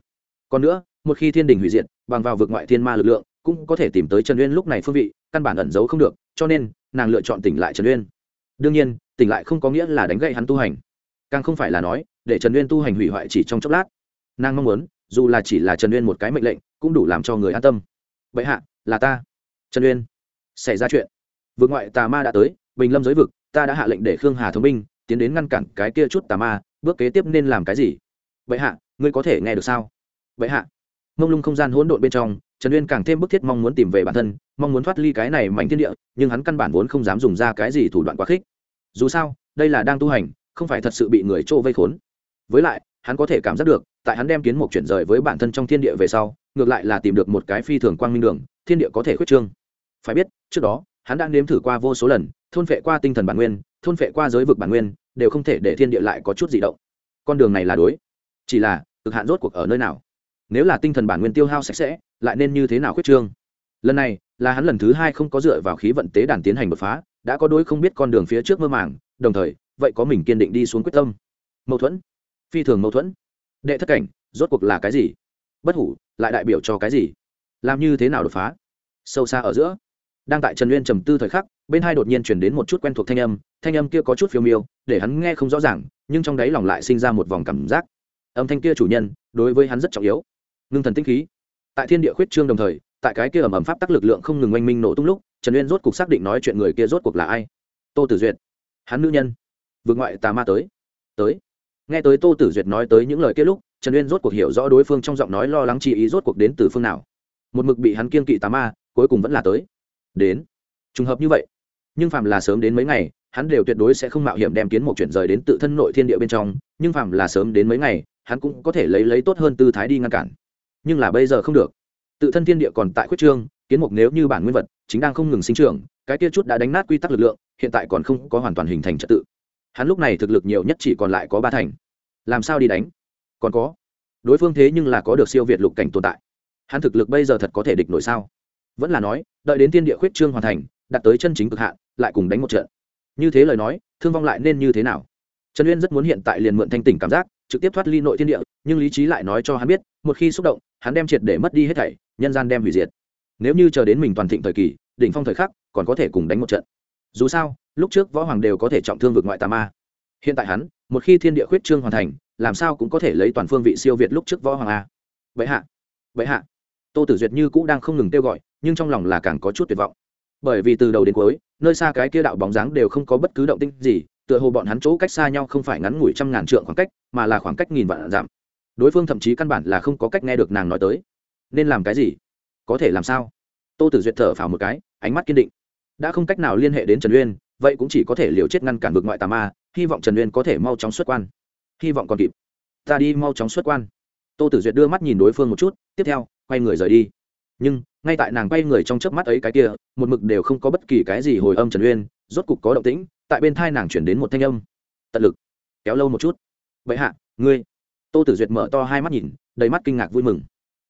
Còn nữa, một khi thiên đình hủy diệt, bằng vào vực ngoại thiên ma lực lượng, cũng có thể tìm tới trần uyên lúc này phương vị, căn bản ẩn giấu không được, cho nên nàng lựa chọn tỉnh lại trần uyên đương nhiên, tỉnh lại không có nghĩa là đánh gậy hắn tu hành. Càng không phải là nói, để trần uyên tu hành hủy hoại chỉ trong chốc lát. Nàng mong muốn, dù là chỉ là trần uyên một cái mệnh lệnh, cũng đủ làm cho người an tâm. Bệ hạ, là ta. Trần uyên, xảy ra chuyện. Vượt ngoại tà ma đã tới, bình lâm giới vực, ta đã hạ lệnh để khương hà thống minh tiến đến ngăn cản cái kia chút tà ma, bước kế tiếp nên làm cái gì? Bệ hạ, ngươi có thể nghe được sao? Bệ hạ. Mông lung không gian hỗn độn bên trong, trần uyên càng thêm bức thiết mong muốn tìm về bản thân, mong muốn thoát ly cái này mảnh thiên địa, nhưng hắn căn bản vốn không dám dùng ra cái gì thủ đoạn quá khích dù sao, đây là đang tu hành, không phải thật sự bị người trô vây khốn. Với lại, hắn có thể cảm giác được, tại hắn đem kiến mục chuyển rời với bản thân trong thiên địa về sau, ngược lại là tìm được một cái phi thường quang minh đường, thiên địa có thể khuyết trương. Phải biết, trước đó, hắn đã nếm thử qua vô số lần, thôn phệ qua tinh thần bản nguyên, thôn phệ qua giới vực bản nguyên, đều không thể để thiên địa lại có chút gì động. Con đường này là đối. Chỉ là, cực hạn rốt cuộc ở nơi nào? Nếu là tinh thần bản nguyên tiêu hao sạch sẽ, lại nên như thế nào khuyết trương? Lần này, là hắn lần thứ hai không có dựa vào khí vận tế đàn tiến hành đột phá đã có đôi không biết con đường phía trước mơ màng, đồng thời, vậy có mình kiên định đi xuống quyết tâm. Mâu thuẫn. Phi thường mâu thuẫn. Đệ thất cảnh, rốt cuộc là cái gì? Bất hủ, lại đại biểu cho cái gì? Làm như thế nào đột phá? Sâu xa ở giữa. Đang tại trần uyên trầm tư thời khắc, bên hai đột nhiên chuyển đến một chút quen thuộc thanh âm thanh âm kia có chút phiêu miêu, để hắn nghe không rõ ràng, nhưng trong đáy lòng lại sinh ra một vòng cảm giác. Âm thanh kia chủ nhân, đối với hắn rất trọng yếu. Ngưng thần tinh khí. Tại thiên địa khuyết trương đồng thời tại cái kia ầm ầm pháp tắc lực lượng không ngừng oanh minh nổ tung lúc, trần uyên rốt cuộc xác định nói chuyện người kia rốt cuộc là ai. Tô tử duyệt. Hắn nữ nhân. Vượt ngoại tà ma tới. Tới. Nghe tới tô tử duyệt nói tới những lời kia lúc, trần uyên rốt cuộc hiểu rõ đối phương trong giọng nói lo lắng chi ý rốt cuộc đến từ phương nào. Một mực bị hắn kiên kỵ tà ma, cuối cùng vẫn là tới. Đến. Trùng hợp như vậy. Nhưng phàm là sớm đến mấy ngày, hắn đều tuyệt đối sẽ không mạo hiểm đem kiến một chuyển rời đến tự thân nội thiên địa bên trong, nhưng phàm là sớm đến mấy ngày, hắn cũng có thể lấy lấy tốt hơn tư thái đi ngăn cản. Nhưng là bây giờ không được tự thân thiên địa còn tại khuyết trương, kiến mục nếu như bản nguyên vật chính đang không ngừng sinh trưởng, cái kia chút đã đánh nát quy tắc lực lượng, hiện tại còn không có hoàn toàn hình thành trật tự. Hắn lúc này thực lực nhiều nhất chỉ còn lại có ba thành. Làm sao đi đánh? Còn có. Đối phương thế nhưng là có được siêu việt lục cảnh tồn tại. Hắn thực lực bây giờ thật có thể địch nổi sao? Vẫn là nói, đợi đến thiên địa khuyết trương hoàn thành, đạt tới chân chính cực hạn, lại cùng đánh một trận. Như thế lời nói, thương vong lại nên như thế nào? Trần uyên rất muốn hiện tại liền mượn thanh tỉnh cảm giác, trực tiếp thoát ly nội thiên địa, nhưng lý trí lại nói cho hắn biết, một khi xúc động, hắn đem triệt để mất đi hết thảy nhân gian đem hủy diệt. Nếu như chờ đến mình toàn thịnh thời kỳ, đỉnh phong thời khắc, còn có thể cùng đánh một trận. Dù sao, lúc trước võ hoàng đều có thể trọng thương vượt ngoại tà ma. Hiện tại hắn, một khi thiên địa khuyết trương hoàn thành, làm sao cũng có thể lấy toàn phương vị siêu việt lúc trước võ hoàng a. Vậy hạ vậy hạ. Tô tử duyệt như cũ đang không ngừng kêu gọi, nhưng trong lòng là càng có chút tuyệt vọng. Bởi vì từ đầu đến cuối, nơi xa cái kia đạo bóng dáng đều không có bất cứ động tinh gì, tựa hồ bọn hắn chỗ cách xa nhau không phải ngắn ngủi trăm ngàn trượng khoảng cách, mà là khoảng cách nghìn vạn giảm đối phương thậm chí căn bản là không có cách nghe được nàng nói tới nên làm cái gì? Có thể làm sao? Tô tử duyệt thở phào một cái, ánh mắt kiên định. Đã không cách nào liên hệ đến trần uyên, vậy cũng chỉ có thể liều chết ngăn cản vực ngoại tà ma, hy vọng trần uyên có thể mau chóng xuất quan. Hy vọng còn kịp. Ta đi mau chóng xuất quan. Tô tử duyệt đưa mắt nhìn đối phương một chút, tiếp theo, quay người rời đi. Nhưng, ngay tại nàng quay người trong chớp mắt ấy cái kia, một mực đều không có bất kỳ cái gì hồi âm trần uyên, rốt cục có động tĩnh, tại bên thai nàng chuyển đến một thanh âm. Tận lực. Kéo lâu một chút. Vậy hạ, ngươi. Tô tử duyệt mở to hai mắt nhìn, đầy mắt kinh ngạc vui mừng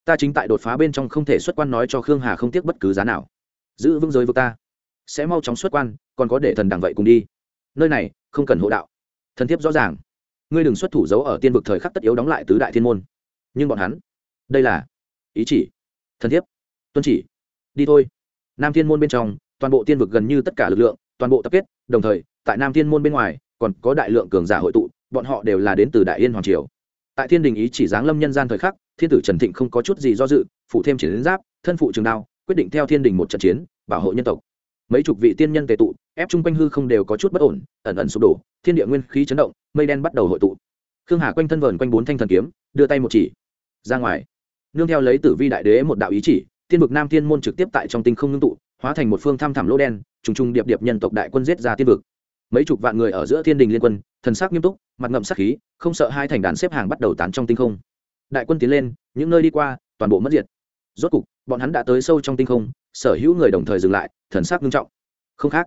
ta chính tại đột phá bên trong không thể xuất quan nói cho khương hà không tiếc bất cứ giá nào. Giữ vững giới vực ta. Sẽ mau chóng xuất quan, còn có để thần đằng vậy cùng đi. Nơi này, không cần hộ đạo. Thần thiếp rõ ràng. Ngươi đừng xuất thủ giấu ở tiên vực thời khắc tất yếu đóng lại tứ đại thiên môn. Nhưng bọn hắn, đây là ý chỉ. Thần thiếp, tuân chỉ. Đi thôi. Nam thiên môn bên trong, toàn bộ tiên vực gần như tất cả lực lượng, toàn bộ tập kết, đồng thời, tại nam thiên môn bên ngoài, còn có đại lượng cường giả hội tụ, bọn họ đều là đến từ đại yên hoàng triều. Tại thiên đình ý chỉ giáng lâm nhân gian thời khắc thiên tử trần thịnh không có chút gì do dự phụ thêm chiến giáp, thân phụ trường đao, quyết định theo thiên đình một trận chiến, bảo hộ nhân tộc. Mấy chục vị tiên nhân tề tụ, ép chung quanh hư không đều có chút bất ổn, ẩn ẩn sụp đổ, thiên địa nguyên khí chấn động, mây đen bắt đầu hội tụ. Khương hà quanh thân vờn quanh bốn thanh thần kiếm, đưa tay một chỉ. Ra ngoài. Nương theo lấy tử vi đại đế một đạo ý chỉ, tiên vực nam thiên môn trực tiếp tại trong tinh không ngưng tụ, hóa thành một phương tham thảm lỗ đen, trùng trùng điệp điệp nhân tộc đại quân giết ra tiên vực. Mấy chục vạn người ở giữa thiên đình liên quân, thần sắc nghiêm túc, mặt ngậm sắc khí, không sợ hai thành đàn xếp hàng bắt đầu tán trong tinh không đại quân tiến lên, những nơi đi qua, toàn bộ mất diệt. Rốt cục, bọn hắn đã tới sâu trong tinh không, sở hữu người đồng thời dừng lại, thần sắc nghiêm trọng. Không khác,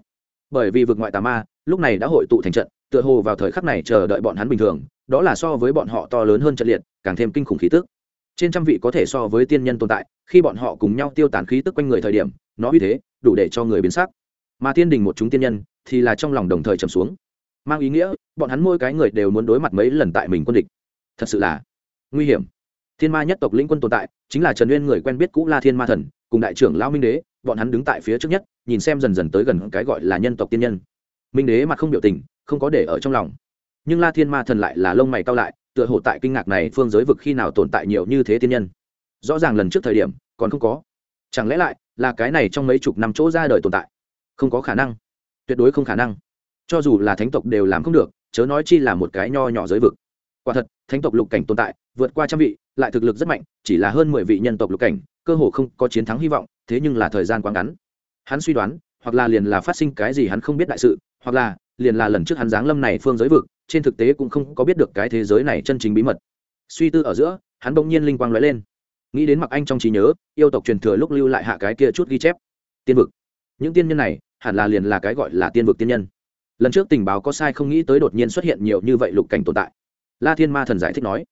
bởi vì vực ngoại tà ma, lúc này đã hội tụ thành trận, tựa hồ vào thời khắc này chờ đợi bọn hắn bình thường, đó là so với bọn họ to lớn hơn trận liệt, càng thêm kinh khủng khí tức. Trên trăm vị có thể so với tiên nhân tồn tại, khi bọn họ cùng nhau tiêu tán khí tức quanh người thời điểm, nó uy thế đủ để cho người biến sắc. Mà tiên đình một chúng tiên nhân thì là trong lòng đồng thời trầm xuống. Mang ý nghĩa, bọn hắn mỗi cái người đều muốn đối mặt mấy lần tại mình quân địch. Thật sự là nguy hiểm thiên ma nhất tộc lĩnh quân tồn tại, chính là trần uyên người quen biết cũ la thiên ma thần, cùng đại trưởng lao minh đế, bọn hắn đứng tại phía trước nhất, nhìn xem dần dần tới gần cái gọi là nhân tộc tiên nhân. Minh đế mặt không biểu tình, không có để ở trong lòng. Nhưng la thiên ma thần lại là lông mày cao lại, tựa hồ tại kinh ngạc này phương giới vực khi nào tồn tại nhiều như thế tiên nhân. Rõ ràng lần trước thời điểm, còn không có. Chẳng lẽ lại là cái này trong mấy chục năm chỗ ra đời tồn tại? Không có khả năng. Tuyệt đối không khả năng. Cho dù là thánh tộc đều làm không được, chớ nói chi là một cái nho nhỏ giới vực. Quả thật, thánh tộc lục cảnh tồn tại vượt qua trăm vị, lại thực lực rất mạnh, chỉ là hơn mười vị nhân tộc lục cảnh, cơ hồ không có chiến thắng hy vọng, thế nhưng là thời gian quá ngắn. Hắn suy đoán, hoặc là liền là phát sinh cái gì hắn không biết đại sự, hoặc là liền là lần trước hắn giáng lâm này phương giới vực, trên thực tế cũng không có biết được cái thế giới này chân chính bí mật. Suy tư ở giữa, hắn bỗng nhiên linh quang lóe lên. Nghĩ đến mặc anh trong trí nhớ, yêu tộc truyền thừa lúc lưu lại hạ cái kia chút ghi chép. Tiên vực. Những tiên nhân này, hẳn là liền là cái gọi là tiên vực tiên nhân. Lần trước tình báo có sai không nghĩ tới đột nhiên xuất hiện nhiều như vậy lục cảnh tồn tại. La thiên ma thần giải thích nói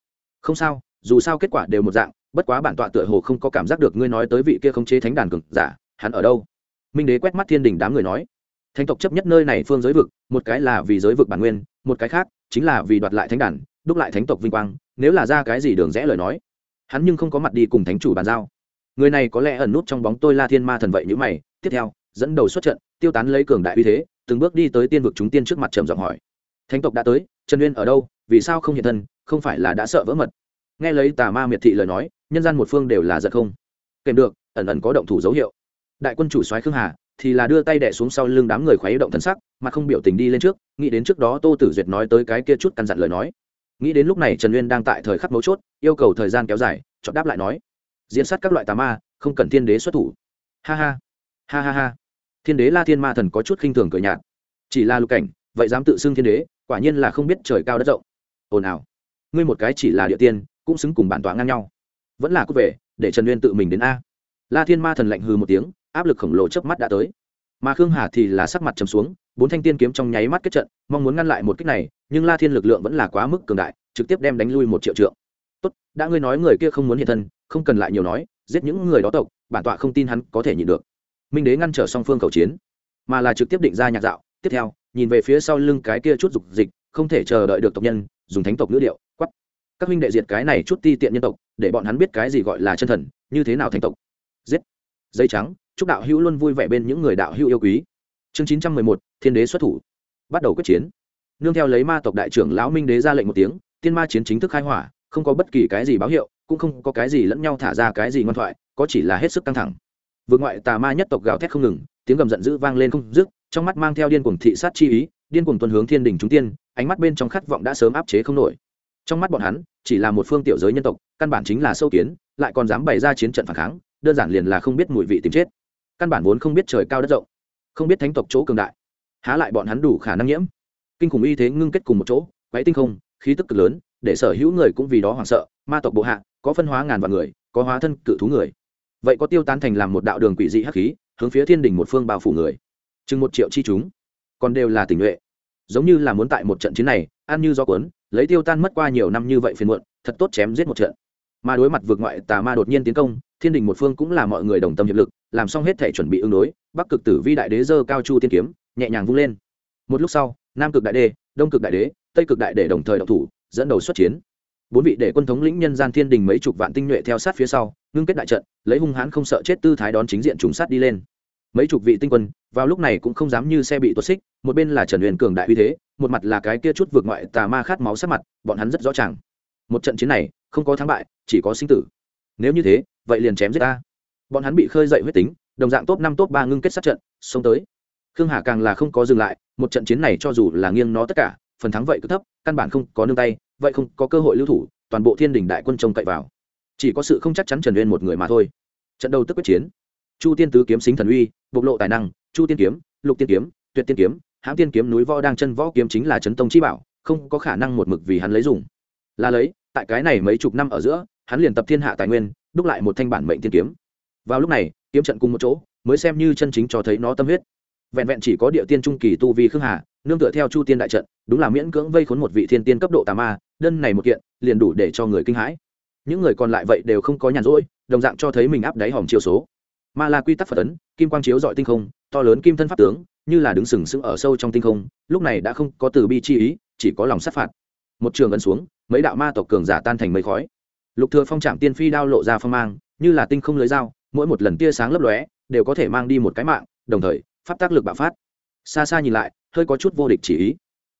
không sao, dù sao kết quả đều một dạng, bất quá bản tọa tựa hồ không có cảm giác được ngươi nói tới vị kia không chế thánh đàn cực giả, hắn ở đâu? Minh đế quét mắt thiên đình đám người nói. Thánh tộc chấp nhất nơi này phương giới vực, một cái là vì giới vực bản nguyên, một cái khác chính là vì đoạt lại thánh đàn, đúc lại thánh tộc vinh quang, nếu là ra cái gì đường rẽ lời nói. Hắn nhưng không có mặt đi cùng thánh chủ bàn giao. Người này có lẽ ẩn nút trong bóng tôi la thiên ma thần vậy như mày, tiếp theo, dẫn đầu xuất trận, tiêu tán lấy cường đại uy thế, từng bước đi tới tiên vực chúng tiên trước mặt trầm giọng hỏi. Thánh tộc đã tới, trần uyên ở đâu, vì sao không hiện thân không phải là đã sợ vỡ mật. Nghe lấy tà ma miệt thị lời nói, nhân gian một phương đều là giật không. Kèm được, ẩn ẩn có động thủ dấu hiệu. Đại quân chủ soái khương hà thì là đưa tay đẻ xuống sau lưng đám người khoái động thân sắc, mà không biểu tình đi lên trước, nghĩ đến trước đó tô tử duyệt nói tới cái kia chút căn dặn lời nói. Nghĩ đến lúc này trần uyên đang tại thời khắc mấu chốt, yêu cầu thời gian kéo dài chọn đáp lại nói, diễn sát các loại tà ma, không cần thiên đế xuất thủ. Ha ha ha ha ha. Thiên đế la thiên ma thần có chút khinh thường cười nhạt. Chỉ là lục cảnh, vậy dám tự xưng thiên đế, quả nhiên là không biết trời cao đất rộng. Ồn ào ngươi một cái chỉ là địa tiên, cũng xứng cùng bản tọa ngang nhau. Vẫn là cút về, để trần uyên tự mình đến a. La thiên ma thần lạnh hư một tiếng, áp lực khổng lồ chớp mắt đã tới. Mà khương hà thì là sắc mặt trầm xuống, bốn thanh tiên kiếm trong nháy mắt kết trận, mong muốn ngăn lại một kích này, nhưng la thiên lực lượng vẫn là quá mức cường đại, trực tiếp đem đánh lui một triệu trượng. Tốt, đã ngươi nói người kia không muốn hiện thân, không cần lại nhiều nói, giết những người đó tộc, bản tọa không tin hắn có thể nhịn được. Minh đế ngăn trở song phương cầu chiến, mà là trực tiếp định ra nhạc dạo. Tiếp theo, nhìn về phía sau lưng cái kia chút dục dịch, không thể chờ đợi được tộc nhân dùng thánh tộc ngữ điệu quắp các huynh đệ diệt cái này chút ti tiện nhân tộc, để bọn hắn biết cái gì gọi là chân thần, như thế nào thánh tộc. Giết. Dây trắng, chúc đạo hữu luôn vui vẻ bên những người đạo hữu yêu quý. Chương chín trăm mười một, thiên đế xuất thủ. Bắt đầu quyết chiến. Nương theo lấy ma tộc đại trưởng lão minh đế ra lệnh một tiếng, tiên ma chiến chính thức khai hỏa, không có bất kỳ cái gì báo hiệu, cũng không có cái gì lẫn nhau thả ra cái gì ngoan thoại, có chỉ là hết sức căng thẳng. Vượt ngoại tà ma nhất tộc gào thét không ngừng, tiếng gầm giận dữ vang lên không dứt, trong mắt mang theo điên cuồng thị sát chi ý điên cuồng tuần hướng thiên đình chúng tiên, ánh mắt bên trong khát vọng đã sớm áp chế không nổi. Trong mắt bọn hắn, chỉ là một phương tiểu giới nhân tộc, căn bản chính là sâu kiến, lại còn dám bày ra chiến trận phản kháng, đơn giản liền là không biết mùi vị tìm chết. Căn bản vốn không biết trời cao đất rộng, không biết thánh tộc chỗ cường đại, há lại bọn hắn đủ khả năng nhiễm. Kinh khủng y thế ngưng kết cùng một chỗ quáy tinh không, khí tức cực lớn, để sở hữu người cũng vì đó hoảng sợ, ma tộc bộ hạ, có phân hóa ngàn vạn người, có hóa thân cự thú người. Vậy có tiêu tán thành làm một đạo đường quỷ dị hắc khí, hướng phía thiên đình một phương bao phủ người. Chừng một triệu chi chúng, còn đều là tình nguyện giống như là muốn tại một trận chiến này, ăn như do cuốn, lấy tiêu tan mất qua nhiều năm như vậy phiền muộn, thật tốt chém giết một trận. Mà đối mặt vượt ngoại tà ma đột nhiên tiến công, thiên đình một phương cũng là mọi người đồng tâm hiệp lực, làm xong hết thể chuẩn bị ứng đối, bắc cực tử vi đại đế dơ cao chu tiên kiếm, nhẹ nhàng vung lên. Một lúc sau, nam cực đại đế, đông cực đại đế, tây cực đại đế đồng thời độc thủ, dẫn đầu xuất chiến. Bốn vị đệ quân thống lĩnh nhân gian thiên đình mấy chục vạn tinh nhuệ theo sát phía sau, ngưng kết đại trận, lấy hung hãn không sợ chết tư thái đón chính diện trùng sát đi lên mấy chục vị tinh quân, vào lúc này cũng không dám như xe bị tuột xích, một bên là trần huyền cường đại uy thế, một mặt là cái kia chút vượt ngoại tà ma khát máu sát mặt, bọn hắn rất rõ ràng. Một trận chiến này, không có thắng bại, chỉ có sinh tử. Nếu như thế, vậy liền chém giết ta. Bọn hắn bị khơi dậy huyết tính, đồng dạng top năm top ba ngưng kết sát trận, xông tới. Khương hà càng là không có dừng lại, một trận chiến này cho dù là nghiêng nó tất cả, phần thắng vậy cứ thấp, căn bản không có nương tay, vậy không có cơ hội lưu thủ, toàn bộ thiên đình đại quân trông cậy vào. Chỉ có sự không chắc chắn trần uyên một người mà thôi. Trận đầu tức quyết chiến chu tiên tứ kiếm xính thần uy, bộc lộ tài năng, chu tiên kiếm, lục tiên kiếm, tuyệt tiên kiếm, hãm tiên kiếm núi võ đang chân võ kiếm chính là chấn tông chi bảo, không có khả năng một mực vì hắn lấy dùng. Là lấy, tại cái này mấy chục năm ở giữa, hắn liền tập thiên hạ tài nguyên, đúc lại một thanh bản mệnh tiên kiếm. Vào lúc này, kiếm trận cùng một chỗ, mới xem như chân chính cho thấy nó tâm huyết. Vẹn vẹn chỉ có địa tiên trung kỳ tu vi khương hà, nương tựa theo chu tiên đại trận, đúng là miễn cưỡng vây khốn một vị thiên tiên cấp độ tà ma, đơn này một kiện, liền đủ để cho người kinh hãi. Những người còn lại vậy đều không có nhàn rỗi, đồng dạng cho thấy mình áp đáy hòm chiêu số ma là quy tắc phật ấn, kim quang chiếu dọi tinh không, to lớn kim thân pháp tướng, như là đứng sừng sững ở sâu trong tinh không, lúc này đã không có từ bi chi ý, chỉ có lòng sát phạt. Một trường ấn xuống, mấy đạo ma tộc cường giả tan thành mây khói. Lục thừa phong trạm tiên phi đao lộ ra phong mang, như là tinh không lưới dao, mỗi một lần tia sáng lấp lóe, đều có thể mang đi một cái mạng, đồng thời, pháp tác lực bạo phát. Xa xa nhìn lại, hơi có chút vô địch chỉ ý.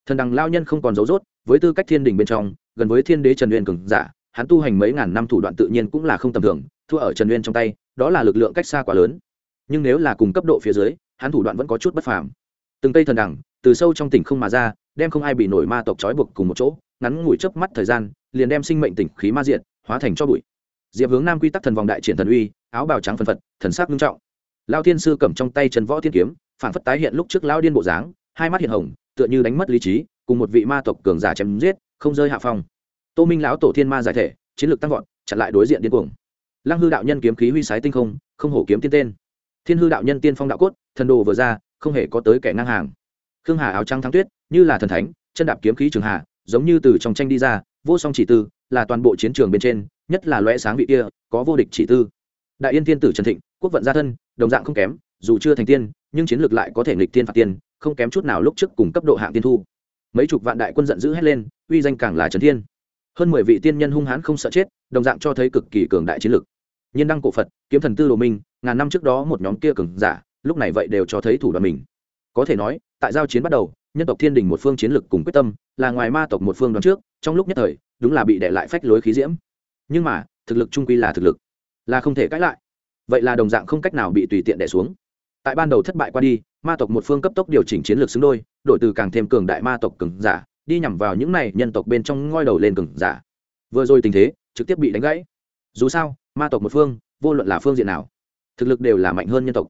Thần đằng lao nhân không còn giấu rốt với tư cách thiên đình bên trong, gần với thiên đế trần uyên cường giả, hắn tu hành mấy ngàn năm thủ đoạn tự nhiên cũng là không tầm thường, thua ở trần uyên trong tay đó là lực lượng cách xa quá lớn. Nhưng nếu là cùng cấp độ phía dưới hắn thủ đoạn vẫn có chút bất phàm. Từng cây thần đẳng, từ sâu trong tỉnh không mà ra đem không ai bị nổi ma tộc trói buộc cùng một chỗ ngắn ngủi chớp mắt thời gian liền đem sinh mệnh tỉnh khí ma diện hóa thành cho bụi. Diệp hướng nam quy tắc thần vòng đại triển thần uy áo bào trắng phân phật thần sắc nghiêm trọng. Lao thiên sư cầm trong tay trần võ thiên kiếm phản phất tái hiện lúc trước lao điên bộ dáng hai mắt hiện hồng tựa như đánh mất lý trí cùng một vị ma tộc cường giả chém giết không rơi hạ phong. Tô minh lão tổ thiên ma giải thể chiến lược tăng vọt chặn lại đối diện điên cuồng lăng hư đạo nhân kiếm khí huy sái tinh không không hổ kiếm tiên tên. Thiên hư đạo nhân tiên phong đạo cốt, thần đồ vừa ra, không hề có tới kẻ ngang hàng. Khương hà áo trắng thắng tuyết, như là thần thánh, chân đạp kiếm khí trường hà, giống như từ trong tranh đi ra, vô song chỉ tư, là toàn bộ chiến trường bên trên, nhất là loe sáng vị kia, có vô địch chỉ tư. Đại yên tiên tử trần thịnh, quốc vận gia thân, đồng dạng không kém, dù chưa thành tiên, nhưng chiến lược lại có thể nghịch tiên phạt tiên, không kém chút nào lúc trước cùng cấp độ hạng tiên thu. Mấy chục vạn đại quân giận dữ hét lên, uy danh càng là trần thiên. Hơn mười vị tiên nhân hung hãn không sợ chết, đồng dạng cho thấy cực kỳ cường đại chiến lược nhân đăng cổ phật, kiếm thần tư đồ minh, ngàn năm trước đó một nhóm kia cường giả, lúc này vậy đều cho thấy thủ đoạn mình. Có thể nói, tại giao chiến bắt đầu, nhân tộc thiên đình một phương chiến lực cùng quyết tâm, là ngoài ma tộc một phương đoán trước, trong lúc nhất thời, đúng là bị để lại phách lối khí diễm. Nhưng mà, thực lực trung quy là thực lực, là không thể cãi lại. Vậy là đồng dạng không cách nào bị tùy tiện đẻ xuống. Tại ban đầu thất bại qua đi, ma tộc một phương cấp tốc điều chỉnh chiến lược xứng đôi, đổi từ càng thêm cường đại ma tộc cường giả, đi nhằm vào những này nhân tộc bên trong ngoi đầu lên cường giả. Vừa rồi tình thế, trực tiếp bị đánh gãy. Dù sao ma tộc một phương, vô luận là phương diện nào, thực lực đều là mạnh hơn nhân tộc.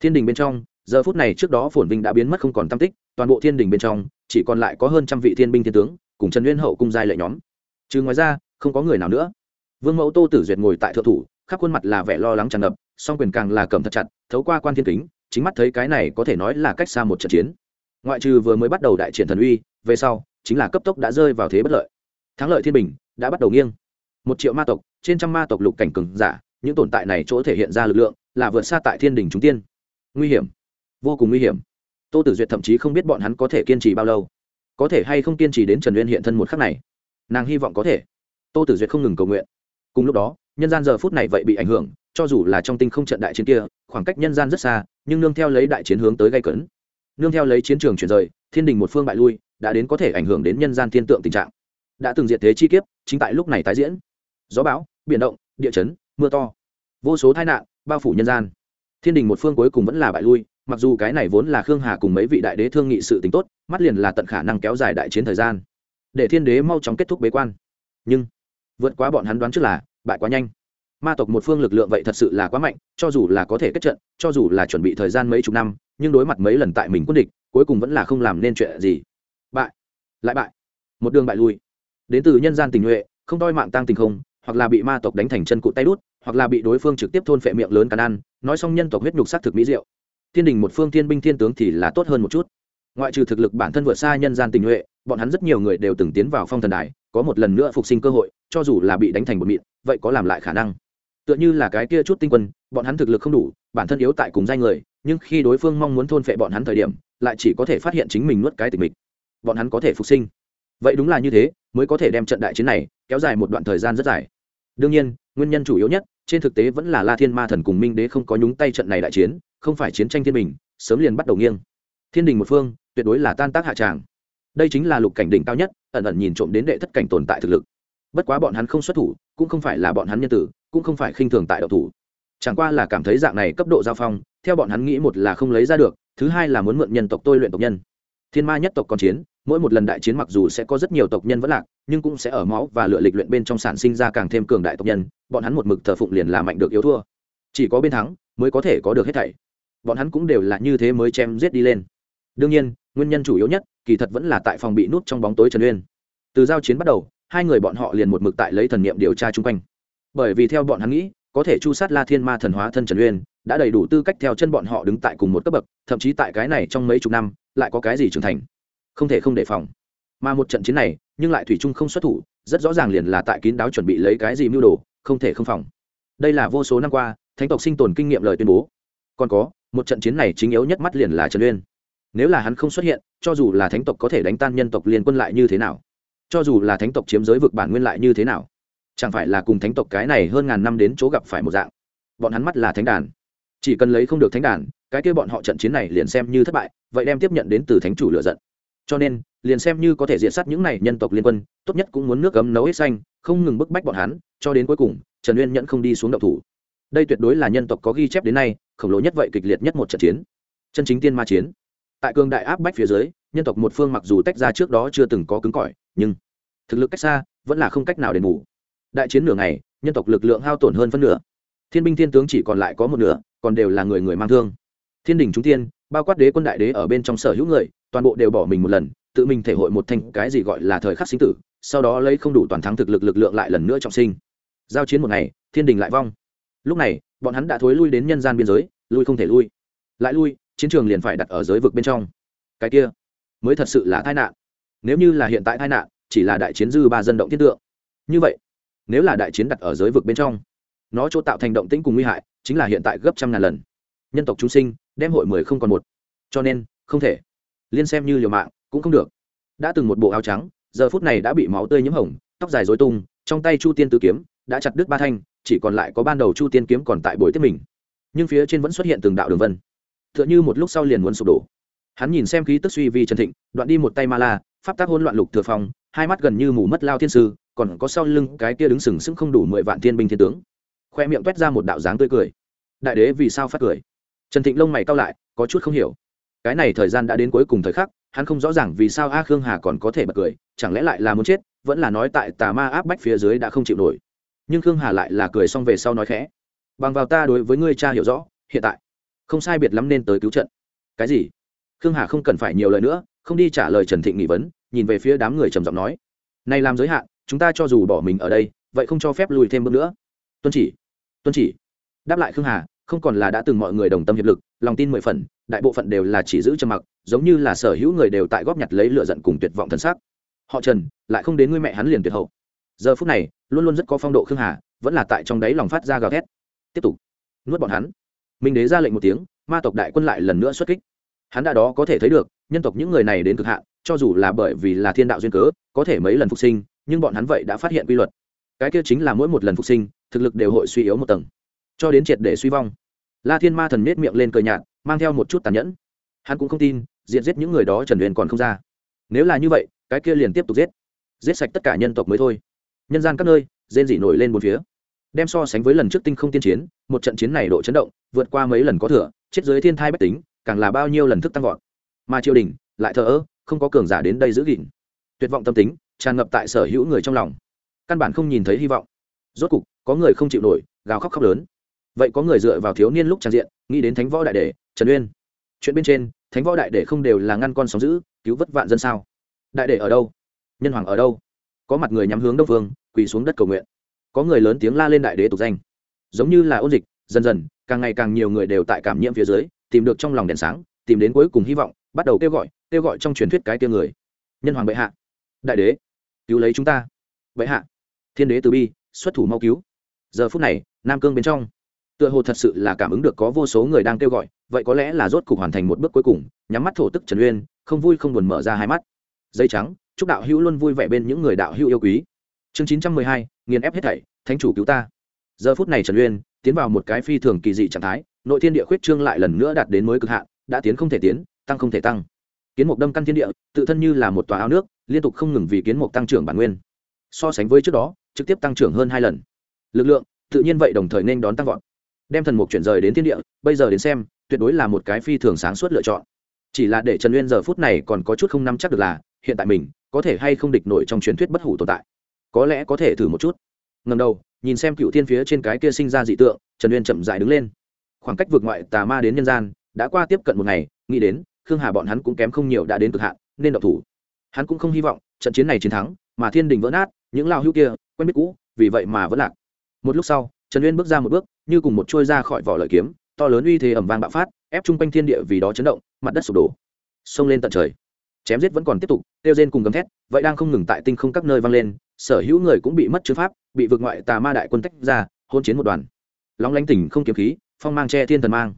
Thiên đình bên trong, giờ phút này trước đó phổn vinh đã biến mất không còn tam tích, toàn bộ thiên đình bên trong, chỉ còn lại có hơn trăm vị thiên binh thiên tướng, cùng trần nguyên hậu cung giai lệ nhóm. Trừ ngoài ra, không có người nào nữa. Vương mẫu tô tử duyệt ngồi tại thượng thủ, khắp khuôn mặt là vẻ lo lắng tràn ngập, song quyền càng là cầm thật chặt, thấu qua quan thiên kính, chính mắt thấy cái này có thể nói là cách xa một trận chiến. Ngoại trừ vừa mới bắt đầu đại triển thần uy, về sau, chính là cấp tốc đã rơi vào thế bất lợi. Thắng lợi thiên bình, đã bắt đầu nghiêng. Một triệu ma tộc trên trăm ma tộc lục cảnh cường giả, những tồn tại này chỗ thể hiện ra lực lượng, là vượt xa tại thiên đình chúng tiên. Nguy hiểm. Vô cùng nguy hiểm. Tô tử duyệt thậm chí không biết bọn hắn có thể kiên trì bao lâu. Có thể hay không kiên trì đến trần uyên hiện thân một khắc này? Nàng hy vọng có thể. Tô tử duyệt không ngừng cầu nguyện. Cùng lúc đó, nhân gian giờ phút này vậy bị ảnh hưởng, cho dù là trong tinh không trận đại chiến kia, khoảng cách nhân gian rất xa, nhưng nương theo lấy đại chiến hướng tới gây cấn. Nương theo lấy chiến trường chuyển rời, thiên đình một phương bại lui, đã đến có thể ảnh hưởng đến nhân gian thiên tượng tình trạng. Đã từng diệt thế chi kiếp, chính tại lúc này tái diễn. Gió bão biển động, địa chấn, mưa to. Vô số tai nạn, bao phủ nhân gian. Thiên đình một phương cuối cùng vẫn là bại lui, mặc dù cái này vốn là khương hà cùng mấy vị đại đế thương nghị sự tính tốt, mắt liền là tận khả năng kéo dài đại chiến thời gian. Để thiên đế mau chóng kết thúc bế quan. Nhưng, vượt quá bọn hắn đoán trước là, bại quá nhanh. Ma tộc một phương lực lượng vậy thật sự là quá mạnh, cho dù là có thể kết trận, cho dù là chuẩn bị thời gian mấy chục năm, nhưng đối mặt mấy lần tại mình quân địch, cuối cùng vẫn là không làm nên chuyện gì. Bại. Lại bại. Một đường bại lui. Đến từ nhân gian tình nhuệ, không đoi mạng tăng tình không hoặc là bị ma tộc đánh thành chân cụt tay đút, hoặc là bị đối phương trực tiếp thôn phệ miệng lớn cắn ăn, nói xong nhân tộc huyết nhục s á c thực mỹ diệu. Thiên đình một phương thiên binh thiên tướng thì là tốt hơn một chút. Ngoại trừ thực lực bản thân vượt xa nhân gian tình huệ, bọn hắn rất nhiều người đều từng tiến vào phong thần đài, có một lần nữa phục sinh cơ hội, cho dù là bị đánh thành một mịn, vậy có làm lại khả năng. Tựa như là cái kia chút tinh quân, bọn hắn thực lực không đủ, bản thân yếu tại cùng danh người, nhưng khi đối phương mong muốn thôn phệ bọn hắn thời điểm, lại chỉ có thể phát hiện chính mình nuốt cái tình mình bọn hắn có thể phục sinh. Vậy đúng là như thế, mới có thể đem trận đại chiến này kéo dài một đoạn thời gian rất dài đương nhiên, nguyên nhân chủ yếu nhất, trên thực tế vẫn là la thiên ma thần cùng minh đế không có nhúng tay trận này đại chiến, không phải chiến tranh thiên bình, sớm liền bắt đầu nghiêng. Thiên đình một phương, tuyệt đối là tan tác hạ tràng. Đây chính là lục cảnh đỉnh cao nhất, ẩn ẩn nhìn trộm đến đệ thất cảnh tồn tại thực lực. Bất quá bọn hắn không xuất thủ, cũng không phải là bọn hắn nhân tử, cũng không phải khinh thường tại đậu thủ. Chẳng qua là cảm thấy dạng này cấp độ giao phong, theo bọn hắn nghĩ một là không lấy ra được, thứ hai là muốn mượn nhân tộc tôi luyện tộc nhân. Thiên ma nhất tộc còn chiến mỗi một lần đại chiến mặc dù sẽ có rất nhiều tộc nhân vẫn lạc, nhưng cũng sẽ ở máu và lựa lịch luyện bên trong sản sinh ra càng thêm cường đại tộc nhân, bọn hắn một mực thờ phụng liền là mạnh được yếu thua. Chỉ có bên thắng mới có thể có được hết thảy. Bọn hắn cũng đều là như thế mới chém giết đi lên. Đương nhiên, nguyên nhân chủ yếu nhất, kỳ thật vẫn là tại phòng bị nút trong bóng tối trần uyên. Từ giao chiến bắt đầu, hai người bọn họ liền một mực tại lấy thần niệm điều tra chung quanh. Bởi vì theo bọn hắn nghĩ, có thể chu sát la thiên ma thần hóa thân trần uyên, đã đầy đủ tư cách theo chân bọn họ đứng tại cùng một cấp bậc, thậm chí tại cái này trong mấy chục năm, lại có cái gì trưởng thành không thể không đề phòng. Mà một trận chiến này, nhưng lại thủy chung không xuất thủ, rất rõ ràng liền là tại kín đáo chuẩn bị lấy cái gì mưu đồ, không thể không phòng. Đây là vô số năm qua, thánh tộc sinh tồn kinh nghiệm lời tuyên bố. Còn có, một trận chiến này chính yếu nhất mắt liền là trần uyên. Nếu là hắn không xuất hiện, cho dù là thánh tộc có thể đánh tan nhân tộc liên quân lại như thế nào? Cho dù là thánh tộc chiếm giới vực bản nguyên lại như thế nào? Chẳng phải là cùng thánh tộc cái này hơn ngàn năm đến chỗ gặp phải một dạng? Bọn hắn mắt là thánh đàn. Chỉ cần lấy không được thánh đàn, cái kia bọn họ trận chiến này liền xem như thất bại, vậy đem tiếp nhận đến từ thánh chủ lựa giận cho nên, liền xem như có thể diện sát những này nhân tộc liên quân, tốt nhất cũng muốn nước cấm nấu hết xanh, không ngừng bức bách bọn hắn, cho đến cuối cùng, trần uyên nhẫn không đi xuống đậu thủ. Đây tuyệt đối là nhân tộc có ghi chép đến nay, khổng lồ nhất vậy kịch liệt nhất một trận chiến. Chân chính tiên ma chiến. Tại cường đại áp bách phía dưới, nhân tộc một phương mặc dù tách ra trước đó chưa từng có cứng cỏi, nhưng thực lực cách xa vẫn là không cách nào đền bù. Đại chiến nửa ngày, nhân tộc lực lượng hao tổn hơn phân nửa. Thiên binh thiên tướng chỉ còn lại có một nửa, còn đều là người người mang thương. Thiên đình trung tiên, bao quát đế quân đại đế ở bên trong sở hữu người toàn bộ đều bỏ mình một lần, tự mình thể hội một thanh cái gì gọi là thời khắc sinh tử, sau đó lấy không đủ toàn thắng thực lực lực lượng lại lần nữa trọng sinh. Giao chiến một ngày, thiên đình lại vong. Lúc này, bọn hắn đã thối lui đến nhân gian biên giới, lui không thể lui. Lại lui, chiến trường liền phải đặt ở giới vực bên trong. Cái kia, mới thật sự là tai nạn. Nếu như là hiện tại tai nạn, chỉ là đại chiến dư ba dân động thiên tượng. Như vậy, nếu là đại chiến đặt ở giới vực bên trong, nó chỗ tạo thành động tĩnh cùng nguy hại, chính là hiện tại gấp trăm ngàn lần. Nhân tộc chúng sinh, đem hội mười không còn một. Cho nên, không thể liên xem như liều mạng, cũng không được. Đã từng một bộ áo trắng, giờ phút này đã bị máu tươi nhiễm hồng, tóc dài dối tung, trong tay chu tiên tứ kiếm đã chặt đứt ba thanh, chỉ còn lại có ban đầu chu tiên kiếm còn tại buổi tiếp mình. Nhưng phía trên vẫn xuất hiện từng đạo đường vân. T h ư ợ n h ư một lúc sau liền muốn sụp đổ. Hắn nhìn xem khí tức suy vi trần thịnh, đoạn đi một tay ma la, pháp tác hôn loạn lục thừa phong, hai mắt gần như mù mất lao thiên sư, còn có sau lưng cái kia đứng sừng sững không đủ mười vạn thiên binh thiên tướng. Khoe miệng t ra một đạo dáng tươi cười. Đại đế vì sao phát cười? Trần thịnh lông mày cao lại, có chút không hiểu cái này thời gian đã đến cuối cùng thời khắc, hắn không rõ ràng vì sao a khương hà còn có thể bật cười, chẳng lẽ lại là muốn chết, vẫn là nói tại tà ma áp bách phía dưới đã không chịu nổi. Nhưng khương hà lại là cười xong về sau nói khẽ, bằng vào ta đối với ngươi cha hiểu rõ, hiện tại không sai biệt lắm nên tới cứu trận. Cái gì? Khương hà không cần phải nhiều lời nữa, không đi trả lời trần thịnh nghị vấn, nhìn về phía đám người trầm giọng nói, này làm giới hạn, chúng ta cho dù bỏ mình ở đây, vậy không cho phép lùi thêm bước nữa. Tuân chỉ tuân chỉ, đáp lại khương hà không còn là đã từng mọi người đồng tâm hiệp lực, lòng tin mười phần, đại bộ phận đều là chỉ giữ trầm mặc, giống như là sở hữu người đều tại góp nhặt lấy lựa giận cùng tuyệt vọng thân xác họ trần, lại không đến người mẹ hắn liền tuyệt hậu. Giờ phút này, luôn luôn rất có phong độ khương hà, vẫn là tại trong đáy lòng phát ra gào thét. Tiếp tục, nuốt bọn hắn. Minh đế ra lệnh một tiếng, ma tộc đại quân lại lần nữa xuất kích. Hắn đã đó có thể thấy được, nhân tộc những người này đến cực hạn, cho dù là bởi vì là thiên đạo duyên cớ, có thể mấy lần phục sinh, nhưng bọn hắn vậy đã phát hiện quy luật. Cái kia chính là mỗi một lần phục sinh, thực lực đều hội suy yếu một tầng cho đến triệt để suy vong. La thiên ma thần nết miệng lên cờ nhạt, mang theo một chút tàn nhẫn. Hắn cũng không tin diện giết những người đó trần huyền còn không ra. Nếu là như vậy, cái kia liền tiếp tục giết. Giết sạch tất cả nhân tộc mới thôi. Nhân gian các nơi, rên rỉ nổi lên một phía. Đem so sánh với lần trước tinh không tiên chiến, một trận chiến này độ chấn động, vượt qua mấy lần có thừa, chết dưới thiên thai bách tính, càng là bao nhiêu lần thức tăng vọt. Mà triều đình, lại thờ ơ, không có cường giả đến đây giữ gìn. Tuyệt vọng tâm tính, tràn ngập tại sở hữu người trong lòng. Căn bản không nhìn thấy hy vọng. Rốt cục, có người không chịu nổi, gào khóc khóc lớn vậy có người dựa vào thiếu niên lúc trang diện, nghĩ đến thánh võ đại đệ, trần uyên. Chuyện bên trên, thánh võ đại đệ không đều là ngăn con sóng giữ, cứu vất vạn dân sao? Đại đệ ở đâu? Nhân hoàng ở đâu? Có mặt người nhắm hướng đông phương quỳ xuống đất cầu nguyện. Có người lớn tiếng la lên đại đế tục danh. Giống như là ôn dịch, dần dần, càng ngày càng nhiều người đều tại cảm nhiễm phía dưới, tìm được trong lòng đèn sáng, tìm đến cuối cùng hy vọng, bắt đầu kêu gọi kêu gọi trong truyền thuyết cái tiêu người. Nhân hoàng bệ hạ. Đại đế, cứu lấy chúng ta. Bệ hạ. Thiên đế từ bi, xuất thủ mau cứu. Giờ phút này, nam cương bên trong tựa hồ thật sự là cảm ứng được có vô số người đang kêu gọi, vậy có lẽ là rốt cục hoàn thành một bước cuối cùng, nhắm mắt thổ tức trần uyên, không vui không buồn mở ra hai mắt. Dây trắng, chúc đạo hữu luôn vui vẻ bên những người đạo hữu yêu quý. Chương chín trăm mười hai, nghiền ép hết thảy, thánh chủ cứu ta. Giờ phút này trần uyên tiến vào một cái phi thường kỳ dị trạng thái, nội thiên địa khuyết trương lại lần nữa đạt đến mới cực hạn, đã tiến không thể tiến, tăng không thể tăng. Kiến mục đâm căn thiên địa, tự thân như là một tòa ao nước, liên tục không ngừng vì kiến mục tăng trưởng bản nguyên. So sánh với trước đó, trực tiếp tăng trưởng hơn hai lần. Lực lượng, tự nhiên vậy đồng thời nên đón tăng vọt đem thần mục chuyển rời đến thiên địa, bây giờ đến xem, tuyệt đối là một cái phi thường sáng suốt lựa chọn. Chỉ là để trần uyên giờ phút này còn có chút không nắm chắc được là, hiện tại mình có thể hay không địch nổi trong truyền thuyết bất hủ tồn tại. Có lẽ có thể thử một chút. Ngầm đầu, nhìn xem cựu thiên phía trên cái kia sinh ra dị tượng, trần uyên chậm dại đứng lên. Khoảng cách vượt ngoại tà ma đến nhân gian, đã qua tiếp cận một ngày, nghĩ đến, khương hà bọn hắn cũng kém không nhiều đã đến cực hạn, nên độc thủ. Hắn cũng không hy vọng, trận chiến này chiến thắng, mà thiên đình vỡ nát, những lao hữu kia, quen biết cũ, vì vậy mà vẫn lạc. Một lúc sau trần uyên bước ra một bước, như cùng một trôi ra khỏi vỏ lợi kiếm, to lớn uy thế ẩm vang bạo phát, ép chung quanh thiên địa vì đó chấn động, mặt đất sụp đổ. Xông lên tận trời. Chém giết vẫn còn tiếp tục tiêu rên cùng gầm thét, vậy đang không ngừng tại tinh không các nơi vang lên, sở hữu người cũng bị mất chữ pháp, bị vượt ngoại tà ma đại quân tách ra hôn chiến một đoàn. Lóng lánh tỉnh không kiếm khí, phong mang che thiên thần mang.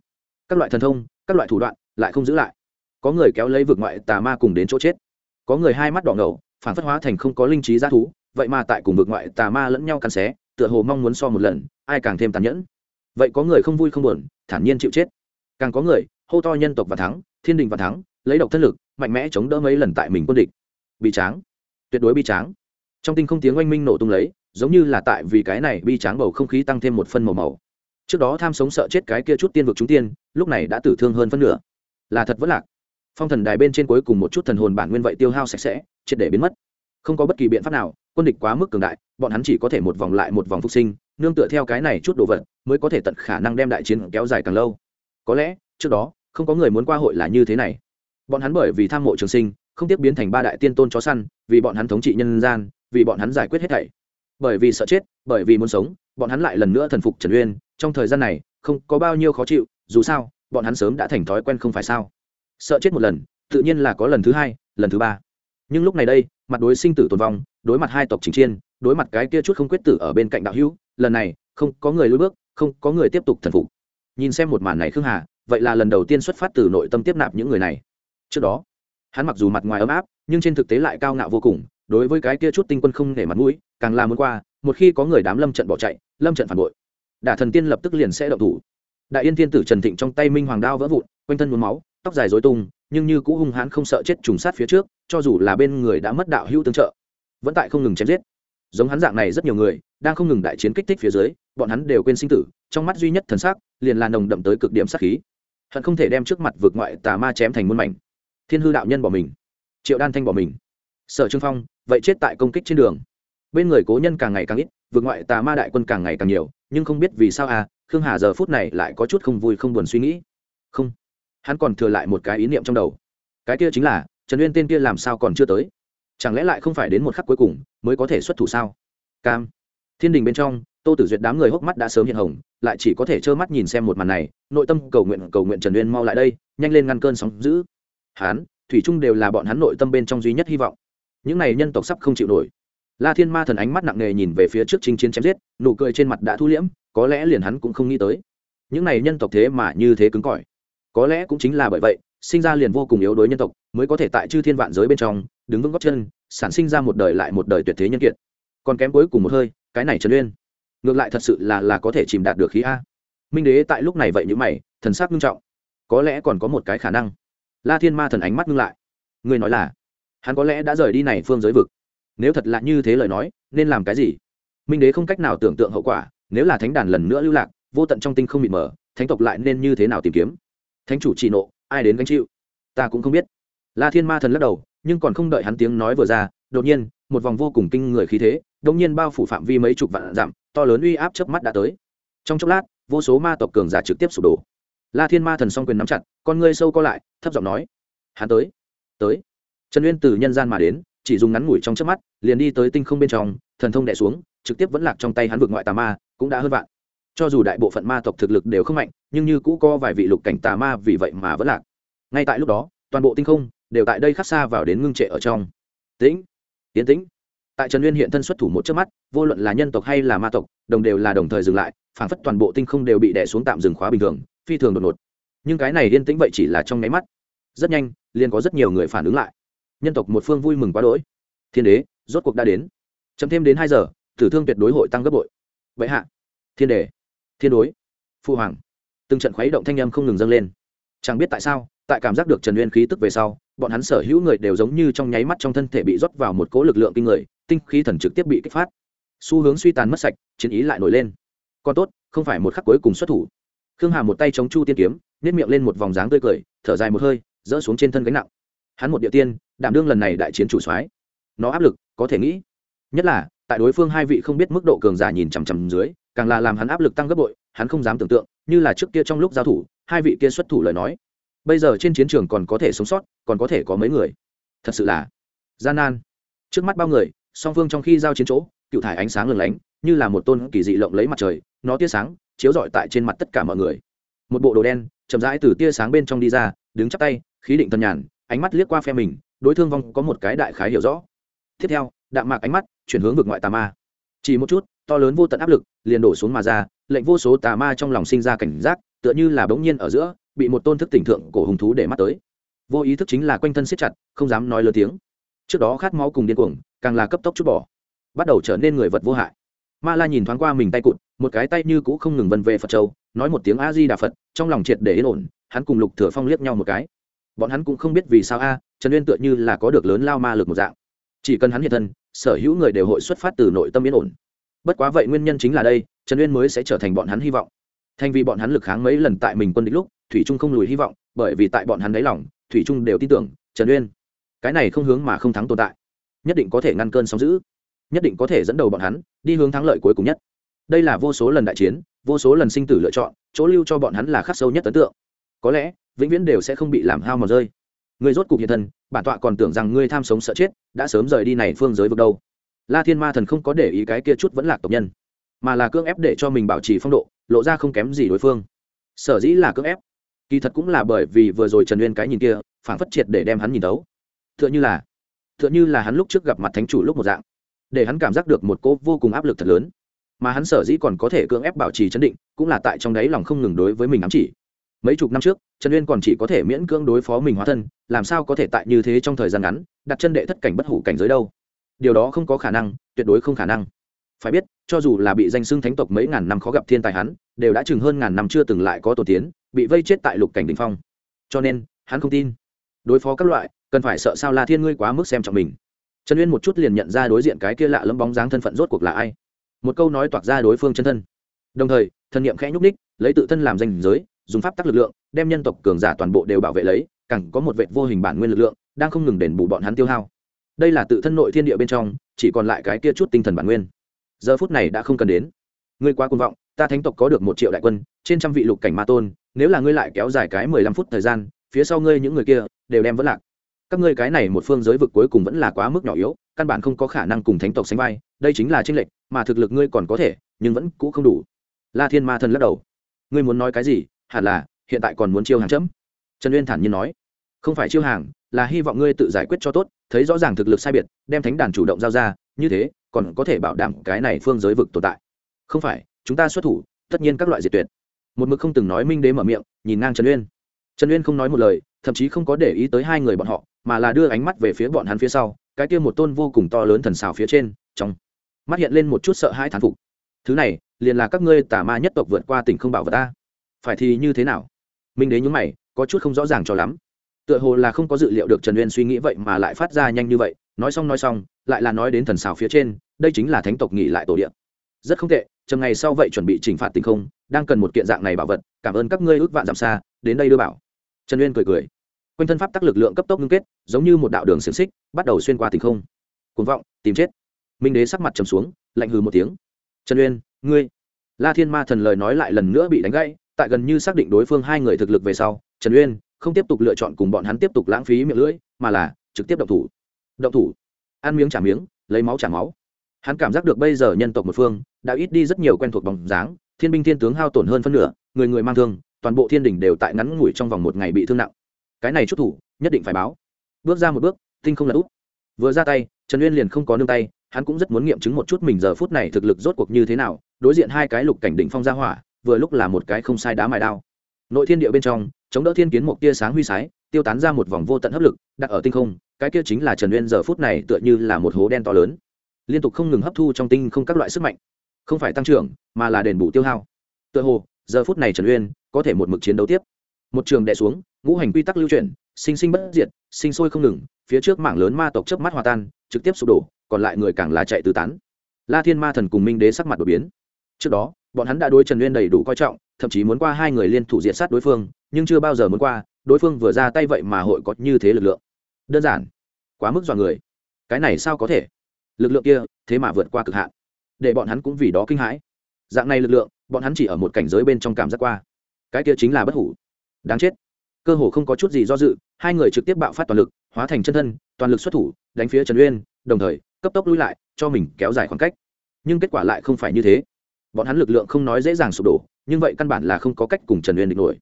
Các loại thần thông, các loại thủ đoạn, lại không giữ lại. Có người kéo lấy vượt ngoại tà ma cùng đến chỗ chết. Có người hai mắt đỏ ngầu, phản phất hóa thành không có linh trí g thú, vậy mà tại cùng vượt ngoại tà ma lẫn nhau cắn xé tựa hồ mong muốn so một lần, ai càng thêm tàn nhẫn. Vậy có người không vui không buồn, thản nhiên chịu chết. Càng có người, hô to nhân tộc và thắng, thiên đình và thắng, lấy độc thân lực, mạnh mẽ chống đỡ mấy lần tại mình quân địch. Bị tráng. Tuyệt đối bi tráng. Trong tinh không tiếng oanh minh nổ tung lấy, giống như là tại vì cái này bi tráng bầu không khí tăng thêm một phân màu màu. Trước đó tham sống sợ chết cái kia chút tiên vực chúng tiên, lúc này đã tử thương hơn phân nửa. Là thật vất lạc. Phong thần đài bên trên cuối cùng một chút thần hồn bản nguyên vậy tiêu hao sạch sẽ, triệt để biến mất. Không có bất kỳ biện pháp nào quân địch quá mức cường đại, bọn hắn chỉ có thể một vòng lại một vòng phục sinh, nương tựa theo cái này chút đồ vật, mới có thể tận khả năng đem đại chiến kéo dài càng lâu. Có lẽ, trước đó, không có người muốn qua hội là như thế này. Bọn hắn bởi vì tham mộ trường sinh, không tiếp biến thành ba đại tiên tôn chó săn, vì bọn hắn thống trị nhân gian, vì bọn hắn giải quyết hết thảy. Bởi vì sợ chết, bởi vì muốn sống, bọn hắn lại lần nữa thần phục trần uyên, trong thời gian này, không có bao nhiêu khó chịu, dù sao, bọn hắn sớm đã thành thói quen không phải sao. Sợ chết một lần, tự nhiên là có lần thứ hai, lần thứ ba. Nhưng lúc này đây mặt đối sinh tử tồn vong, đối mặt hai tộc chính chiên, đối mặt cái kia chút không quyết tử ở bên cạnh đạo hữu, lần này, không có người lùi bước, không có người tiếp tục thần phục. Nhìn xem một màn này khương hà, vậy là lần đầu tiên xuất phát từ nội tâm tiếp nạp những người này. Trước đó, hắn mặc dù mặt ngoài ấm áp, nhưng trên thực tế lại cao ngạo vô cùng, đối với cái kia chút tinh quân không để mặt mũi, càng là muốn qua, một khi có người đám lâm trận bỏ chạy, lâm trận phản bội, đả thần tiên lập tức liền sẽ động thủ. Đại yên tiên tử trần thịnh trong tay minh hoàng đao vỡ vụn, quanh thân muốn máu tóc dài dối tung, nhưng như cũ hung hãn không sợ chết trùng sát phía trước, cho dù là bên người đã mất đạo hữu tương trợ. Vẫn tại không ngừng chém giết. Giống hắn dạng này rất nhiều người, đang không ngừng đại chiến kích thích phía dưới, bọn hắn đều quên sinh tử, trong mắt duy nhất thần sắc, liền là nồng đậm tới cực điểm sát khí. Hận không thể đem trước mặt vượt ngoại tà ma chém thành muôn mảnh. Thiên hư đạo nhân bỏ mình. Triệu đan thanh bỏ mình. Sở trương phong, vậy chết tại công kích trên đường. Bên người cố nhân càng ngày càng ít, vượt ngoại tà ma đại quân càng ngày càng nhiều, nhưng không biết vì sao à khương hà giờ phút này lại có chút không vui không buồn suy nghĩ. Không hắn còn thừa lại một cái ý niệm trong đầu. Cái kia chính là, trần uyên tên kia làm sao còn chưa tới? Chẳng lẽ lại không phải đến một khắc cuối cùng mới có thể xuất thủ sao? Cam. Thiên đình bên trong, tô tử duyệt đám người hốc mắt đã sớm hiện hồng, lại chỉ có thể trơ mắt nhìn xem một màn này, nội tâm cầu nguyện cầu nguyện trần uyên mau lại đây, nhanh lên ngăn cơn sóng giữ hán thủy Trung đều là bọn hắn nội tâm bên trong duy nhất hy vọng. Những này nhân tộc sắp không chịu nổi. La thiên ma thần ánh mắt nặng nề nhìn về phía trước chinh chiến chém giết, nụ cười trên mặt đã thu liễm, có lẽ liền hắn cũng không nghĩ tới. Những này nhân tộc thế mà như thế cứng cỏi có lẽ cũng chính là bởi vậy, sinh ra liền vô cùng yếu đuối nhân tộc, mới có thể tại chư thiên vạn giới bên trong, đứng vững góc chân, sản sinh ra một đời lại một đời tuyệt thế nhân kiệt. Còn kém cuối cùng một hơi, cái này trần uyên. Ngược lại thật sự là là có thể chìm đạt được khí a. Minh đế tại lúc này vậy như mày, thần sắc nghiêm trọng. Có lẽ còn có một cái khả năng. La thiên ma thần ánh mắt ngưng lại. Người nói là, hắn có lẽ đã rời đi này phương giới vực. Nếu thật là như thế lời nói, nên làm cái gì? Minh đế không cách nào tưởng tượng hậu quả, nếu là thánh đàn lần nữa lưu lạc, vô tận trong tinh không bị mở thánh tộc lại nên như thế nào tìm kiếm? Thánh chủ chỉ nộ, ai đến gánh chịu? Ta cũng không biết. La thiên ma thần lắc đầu, nhưng còn không đợi hắn tiếng nói vừa ra, đột nhiên, một vòng vô cùng kinh người khí thế, đột nhiên bao phủ phạm vi mấy chục vạn dặm, to lớn uy áp chớp mắt đã tới. Trong chốc lát, vô số ma tộc cường giả trực tiếp sụp đổ. La thiên ma thần song quyền nắm chặt, con ngươi sâu co lại, thấp giọng nói, hắn tới tới. Trần uyên từ nhân gian mà đến, chỉ dùng ngắn ngủi trong chớp mắt, liền đi tới tinh không bên trong, thần thông đè xuống, trực tiếp vẫn lạc trong tay hắn vượt ngoại tà ma, cũng đã hơn vạn cho dù đại bộ phận ma tộc thực lực đều không mạnh, nhưng như cũ có vài vị lục cảnh tà ma vì vậy mà vẫn lạc. Ngay tại lúc đó, toàn bộ tinh không đều tại đây khắc xa vào đến ngưng trệ ở trong. Tĩnh tiến tĩnh. Tại trần uyên hiện thân xuất thủ một chớp mắt, vô luận là nhân tộc hay là ma tộc, đồng đều là đồng thời dừng lại phản phất toàn bộ tinh không đều bị đè xuống tạm dừng khóa bình thường, phi thường đột ngột. Nhưng cái này yên tĩnh vậy chỉ là trong nháy mắt. Rất nhanh, liền có rất nhiều người phản ứng lại. Nhân tộc một phương vui mừng quá đỗi. Thiên đế, rốt cuộc đã đến. Chậm thêm đến hai giờ, tử thương tuyệt đối hội tăng gấp bội. Vậy hạ, thiên đề thiên đối, phu hoàng. Từng trận khuấy động thanh âm không ngừng dâng lên. Chẳng biết tại sao, tại cảm giác được trần uyên khí tức về sau, bọn hắn sở hữu người đều giống như trong nháy mắt trong thân thể bị rót vào một cỗ lực lượng kinh người, tinh khí thần trực tiếp bị kích phát. Xu hướng suy tàn mất sạch, chiến ý lại nổi lên. Còn tốt, không phải một khắc cuối cùng xuất thủ. Khương hà một tay chống chu tiên kiếm nếp miệng lên một vòng dáng tươi cười, thở dài một hơi dỡ xuống trên thân gánh nặng. Hắn một địa tiên, đảm đương lần này đại chiến chủ soái. Nó áp lực, có thể nghĩ. Nhất là, tại đối phương hai vị không biết mức độ cường giả nhìn chằm chằm dưới càng là làm hắn áp lực tăng gấp bội, hắn không dám tưởng tượng, như là trước kia trong lúc giao thủ, hai vị kia xuất thủ lời nói. Bây giờ trên chiến trường còn có thể sống sót, còn có thể có mấy người? Thật sự là gian nan. Trước mắt bao người, song phương trong khi giao chiến chỗ, cựu thải ánh sáng lừng lánh, như là một tôn kỳ dị lộng lấy mặt trời, nó tia sáng, chiếu rọi tại trên mặt tất cả mọi người. Một bộ đồ đen, chậm rãi từ tia sáng bên trong đi ra, đứng chắp tay, khí định tân nhàn, ánh mắt liếc qua phe mình, đối thương vong có một cái đại khái hiểu rõ. Tiếp theo, đạm mạc ánh mắt, chuyển hướng vực ngoại tà ma. Chỉ một chút to lớn vô tận áp lực, liền đổ xuống mà ra, lệnh vô số tà ma trong lòng sinh ra cảnh giác, tựa như là bỗng nhiên ở giữa, bị một tôn thức tỉnh thượng cổ hùng thú để mắt tới. Vô ý thức chính là quanh thân siết chặt, không dám nói lớn tiếng. Trước đó khát máu cùng điên cuồng, càng là cấp tốc chút bỏ, bắt đầu trở nên người vật vô hại. Ma la nhìn thoáng qua mình tay cụt, một cái tay như cũ không ngừng vân về phật châu, nói một tiếng a di đà phật, trong lòng triệt để yên ổn, hắn cùng lục thừa phong liếc nhau một cái. Bọn hắn cũng không biết vì sao a, trần uyên tựa như là có được lớn lao ma lực một dạng. Chỉ cần hắn hiện thân, sở hữu người đều hội xuất phát từ nội tâm yên ổn bất quá vậy nguyên nhân chính là đây, trần uyên mới sẽ trở thành bọn hắn hy vọng. Thành vì bọn hắn lực kháng mấy lần tại mình quân địch lúc, thủy trung không lùi hy vọng, bởi vì tại bọn hắn đáy lòng, thủy trung đều tin tưởng trần uyên. Cái này không hướng mà không thắng tồn tại. Nhất định có thể ngăn cơn sóng giữ nhất định có thể dẫn đầu bọn hắn, đi hướng thắng lợi cuối cùng nhất. Đây là vô số lần đại chiến, vô số lần sinh tử lựa chọn, chỗ lưu cho bọn hắn là khắc sâu nhất ấn tượng. Có lẽ, vĩnh viễn đều sẽ không bị làm hao mòn rơi. Người rốt cục hiện thân, bản tọa còn tưởng rằng ngươi tham sống sợ chết, đã sớm rời đi này phương giới vực đâu la thiên ma thần không có để ý cái kia chút vẫn là tộc nhân, mà là cưỡng ép để cho mình bảo trì phong độ, lộ ra không kém gì đối phương. Sở dĩ là cưỡng ép, kỳ thật cũng là bởi vì vừa rồi trần uyên cái nhìn kia phản phất triệt để đem hắn nhìn tấu. T h ư ợ n h ư là t h ư ợ n h ư là hắn lúc trước gặp mặt thánh chủ lúc một dạng, để hắn cảm giác được một cô vô cùng áp lực thật lớn. Mà hắn sở dĩ còn có thể cưỡng ép bảo trì chấn định, cũng là tại trong đáy lòng không ngừng đối với mình ám chỉ. Mấy chục năm trước, trần uyên còn chỉ có thể miễn cưỡng đối phó mình hóa thân, làm sao có thể tại như thế trong thời gian ngắn, đặt chân đệ thất cảnh bất hủ cảnh giới đâu? Điều đó không có khả năng, tuyệt đối không khả năng. Phải biết, cho dù là bị danh xưng thánh tộc mấy ngàn năm khó gặp thiên tài hắn, đều đã chừng hơn ngàn năm chưa từng lại có tổ tiến, bị vây chết tại lục cảnh đình phong. Cho nên, hắn không tin. Đối phó các loại, cần phải sợ sao la thiên ngươi quá mức xem trọng mình. Trần uyên một chút liền nhận ra đối diện cái kia lạ lẫm bóng dáng thân phận rốt cuộc là ai. Một câu nói toạc ra đối phương chân thân. Đồng thời, thần n khẽ nhúc ních lấy tự thân làm danh giới, dùng pháp tắc lực lượng, đem nhân tộc cường giả toàn bộ đều bảo vệ lấy cẳng có một vệ vô hình bản nguyên lực lượng, đang không ngừng đền bù bọn hắn tiêu hao đây là tự thân nội thiên địa bên trong, chỉ còn lại cái kia chút tinh thần bản nguyên. Giờ phút này đã không cần đến. Ngươi quá côn vọng, ta thánh tộc có được một triệu đại quân, trên trăm vị lục cảnh ma tôn, nếu là ngươi lại kéo dài cái mười lăm phút thời gian, phía sau ngươi những người kia đều đem vẫn lạc. Các ngươi cái này một phương giới vực cuối cùng vẫn là quá mức nhỏ yếu, căn bản không có khả năng cùng thánh tộc sánh vai, đây chính là tranh lệch, mà thực lực ngươi còn có thể, nhưng vẫn cũ không đủ. La thiên ma thần lắc đầu. Ngươi muốn nói cái gì? Hẳn là, hiện tại còn muốn chiêu hàng chấm. Trần uyên thản nhiên nói. Không phải chiêu hàng là hy vọng ngươi tự giải quyết cho tốt, thấy rõ ràng thực lực sai biệt, đem thánh đàn chủ động giao ra, như thế, còn có thể bảo đảm cái này phương giới vực tồn tại. Không phải, chúng ta xuất thủ, tất nhiên các loại diệt tuyệt. Một mực không từng nói minh đế mở miệng, nhìn ngang trần uyên. Trần uyên không nói một lời, thậm chí không có để ý tới hai người bọn họ, mà là đưa ánh mắt về phía bọn hắn phía sau, cái kia một tôn vô cùng to lớn thần xào phía trên, trong mắt hiện lên một chút sợ hãi thán phục. Thứ này, liền là các ngươi tà ma nhất tộc vượt qua tỉnh không bảo vật ta. Phải thì như thế nào? Minh đế nhúng mày, có chút không rõ ràng cho lắm tựa hồ là không có dự liệu được trần uyên suy nghĩ vậy mà lại phát ra nhanh như vậy, nói xong nói xong, lại là nói đến thần xào phía trên, đây chính là thánh tộc nghỉ lại tổ điện rất không tệ, chừng ngày sau vậy chuẩn bị trừng phạt tình không, đang cần một kiện dạng này bảo vật, cảm ơn các ngươi ước vạn giảm xa, đến đây đưa bảo. Trần uyên cười cười. Quanh thân pháp tắc lực lượng cấp tốc ngưng kết, giống như một đạo đường xiềng xích, bắt đầu xuyên qua tình không. Cuồn vọng, tìm chết. Minh đế sắc mặt trầm xuống, lạnh hừ một tiếng. Trần uyên, ngươi. La thiên ma thần lời nói lại lần nữa bị đánh gãy, tại gần như xác định đối phương hai người thực lực về sau, trần uyên không tiếp tục lựa chọn cùng bọn hắn tiếp tục lãng phí miệng lưỡi, mà là trực tiếp động thủ. Động thủ. Ăn miếng trả miếng, lấy máu trả máu. Hắn cảm giác được bây giờ nhân tộc một phương đã ít đi rất nhiều quen thuộc bóng dáng, thiên binh thiên tướng hao tổn hơn phân nửa, người người mang thương, toàn bộ thiên đình đều tại ngắn ngủi trong vòng một ngày bị thương nặng. Cái này chút thủ, nhất định phải báo. Bước ra một bước, tinh không là út vừa ra tay, trần uyên liền không có nương tay, hắn cũng rất muốn nghiệm chứng một chút mình giờ phút này thực lực rốt cuộc như thế nào, đối diện hai cái lục cảnh đỉnh phong ra hỏa, vừa lúc là một cái không sai đá mài đao nội thiên địa bên trong, chống đỡ thiên kiến một tia sáng huy sái, tiêu tán ra một vòng vô tận hấp lực, đặt ở tinh không, cái kia chính là trần uyên giờ phút này tựa như là một hố đen to lớn. Liên tục không ngừng hấp thu trong tinh không các loại sức mạnh. Không phải tăng trưởng, mà là đền bù tiêu hao. Tựa hồ, giờ phút này trần uyên có thể một mực chiến đấu tiếp. Một trường đè xuống, ngũ hành quy tắc lưu chuyển, sinh sinh bất diệt, sinh sôi không ngừng, phía trước mảng lớn ma tộc chớp mắt hòa tan, trực tiếp sụp đổ, còn lại người càng là chạy tứ tán. La thiên ma thần cùng minh đế sắc mặt đột biến. Trước đó, bọn hắn đã đối trần Uyên đầy đủ coi trọng thậm chí muốn qua hai người liên thủ diện sát đối phương, nhưng chưa bao giờ muốn qua, đối phương vừa ra tay vậy mà hội có như thế lực lượng. Đơn giản, quá mức dọa người. Cái này sao có thể? Lực lượng kia, thế mà vượt qua cực hạn. Để bọn hắn cũng vì đó kinh hãi. Dạng này lực lượng, bọn hắn chỉ ở một cảnh giới bên trong cảm giác qua. Cái kia chính là bất hủ. Đáng chết. Cơ hồ không có chút gì do dự, hai người trực tiếp bạo phát toàn lực, hóa thành chân thân, toàn lực xuất thủ, đánh phía trần uyên, đồng thời, cấp tốc lui lại, cho mình kéo dài khoảng cách. Nhưng kết quả lại không phải như thế. Bọn hắn lực lượng không nói dễ dàng sụp đổ nhưng vậy căn bản là không có cách cùng trần uyên địch nổi.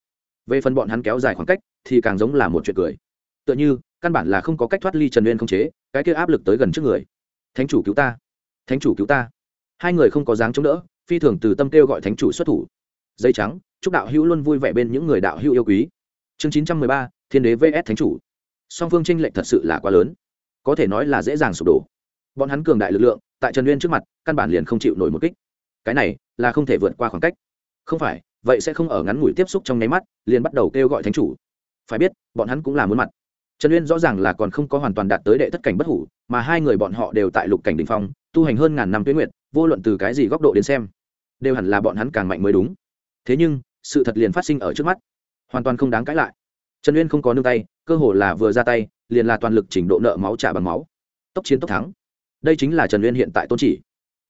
Về phần bọn hắn kéo dài khoảng cách, thì càng giống là một chuyện cười. Tựa như, căn bản là không có cách thoát ly trần uyên không chế, cái kia áp lực tới gần trước người. Thánh chủ cứu ta! Thánh chủ cứu ta! Hai người không có dáng chống đỡ, phi thường từ tâm kêu gọi thánh chủ xuất thủ. Dây trắng, chúc đạo hữu luôn vui vẻ bên những người đạo hữu yêu quý. Chương chín trăm mười ba, thiên đế vs. Thánh chủ. Song phương tranh lệch thật sự là quá lớn. Có thể nói là dễ dàng sụp đổ. Bọn hắn cường đại lực lượng, tại trần uyên trước mặt, căn bản liền không chịu nổi một kích. Cái này là không thể vượt qua khoảng cách không phải, vậy sẽ không ở ngắn ngủi tiếp xúc trong nháy mắt, liền bắt đầu kêu gọi thánh chủ. Phải biết, bọn hắn cũng là muốn mặt. Trần uyên rõ ràng là còn không có hoàn toàn đạt tới đệ thất cảnh bất hủ, mà hai người bọn họ đều tại lục cảnh đình phong, tu hành hơn ngàn năm tuyến nguyện vô luận từ cái gì góc độ đến xem, đều hẳn là bọn hắn càng mạnh mới đúng. Thế nhưng, sự thật liền phát sinh ở trước mắt. Hoàn toàn không đáng cãi lại. Trần uyên không có nương tay, cơ hồ là vừa ra tay, liền là toàn lực trình độ nợ máu trả bằng máu. Tốc chiến tốc thắng. Đây chính là trần uyên hiện tại tôn chỉ.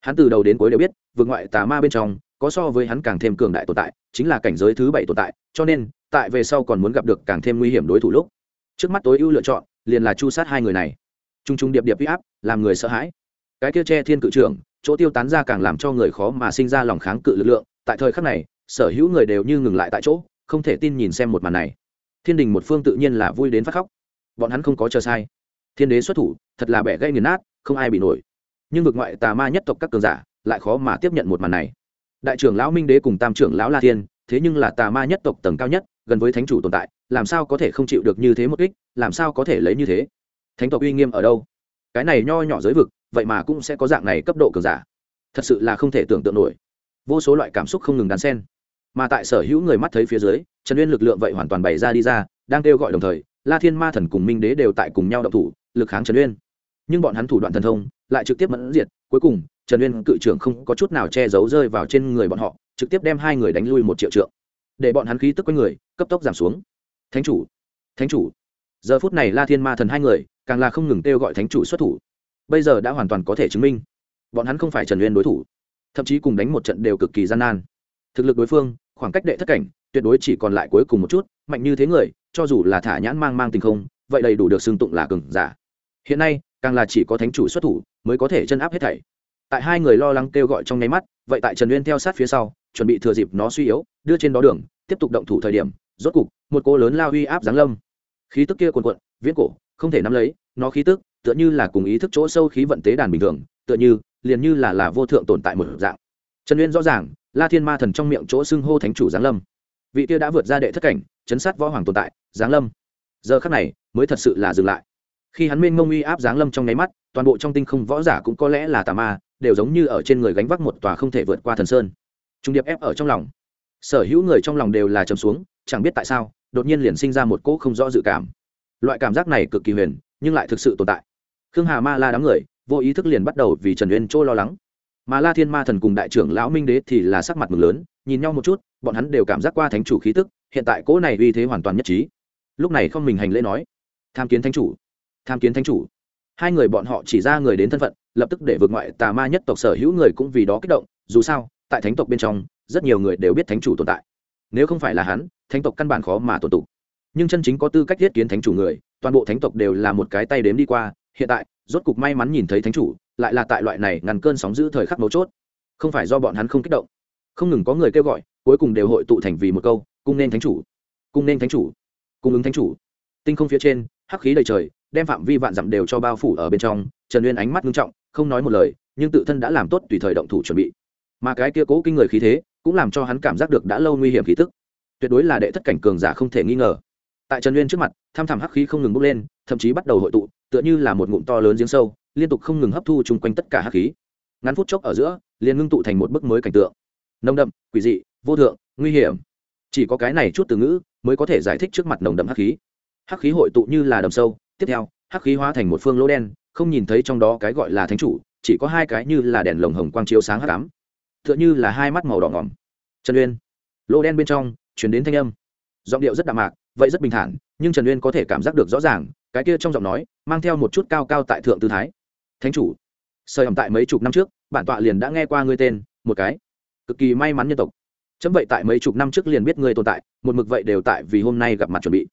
Hắn từ đầu đến cuối đều biết vượt ngoại tà ma bên trong có so với hắn càng thêm cường đại tồn tại, chính là cảnh giới thứ bảy tồn tại, cho nên, tại về sau còn muốn gặp được càng thêm nguy hiểm đối thủ lúc. Trước mắt tối ưu lựa chọn, liền là chu sát hai người này. T r u n g t r u n g điệp điệp huy áp, làm người sợ hãi. Cái kia che thiên cự trưởng, chỗ tiêu tán ra càng làm cho người khó mà sinh ra lòng kháng cự lực lượng, tại thời khắc này, sở hữu người đều như ngừng lại tại chỗ, không thể tin nhìn xem một màn này. Thiên đình một phương tự nhiên là vui đến phát khóc. Bọn hắn không có chờ sai. Thiên đế xuất thủ, thật là bẻ gây nghiền nát, không ai bị nổi. Nhưng vực ngoại tà ma nhất tộc các cường giả, lại khó mà tiếp nhận một màn này đại trưởng lão minh đế cùng tam trưởng lão la thiên, thế nhưng là tà ma nhất tộc tầng cao nhất, gần với thánh chủ tồn tại, làm sao có thể không chịu được như thế một kích, làm sao có thể lấy như thế? Thánh tộc uy nghiêm ở đâu? Cái này nho nhỏ giới vực, vậy mà cũng sẽ có dạng này cấp độ cường giả. Thật sự là không thể tưởng tượng nổi. Vô số loại cảm xúc không ngừng đan sen mà tại sở hữu người mắt thấy phía dưới, trần uyên lực lượng vậy hoàn toàn bày ra đi ra, đang kêu gọi đồng thời, la thiên ma thần cùng minh đế đều tại cùng nhau đậu thủ, lực kháng trần uyên. Nhưng bọn hắn thủ đoạn thần thông, lại trực tiếp mẫn diệt, cuối cùng trần uyên cự trưởng không có chút nào che giấu rơi vào trên người bọn họ, trực tiếp đem hai người đánh lui một triệu trượng. Để bọn hắn khí tức quanh người, cấp tốc giảm xuống. Thánh chủ! Thánh chủ! Giờ phút này la thiên ma thần hai người, càng là không ngừng kêu gọi thánh chủ xuất thủ. Bây giờ đã hoàn toàn có thể chứng minh, bọn hắn không phải trần uyên đối thủ, thậm chí cùng đánh một trận đều cực kỳ gian nan. Thực lực đối phương, khoảng cách đệ thất cảnh, tuyệt đối chỉ còn lại cuối cùng một chút, mạnh như thế người, cho dù là thả nhãn mang mang tình không, vậy đầy đủ được xưng tụng là cừng giả. Hiện nay, càng là chỉ có thánh chủ xuất thủ, mới có thể chân áp hết thảy tại hai người lo lắng kêu gọi trong nháy mắt, vậy tại trần uyên theo sát phía sau, chuẩn bị thừa dịp nó suy yếu, đưa trên đó đường, tiếp tục động thủ thời điểm, rốt cục, một cô lớn lao uy áp giáng lâm. Khí tức kia cuồn cuộn, viễn cổ, không thể nắm lấy, nó khí tức, tựa như là cùng ý thức chỗ sâu khí vận tế đàn bình thường, tựa như, liền như là là vô thượng tồn tại một dạng. Trần uyên rõ ràng, la thiên ma thần trong miệng chỗ xưng hô thánh chủ giáng lâm. Vị kia đã vượt ra đệ thất cảnh, chấn sát võ hoàng tồn tại, giáng lâm. Giờ khắc này, mới thật sự là dừng lại. Khi hắn mênh mông uy áp giáng lâm trong nháy mắt, toàn bộ trong tinh không võ giả cũng có lẽ là tà ma đều giống như ở trên người gánh vác một tòa không thể vượt qua thần sơn. Trung điệp ép ở trong lòng. Sở hữu người trong lòng đều là trầm xuống, chẳng biết tại sao, đột nhiên liền sinh ra một cỗ không rõ dự cảm. Loại cảm giác này cực kỳ huyền, nhưng lại thực sự tồn tại. Khương hà ma la đám người, vô ý thức liền bắt đầu vì trần uyên chỗ lo lắng. Mà la thiên ma thần cùng đại trưởng lão minh đế thì là sắc mặt mừng lớn, nhìn nhau một chút, bọn hắn đều cảm giác qua thánh chủ khí tức, hiện tại cỗ này uy thế hoàn toàn nhất trí. Lúc này không mình hành lễ nói, tham kiến thánh chủ, tham kiến thánh chủ hai người bọn họ chỉ ra người đến thân phận, lập tức để vượt ngoại tà ma nhất tộc sở hữu người cũng vì đó kích động, dù sao, tại thánh tộc bên trong, rất nhiều người đều biết thánh chủ tồn tại. Nếu không phải là hắn, thánh tộc căn bản khó mà tồn tụ. Nhưng chân chính có tư cách thiết kiến thánh chủ người, toàn bộ thánh tộc đều là một cái tay đếm đi qua, hiện tại, rốt cục may mắn nhìn thấy thánh chủ, lại là tại loại này ngăn cơn sóng giữ thời khắc mấu chốt. Không phải do bọn hắn không kích động. Không ngừng có người kêu gọi, cuối cùng đều hội tụ thành vì một câu, cung nên thánh chủ, cung nên thánh chủ, cung ứng thánh chủ. Tinh không phía trên, hắc khí đầy trời đem phạm vi vạn dặm đều cho bao phủ ở bên trong, trần uyên ánh mắt nghiêm trọng, không nói một lời, nhưng tự thân đã làm tốt tùy thời động thủ chuẩn bị. Mà cái kia cố kinh người khí thế, cũng làm cho hắn cảm giác được đã lâu nguy hiểm khí tức. Tuyệt đối là đệ thất cảnh cường giả không thể nghi ngờ. Tại trần uyên trước mặt, tham thảm hắc khí không ngừng bốc lên, thậm chí bắt đầu hội tụ, tựa như là một ngụm to lớn giếng sâu, liên tục không ngừng hấp thu chung quanh tất cả hắc khí. Ngắn phút chốc ở giữa, liền ngưng tụ thành một bức mới cảnh tượng. Nồng đậm, quỷ dị, vô thượng, nguy hiểm. Chỉ có cái này chút từ ngữ mới có thể giải thích trước mặt nồng đậm hắc khí. Hắc khí hội tụ như là đầm sâu tiếp theo, hắc khí hóa thành một phương lỗ đen, không nhìn thấy trong đó cái gọi là thánh chủ, chỉ có hai cái như là đèn lồng hồng quang chiếu sáng hắc ám. Tựa như là hai mắt màu đỏ ngỏm. Trần uyên. Lỗ đen bên trong chuyển đến thanh âm. Giọng điệu rất đạm mạc, vậy rất bình thản, nhưng trần uyên có thể cảm giác được rõ ràng, cái kia trong giọng nói, mang theo một chút cao cao tại thượng tư thái. Thánh chủ, sợi ẩm tại mấy chục năm trước, bản tọa liền đã nghe qua ngươi tên, một cái. Cực kỳ may mắn nhân tộc. Chấm vậy tại mấy chục năm trước liền biết ngươi tồn tại, một mực vậy đều tại vì hôm nay gặp mặt chuẩn bị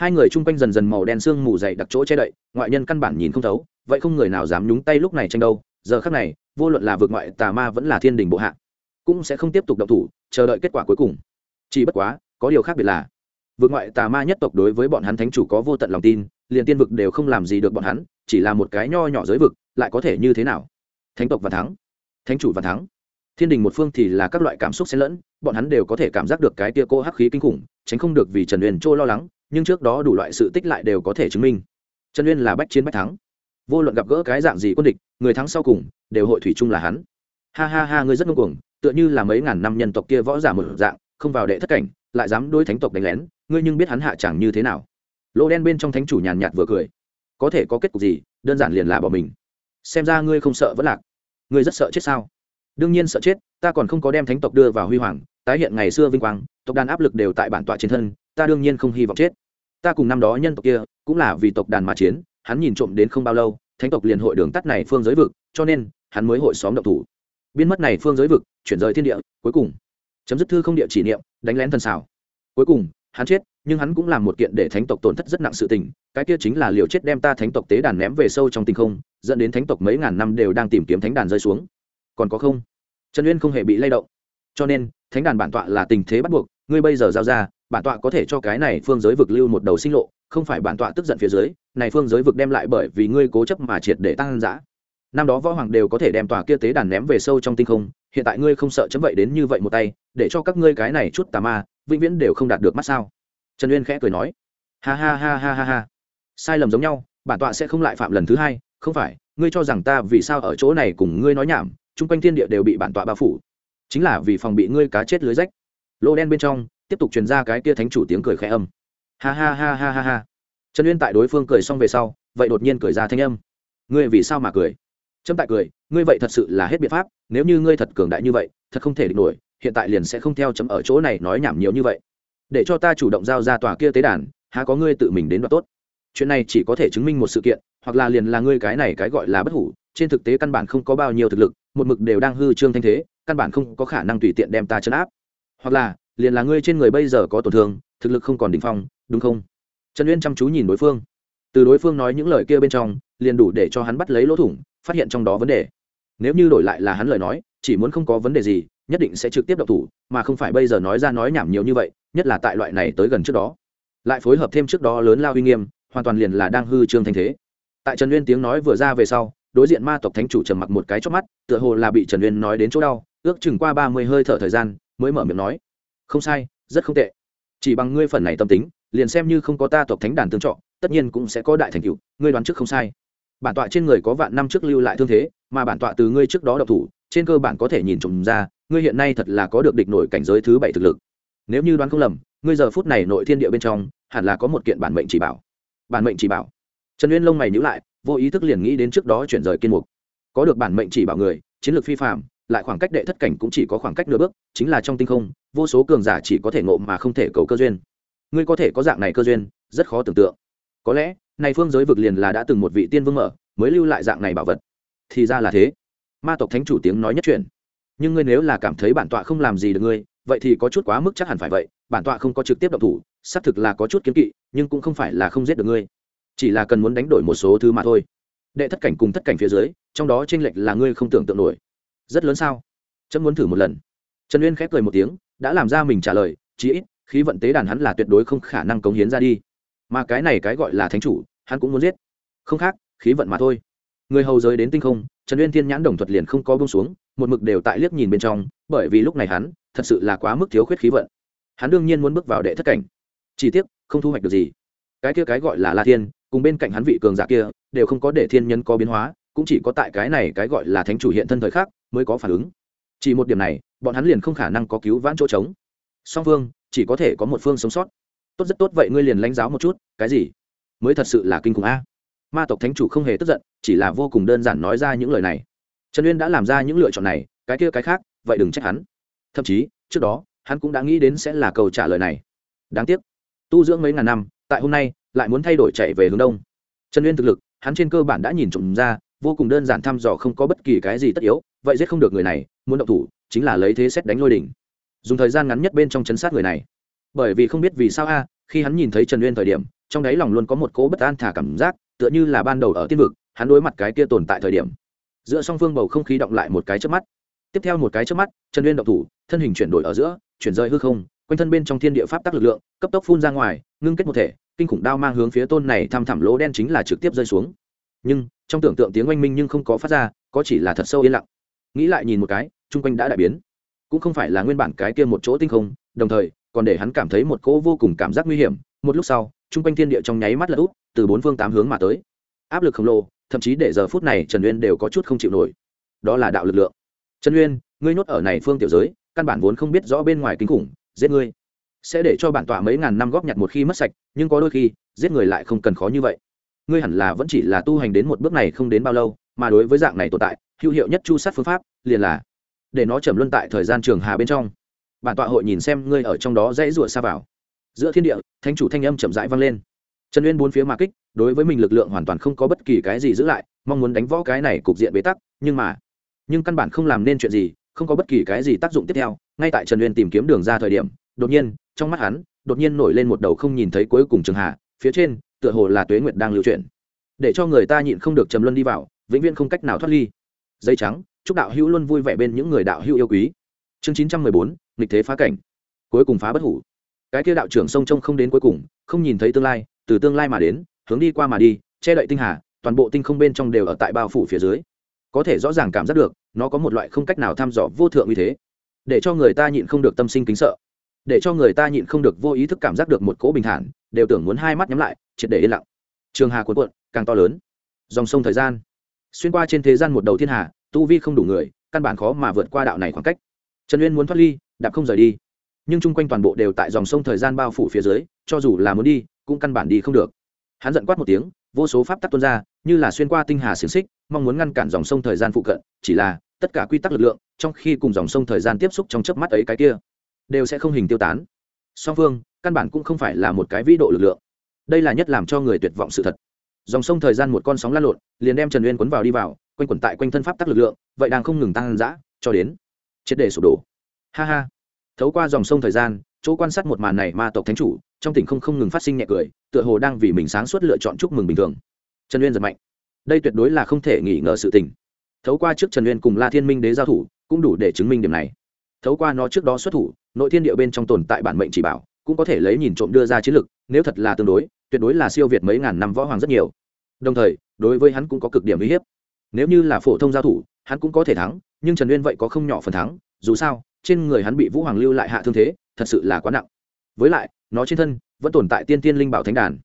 hai người chung quanh dần dần màu đen sương mù dày đặc chỗ che đậy, ngoại nhân căn bản nhìn không thấu, vậy không người nào dám nhúng tay lúc này tranh đâu, giờ khác này, vô luận là vượt ngoại tà ma vẫn là thiên đình bộ hạ, cũng sẽ không tiếp tục động thủ, chờ đợi kết quả cuối cùng. Chỉ bất quá, có điều khác biệt là vượt ngoại tà ma nhất tộc đối với bọn hắn thánh chủ có vô tận lòng tin, liền tiên vực đều không làm gì được bọn hắn, chỉ là một cái nho nhỏ giới vực, lại có thể như thế nào? Thánh tộc và thắng, thánh chủ và thắng, thiên đình một phương thì là các loại cảm xúc xen lẫn, bọn hắn đều có thể cảm giác được cái tia cô hắc khí kinh khủng, tránh không được vì trần uyên trô lo lắng nhưng trước đó đủ loại sự tích lại đều có thể chứng minh. Trần uyên là bách chiến bách thắng. Vô luận gặp gỡ cái dạng gì quân địch, người thắng sau cùng, đều hội thủy chung là hắn. Ha ha ha, ngươi rất ngông cuồng, tựa như là mấy ngàn năm nhân tộc kia võ giả một dạng, không vào đệ thất cảnh, lại dám đối thánh tộc đánh lén, ngươi nhưng biết hắn hạ chẳng như thế nào. Lỗ đen bên trong thánh chủ nhàn nhạt vừa cười. Có thể có kết cục gì, đơn giản liền là bỏ mình. Xem ra ngươi không sợ vẫn lạc. Ngươi rất sợ chết sao? Đương nhiên sợ chết, ta còn không có đem thánh tộc đưa vào huy hoàng, tái hiện ngày xưa vinh quang, tộc đàn áp lực đều tại bản tọa chiến thân ta đương nhiên không hy vọng chết. Ta cùng năm đó nhân tộc kia, cũng là vì tộc đàn mà chiến, hắn nhìn trộm đến không bao lâu, thánh tộc liền hội đường tắt này phương giới vực, cho nên, hắn mới hội xóm động thủ. Biên mất này phương giới vực, chuyển rời thiên địa, cuối cùng, chấm dứt thư không địa chỉ niệm, đánh lén thần xảo. Cuối cùng, hắn chết, nhưng hắn cũng làm một kiện để thánh tộc tổn thất rất nặng sự tình, cái kia chính là liều chết đem ta thánh tộc tế đàn ném về sâu trong tinh không, dẫn đến thánh tộc mấy ngàn năm đều đang tìm kiếm thánh đàn rơi xuống. Còn có không? Trần uyên không hề bị lay động. Cho nên, thánh đàn bản tọa là tình thế bắt buộc, ngươi bây giờ giao ra bản tọa có thể cho cái này phương giới vực lưu một đầu sinh lộ, không phải bản tọa tức giận phía dưới, này phương giới vực đem lại bởi vì ngươi cố chấp mà triệt để tăng giã năm đó võ hoàng đều có thể đem tòa kia tế đàn ném về sâu trong tinh không, hiện tại ngươi không sợ chấm vậy đến như vậy một tay, để cho các ngươi cái này chút tà ma, vĩnh viễn đều không đạt được mắt sao? Trần uyên khẽ cười nói. Ha ha ha ha ha ha. Sai lầm giống nhau, bản tọa sẽ không lại phạm lần thứ hai, không phải, ngươi cho rằng ta vì sao ở chỗ này cùng ngươi nói nhảm, chung quanh thiên địa đều bị bản tọa bao phủ. Chính là vì phòng bị ngươi cá chết lưới rách. Lô đen bên trong tiếp tục truyền ra cái kia thánh chủ tiếng cười khẽ âm. Ha ha ha ha ha ha. Trần uyên tại đối phương cười xong về sau, vậy đột nhiên cười ra thanh âm. Ngươi vì sao mà cười? Trâm tại cười, ngươi vậy thật sự là hết biện pháp, nếu như ngươi thật cường đại như vậy, thật không thể địch nổi, hiện tại liền sẽ không theo chấm ở chỗ này nói nhảm nhiều như vậy. Để cho ta chủ động giao ra tòa kia tế đàn, há có ngươi tự mình đến đoạt tốt. Chuyện này chỉ có thể chứng minh một sự kiện, hoặc là liền là ngươi cái này cái gọi là bất hủ, trên thực tế căn bản không có bao nhiêu thực lực, một mực đều đang hư trương thanh thế, căn bản không có khả năng tùy tiện đem ta chấn áp. Hoặc là liền là ngươi trên người bây giờ có tổn thương, thực lực không còn đ ỉ n h phong, đúng không? Trần uyên chăm chú nhìn đối phương. Từ đối phương nói những lời kia bên trong, liền đủ để cho hắn bắt lấy lỗ thủng, phát hiện trong đó vấn đề. Nếu như đổi lại là hắn lời nói, chỉ muốn không có vấn đề gì, nhất định sẽ trực tiếp độc thủ, mà không phải bây giờ nói ra nói nhảm nhiều như vậy, nhất là tại loại này tới gần trước đó. Lại phối hợp thêm trước đó lớn lao uy nghiêm, hoàn toàn liền là đang hư trương thanh thế. Tại trần uyên tiếng nói vừa ra về sau, đối diện ma tộc thánh chủ trầm mặc một cái chót mắt, tựa hồ là bị trần uyên nói đến chỗ đau, ước chừng qua ba mươi hơi thở thời gian, mới mở miệng nói không sai, rất không tệ. Chỉ bằng ngươi phần này tâm tính, liền xem như không có ta tộc thánh đàn tương trọ tất nhiên cũng sẽ có đại thành cựu ngươi đoán trước không sai. Bản tọa trên người có vạn năm trước lưu lại thương thế, mà bản tọa từ ngươi trước đó độc thủ, trên cơ bản có thể nhìn trộm ra, ngươi hiện nay thật là có được địch nổi cảnh giới thứ bảy thực lực. Nếu như đoán không lầm, ngươi giờ phút này nội thiên địa bên trong, hẳn là có một kiện bản mệnh chỉ bảo. Bản mệnh chỉ bảo. Trần uyên lông mày nhữ lại, vô ý thức liền nghĩ đến trước đó chuyển rời kiên mục. Có được bản mệnh chỉ bảo người, chiến lược phi phạm lại khoảng cách đệ thất cảnh cũng chỉ có khoảng cách nửa bước, chính là trong tinh không vô số cường giả chỉ có thể ngộ mà không thể cầu cơ duyên. Ngươi có thể có dạng này cơ duyên, rất khó tưởng tượng. Có lẽ, này phương giới vực liền là đã từng một vị tiên vương mở, mới lưu lại dạng này bảo vật. Thì ra là thế. Ma tộc thánh chủ tiếng nói nhất truyền. Nhưng ngươi nếu là cảm thấy bản tọa không làm gì được ngươi, vậy thì có chút quá mức chắc hẳn phải vậy, bản tọa không có trực tiếp động thủ, xác thực là có chút kiếm kỵ, nhưng cũng không phải là không giết được ngươi. Chỉ là cần muốn đánh đổi một số thứ mà thôi. Đệ thất cảnh cùng thất cảnh phía dưới, trong đó tranh lệch là ngươi không tưởng tượng nổi. Rất lớn sao? Chấm muốn thử một lần. Trần uyên khép cười một tiếng đã làm ra mình trả lời, chí ít, khí vận tế đàn hắn là tuyệt đối không khả năng cống hiến ra đi. Mà cái này cái gọi là thánh chủ, hắn cũng muốn giết. Không khác, khí vận mà thôi. Người hầu giới đến tinh không, trần uyên thiên nhãn đồng thuật liền không có bông xuống, một mực đều tại liếc nhìn bên trong, bởi vì lúc này hắn, thật sự là quá mức thiếu khuyết khí vận. Hắn đương nhiên muốn bước vào đệ thất cảnh. Chỉ tiếc, không thu hoạch được gì. Cái kia cái gọi là la thiên, cùng bên cạnh hắn vị cường giả kia, đều không có để thiên nhân có biến hóa, cũng chỉ có tại cái này cái gọi là thánh chủ hiện thân thời khắc, mới có phản ứng. Chỉ một điểm này bọn hắn liền không khả năng có cứu vãn chỗ trống. Song phương, chỉ có thể có một phương sống sót. Tốt rất tốt, vậy ngươi liền lãnh giáo một chút, cái gì? Mới thật sự là kinh khủng a. Ma tộc thánh chủ không hề tức giận, chỉ là vô cùng đơn giản nói ra những lời này. Trần uyên đã làm ra những lựa chọn này, cái kia cái khác, vậy đừng trách hắn. Thậm chí, trước đó, hắn cũng đã nghĩ đến sẽ là câu trả lời này. Đáng tiếc, tu dưỡng mấy ngàn năm, tại hôm nay, lại muốn thay đổi chạy về hướng đông. Trần uyên thực lực, hắn trên cơ bản đã nhìn trộm ra, vô cùng đơn giản thăm dò không có bất kỳ cái gì tất yếu, vậy giết không được người này, muốn động thủ chính là lấy thế xét đánh lôi đỉnh. Dùng thời gian ngắn nhất bên trong chấn sát người này. Bởi vì không biết vì sao a, khi hắn nhìn thấy trần uyên thời điểm, trong đáy lòng luôn có một cố bất an thả cảm giác, tựa như là ban đầu ở tiên vực, hắn đối mặt cái kia tồn tại thời điểm. Giữa song phương bầu không khí động lại một cái trước mắt. Tiếp theo một cái trước mắt, trần uyên động thủ, thân hình chuyển đổi ở giữa, chuyển rơi hư không, quanh thân bên trong thiên địa pháp tắc lực lượng, cấp tốc phun ra ngoài, ngưng kết một thể, kinh khủng đao mang hướng phía tôn này thăm thẳm lỗ đen chính là trực tiếp rơi xuống. Nhưng, trong tưởng tượng tiếng oanh minh nhưng không có phát ra, có chỉ là thật sâu yên lặng. Nghĩ lại nhìn một cái chung quanh đã đại biến. Cũng không phải là nguyên bản cái kia một chỗ tinh không, đồng thời, còn để hắn cảm thấy một cỗ vô cùng cảm giác nguy hiểm. Một lúc sau, chung quanh thiên địa trong nháy mắt là úp, từ bốn phương tám hướng mà tới. Áp lực khổng lồ, thậm chí để giờ phút này trần uyên đều có chút không chịu nổi. Đó là đạo lực lượng. Trần uyên, ngươi nhốt ở này phương tiểu giới, căn bản vốn không biết rõ bên ngoài kinh khủng, giết ngươi. Sẽ để cho bản tọa mấy ngàn năm góp nhặt một khi mất sạch, nhưng có đôi khi, giết người lại không cần khó như vậy. Ngươi hẳn là vẫn chỉ là tu hành đến một bước này không đến bao lâu, mà đối với dạng này tồn tại, hữu hiệu nhất chu sát phương pháp liền là để nó trầm luân tại thời gian trường hà bên trong. Bản tọa hội nhìn xem ngươi ở trong đó dãy rủa xa vào. Giữa thiên địa thánh chủ thanh âm chậm rãi vang lên. Trần uyên bốn phía mà kích, đối với mình lực lượng hoàn toàn không có bất kỳ cái gì giữ lại, mong muốn đánh võ cái này cục diện bế tắc, nhưng mà, nhưng căn bản không làm nên chuyện gì, không có bất kỳ cái gì tác dụng tiếp theo. Ngay tại trần uyên tìm kiếm đường ra thời điểm, đột nhiên, trong mắt hắn, đột nhiên nổi lên một đầu không nhìn thấy cuối cùng trường hạ phía trên, tựa hồ là tuế nguyệt đang lưu chuyển. Để cho người ta nhịn không được trầm luân đi vào, vĩnh viễn không cách nào thoát ly. Dây trắng chúc đạo hữu luôn vui vẻ bên những người đạo hữu yêu quý. Chương chín trăm mười bốn, nghịch thế phá cảnh. Cuối cùng phá bất hủ. Cái kia đạo trưởng sông trông không đến cuối cùng, không nhìn thấy tương lai, từ tương lai mà đến, hướng đi qua mà đi, che đậy tinh hà, toàn bộ tinh không bên trong đều ở tại bao phủ phía dưới. Có thể rõ ràng cảm giác được, nó có một loại không cách nào thăm dò vô thượng như thế. Để cho người ta nhịn không được tâm sinh kính sợ. Để cho người ta nhịn không được vô ý thức cảm giác được một cỗ bình thản, đều tưởng muốn hai mắt nhắm lại, triệt để yên lặng. Trường hà cuộn cuộn, càng to lớn. Dòng sông thời gian. Xuyên qua trên thế gian một đầu thiên hà tu vi không đủ người, căn bản khó mà vượt qua đạo này khoảng cách. Trần uyên muốn thoát ly, đạp không rời đi. Nhưng chung quanh toàn bộ đều tại dòng sông thời gian bao phủ phía dưới, cho dù là muốn đi, cũng căn bản đi không được. Hắn giận quát một tiếng, vô số pháp tắc tuôn ra, như là xuyên qua tinh hà xiềng xích, mong muốn ngăn cản dòng sông thời gian phụ cận, chỉ là, tất cả quy tắc lực lượng, trong khi cùng dòng sông thời gian tiếp xúc trong chớp mắt ấy cái kia, đều sẽ không hình tiêu tán. Song phương, căn bản cũng không phải là một cái vĩ độ lực lượng. Đây là nhất làm cho người tuyệt vọng sự thật. Dòng sông thời gian một con sóng lan lộn, liền đem trần uyên quấn vào đi vào quanh quẩn tại quanh thân pháp tắc lực lượng, vậy đang không ngừng tăng dã, cho đến triệt để sụp đổ. Ha ha. Thấu qua dòng sông thời gian, chỗ quan sát một màn này ma tộc thánh chủ, trong tỉnh không không ngừng phát sinh nhẹ cười, tựa hồ đang vì mình sáng suốt lựa chọn chúc mừng bình thường. Trần uyên giật mạnh. Đây tuyệt đối là không thể nghỉ ngờ sự tình. Thấu qua trước trần uyên cùng la thiên minh đế giao thủ, cũng đủ để chứng minh điểm này. Thấu qua nó trước đó xuất thủ, nội thiên địa bên trong tồn tại bản mệnh chỉ bảo, cũng có thể lấy nhìn trộm đưa ra chiến lực, nếu thật là tương đối, tuyệt đối là siêu việt mấy ngàn năm võ hoàng rất nhiều. Đồng thời, đối với hắn cũng có cực điểm uy hiếp nếu như là phổ thông giao thủ, hắn cũng có thể thắng, nhưng trần uyên vậy có không nhỏ phần thắng, dù sao, trên người hắn bị vũ hoàng lưu lại hạ thương thế, thật sự là quá nặng. Với lại, nó trên thân vẫn tồn tại tiên tiên linh bảo thánh đàn.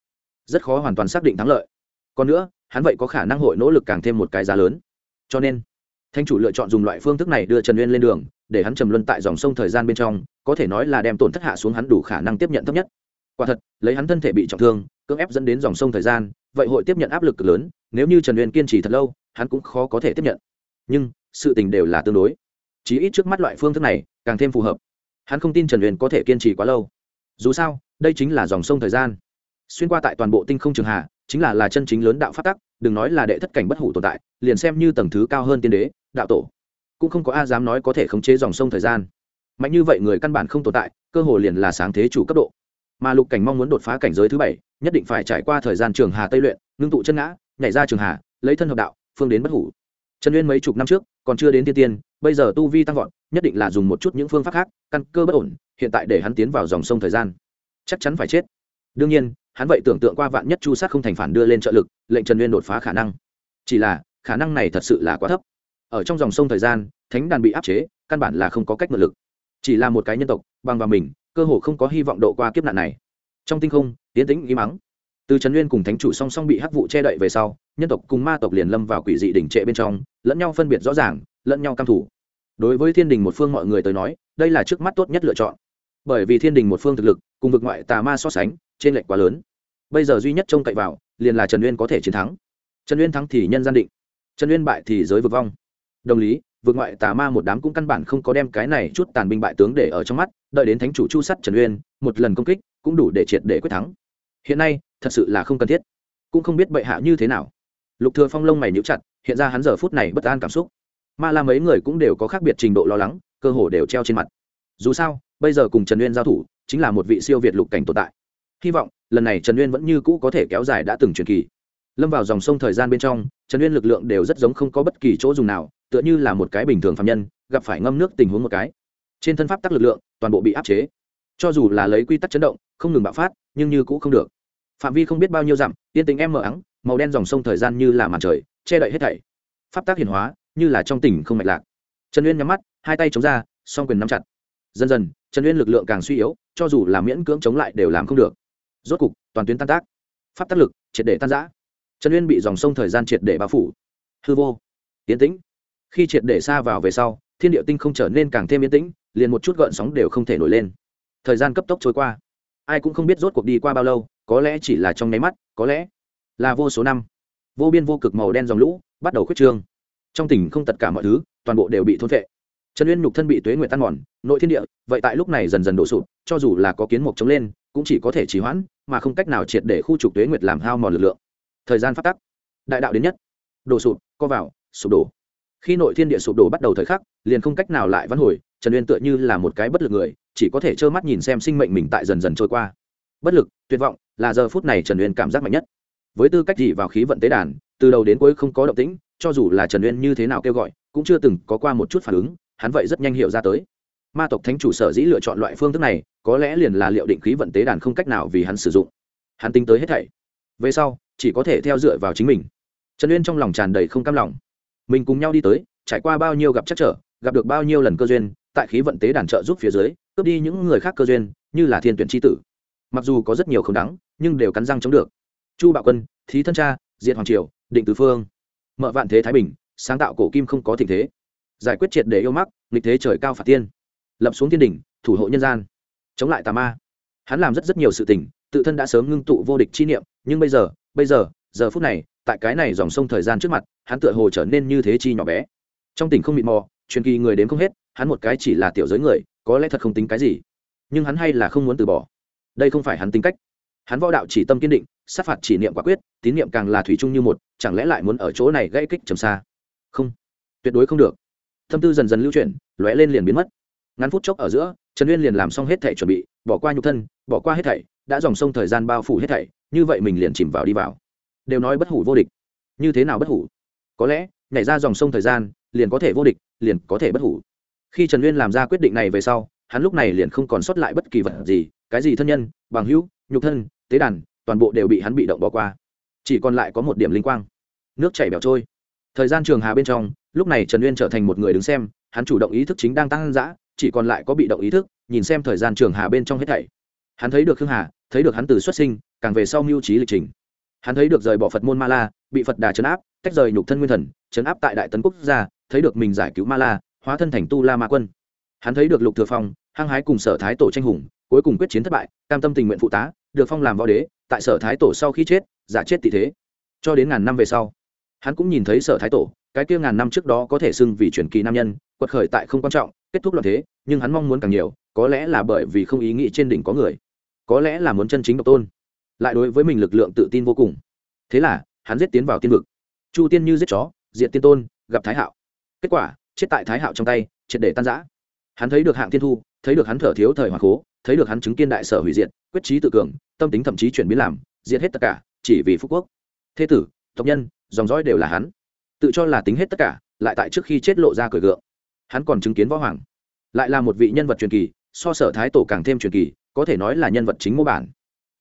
Rất khó hoàn toàn xác định thắng lợi. Còn nữa, hắn vậy có khả năng hội nỗ lực càng thêm một cái giá lớn. Cho nên thanh chủ lựa chọn dùng loại phương thức này đưa trần uyên lên đường, để hắn trầm luân tại dòng sông thời gian bên trong, có thể nói là đem tổn thất hạ xuống hắn đủ khả năng tiếp nhận thấp nhất. Quả thật, lấy hắn thân thể bị trọng thương, cưỡng ép dẫn đến dòng sông thời gian, vậy hội tiếp nhận áp lực cực lớn nếu như trần uyên kiên trì thật lâu, hắn cũng khó có thể tiếp nhận. nhưng, sự tình đều là tương đối. chí ít trước mắt loại phương thức này, càng thêm phù hợp. hắn không tin trần uyên có thể kiên trì quá lâu. dù sao, đây chính là dòng sông thời gian. xuyên qua tại toàn bộ tinh không trường hạ, chính là là chân chính lớn đạo phát tắc, đừng nói là đệ thất cảnh bất hủ tồn tại, liền xem như tầng thứ cao hơn tiên đế, đạo tổ. cũng không có a dám nói có thể khống chế dòng sông thời gian. mạnh như vậy người căn bản không tồn tại, cơ hồ liền là sáng thế chủ cấp độ. mà lục cảnh mong muốn đột phá cảnh giới thứ bảy, nhất định phải trải qua thời gian trường hà tây luyện, ngưng tụ chân ngã nhảy ra trường hà, lấy thân hợp đạo, phương đến bất hủ. Trần uyên mấy chục năm trước, còn chưa đến tiên tiên, bây giờ tu vi tăng vọt, nhất định là dùng một chút những phương pháp khác, căn cơ bất ổn, hiện tại để hắn tiến vào dòng sông thời gian. Chắc chắn phải chết. Đương nhiên, hắn vậy tưởng tượng qua vạn nhất chu sát không thành phản đưa lên trợ lực, lệnh trần uyên đột phá khả năng. Chỉ là, khả năng này thật sự là quá thấp. Ở trong dòng sông thời gian, thánh đàn bị áp chế, căn bản là không có cách mượn lực. Chỉ là một cái nhân tộc, bằng vào mình, cơ hồ không có hy vọng độ qua kiếp nạn này. Trong tinh không tiến tĩnh, im mắng từ trần nguyên cùng thánh chủ song song bị hắc vụ che đậy về sau, nhân tộc cùng ma tộc liền lâm vào quỷ dị đỉnh trệ bên trong, lẫn nhau phân biệt rõ ràng, lẫn nhau căm thủ đối với thiên đình một phương mọi người tới nói, đây là trước mắt tốt nhất lựa chọn. Bởi vì thiên đình một phương thực lực, cùng vực ngoại tà ma so sánh trên lệnh quá lớn. Bây giờ duy nhất trông cậy vào, liền là trần uyên có thể chiến thắng. Trần uyên thắng thì nhân gian định. Trần uyên bại thì giới vực vong. Đồng lý vượt ngoại tà ma một đám cũng căn bản không có đem cái này chút tàn binh bại tướng để ở trong mắt, đợi đến thánh chủ chu sắt trần uyên một lần công kích, cũng đủ để triệt để quyết thắng hiện nay, thật sự là không cần thiết. Cũng không biết bệ hạ như thế nào. Lục thừa phong lông mày nhíu chặt, hiện ra hắn giờ phút này bất an cảm xúc. Ma la mấy người cũng đều có khác biệt trình độ lo lắng, cơ hồ đều treo trên mặt. Dù sao, bây giờ cùng trần uyên giao thủ, chính là một vị siêu việt lục cảnh tồn tại. Hy vọng, lần này trần uyên vẫn như cũ có thể kéo dài đã từng truyền kỳ. Lâm vào dòng sông thời gian bên trong, trần uyên lực lượng đều rất giống không có bất kỳ chỗ dùng nào, tựa như là một cái bình thường phạm nhân, gặp phải ngâm nước tình huống một cái. Trên thân pháp tắc lực lượng, toàn bộ bị áp chế cho dù là lấy quy tắc chấn động, không ngừng bạo phát, nhưng như cũng không được. Phạm vi không biết bao nhiêu dặm, yên tính em mờ ắng, màu đen dòng sông thời gian như là màn trời, che đậy hết thảy. Pháp tác hiển hóa, như là trong tỉnh không mạch lạc. Trần uyên nhắm mắt, hai tay chống ra, song quyền nắm chặt. Dần dần, trần uyên lực lượng càng suy yếu, cho dù là miễn cưỡng chống lại đều làm không được. Rốt cục, toàn tuyến tan tác. Pháp tác lực, triệt để tan giã trần uyên bị dòng sông thời gian triệt để bao phủ. Hư vô. Tiến tĩnh. Khi triệt để xa vào về sau, thiên địa tinh không trở nên càng thêm yên tĩnh, liền một chút gợn sóng đều không thể nổi lên thời gian cấp tốc trôi qua. Ai cũng không biết rốt cuộc đi qua bao lâu, có lẽ chỉ là trong nháy mắt, có lẽ là vô số năm. Vô biên vô cực màu đen dòng lũ bắt đầu khuyết trương. Trong tỉnh không tất cả mọi thứ, toàn bộ đều bị thôn vệ trần uyên nhục thân bị tuế nguyện tan mòn, nội thiên địa, vậy tại lúc này dần dần đổ sụp, cho dù là có kiến mục chống lên, cũng chỉ có thể trì hoãn, mà không cách nào triệt để khu trục tuế nguyệt làm hao mòn lực lượng. Thời gian phát tắc, đại đạo đến nhất. Đổ sụp, co vào, sụp đổ. Khi nội thiên địa sụp đổ bắt đầu thời khắc, liền không cách nào lại văn hồi trần uyên tựa như là một cái bất lực người, chỉ có thể trơ mắt nhìn xem sinh mệnh mình tại dần dần trôi qua. Bất lực, tuyệt vọng là giờ phút này trần uyên cảm giác mạnh nhất. Với tư cách gì vào khí vận tế đàn, từ đầu đến cuối không có động tĩnh, cho dù là trần uyên như thế nào kêu gọi, cũng chưa từng có qua một chút phản ứng, hắn vậy rất nhanh hiểu ra tới. Ma tộc thánh chủ sở dĩ lựa chọn loại phương thức này, có lẽ liền là liệu định khí vận tế đàn không cách nào vì hắn sử dụng. Hắn tính tới hết thảy. Về sau, chỉ có thể theo dựa vào chính mình. Trần uyên trong lòng tràn đầy không cam lòng. Mình cùng nhau đi tới, trải qua bao nhiêu gặp chắc trở, gặp được bao nhiêu lần cơ duyên tại khí vận tế đàn trợ giúp phía dưới, cướp đi những người khác cơ duyên, như là thiên tuyển tri tử. Mặc dù có rất nhiều không đắng nhưng đều cắn răng chống được. Chu bạo quân, thí thân cha diện hoàng triều, định tứ phương. Mợ vạn thế thái bình, sáng tạo cổ kim không có tình thế. Giải quyết triệt để yêu mắc, nghịch thế trời cao phạt tiên. Lập xuống thiên đỉnh, thủ hộ nhân gian. Chống lại tà ma. Hắn làm rất rất nhiều sự tình, tự thân đã sớm ngưng tụ vô địch chi niệm, nhưng bây giờ bây giờ giờ phút này, tại cái này dòng sông thời gian trước mặt, hắn tựa hồ trở nên như thế chi nhỏ bé. Trong tỉnh không mịt mò, truyền kỳ người đến không hết hắn một cái chỉ là tiểu giới người, có lẽ thật không tính cái gì. Nhưng hắn hay là không muốn từ bỏ. Đây không phải hắn tính cách. Hắn võ đạo chỉ tâm kiên định, sát phạt chỉ niệm quả quyết, tín niệm càng là thủy chung như một, chẳng lẽ lại muốn ở chỗ này gây kích trầm xa? Không. Tuyệt đối không được. Tâm tư dần dần lưu chuyển, lóe lên liền biến mất. Ngắn phút chốc ở giữa, trần uyên liền làm xong hết thảy chuẩn bị, bỏ qua nhục thân, bỏ qua hết thảy, đã dòng sông thời gian bao phủ hết thảy, như vậy mình liền chìm vào đi vào. Đều nói bất hủ vô địch. Như thế nào bất hủ? Có lẽ, nhảy ra dòng sông thời gian, liền có thể vô địch, liền có thể bất hủ khi trần uyên làm ra quyết định này về sau, hắn lúc này liền không còn sót lại bất kỳ vật gì, cái gì thân nhân, bằng hữu, nhục thân, tế đàn, toàn bộ đều bị hắn bị động bỏ qua. Chỉ còn lại có một điểm linh quang. Nước chảy bẻo trôi. Thời gian trường hà bên trong, lúc này trần uyên trở thành một người đứng xem, hắn chủ động ý thức chính đang tăng dã, chỉ còn lại có bị động ý thức, nhìn xem thời gian trường hà bên trong hết thảy. Hắn thấy được khương hà, thấy được hắn từ xuất sinh, càng về sau mưu trí lịch trình. Hắn thấy được rời bỏ phật môn ma la, bị phật đà chấn áp, tách rời nhục thân nguyên thần, chấn áp tại đại tấn quốc gia, thấy được mình giải cứu ma la hóa thân thành tu la ma quân. Hắn thấy được lục thừa phong, hăng hái cùng sở thái tổ tranh hùng, cuối cùng quyết chiến thất bại, cam tâm tình nguyện phụ tá, được phong làm võ đế, tại sở thái tổ sau khi chết, giả chết tỷ thế. Cho đến ngàn năm về sau, hắn cũng nhìn thấy sở thái tổ, cái kia ngàn năm trước đó có thể xưng vì truyền kỳ nam nhân, quật khởi tại không quan trọng, kết thúc loạn thế, nhưng hắn mong muốn càng nhiều, có lẽ là bởi vì không ý nghĩ trên đỉnh có người, có lẽ là muốn chân chính độc tôn. Lại đối với mình lực lượng tự tin vô cùng. Thế là, hắn giết tiến vào tiên vực. Chu tiên như giết chó diện tiên tôn, gặp thái hạo. Kết quả chết tại thái hạo trong tay, triệt để tan giã hắn thấy được hạng thiên thu, thấy được hắn thở thiếu thời hoàng cố thấy được hắn chứng kiên đại sở hủy diệt, quyết trí tự cường, tâm tính thậm chí chuyển biến làm, diệt hết tất cả, chỉ vì phú quốc. Thế tử, tộc nhân, dòng dõi đều là hắn. Tự cho là tính hết tất cả, lại tại trước khi chết lộ ra cười gượng. Hắn còn chứng kiến võ hoàng. Lại là một vị nhân vật truyền kỳ, so sở thái tổ càng thêm truyền kỳ, có thể nói là nhân vật chính mô bản.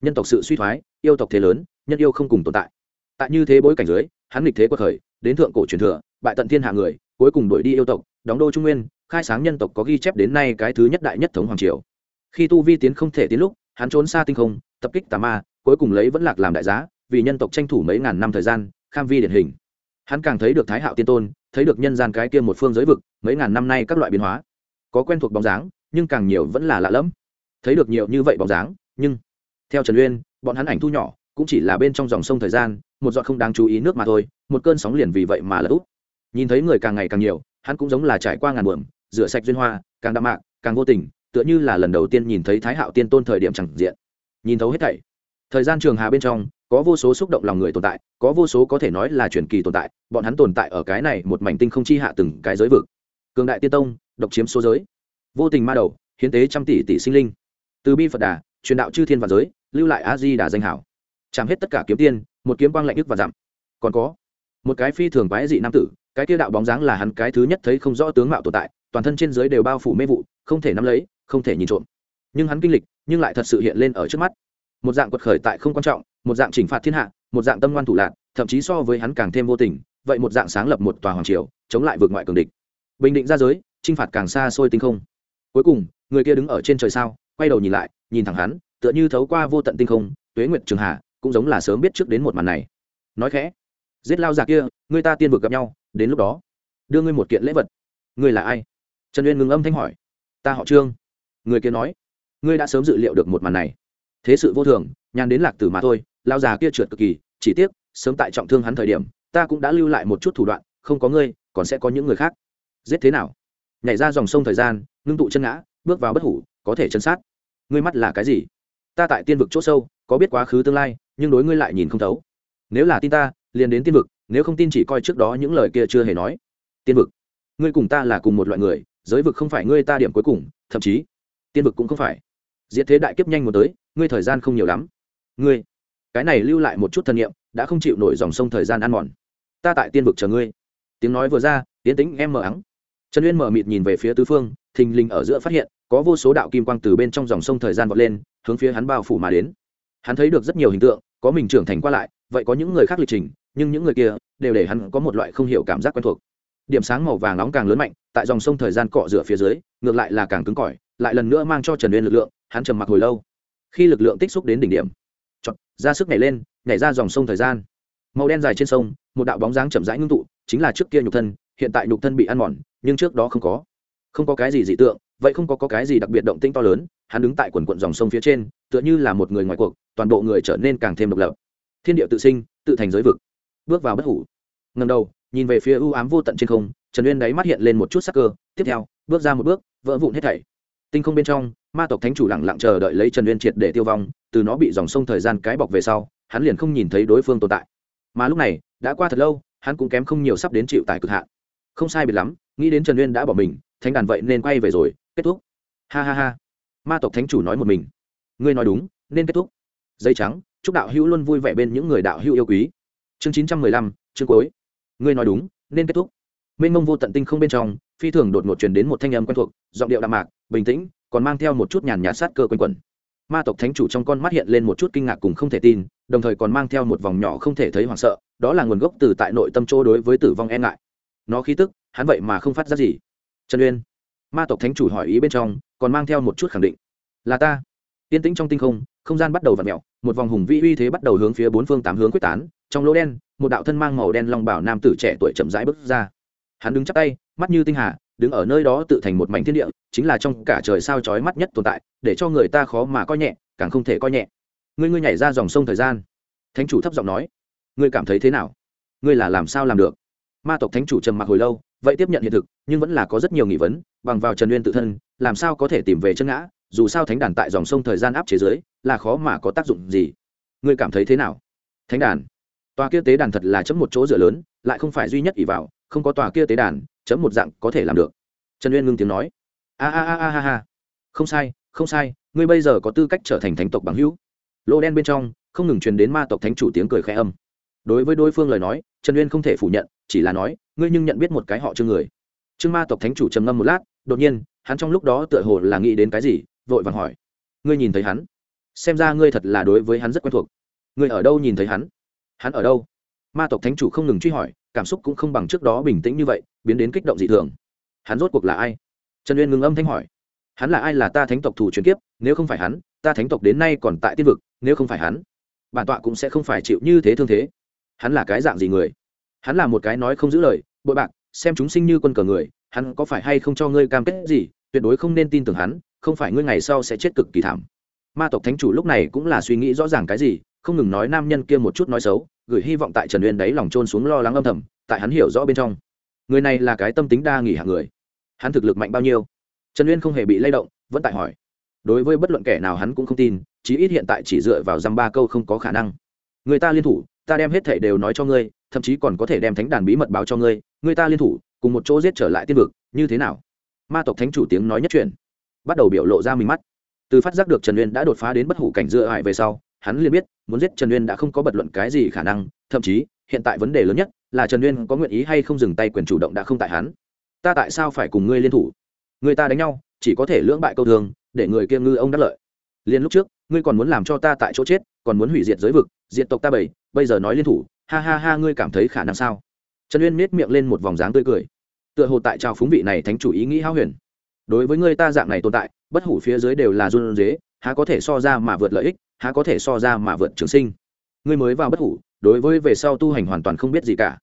Nhân tộc sự suy thoái, yêu tộc thế lớn, nhân yêu không cùng tồn tại. Tại như thế bối cảnh dưới, hắn lịch thế quật khởi, đến thượng cổ truyền thừa bại tận thiên hạ người, cuối cùng đuổi đi yêu tộc, đóng đô trung nguyên, khai sáng nhân tộc có ghi chép đến nay cái thứ nhất đại nhất thống hoàng triều. Khi tu vi tiến không thể tiến lúc, hắn trốn xa tinh không, tập kích tà ma, cuối cùng lấy vẫn lạc làm đại giá, vì nhân tộc tranh thủ mấy ngàn năm thời gian, kham vi điển hình. Hắn càng thấy được thái hạo tiên tôn, thấy được nhân gian cái kia một phương giới vực, mấy ngàn năm nay các loại biến hóa. Có quen thuộc bóng dáng, nhưng càng nhiều vẫn là lạ lẫm. Thấy được nhiều như vậy bóng dáng, nhưng theo trần uyên, bọn hắn ảnh thu nhỏ, cũng chỉ là bên trong dòng sông thời gian, một giọt không đáng chú ý nước mà thôi, một cơn sóng liền vì vậy mà lật úp nhìn thấy người càng ngày càng nhiều, hắn cũng giống là trải qua ngàn buồm, rửa sạch duyên hoa, càng đạm mạc, càng vô tình, tựa như là lần đầu tiên nhìn thấy thái hạo tiên tôn thời điểm chẳng diện. Nhìn thấu hết thảy, thời gian trường hà bên trong, có vô số xúc động lòng người tồn tại, có vô số có thể nói là truyền kỳ tồn tại, bọn hắn tồn tại ở cái này một mảnh tinh không chi hạ từng cái giới vực. Cường đại tiên tông, độc chiếm số giới. Vô tình ma đầu, hiến tế trăm tỷ tỷ sinh linh. Từ bi phật đà, truyền đạo chư thiên và giới, lưu lại a di đà danh hảo. Chạm hết tất cả kiếm tiên, một kiếm quang lạnh đức và dặm còn có một cái phi thường quái dị nam tử, cái tiêu đạo bóng dáng là hắn cái thứ nhất thấy không rõ tướng mạo tồn tại, toàn thân trên dưới đều bao phủ mê vụ, không thể nắm lấy, không thể nhìn trộm. Nhưng hắn kinh lịch, nhưng lại thật sự hiện lên ở trước mắt. Một dạng quật khởi tại không quan trọng, một dạng chỉnh phạt thiên hạ, một dạng tâm ngoan thủ lạc thậm chí so với hắn càng thêm vô tình, vậy một dạng sáng lập một tòa hoàng triều, chống lại vượt ngoại cường địch. Bình định ra giới, chinh phạt càng xa xôi tinh không. Cuối cùng, người kia đứng ở trên trời sao, quay đầu nhìn lại, nhìn thẳng hắn, tựa như thấu qua vô tận tinh không, tuế nguyệt trường hà, cũng giống là sớm biết trước đến một màn này. Nói khẽ giết lao già kia, người ta tiên vực gặp nhau, đến lúc đó, đưa ngươi một kiện lễ vật. Ngươi là ai? Trần uyên ngừng âm thanh hỏi. Ta họ trương. Người kia nói, ngươi đã sớm dự liệu được một màn này. Thế sự vô thường, nhàn đến lạc tử mà thôi, lao già kia trượt cực kỳ, chỉ tiếc, sớm tại trọng thương hắn thời điểm, ta cũng đã lưu lại một chút thủ đoạn, không có ngươi, còn sẽ có những người khác. Giết thế nào? Nhảy ra dòng sông thời gian, ngưng tụ chân ngã, bước vào bất hủ, có thể chân sát. Ngươi mắt là cái gì? Ta tại tiên vực c h ỗ sâu, có biết quá khứ tương lai, nhưng đối ngươi lại nhìn không thấu. Nếu là tin ta liền đến tiên vực, nếu không tin chỉ coi trước đó những lời kia chưa hề nói. Tiên vực, ngươi cùng ta là cùng một loại người, giới vực không phải ngươi ta điểm cuối cùng, thậm chí, tiên vực cũng không phải. Diệt thế đại kiếp nhanh một tới, ngươi thời gian không nhiều lắm. Ngươi, cái này lưu lại một chút thân nhiệm đã không chịu nổi dòng sông thời gian ăn mòn. Ta tại tiên vực chờ ngươi. Tiếng nói vừa ra tiến tính em mờ ắng. Trần uyên mở mịt nhìn về phía tứ phương, thình lình ở giữa phát hiện, có vô số đạo kim quang từ bên trong dòng sông thời gian vọt lên, hướng phía hắn bao phủ mà đến. Hắn thấy được rất nhiều hình tượng, có mình trưởng thành qua lại, vậy có những người khác lịch trình nhưng những người kia đều để hắn có một loại không hiểu cảm giác quen thuộc. Điểm sáng màu vàng nóng càng lớn mạnh tại dòng sông thời gian cọ rửa phía dưới ngược lại là càng cứng cỏi lại lần nữa mang cho trần uyên lực lượng hắn trầm mặc hồi lâu. Khi lực lượng tích xúc đến đỉnh điểm chọn ra sức nhảy lên nhảy ra dòng sông thời gian. Màu đen dài trên sông một đạo bóng dáng chậm rãi ngưng tụ chính là trước kia nhục thân hiện tại nhục thân bị ăn mòn nhưng trước đó không có. Không có cái gì dị tượng vậy không có, có cái gì đặc biệt động tinh to lớn hắn đứng tại quần quận dòng sông phía trên tựa như là một người ngoài cuộc toàn bộ người trở nên càng thêm độc lập. Thiên địa tự sinh tự thành giới vực bước vào bất hủ. Ngầm đầu, nhìn về phía ưu ám vô tận trên không, trần uyên đáy mắt hiện lên một chút sắc cơ, tiếp theo, bước ra một bước, vỡ vụn hết thảy. Tinh không bên trong, ma tộc thánh chủ lặng lặng chờ đợi lấy trần uyên triệt để tiêu vong, từ nó bị dòng sông thời gian cái bọc về sau, hắn liền không nhìn thấy đối phương tồn tại. Mà lúc này, đã qua thật lâu, hắn cũng kém không nhiều sắp đến chịu tại cực hạn. Không sai biệt lắm, nghĩ đến trần uyên đã bỏ mình, thánh đàn vậy nên quay về rồi, kết thúc. Ha ha ha. Ma tộc thánh chủ nói một mình. Ngươi nói đúng, nên kết thúc. Dây trắng, chúc đạo hữu luôn vui vẻ bên những người đạo hữu yêu quý chương chín trăm mười lăm, chương cuối. Ngươi nói đúng, nên kết thúc. Mênh mông vô tận tinh không bên trong, phi thường đột ngột truyền đến một thanh âm quen thuộc, giọng điệu đạm mạc, bình tĩnh, còn mang theo một chút nhàn nhạt sát cơ quanh quẩn. Ma tộc thánh chủ trong con mắt hiện lên một chút kinh ngạc cùng không thể tin, đồng thời còn mang theo một vòng nhỏ không thể thấy hoảng sợ, đó là nguồn gốc từ tại nội tâm chỗ đối với tử vong e ngại. Nó khí tức, hắn vậy mà không phát ra gì. Trần uyên, ma tộc thánh chủ hỏi ý bên trong, còn mang theo một chút khẳng định. Là ta. Yên tĩnh trong tinh không không gian bắt đầu v ặ mẹo một vòng hùng vĩ uy thế bắt đầu hướng phía bốn phương tám hướng quyết tán, trong lỗ đen, một đạo thân mang màu đen long bảo nam tử trẻ tuổi chậm rãi bước ra. Hắn đứng chắp tay, mắt như tinh hà, đứng ở nơi đó tự thành một mảnh thiên địa, chính là trong cả trời sao chói mắt nhất tồn tại, để cho người ta khó mà coi nhẹ, càng không thể coi nhẹ. Ngươi ngươi nhảy ra dòng sông thời gian. Thánh chủ thấp giọng nói. Ngươi cảm thấy thế nào? Ngươi là làm sao làm được? Ma tộc thánh chủ trầm mặc hồi lâu, vậy tiếp nhận hiện thực, nhưng vẫn là có rất nhiều nghi vấn, bằng vào trần uyên tự thân, làm sao có thể tìm về chân ngã, dù sao thánh đàn tại dòng sông thời gian áp chế giới là khó mà có tác dụng gì. Ngươi cảm thấy thế nào? Thánh đàn. Tòa kia tế đàn thật là chấm một chỗ dựa lớn, lại không phải duy nhất ỷ vào, không có tòa kia tế đàn, chấm một dạng có thể làm được. Trần uyên ngưng tiếng nói. A a a a a không sai không sai, ngươi bây giờ có tư cách trở thành thánh tộc bằng hữu. Lô đen bên trong, không ngừng truyền đến ma tộc thánh chủ tiếng cười khẽ âm. Đối với đối phương lời nói, trần uyên không thể phủ nhận, chỉ là nói, ngươi nhưng nhận biết một cái họ chương người. Trương ma tộc thánh chủ trầm ngâm một lát, đột nhiên, hắn trong lúc đó tựa hồ là nghĩ đến cái gì, vội vàng hỏi. Ngươi nhìn thấy hắn? Xem ra ngươi thật là đối với hắn rất quen thuộc. Ngươi ở đâu nhìn thấy hắn? Hắn ở đâu? Ma tộc thánh chủ không ngừng truy hỏi, cảm xúc cũng không bằng trước đó bình tĩnh như vậy, biến đến kích động dị thường. Hắn rốt cuộc là ai? Trần uyên ngừng âm thanh hỏi. Hắn là ai là ta thánh tộc thủ truyền kiếp, nếu không phải hắn, ta thánh tộc đến nay còn tại tiên vực, nếu không phải hắn, bản tọa cũng sẽ không phải chịu như thế thương thế. Hắn là cái dạng gì người? Hắn là một cái nói không giữ lời, bội bạc, xem chúng sinh như quân cờ người, hắn có phải hay không cho ngươi cam kết gì, tuyệt đối không nên tin tưởng hắn, không phải ngươi ngày sau sẽ chết cực kỳ thảm ma tộc thánh chủ lúc này cũng là suy nghĩ rõ ràng cái gì, không ngừng nói nam nhân kia một chút nói xấu, gửi hy vọng tại trần uyên đấy lòng trôn xuống lo lắng âm thầm, tại hắn hiểu rõ bên trong. Người này là cái tâm tính đa nghỉ hạng người. Hắn thực lực mạnh bao nhiêu? Trần uyên không hề bị lay động, vẫn tại hỏi. Đối với bất luận kẻ nào hắn cũng không tin, chí ít hiện tại chỉ dựa vào dăm ba câu không có khả năng. Người ta liên thủ, ta đem hết thảy đều nói cho ngươi, thậm chí còn có thể đem thánh đàn bí mật báo cho ngươi, người ta liên thủ, cùng một chỗ giết trở lại tiên vực, như thế nào? Ma tộc thánh chủ tiếng nói nhất truyền, bắt đầu biểu lộ ra mình mắt từ phát giác được trần uyên đã đột phá đến bất hủ cảnh dựa hại về sau, hắn liền biết, muốn giết trần uyên đã không có bật luận cái gì khả năng, thậm chí, hiện tại vấn đề lớn nhất là trần uyên có nguyện ý hay không dừng tay quyền chủ động đã không tại hắn. Ta tại sao phải cùng ngươi liên thủ? Người ta đánh nhau, chỉ có thể lưỡng bại câu thường, để người kia ngư ông đắc lợi. Liền lúc trước, ngươi còn muốn làm cho ta tại chỗ chết, còn muốn hủy diệt giới vực, diệt tộc ta bảy bây giờ nói liên thủ, ha ha ha, ngươi cảm thấy khả năng sao? Trần uyên miết miệng lên một vòng dáng tươi cười. Tựa hồ tại trao phúng vị này thánh chủ ý nghĩ hao huyền. Đối với ngươi ta dạng này tồn tại bất hủ phía dưới đều là run dế há có thể so ra mà vượt lợi ích, há có thể so ra mà vượt trường sinh. Ngươi mới vào bất hủ, đối với về sau tu hành hoàn toàn không biết gì cả.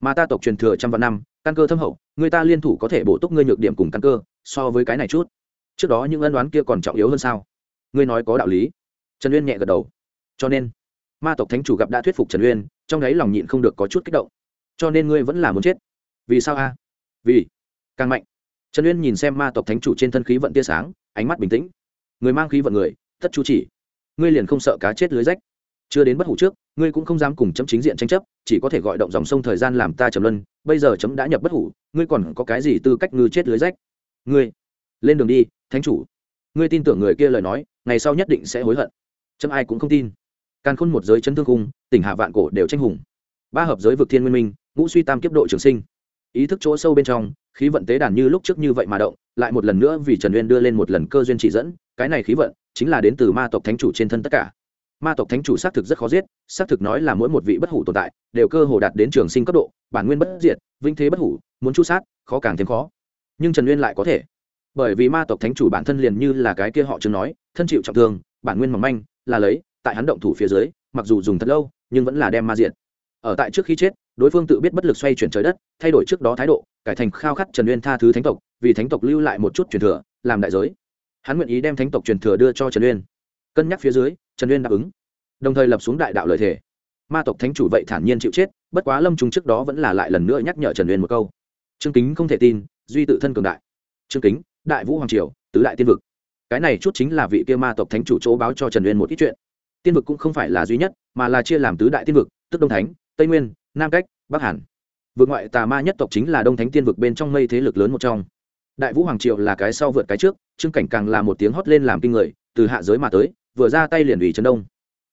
Mà ta tộc truyền thừa trăm vạn năm, căn cơ thâm hậu, người ta liên thủ có thể bổ túc ngươi nhược điểm cùng căn cơ, so với cái này chút. Trước đó những ân đoán kia còn trọng yếu hơn sao? Ngươi nói có đạo lý. Trần uyên nhẹ gật đầu. Cho nên, ma tộc thánh chủ gặp đã thuyết phục trần uyên, trong đấy lòng nhịn không được có chút kích động. Cho nên ngươi vẫn là muốn chết. Vì sao a? Vì càng mạnh. Trần uyên nhìn xem ma tộc thánh chủ trên thân khí vận tia sáng ánh mắt bình tĩnh. Người mang khí vận người, tất chú chỉ. Ngươi liền không sợ cá chết lưới rách. Chưa đến bất hủ trước, ngươi cũng không dám cùng chấm chính diện tranh chấp, chỉ có thể gọi động dòng sông thời gian làm ta trầm luân, bây giờ chấm đã nhập bất hủ, ngươi còn có cái gì tư cách ngư chết lưới rách? Ngươi, lên đường đi, thánh chủ. Ngươi tin tưởng người kia lời nói, ngày sau nhất định sẽ hối hận. Chấm ai cũng không tin. Càn khôn một giới chấn thương cung tỉnh hạ vạn cổ đều tranh hùng. Ba hợp giới vực thiên nguyên minh, ngũ suy tam kiếp độ trường sinh. Ý thức chỗ sâu bên trong, khí vận tế đàn như lúc trước như vậy mà động lại một lần nữa vì trần uyên đưa lên một lần cơ duyên chỉ dẫn, cái này khí vận chính là đến từ ma tộc thánh chủ trên thân tất cả. Ma tộc thánh chủ xác thực rất khó giết, xác thực nói là mỗi một vị bất hủ tồn tại đều cơ hồ đạt đến trường sinh cấp độ, bản nguyên bất diệt, vinh thế bất hủ, muốn chu sát, khó càng thêm khó. Nhưng trần uyên lại có thể. Bởi vì ma tộc thánh chủ bản thân liền như là cái kia họ chừng nói, thân chịu trọng thương, bản nguyên mỏng manh, là lấy, tại hắn động thủ phía dưới, mặc dù dùng thật lâu, nhưng vẫn là đem ma diện ở tại trước khi chết, đối phương tự biết bất lực xoay chuyển trời đất, thay đổi trước đó thái độ, cải thành khao khát trần uyên tha thứ thánh tộc vì thánh tộc lưu lại một chút truyền thừa, làm đại giới. Hắn nguyện ý đem thánh tộc truyền thừa đưa cho trần uyên. Cân nhắc phía dưới, trần uyên đáp ứng. Đồng thời lập xuống đại đạo lợi thể ma tộc thánh chủ vậy thản nhiên chịu chết, bất quá lâm trùng trước đó vẫn là lại lần nữa nhắc nhở trần uyên một câu. Trương kính không thể tin, duy tự thân cường đại. Trương kính, đại vũ hoàng triều, tứ đại tiên vực. Cái này chút chính là vị kia ma tộc thánh chủ chỗ báo cho trần uyên một ít chuyện. Tiên vực cũng không phải là duy nhất, mà là chia làm tứ đại tiên vực, tức đông thánh, tây nguyên, nam cách, bắc hàn. Vượt ngoại tà ma nhất tộc chính là đông thánh tiên vực bên trong mây thế lực lớn một trong đại vũ hoàng triều là cái sau vượt cái trước, trương cảnh càng là một tiếng hót lên làm kinh người, từ hạ giới mà tới, vừa ra tay liền ủy trấn đông.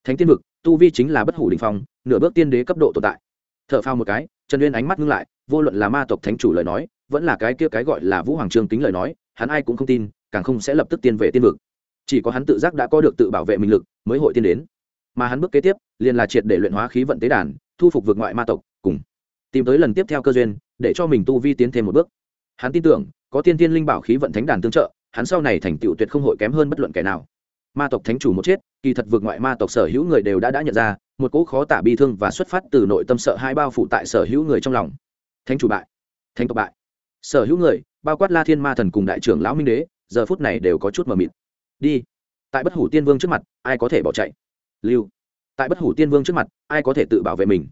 Thánh tiên vực, tu vi chính là bất hủ đình phong, nửa bước tiên đế cấp độ tồn tại. T h ở phao một cái, trần uyên ánh mắt ngưng lại, vô luận là ma tộc thánh chủ lời nói, vẫn là cái kia cái gọi là vũ hoàng trương kính lời nói, hắn ai cũng không tin, càng không sẽ lập tức tiên về tiên vực. Chỉ có hắn tự giác đã có được tự bảo vệ mình lực, mới hội tiên đến. Mà hắn bước kế tiếp, liền là triệt để luyện hóa khí vận tế đàn, thu phục vượt ngoại ma tộc, cùng tìm tới lần tiếp theo cơ duyên, để cho mình tu vi tiến thêm một bước. Hắn tin tưởng có tiên tiên linh bảo khí vận thánh đàn tương trợ, hắn sau này thành tựu tuyệt không hội kém hơn bất luận kẻ nào. Ma tộc thánh chủ một chết, kỳ thật vượt ngoại ma tộc sở hữu người đều đã đã nhận ra, một cỗ khó tả bi thương và xuất phát từ nội tâm sợ hai bao phủ tại sở hữu người trong lòng. Thánh chủ bại, thánh tộc bại. Sở hữu người, bao quát la thiên ma thần cùng đại trưởng lão minh đế, giờ phút này đều có chút mờ mịt. Đi. Tại bất hủ tiên vương trước mặt, ai có thể bỏ chạy? Lưu. Tại bất hủ tiên vương trước mặt, ai có thể tự bảo vệ mình?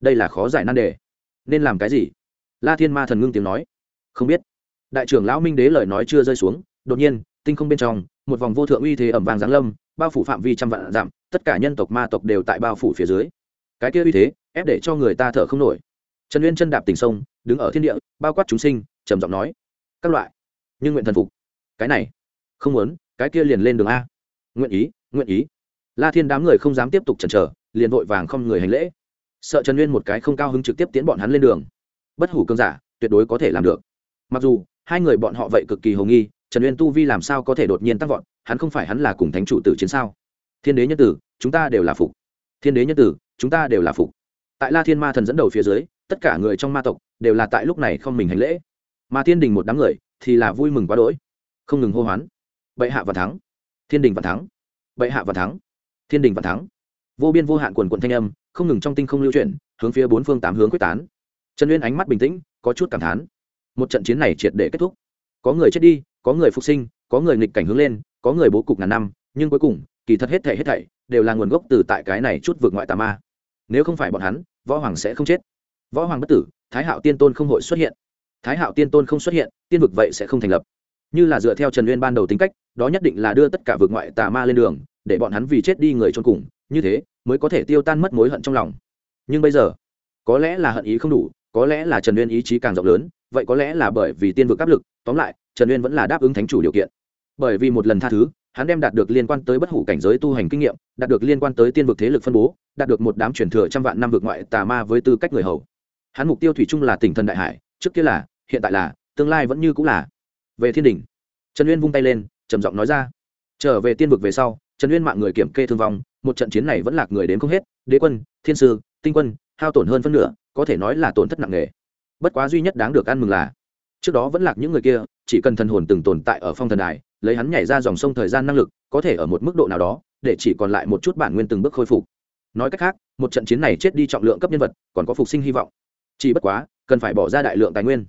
Đây là khó giải nan đề. Nên làm cái gì? La thiên ma thần ngưng tiếng nói. Không biết đại trưởng lão minh đế lời nói chưa rơi xuống, đột nhiên, tinh không bên trong, một vòng vô thượng uy thế ẩm vàng giáng lâm, bao phủ phạm vi trăm vạn dặm, tất cả nhân tộc ma tộc đều tại bao phủ phía dưới. Cái kia uy thế, ép để cho người ta thở không nổi. Trần uyên chân đạp tình sông, đứng ở thiên địa, bao quát chúng sinh, trầm giọng nói, các loại, nhưng nguyện thần phục. Cái này, không muốn, cái kia liền lên đường a. Nguyện ý nguyện ý. La thiên đám người không dám tiếp tục chần chờ, liền vội vàng không người hành lễ. Sợ trần uyên một cái không cao hứng trực tiếp tiến bọn hắn lên đường. Bất hủ cơn giả, tuyệt đối có thể làm được. Mặc dù hai người bọn họ vậy cực kỳ hồ nghi, trần uyên tu vi làm sao có thể đột nhiên tăng vọt, hắn không phải hắn là cùng thánh chủ tử chiến sao? Thiên đế nhân tử, chúng ta đều là phục. Thiên đế nhân tử, chúng ta đều là phục. Tại la thiên ma thần dẫn đầu phía dưới, tất cả người trong ma tộc đều là tại lúc này không mình hành lễ. Mà thiên đình một đám người thì là vui mừng quá đỗi. Không ngừng hô hoán. Bệ hạ và thắng. Thiên đình và thắng. Bệ hạ và thắng. Thiên đình và thắng. Vô biên vô hạn quần quận thanh âm, không ngừng trong tinh không lưu chuyển, hướng phía bốn phương tám hướng quyết tán. Trần uyên ánh mắt bình tĩnh, có chút cảm thán một trận chiến này triệt để kết thúc. Có người chết đi, có người phục sinh, có người nghịch cảnh hướng lên, có người bố cục ngàn năm, nhưng cuối cùng, kỳ thật hết thảy hết thảy đều là nguồn gốc từ tại cái này chút vượt ngoại tà ma. Nếu không phải bọn hắn, võ hoàng sẽ không chết. Võ hoàng bất tử, thái hạo tiên tôn không hội xuất hiện. Thái hạo tiên tôn không xuất hiện, tiên vực vậy sẽ không thành lập. Như là dựa theo trần uyên ban đầu tính cách, đó nhất định là đưa tất cả vượt ngoại tà ma lên đường, để bọn hắn vì chết đi người trôn cùng, như thế mới có thể tiêu tan mất mối hận trong lòng. Nhưng bây giờ, có lẽ là hận ý không đủ, có lẽ là trần uyên ý chí càng rộng lớn vậy có lẽ là bởi vì tiên vực áp lực, tóm lại, trần uyên vẫn là đáp ứng thánh chủ điều kiện. Bởi vì một lần tha thứ, hắn đem đạt được liên quan tới bất hủ cảnh giới tu hành kinh nghiệm, đạt được liên quan tới tiên vực thế lực phân bố, đạt được một đám truyền thừa trăm vạn năm vực ngoại tà ma với tư cách người hầu. Hắn mục tiêu thủy chung là tỉnh thần đại hải, trước kia là, hiện tại là, tương lai vẫn như cũng là. Về thiên đình trần uyên vung tay lên, trầm giọng nói ra. Trở về tiên vực về sau, trần uyên mạng người kiểm kê thương vong, một trận chiến này vẫn lạc người đến không hết, đế quân, thiên sư, tinh quân, hao tổn hơn phân nửa, có thể nói là tổn thất nặng nề bất quá duy nhất đáng được ăn mừng là, trước đó vẫn lạc những người kia, chỉ cần thần hồn từng tồn tại ở phong thần đài, lấy hắn nhảy ra dòng sông thời gian năng lực, có thể ở một mức độ nào đó, để chỉ còn lại một chút bản nguyên từng bước khôi phục. Nói cách khác, một trận chiến này chết đi trọng lượng cấp nhân vật, còn có phục sinh hy vọng. Chỉ bất quá, cần phải bỏ ra đại lượng tài nguyên.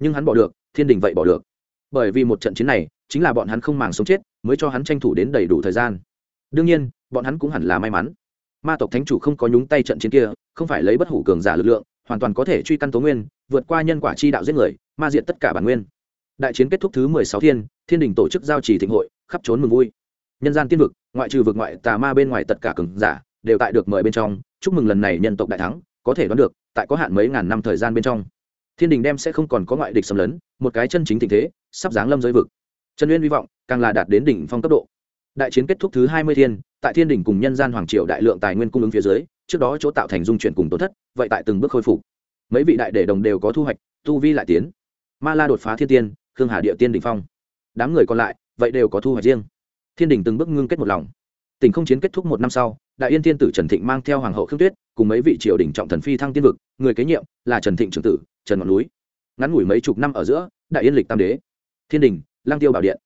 Nhưng hắn bỏ được, thiên đình vậy bỏ được. Bởi vì một trận chiến này, chính là bọn hắn không màng sống chết, mới cho hắn tranh thủ đến đầy đủ thời gian. Đương nhiên, bọn hắn cũng hẳn là may mắn. Ma tộc thánh chủ không có nhúng tay trận chiến kia, không phải lấy bất hủ cường giả lực lượng hoàn toàn có thể truy căn tố nguyên, vượt qua nhân quả chi đạo giết người, ma diện tất cả bản nguyên. Đại chiến kết thúc thứ mười sáu thiên thiên đình tổ chức giao trì thịnh hội, khắp trốn mừng vui. Nhân gian tiên vực, ngoại trừ vực ngoại tà ma bên ngoài tất cả cường giả, đều tại được mời bên trong. Chúc mừng lần này nhân tộc đại thắng, có thể đoán được, tại có hạn mấy ngàn năm thời gian bên trong, thiên đình đem sẽ không còn có ngoại địch xâm lấn, một cái chân chính tình thế, sắp giáng lâm giới vực. Trần uyên hy vọng, càng là đạt đến đỉnh phong cấp độ đại chiến kết thúc thứ hai mươi thiên, tại thiên đình cùng nhân gian hoàng triều đại lượng tài nguyên cung ứng phía dưới, trước đó chỗ tạo thành dung chuyển cùng tổn thất, vậy tại từng bước khôi phục. Mấy vị đại đệ đồng đều có thu hoạch, tu vi lại tiến. Ma la đột phá thiên tiên, khương hà địa tiên đ ỉ n h phong. Đám người còn lại, vậy đều có thu hoạch riêng. Thiên đình từng bước ngưng kết một lòng. Tỉnh không chiến kết thúc một năm sau, đại yên thiên tử trần thịnh mang theo hoàng hậu khương tuyết, cùng mấy vị triều đình trọng thần phi thăng tiên vực, người kế nhiệm là trần thịnh trưởng tử, trần ngọn núi. Ngắn ngủi mấy chục năm ở giữa, đại yên lịch tam đế. Thiên đình lang tiêu bảo điện.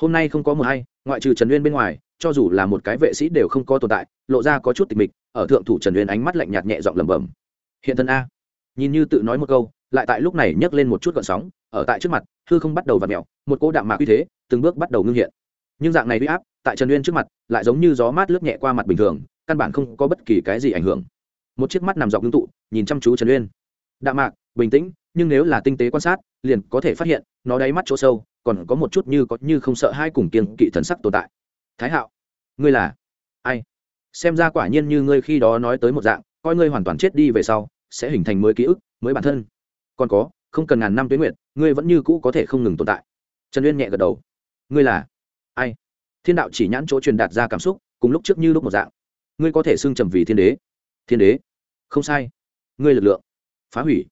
Hôm nay không có mùa hay ngoại trừ trần uyên bên ngoài, cho dù là một cái vệ sĩ đều không có tồn tại, lộ ra có chút tịch mịch, ở thượng thủ trần uyên ánh mắt lạnh nhạt nhẹ giọng lẩm bẩm. Hiện thân a. Nhìn như tự nói một câu, lại tại lúc này nhấc lên một chút gợn sóng, ở tại trước mặt, hư không bắt đầu vặt mèo mẹo một cỗ đạm mạc uy thế, từng bước bắt đầu ngưng hiện. Nhưng dạng này uy áp, tại trần uyên trước mặt, lại giống như gió mát lướt nhẹ qua mặt bình thường, căn bản không có bất kỳ cái gì ảnh hưởng. Một chiếc mắt nằm dọc ngưng tụ, nhìn chăm chú trần uyên. Đạm mạc, bình tĩnh, nhưng nếu là tinh tế quan sát, liền có thể phát hiện, nó đáy mắt chỗ sâu còn có một chút như có như không sợ hai cùng kiên kỵ thần sắc tồn tại. Thái hạo, ngươi là ai? Xem ra quả nhiên như ngươi khi đó nói tới một dạng, coi ngươi hoàn toàn chết đi về sau, sẽ hình thành mới ký ức, mới bản thân. Còn có, không cần ngàn năm tuyến nguyện ngươi vẫn như cũ có thể không ngừng tồn tại. Trần uyên nhẹ gật đầu. Ngươi là ai? Thiên đạo chỉ nhãn chỗ truyền đạt ra cảm xúc, cùng lúc trước như lúc một dạng. Ngươi có thể xưng trầm vì thiên đế. Thiên đế? Không sai. Ngươi lực lượng phá hủy.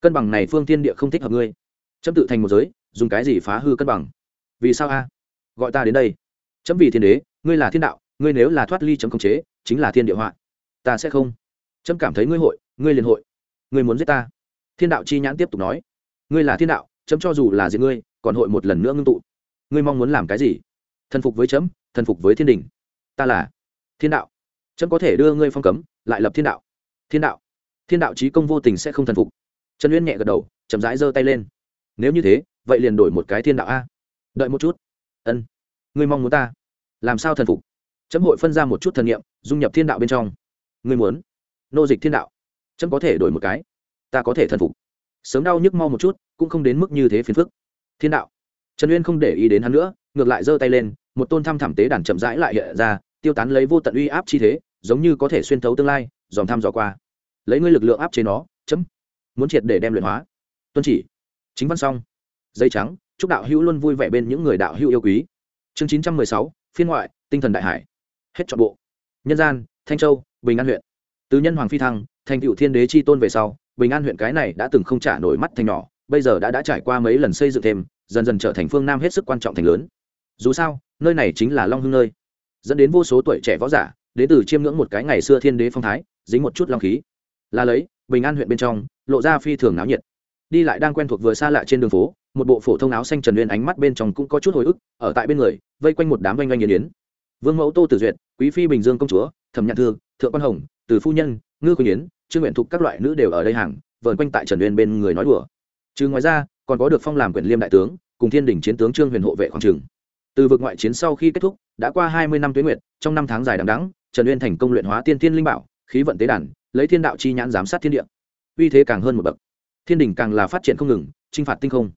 Cân bằng này phương thiên địa không thích hợp ngươi. Chấm tự thành một giới dùng cái gì phá hư cân bằng? Vì sao a? Gọi ta đến đây. Chấm vì thiên đế, ngươi là thiên đạo, ngươi nếu là thoát ly chấm khống chế, chính là thiên địa họa. Ta sẽ không. Chấm cảm thấy ngươi hội, ngươi liền hội. Ngươi muốn giết ta. Thiên đạo chi nhãn tiếp tục nói. Ngươi là thiên đạo, chấm cho dù là giết ngươi, còn hội một lần nữa ngưng tụ. Ngươi mong muốn làm cái gì? Thần phục với chấm, thần phục với thiên đình. Ta là thiên đạo. Chấm có thể đưa ngươi phong cấm, lại lập thiên đạo. Thiên đạo. Thiên đạo trí công vô tình sẽ không thần phục. Trần uyên nhẹ gật đầu, chậm rãi giơ tay lên. Nếu như thế vậy liền đổi một cái thiên đạo a. Đợi một chút. Ân. Ngươi mong muốn ta làm sao thần phục? Chấm hội phân ra một chút thần nghiệm dung nhập thiên đạo bên trong. Ngươi muốn nô dịch thiên đạo, chấm có thể đổi một cái. Ta có thể thần phục. Sớm đau nhức mau một chút, cũng không đến mức như thế phiền phức. Thiên đạo. Trần uyên không để ý đến hắn nữa, ngược lại giơ tay lên, một tôn thăm thảm tế đàn chậm rãi lại hiện ra, tiêu tán lấy vô tận uy áp chi thế, giống như có thể xuyên thấu tương lai, dòm thăm dò qua. Lấy ngươi lực lượng áp chế nó, chấm muốn triệt để đem luyện hóa. Tuân chỉ. Chính văn xong dây trắng, chúc đạo hữu luôn vui vẻ bên những người đạo hữu yêu quý. Chương chín trăm mười sáu, phiên ngoại, tinh thần đại hải. Hết trọn bộ. Nhân gian, thanh châu, bình an huyện. Từ nhân hoàng phi thăng, thành cựu thiên đế chi tôn về sau, bình an huyện cái này đã từng không trả nổi mắt thành nhỏ, bây giờ đã đã trải qua mấy lần xây dựng thêm, dần dần trở thành phương nam hết sức quan trọng thành lớn. Dù sao, nơi này chính là long hưng nơi. Dẫn đến vô số tuổi trẻ võ giả, đến từ chiêm ngưỡng một cái ngày xưa thiên đế phong thái, dính một chút long khí. Là lấy, bình an huyện bên trong, lộ ra phi thường náo nhiệt. Đi lại đang quen thuộc vừa xa lạ trên đường phố một bộ phổ thông áo xanh trần uyên ánh mắt bên trong cũng có chút hồi ức, ở tại bên người, vây quanh một đám oanh oanh nghiền yến. Vương mẫu tô tử duyệt, quý phi bình dương công chúa, thẩm nhạn thư, thượng quan hồng, từ phu nhân, ngư quỳnh yến, trương nguyện thục các loại nữ đều ở đây hàng, vờn quanh tại trần uyên bên người nói đùa. Chứ ngoài ra, còn có được phong làm quyền liêm đại tướng, cùng thiên đình chiến tướng trương huyền hộ vệ khoảng trường. Từ vực ngoại chiến sau khi kết thúc, đã qua hai mươi năm tuyến nguyệt, trong năm tháng dài đằng đẵng, trần uyên thành công luyện hóa tiên thiên linh bảo, khí vận tế đàn, lấy thiên đạo chi nhãn giám sát thiên địa. Uy thế càng hơn một bậc. Thiên đình càng là phát triển không ngừng, chinh phạt tinh không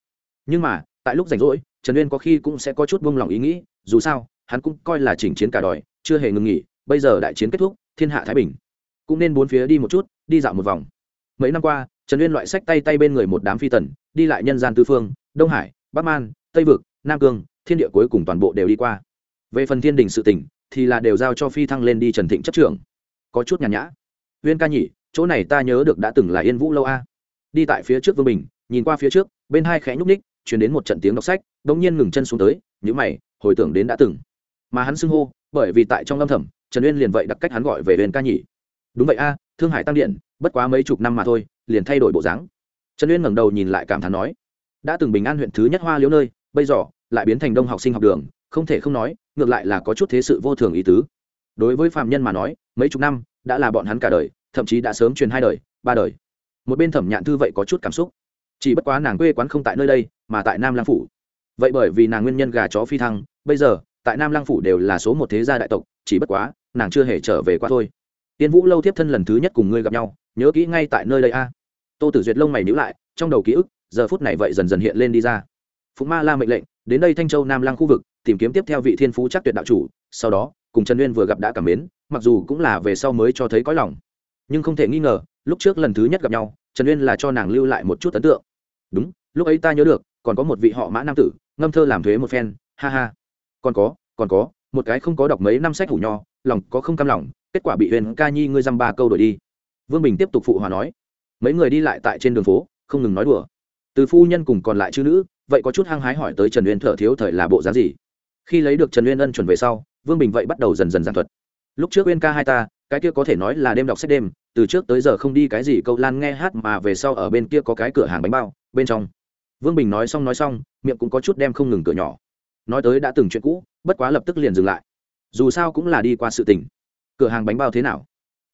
nhưng mà, tại lúc rảnh rỗi, trần uyên có khi cũng sẽ có chút buông lòng ý nghĩ, dù sao, hắn cũng coi là chỉnh chiến cả đòi, chưa hề ngừng nghỉ, bây giờ đại chiến kết thúc, thiên hạ thái bình. Cũng nên bốn phía đi một chút, đi dạo một vòng. Mấy năm qua, trần uyên loại sách tay tay bên người một đám phi tần, đi lại nhân gian tư phương, đông hải, bắc man, tây vực, nam cương, thiên địa cuối cùng toàn bộ đều đi qua. Về phần thiên đình sự tỉnh thì là đều giao cho phi thăng lên đi trần thịnh chấp trưởng. Có chút nhàn nhã. Uyên ca nhỉ, chỗ này ta nhớ được đã từng là yên vũ lâu a. Đi tại phía trước vương bình, nhìn qua phía trước, bên hai khẽ nhúc ních chuyển đến một trận tiếng đọc sách đ ỗ n g nhiên ngừng chân xuống tới nhữ mày, hồi tưởng đến đã từng. Mà hắn xưng hô, bởi vì tại trong âm thầm, trần uyên liền vậy đặc cách hắn gọi về huyền ca nhỉ đúng vậy a, thương hải tăng điện, bất quá mấy chục năm mà thôi, liền thay đổi bộ dáng. Trần uyên ngẩng đầu nhìn lại cảm thán nói, đã từng bình an huyện thứ nhất hoa liễu nơi, bây giờ, lại biến thành đông học sinh học đường, không thể không nói, ngược lại là có chút thế sự vô thường ý tứ. Đối với phạm nhân mà nói, mấy chục năm, đã là bọn hắn cả đời, thậm chí đã sớm truyền hai đời, ba đời. Một bên thẩm nhạn thư vậy có chút cảm xúc. Chỉ bất quá nàng quê quán không tại nơi đây mà tại nam lang phủ. Vậy bởi vì nàng nguyên nhân gà chó phi thăng, bây giờ, tại nam lang phủ đều là số một thế gia đại tộc, chỉ bất quá, nàng chưa hề trở về qua thôi. Tiên vũ lâu tiếp thân lần thứ nhất cùng ngươi gặp nhau, nhớ kỹ ngay tại nơi đây a. Tô tử duyệt lông mày nhữ lại, trong đầu ký ức, giờ phút này vậy dần dần hiện lên đi ra. Phụng ma la mệnh lệnh, đến đây thanh châu nam lang khu vực, tìm kiếm tiếp theo vị thiên phú chắc tuyệt đạo chủ, sau đó, cùng trần uyên vừa gặp đã cảm mến, mặc dù cũng là về sau mới cho thấy có lòng. Nhưng không thể nghi ngờ, lúc trước lần thứ nhất gặp nhau, trần uyên là cho nàng lưu lại một chút ấn tượng. Đúng, lúc ấy ta nhớ được còn có một vị họ mã nam tử, ngâm thơ làm thuế một phen, ha ha. Còn có còn có, một cái không có đọc mấy năm sách hủ nho, lòng có không cam lòng, kết quả bị huyền ca nhi ngươi dăm ba câu đổi đi. Vương bình tiếp tục phụ hòa nói, mấy người đi lại tại trên đường phố, không ngừng nói đùa. Từ phu nhân cùng còn lại chữ nữ, vậy có chút hăng hái hỏi tới trần uyên thở thiếu thời là bộ dáng gì? Khi lấy được trần uyên ân chuẩn về sau, vương bình vậy bắt đầu dần dần giảng thuật. Lúc trước uyên ca hai ta, cái kia có thể nói là đêm đọc sách đêm, từ trước tới giờ không đi cái gì câu lan nghe hát mà về sau ở bên kia có cái cửa hàng bánh bao, bên trong vương bình nói xong nói xong, miệng cũng có chút đem không ngừng cửa nhỏ. Nói tới đã từng chuyện cũ, bất quá lập tức liền dừng lại. Dù sao cũng là đi qua sự tình. Cửa hàng bánh bao thế nào?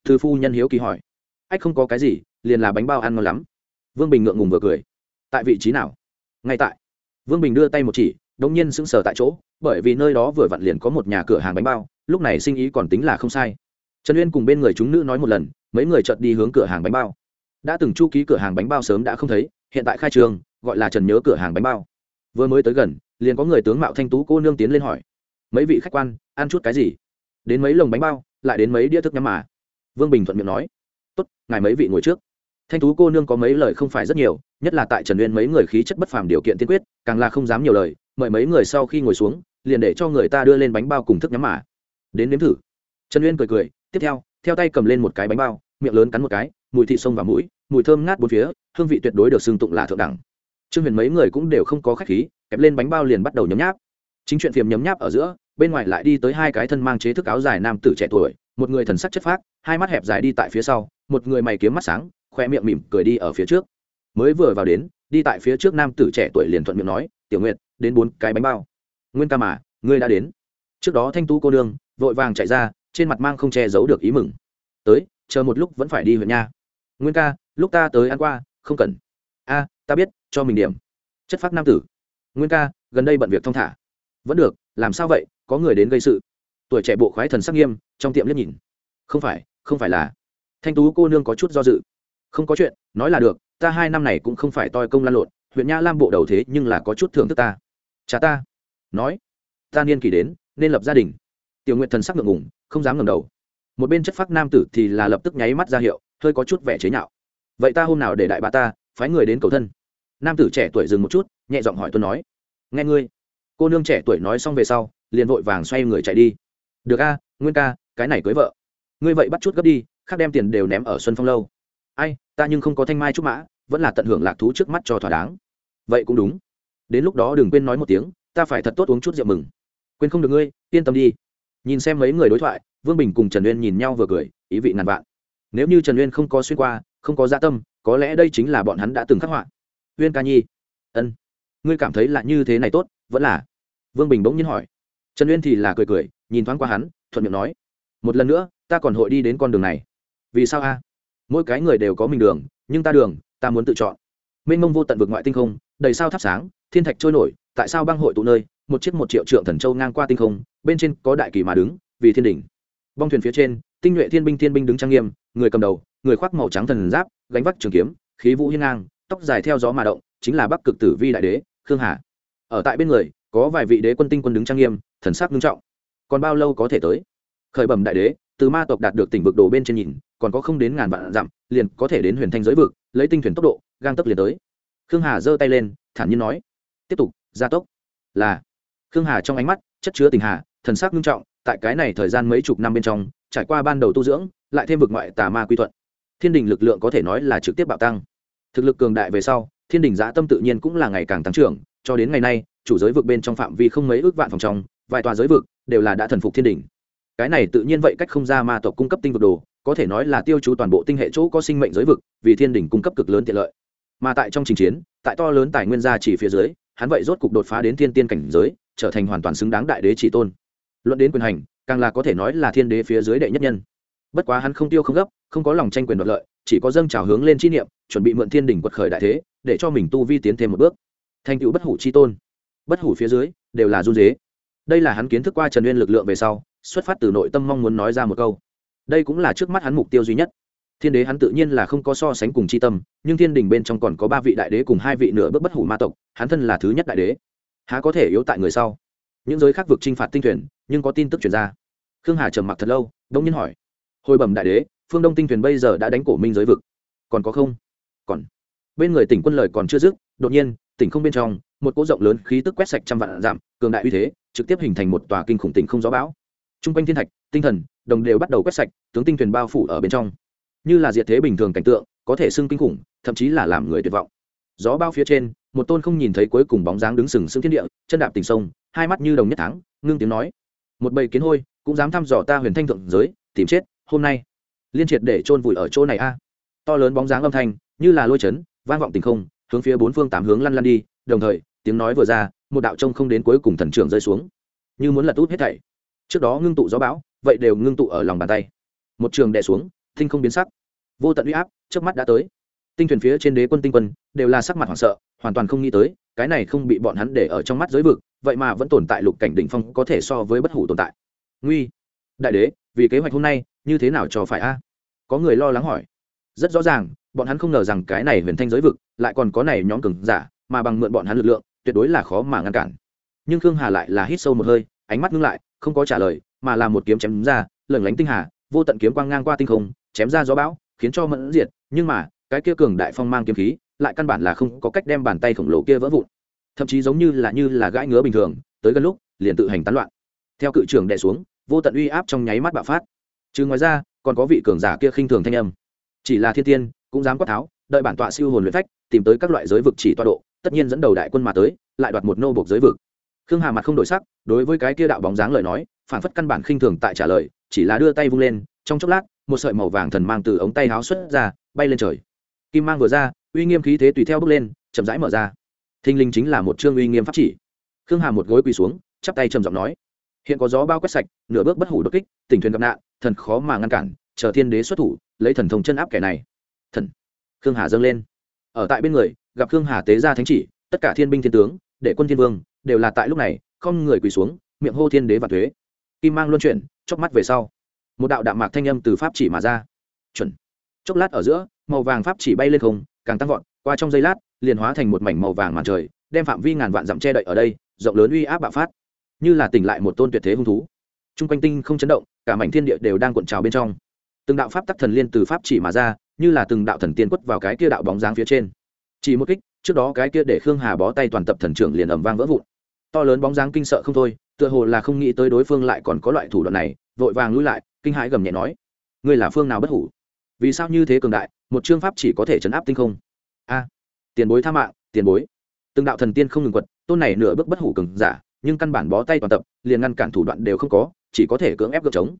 Thư phu nhân hiếu kỳ hỏi. Ách không có cái gì, liền là bánh bao ăn ngon lắm. Vương bình ngượng ngùng vừa cười. Tại vị trí nào? Ngay tại. Vương bình đưa tay một chỉ, đống nhiên sững sờ tại chỗ, bởi vì nơi đó vừa vặn liền có một nhà cửa hàng bánh bao, lúc này sinh ý còn tính là không sai. Trần uyên cùng bên người chúng nữ nói một lần, mấy người chợt đi hướng cửa hàng bánh bao. Đã từng chu ký cửa hàng bánh bao sớm đã không thấy, hiện tại khai trường gọi là trần nhớ cửa hàng bánh bao. Vừa mới tới gần, liền có người tướng mạo thanh tú cô nương tiến lên hỏi, mấy vị khách quan, ăn chút cái gì? Đến mấy lồng bánh bao, lại đến mấy đĩa thức nhắm mà. Vương bình thuận miệng nói, tốt, ngài mấy vị ngồi trước. Thanh tú cô nương có mấy lời không phải rất nhiều, nhất là tại trần uyên mấy người khí chất bất phàm điều kiện tiên quyết, càng là không dám nhiều lời, mời mấy người sau khi ngồi xuống, liền để cho người ta đưa lên bánh bao cùng thức nhắm mà. Đến nếm thử. Trần uyên cười cười, tiếp theo theo tay cầm lên một cái bánh bao, miệng lớn cắn một cái, mùi thị sông và mũi, mùi thơm ngát bốn phía, hương vị tuyệt đối được xưng tụng là thượng đẳng trương huyền mấy người cũng đều không có khách khí, kẹp lên bánh bao liền bắt đầu nhấm nháp. Chính chuyện phiềm nhấm nháp ở giữa, bên ngoài lại đi tới hai cái thân mang chế thức áo dài nam tử trẻ tuổi, một người thần sắc chất phác, hai mắt hẹp dài đi tại phía sau, một người mày kiếm mắt sáng, khoe miệng mỉm cười đi ở phía trước. Mới vừa vào đến, đi tại phía trước nam tử trẻ tuổi liền thuận miệng nói, tiểu nguyệt, đến bốn cái bánh bao. Nguyên ca mà, ngươi đã đến. Trước đó thanh tú cô nương, vội vàng chạy ra, trên mặt mang không che giấu được ý mừng. Tới, chờ một lúc vẫn phải đi huyện nha. Nguyên ca, lúc ta tới ăn qua, không cần. A ta biết, cho mình điểm. Chất phác nam tử. Nguyên ca, gần đây bận việc thong thả. Vẫn được, làm sao vậy, có người đến gây sự. Tuổi trẻ bộ khoái thần sắc nghiêm, trong tiệm liếc nhìn. Không phải không phải là. Thanh tú cô nương có chút do dự. Không có chuyện, nói là được, ta hai năm này cũng không phải toi công lan lộn, huyện nha lam bộ đầu thế nhưng là có chút thưởng thức ta. Cha ta. Nói. Ta niên kỷ đến, nên lập gia đình. Tiểu nguyện thần sắc ngượng ngùng, không dám ngẩng đầu. Một bên chất phác nam tử thì là lập tức nháy mắt ra hiệu, hơi có chút vẻ chế nhạo. Vậy ta hôm nào để đại bà ta, phái người đến cầu thân? Nam tử trẻ tuổi dừng một chút, nhẹ giọng hỏi tuân nói, nghe ngươi. Cô nương trẻ tuổi nói xong về sau, liền vội vàng xoay người chạy đi. Được a, nguyên ca, cái này cưới vợ. Ngươi vậy bắt chút gấp đi, khác đem tiền đều ném ở xuân phong lâu. Ai, ta nhưng không có thanh mai trúc mã, vẫn là tận hưởng lạc thú trước mắt cho thỏa đáng. Vậy cũng đúng. Đến lúc đó đừng quên nói một tiếng, ta phải thật tốt uống chút rượu mừng. Quên không được ngươi, yên tâm đi. Nhìn xem mấy người đối thoại, vương bình cùng trần uyên nhìn nhau vừa cười, ý vị ngàn vạn. Nếu như trần uyên không có xuyên qua, không có gia dạ tâm, có lẽ đây chính là bọn hắn đã từng khắc họa uyên ca nhi. Ân. Ngươi cảm thấy là như thế này tốt, vẫn là? Vương bình bỗng nhiên hỏi. Trần uyên thì là cười cười, nhìn thoáng qua hắn, thuận miệng nói. Một lần nữa, ta còn hội đi đến con đường này. Vì sao a? Mỗi cái người đều có mình đường, nhưng ta đường, ta muốn tự chọn. Mênh mông vô tận vực ngoại tinh không, đầy sao thắp sáng, thiên thạch trôi nổi, tại sao băng hội tụ nơi, một chiếc một triệu trượng thần châu ngang qua tinh không, bên trên có đại kỳ mà đứng, vì thiên đỉnh. Bong thuyền phía trên, tinh nhuệ thiên binh thiên binh đứng trang nghiêm, người cầm đầu, người khoác màu trắng thần giáp, gánh vác trường kiếm, khí vũ hiên ngang tóc dài theo gió mà động, chính là bắc cực tử vi đại đế, khương hà. Ở tại bên người, có vài vị đế quân tinh quân đứng trang nghiêm, thần sắc nghiêm trọng. Còn bao lâu có thể tới? Khởi bẩm đại đế, từ ma tộc đạt được tỉnh vực đồ bên trên nhìn, còn có không đến ngàn vạn dặm, liền có thể đến huyền thanh giới vực, lấy tinh thuyền tốc độ, gang tốc liền tới. Khương hà giơ tay lên, thản nhiên nói. Tiếp tục, gia tốc. Là. Khương hà trong ánh mắt, chất chứa tình hà, thần sắc nghiêm trọng, tại cái này thời gian mấy chục năm bên trong, trải qua ban đầu tu dưỡng, lại thêm vực ngoại tà ma quy thuận. Thiên đình lực lượng có thể nói là trực tiếp bạo tăng thực lực cường đại về sau, thiên đình giã tâm tự nhiên cũng là ngày càng tăng trưởng, cho đến ngày nay, chủ giới vực bên trong phạm vi không mấy ước vạn phòng trong, vài tòa giới vực đều là đã thần phục thiên đình cái này tự nhiên vậy cách không ra ma tộc cung cấp tinh vực đồ, có thể nói là tiêu chú toàn bộ tinh hệ chỗ có sinh mệnh giới vực, vì thiên đình cung cấp cực lớn tiện lợi. Mà tại trong trình chiến, tại to lớn tài nguyên gia chỉ phía dưới, hắn vậy rốt cục đột phá đến thiên tiên cảnh giới, trở thành hoàn toàn xứng đáng đại đế chỉ tôn. Luận đến quyền hành, càng là có thể nói là thiên đế phía dưới đệ nhất nhân. Bất quá hắn không tiêu không gấp, không có lòng tranh quyền đoạt lợi chỉ có dâng trào hướng lên chi niệm, chuẩn bị mượn thiên đỉnh quật khởi đại thế, để cho mình tu vi tiến thêm một bước. Thành tựu bất hủ chi tôn. Bất hủ phía dưới, đều là run dế đây là hắn kiến thức qua trần uyên lực lượng về sau, xuất phát từ nội tâm mong muốn nói ra một câu. Đây cũng là trước mắt hắn mục tiêu duy nhất. Thiên đế hắn tự nhiên là không có so sánh cùng c h i tâm, nhưng thiên đình bên trong còn có ba vị đại đế cùng hai vị nửa bước bất hủ ma tộc, hắn thân là thứ nhất đại đế. Há có thể yếu tại người sau? Những giới khác vực t r i n h phạt tinh thuyền, nhưng có tin tức chuyển ra. Khương hà trầm mặc thật lâu, đông nhiên hỏi. Hồi bẩm đại đế phương đông tinh thuyền bây giờ đã đánh cổ minh giới vực còn có không còn bên người tỉnh quân lời còn chưa dứt đột nhiên tỉnh không bên trong một cỗ rộng lớn khí tức quét sạch trăm vạn giảm cường đại uy thế trực tiếp hình thành một tòa kinh khủng tỉnh không gió bão t r u n g quanh thiên thạch tinh thần đồng đều bắt đầu quét sạch tướng tinh thuyền bao phủ ở bên trong như là diệt thế bình thường cảnh tượng có thể xưng kinh khủng thậm chí là làm người tuyệt vọng gió bao phía trên một tôn không nhìn thấy cuối cùng bóng dáng đứng sừng sững thiên địa chân đạp tình sông hai mắt như đồng nhất thắng ngưng tiếng nói một bầy kiến hôi cũng dám thăm dò ta huyền thanh thượng giới tìm chết hôm nay liên triệt để chôn vùi ở chỗ này a. To lớn bóng dáng âm thanh, như là lôi chấn, vang vọng tình không, hướng phía bốn phương tám hướng lăn lăn đi, đồng thời, tiếng nói vừa ra, một đạo trông không đến cuối cùng thần trưởng rơi xuống. Như muốn lật út hết thảy. Trước đó ngưng tụ gió bão, vậy đều ngưng tụ ở lòng bàn tay. Một trường đè xuống tinh không biến sắc. Vô tận uy áp trước mắt đã tới. Tinh thuyền phía trên đế quân tinh quân, đều là sắc mặt hoảng sợ, hoàn toàn không nghĩ tới, cái này không bị bọn hắn để ở trong mắt giới vực, vậy mà vẫn tồn tại lục cảnh đỉnh phong có thể so với bất hủ tồn tại. Nguy. Đại đế vì kế hoạch hôm nay, như thế nào cho phải a? Có người lo lắng hỏi. Rất rõ ràng, bọn hắn không ngờ rằng cái này huyền thanh giới vực lại còn có này nhóm cường giả, mà bằng mượn bọn hắn lực lượng, tuyệt đối là khó mà ngăn cản. Nhưng khương hà lại là hít sâu một hơi, ánh mắt ngưng lại, không có trả lời, mà là một kiếm chém ra lẩn lánh tinh hà, vô tận kiếm quang ngang qua tinh không, chém ra gió bão, khiến cho mẫn diệt, nhưng mà, cái kia cường đại phong mang kiếm khí lại căn bản là không có cách đem bàn tay khổng lồ kia vỡ vụn. Thậm chí giống như là như là gãi ngứa bình thường, tới gần lúc, liền tự hành tán loạn. Theo cự trưởng đè xuống vô tận uy áp trong nháy mắt bạo phát. Chứ ngoài ra, còn có vị cường giả kia khinh thường thanh âm. Chỉ là thiên tiên, cũng dám quát tháo, đợi bản tọa siêu hồn luyện phách, tìm tới các loại giới vực chỉ toa độ, tất nhiên dẫn đầu đại quân mà tới, lại đoạt một nô buộc giới vực. Khương hà mặt không đổi sắc, đối với cái kia đạo bóng dáng lời nói, phản phất căn bản khinh thường tại trả lời, chỉ là đưa tay vung lên, trong chốc lát, một sợi màu vàng thần mang từ ống tay háo xuất ra, bay lên trời. Kim mang vừa ra, uy nghiêm khí thế tùy theo bước lên, chậm rãi mở ra. Thinh linh chính là một chương uy nghiêm pháp chỉ. Khương hà một gối quỳ xuống, chắp tay trầm giọng nói hiện có gió bao quét sạch, nửa bước bất hủ đột kích tình thuyền gặp nạn, thần khó mà ngăn cản, chờ thiên đế xuất thủ, lấy thần thông chân áp kẻ này. Thần. Khương hà dâng lên. Ở tại bên người, gặp khương hà tế ra thánh chỉ, tất cả thiên binh thiên tướng để quân thiên vương, đều là tại lúc này, không người quỳ xuống, miệng hô thiên đế và thuế. Kim mang luân chuyển chốc mắt về sau, một đạo đạm mạc thanh âm từ pháp chỉ mà ra. Chuẩn. Chốc lát ở giữa, màu vàng pháp chỉ bay lên không, càng tăng vọt, qua trong giây lát, liền hóa thành một mảnh màu vàng màn trời, đem phạm vi ngàn vạn dặm che đậy ở đây, rộng lớn uy áp bạo phát như là tỉnh lại một tôn tuyệt thế hung thú. T r u n g quanh tinh không chấn động, cả mảnh thiên địa đều đang cuộn trào bên trong. Từng đạo pháp tắc thần liên từ pháp chỉ mà ra, như là từng đạo thần tiên quất vào cái kia đạo bóng dáng phía trên. Chỉ một kích, trước đó cái kia để khương hà bó tay toàn tập thần trưởng liền ẩm vang vỡ vụn. To lớn bóng dáng kinh sợ không thôi, tựa hồ là không nghĩ tới đối phương lại còn có loại thủ đoạn này, vội vàng lui lại, kinh hãi gầm nhẹ nói, ngươi là phương nào bất hủ? Vì sao như thế cường đại, một chương pháp chỉ có thể chấn áp tinh không? A, tiền bối tha mạng, tiền bối. Từng đạo thần tiên không ngừng quật, tôn này nửa bước bất hủ cường giả nhưng căn bản bó tay toàn tập, liền ngăn cản thủ đoạn đều không có, chỉ có thể cưỡng ép gợp chống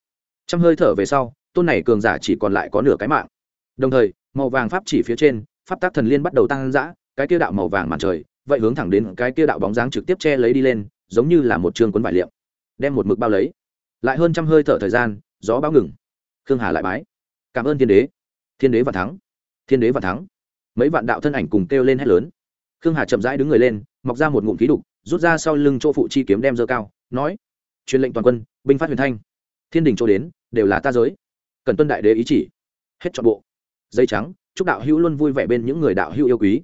trong hơi thở về sau, tôn này cường giả chỉ còn lại có nửa cái mạng. Đồng thời, màu vàng pháp chỉ phía trên, pháp tác thần liên bắt đầu tăng dã, cái kia đạo màu vàng màn trời, vậy hướng thẳng đến cái kia đạo bóng dáng trực tiếp che lấy đi lên, giống như là một trường cuốn vải liệm. Đem một mực bao lấy. Lại hơn trăm hơi thở thời gian, gió bão ngừng. Khương hà lại bái. Cảm ơn thiên đế. Thiên đế và thắng. Thiên đế và thắng. Mấy vạn đạo thân ảnh cùng kêu lên hét lớn. Khương hà chậm rãi đứng người lên, mọc ra một ngụm khí đục rút ra sau lưng chỗ phụ chi kiếm đem dơ cao, nói, truyền lệnh toàn quân, binh phát huyền thanh. Thiên đình chỗ đến, đều là ta giới. Cần tuân đại đế ý chỉ. Hết chọn bộ. Dây trắng, chúc đạo hữu luôn vui vẻ bên những người đạo hữu yêu quý.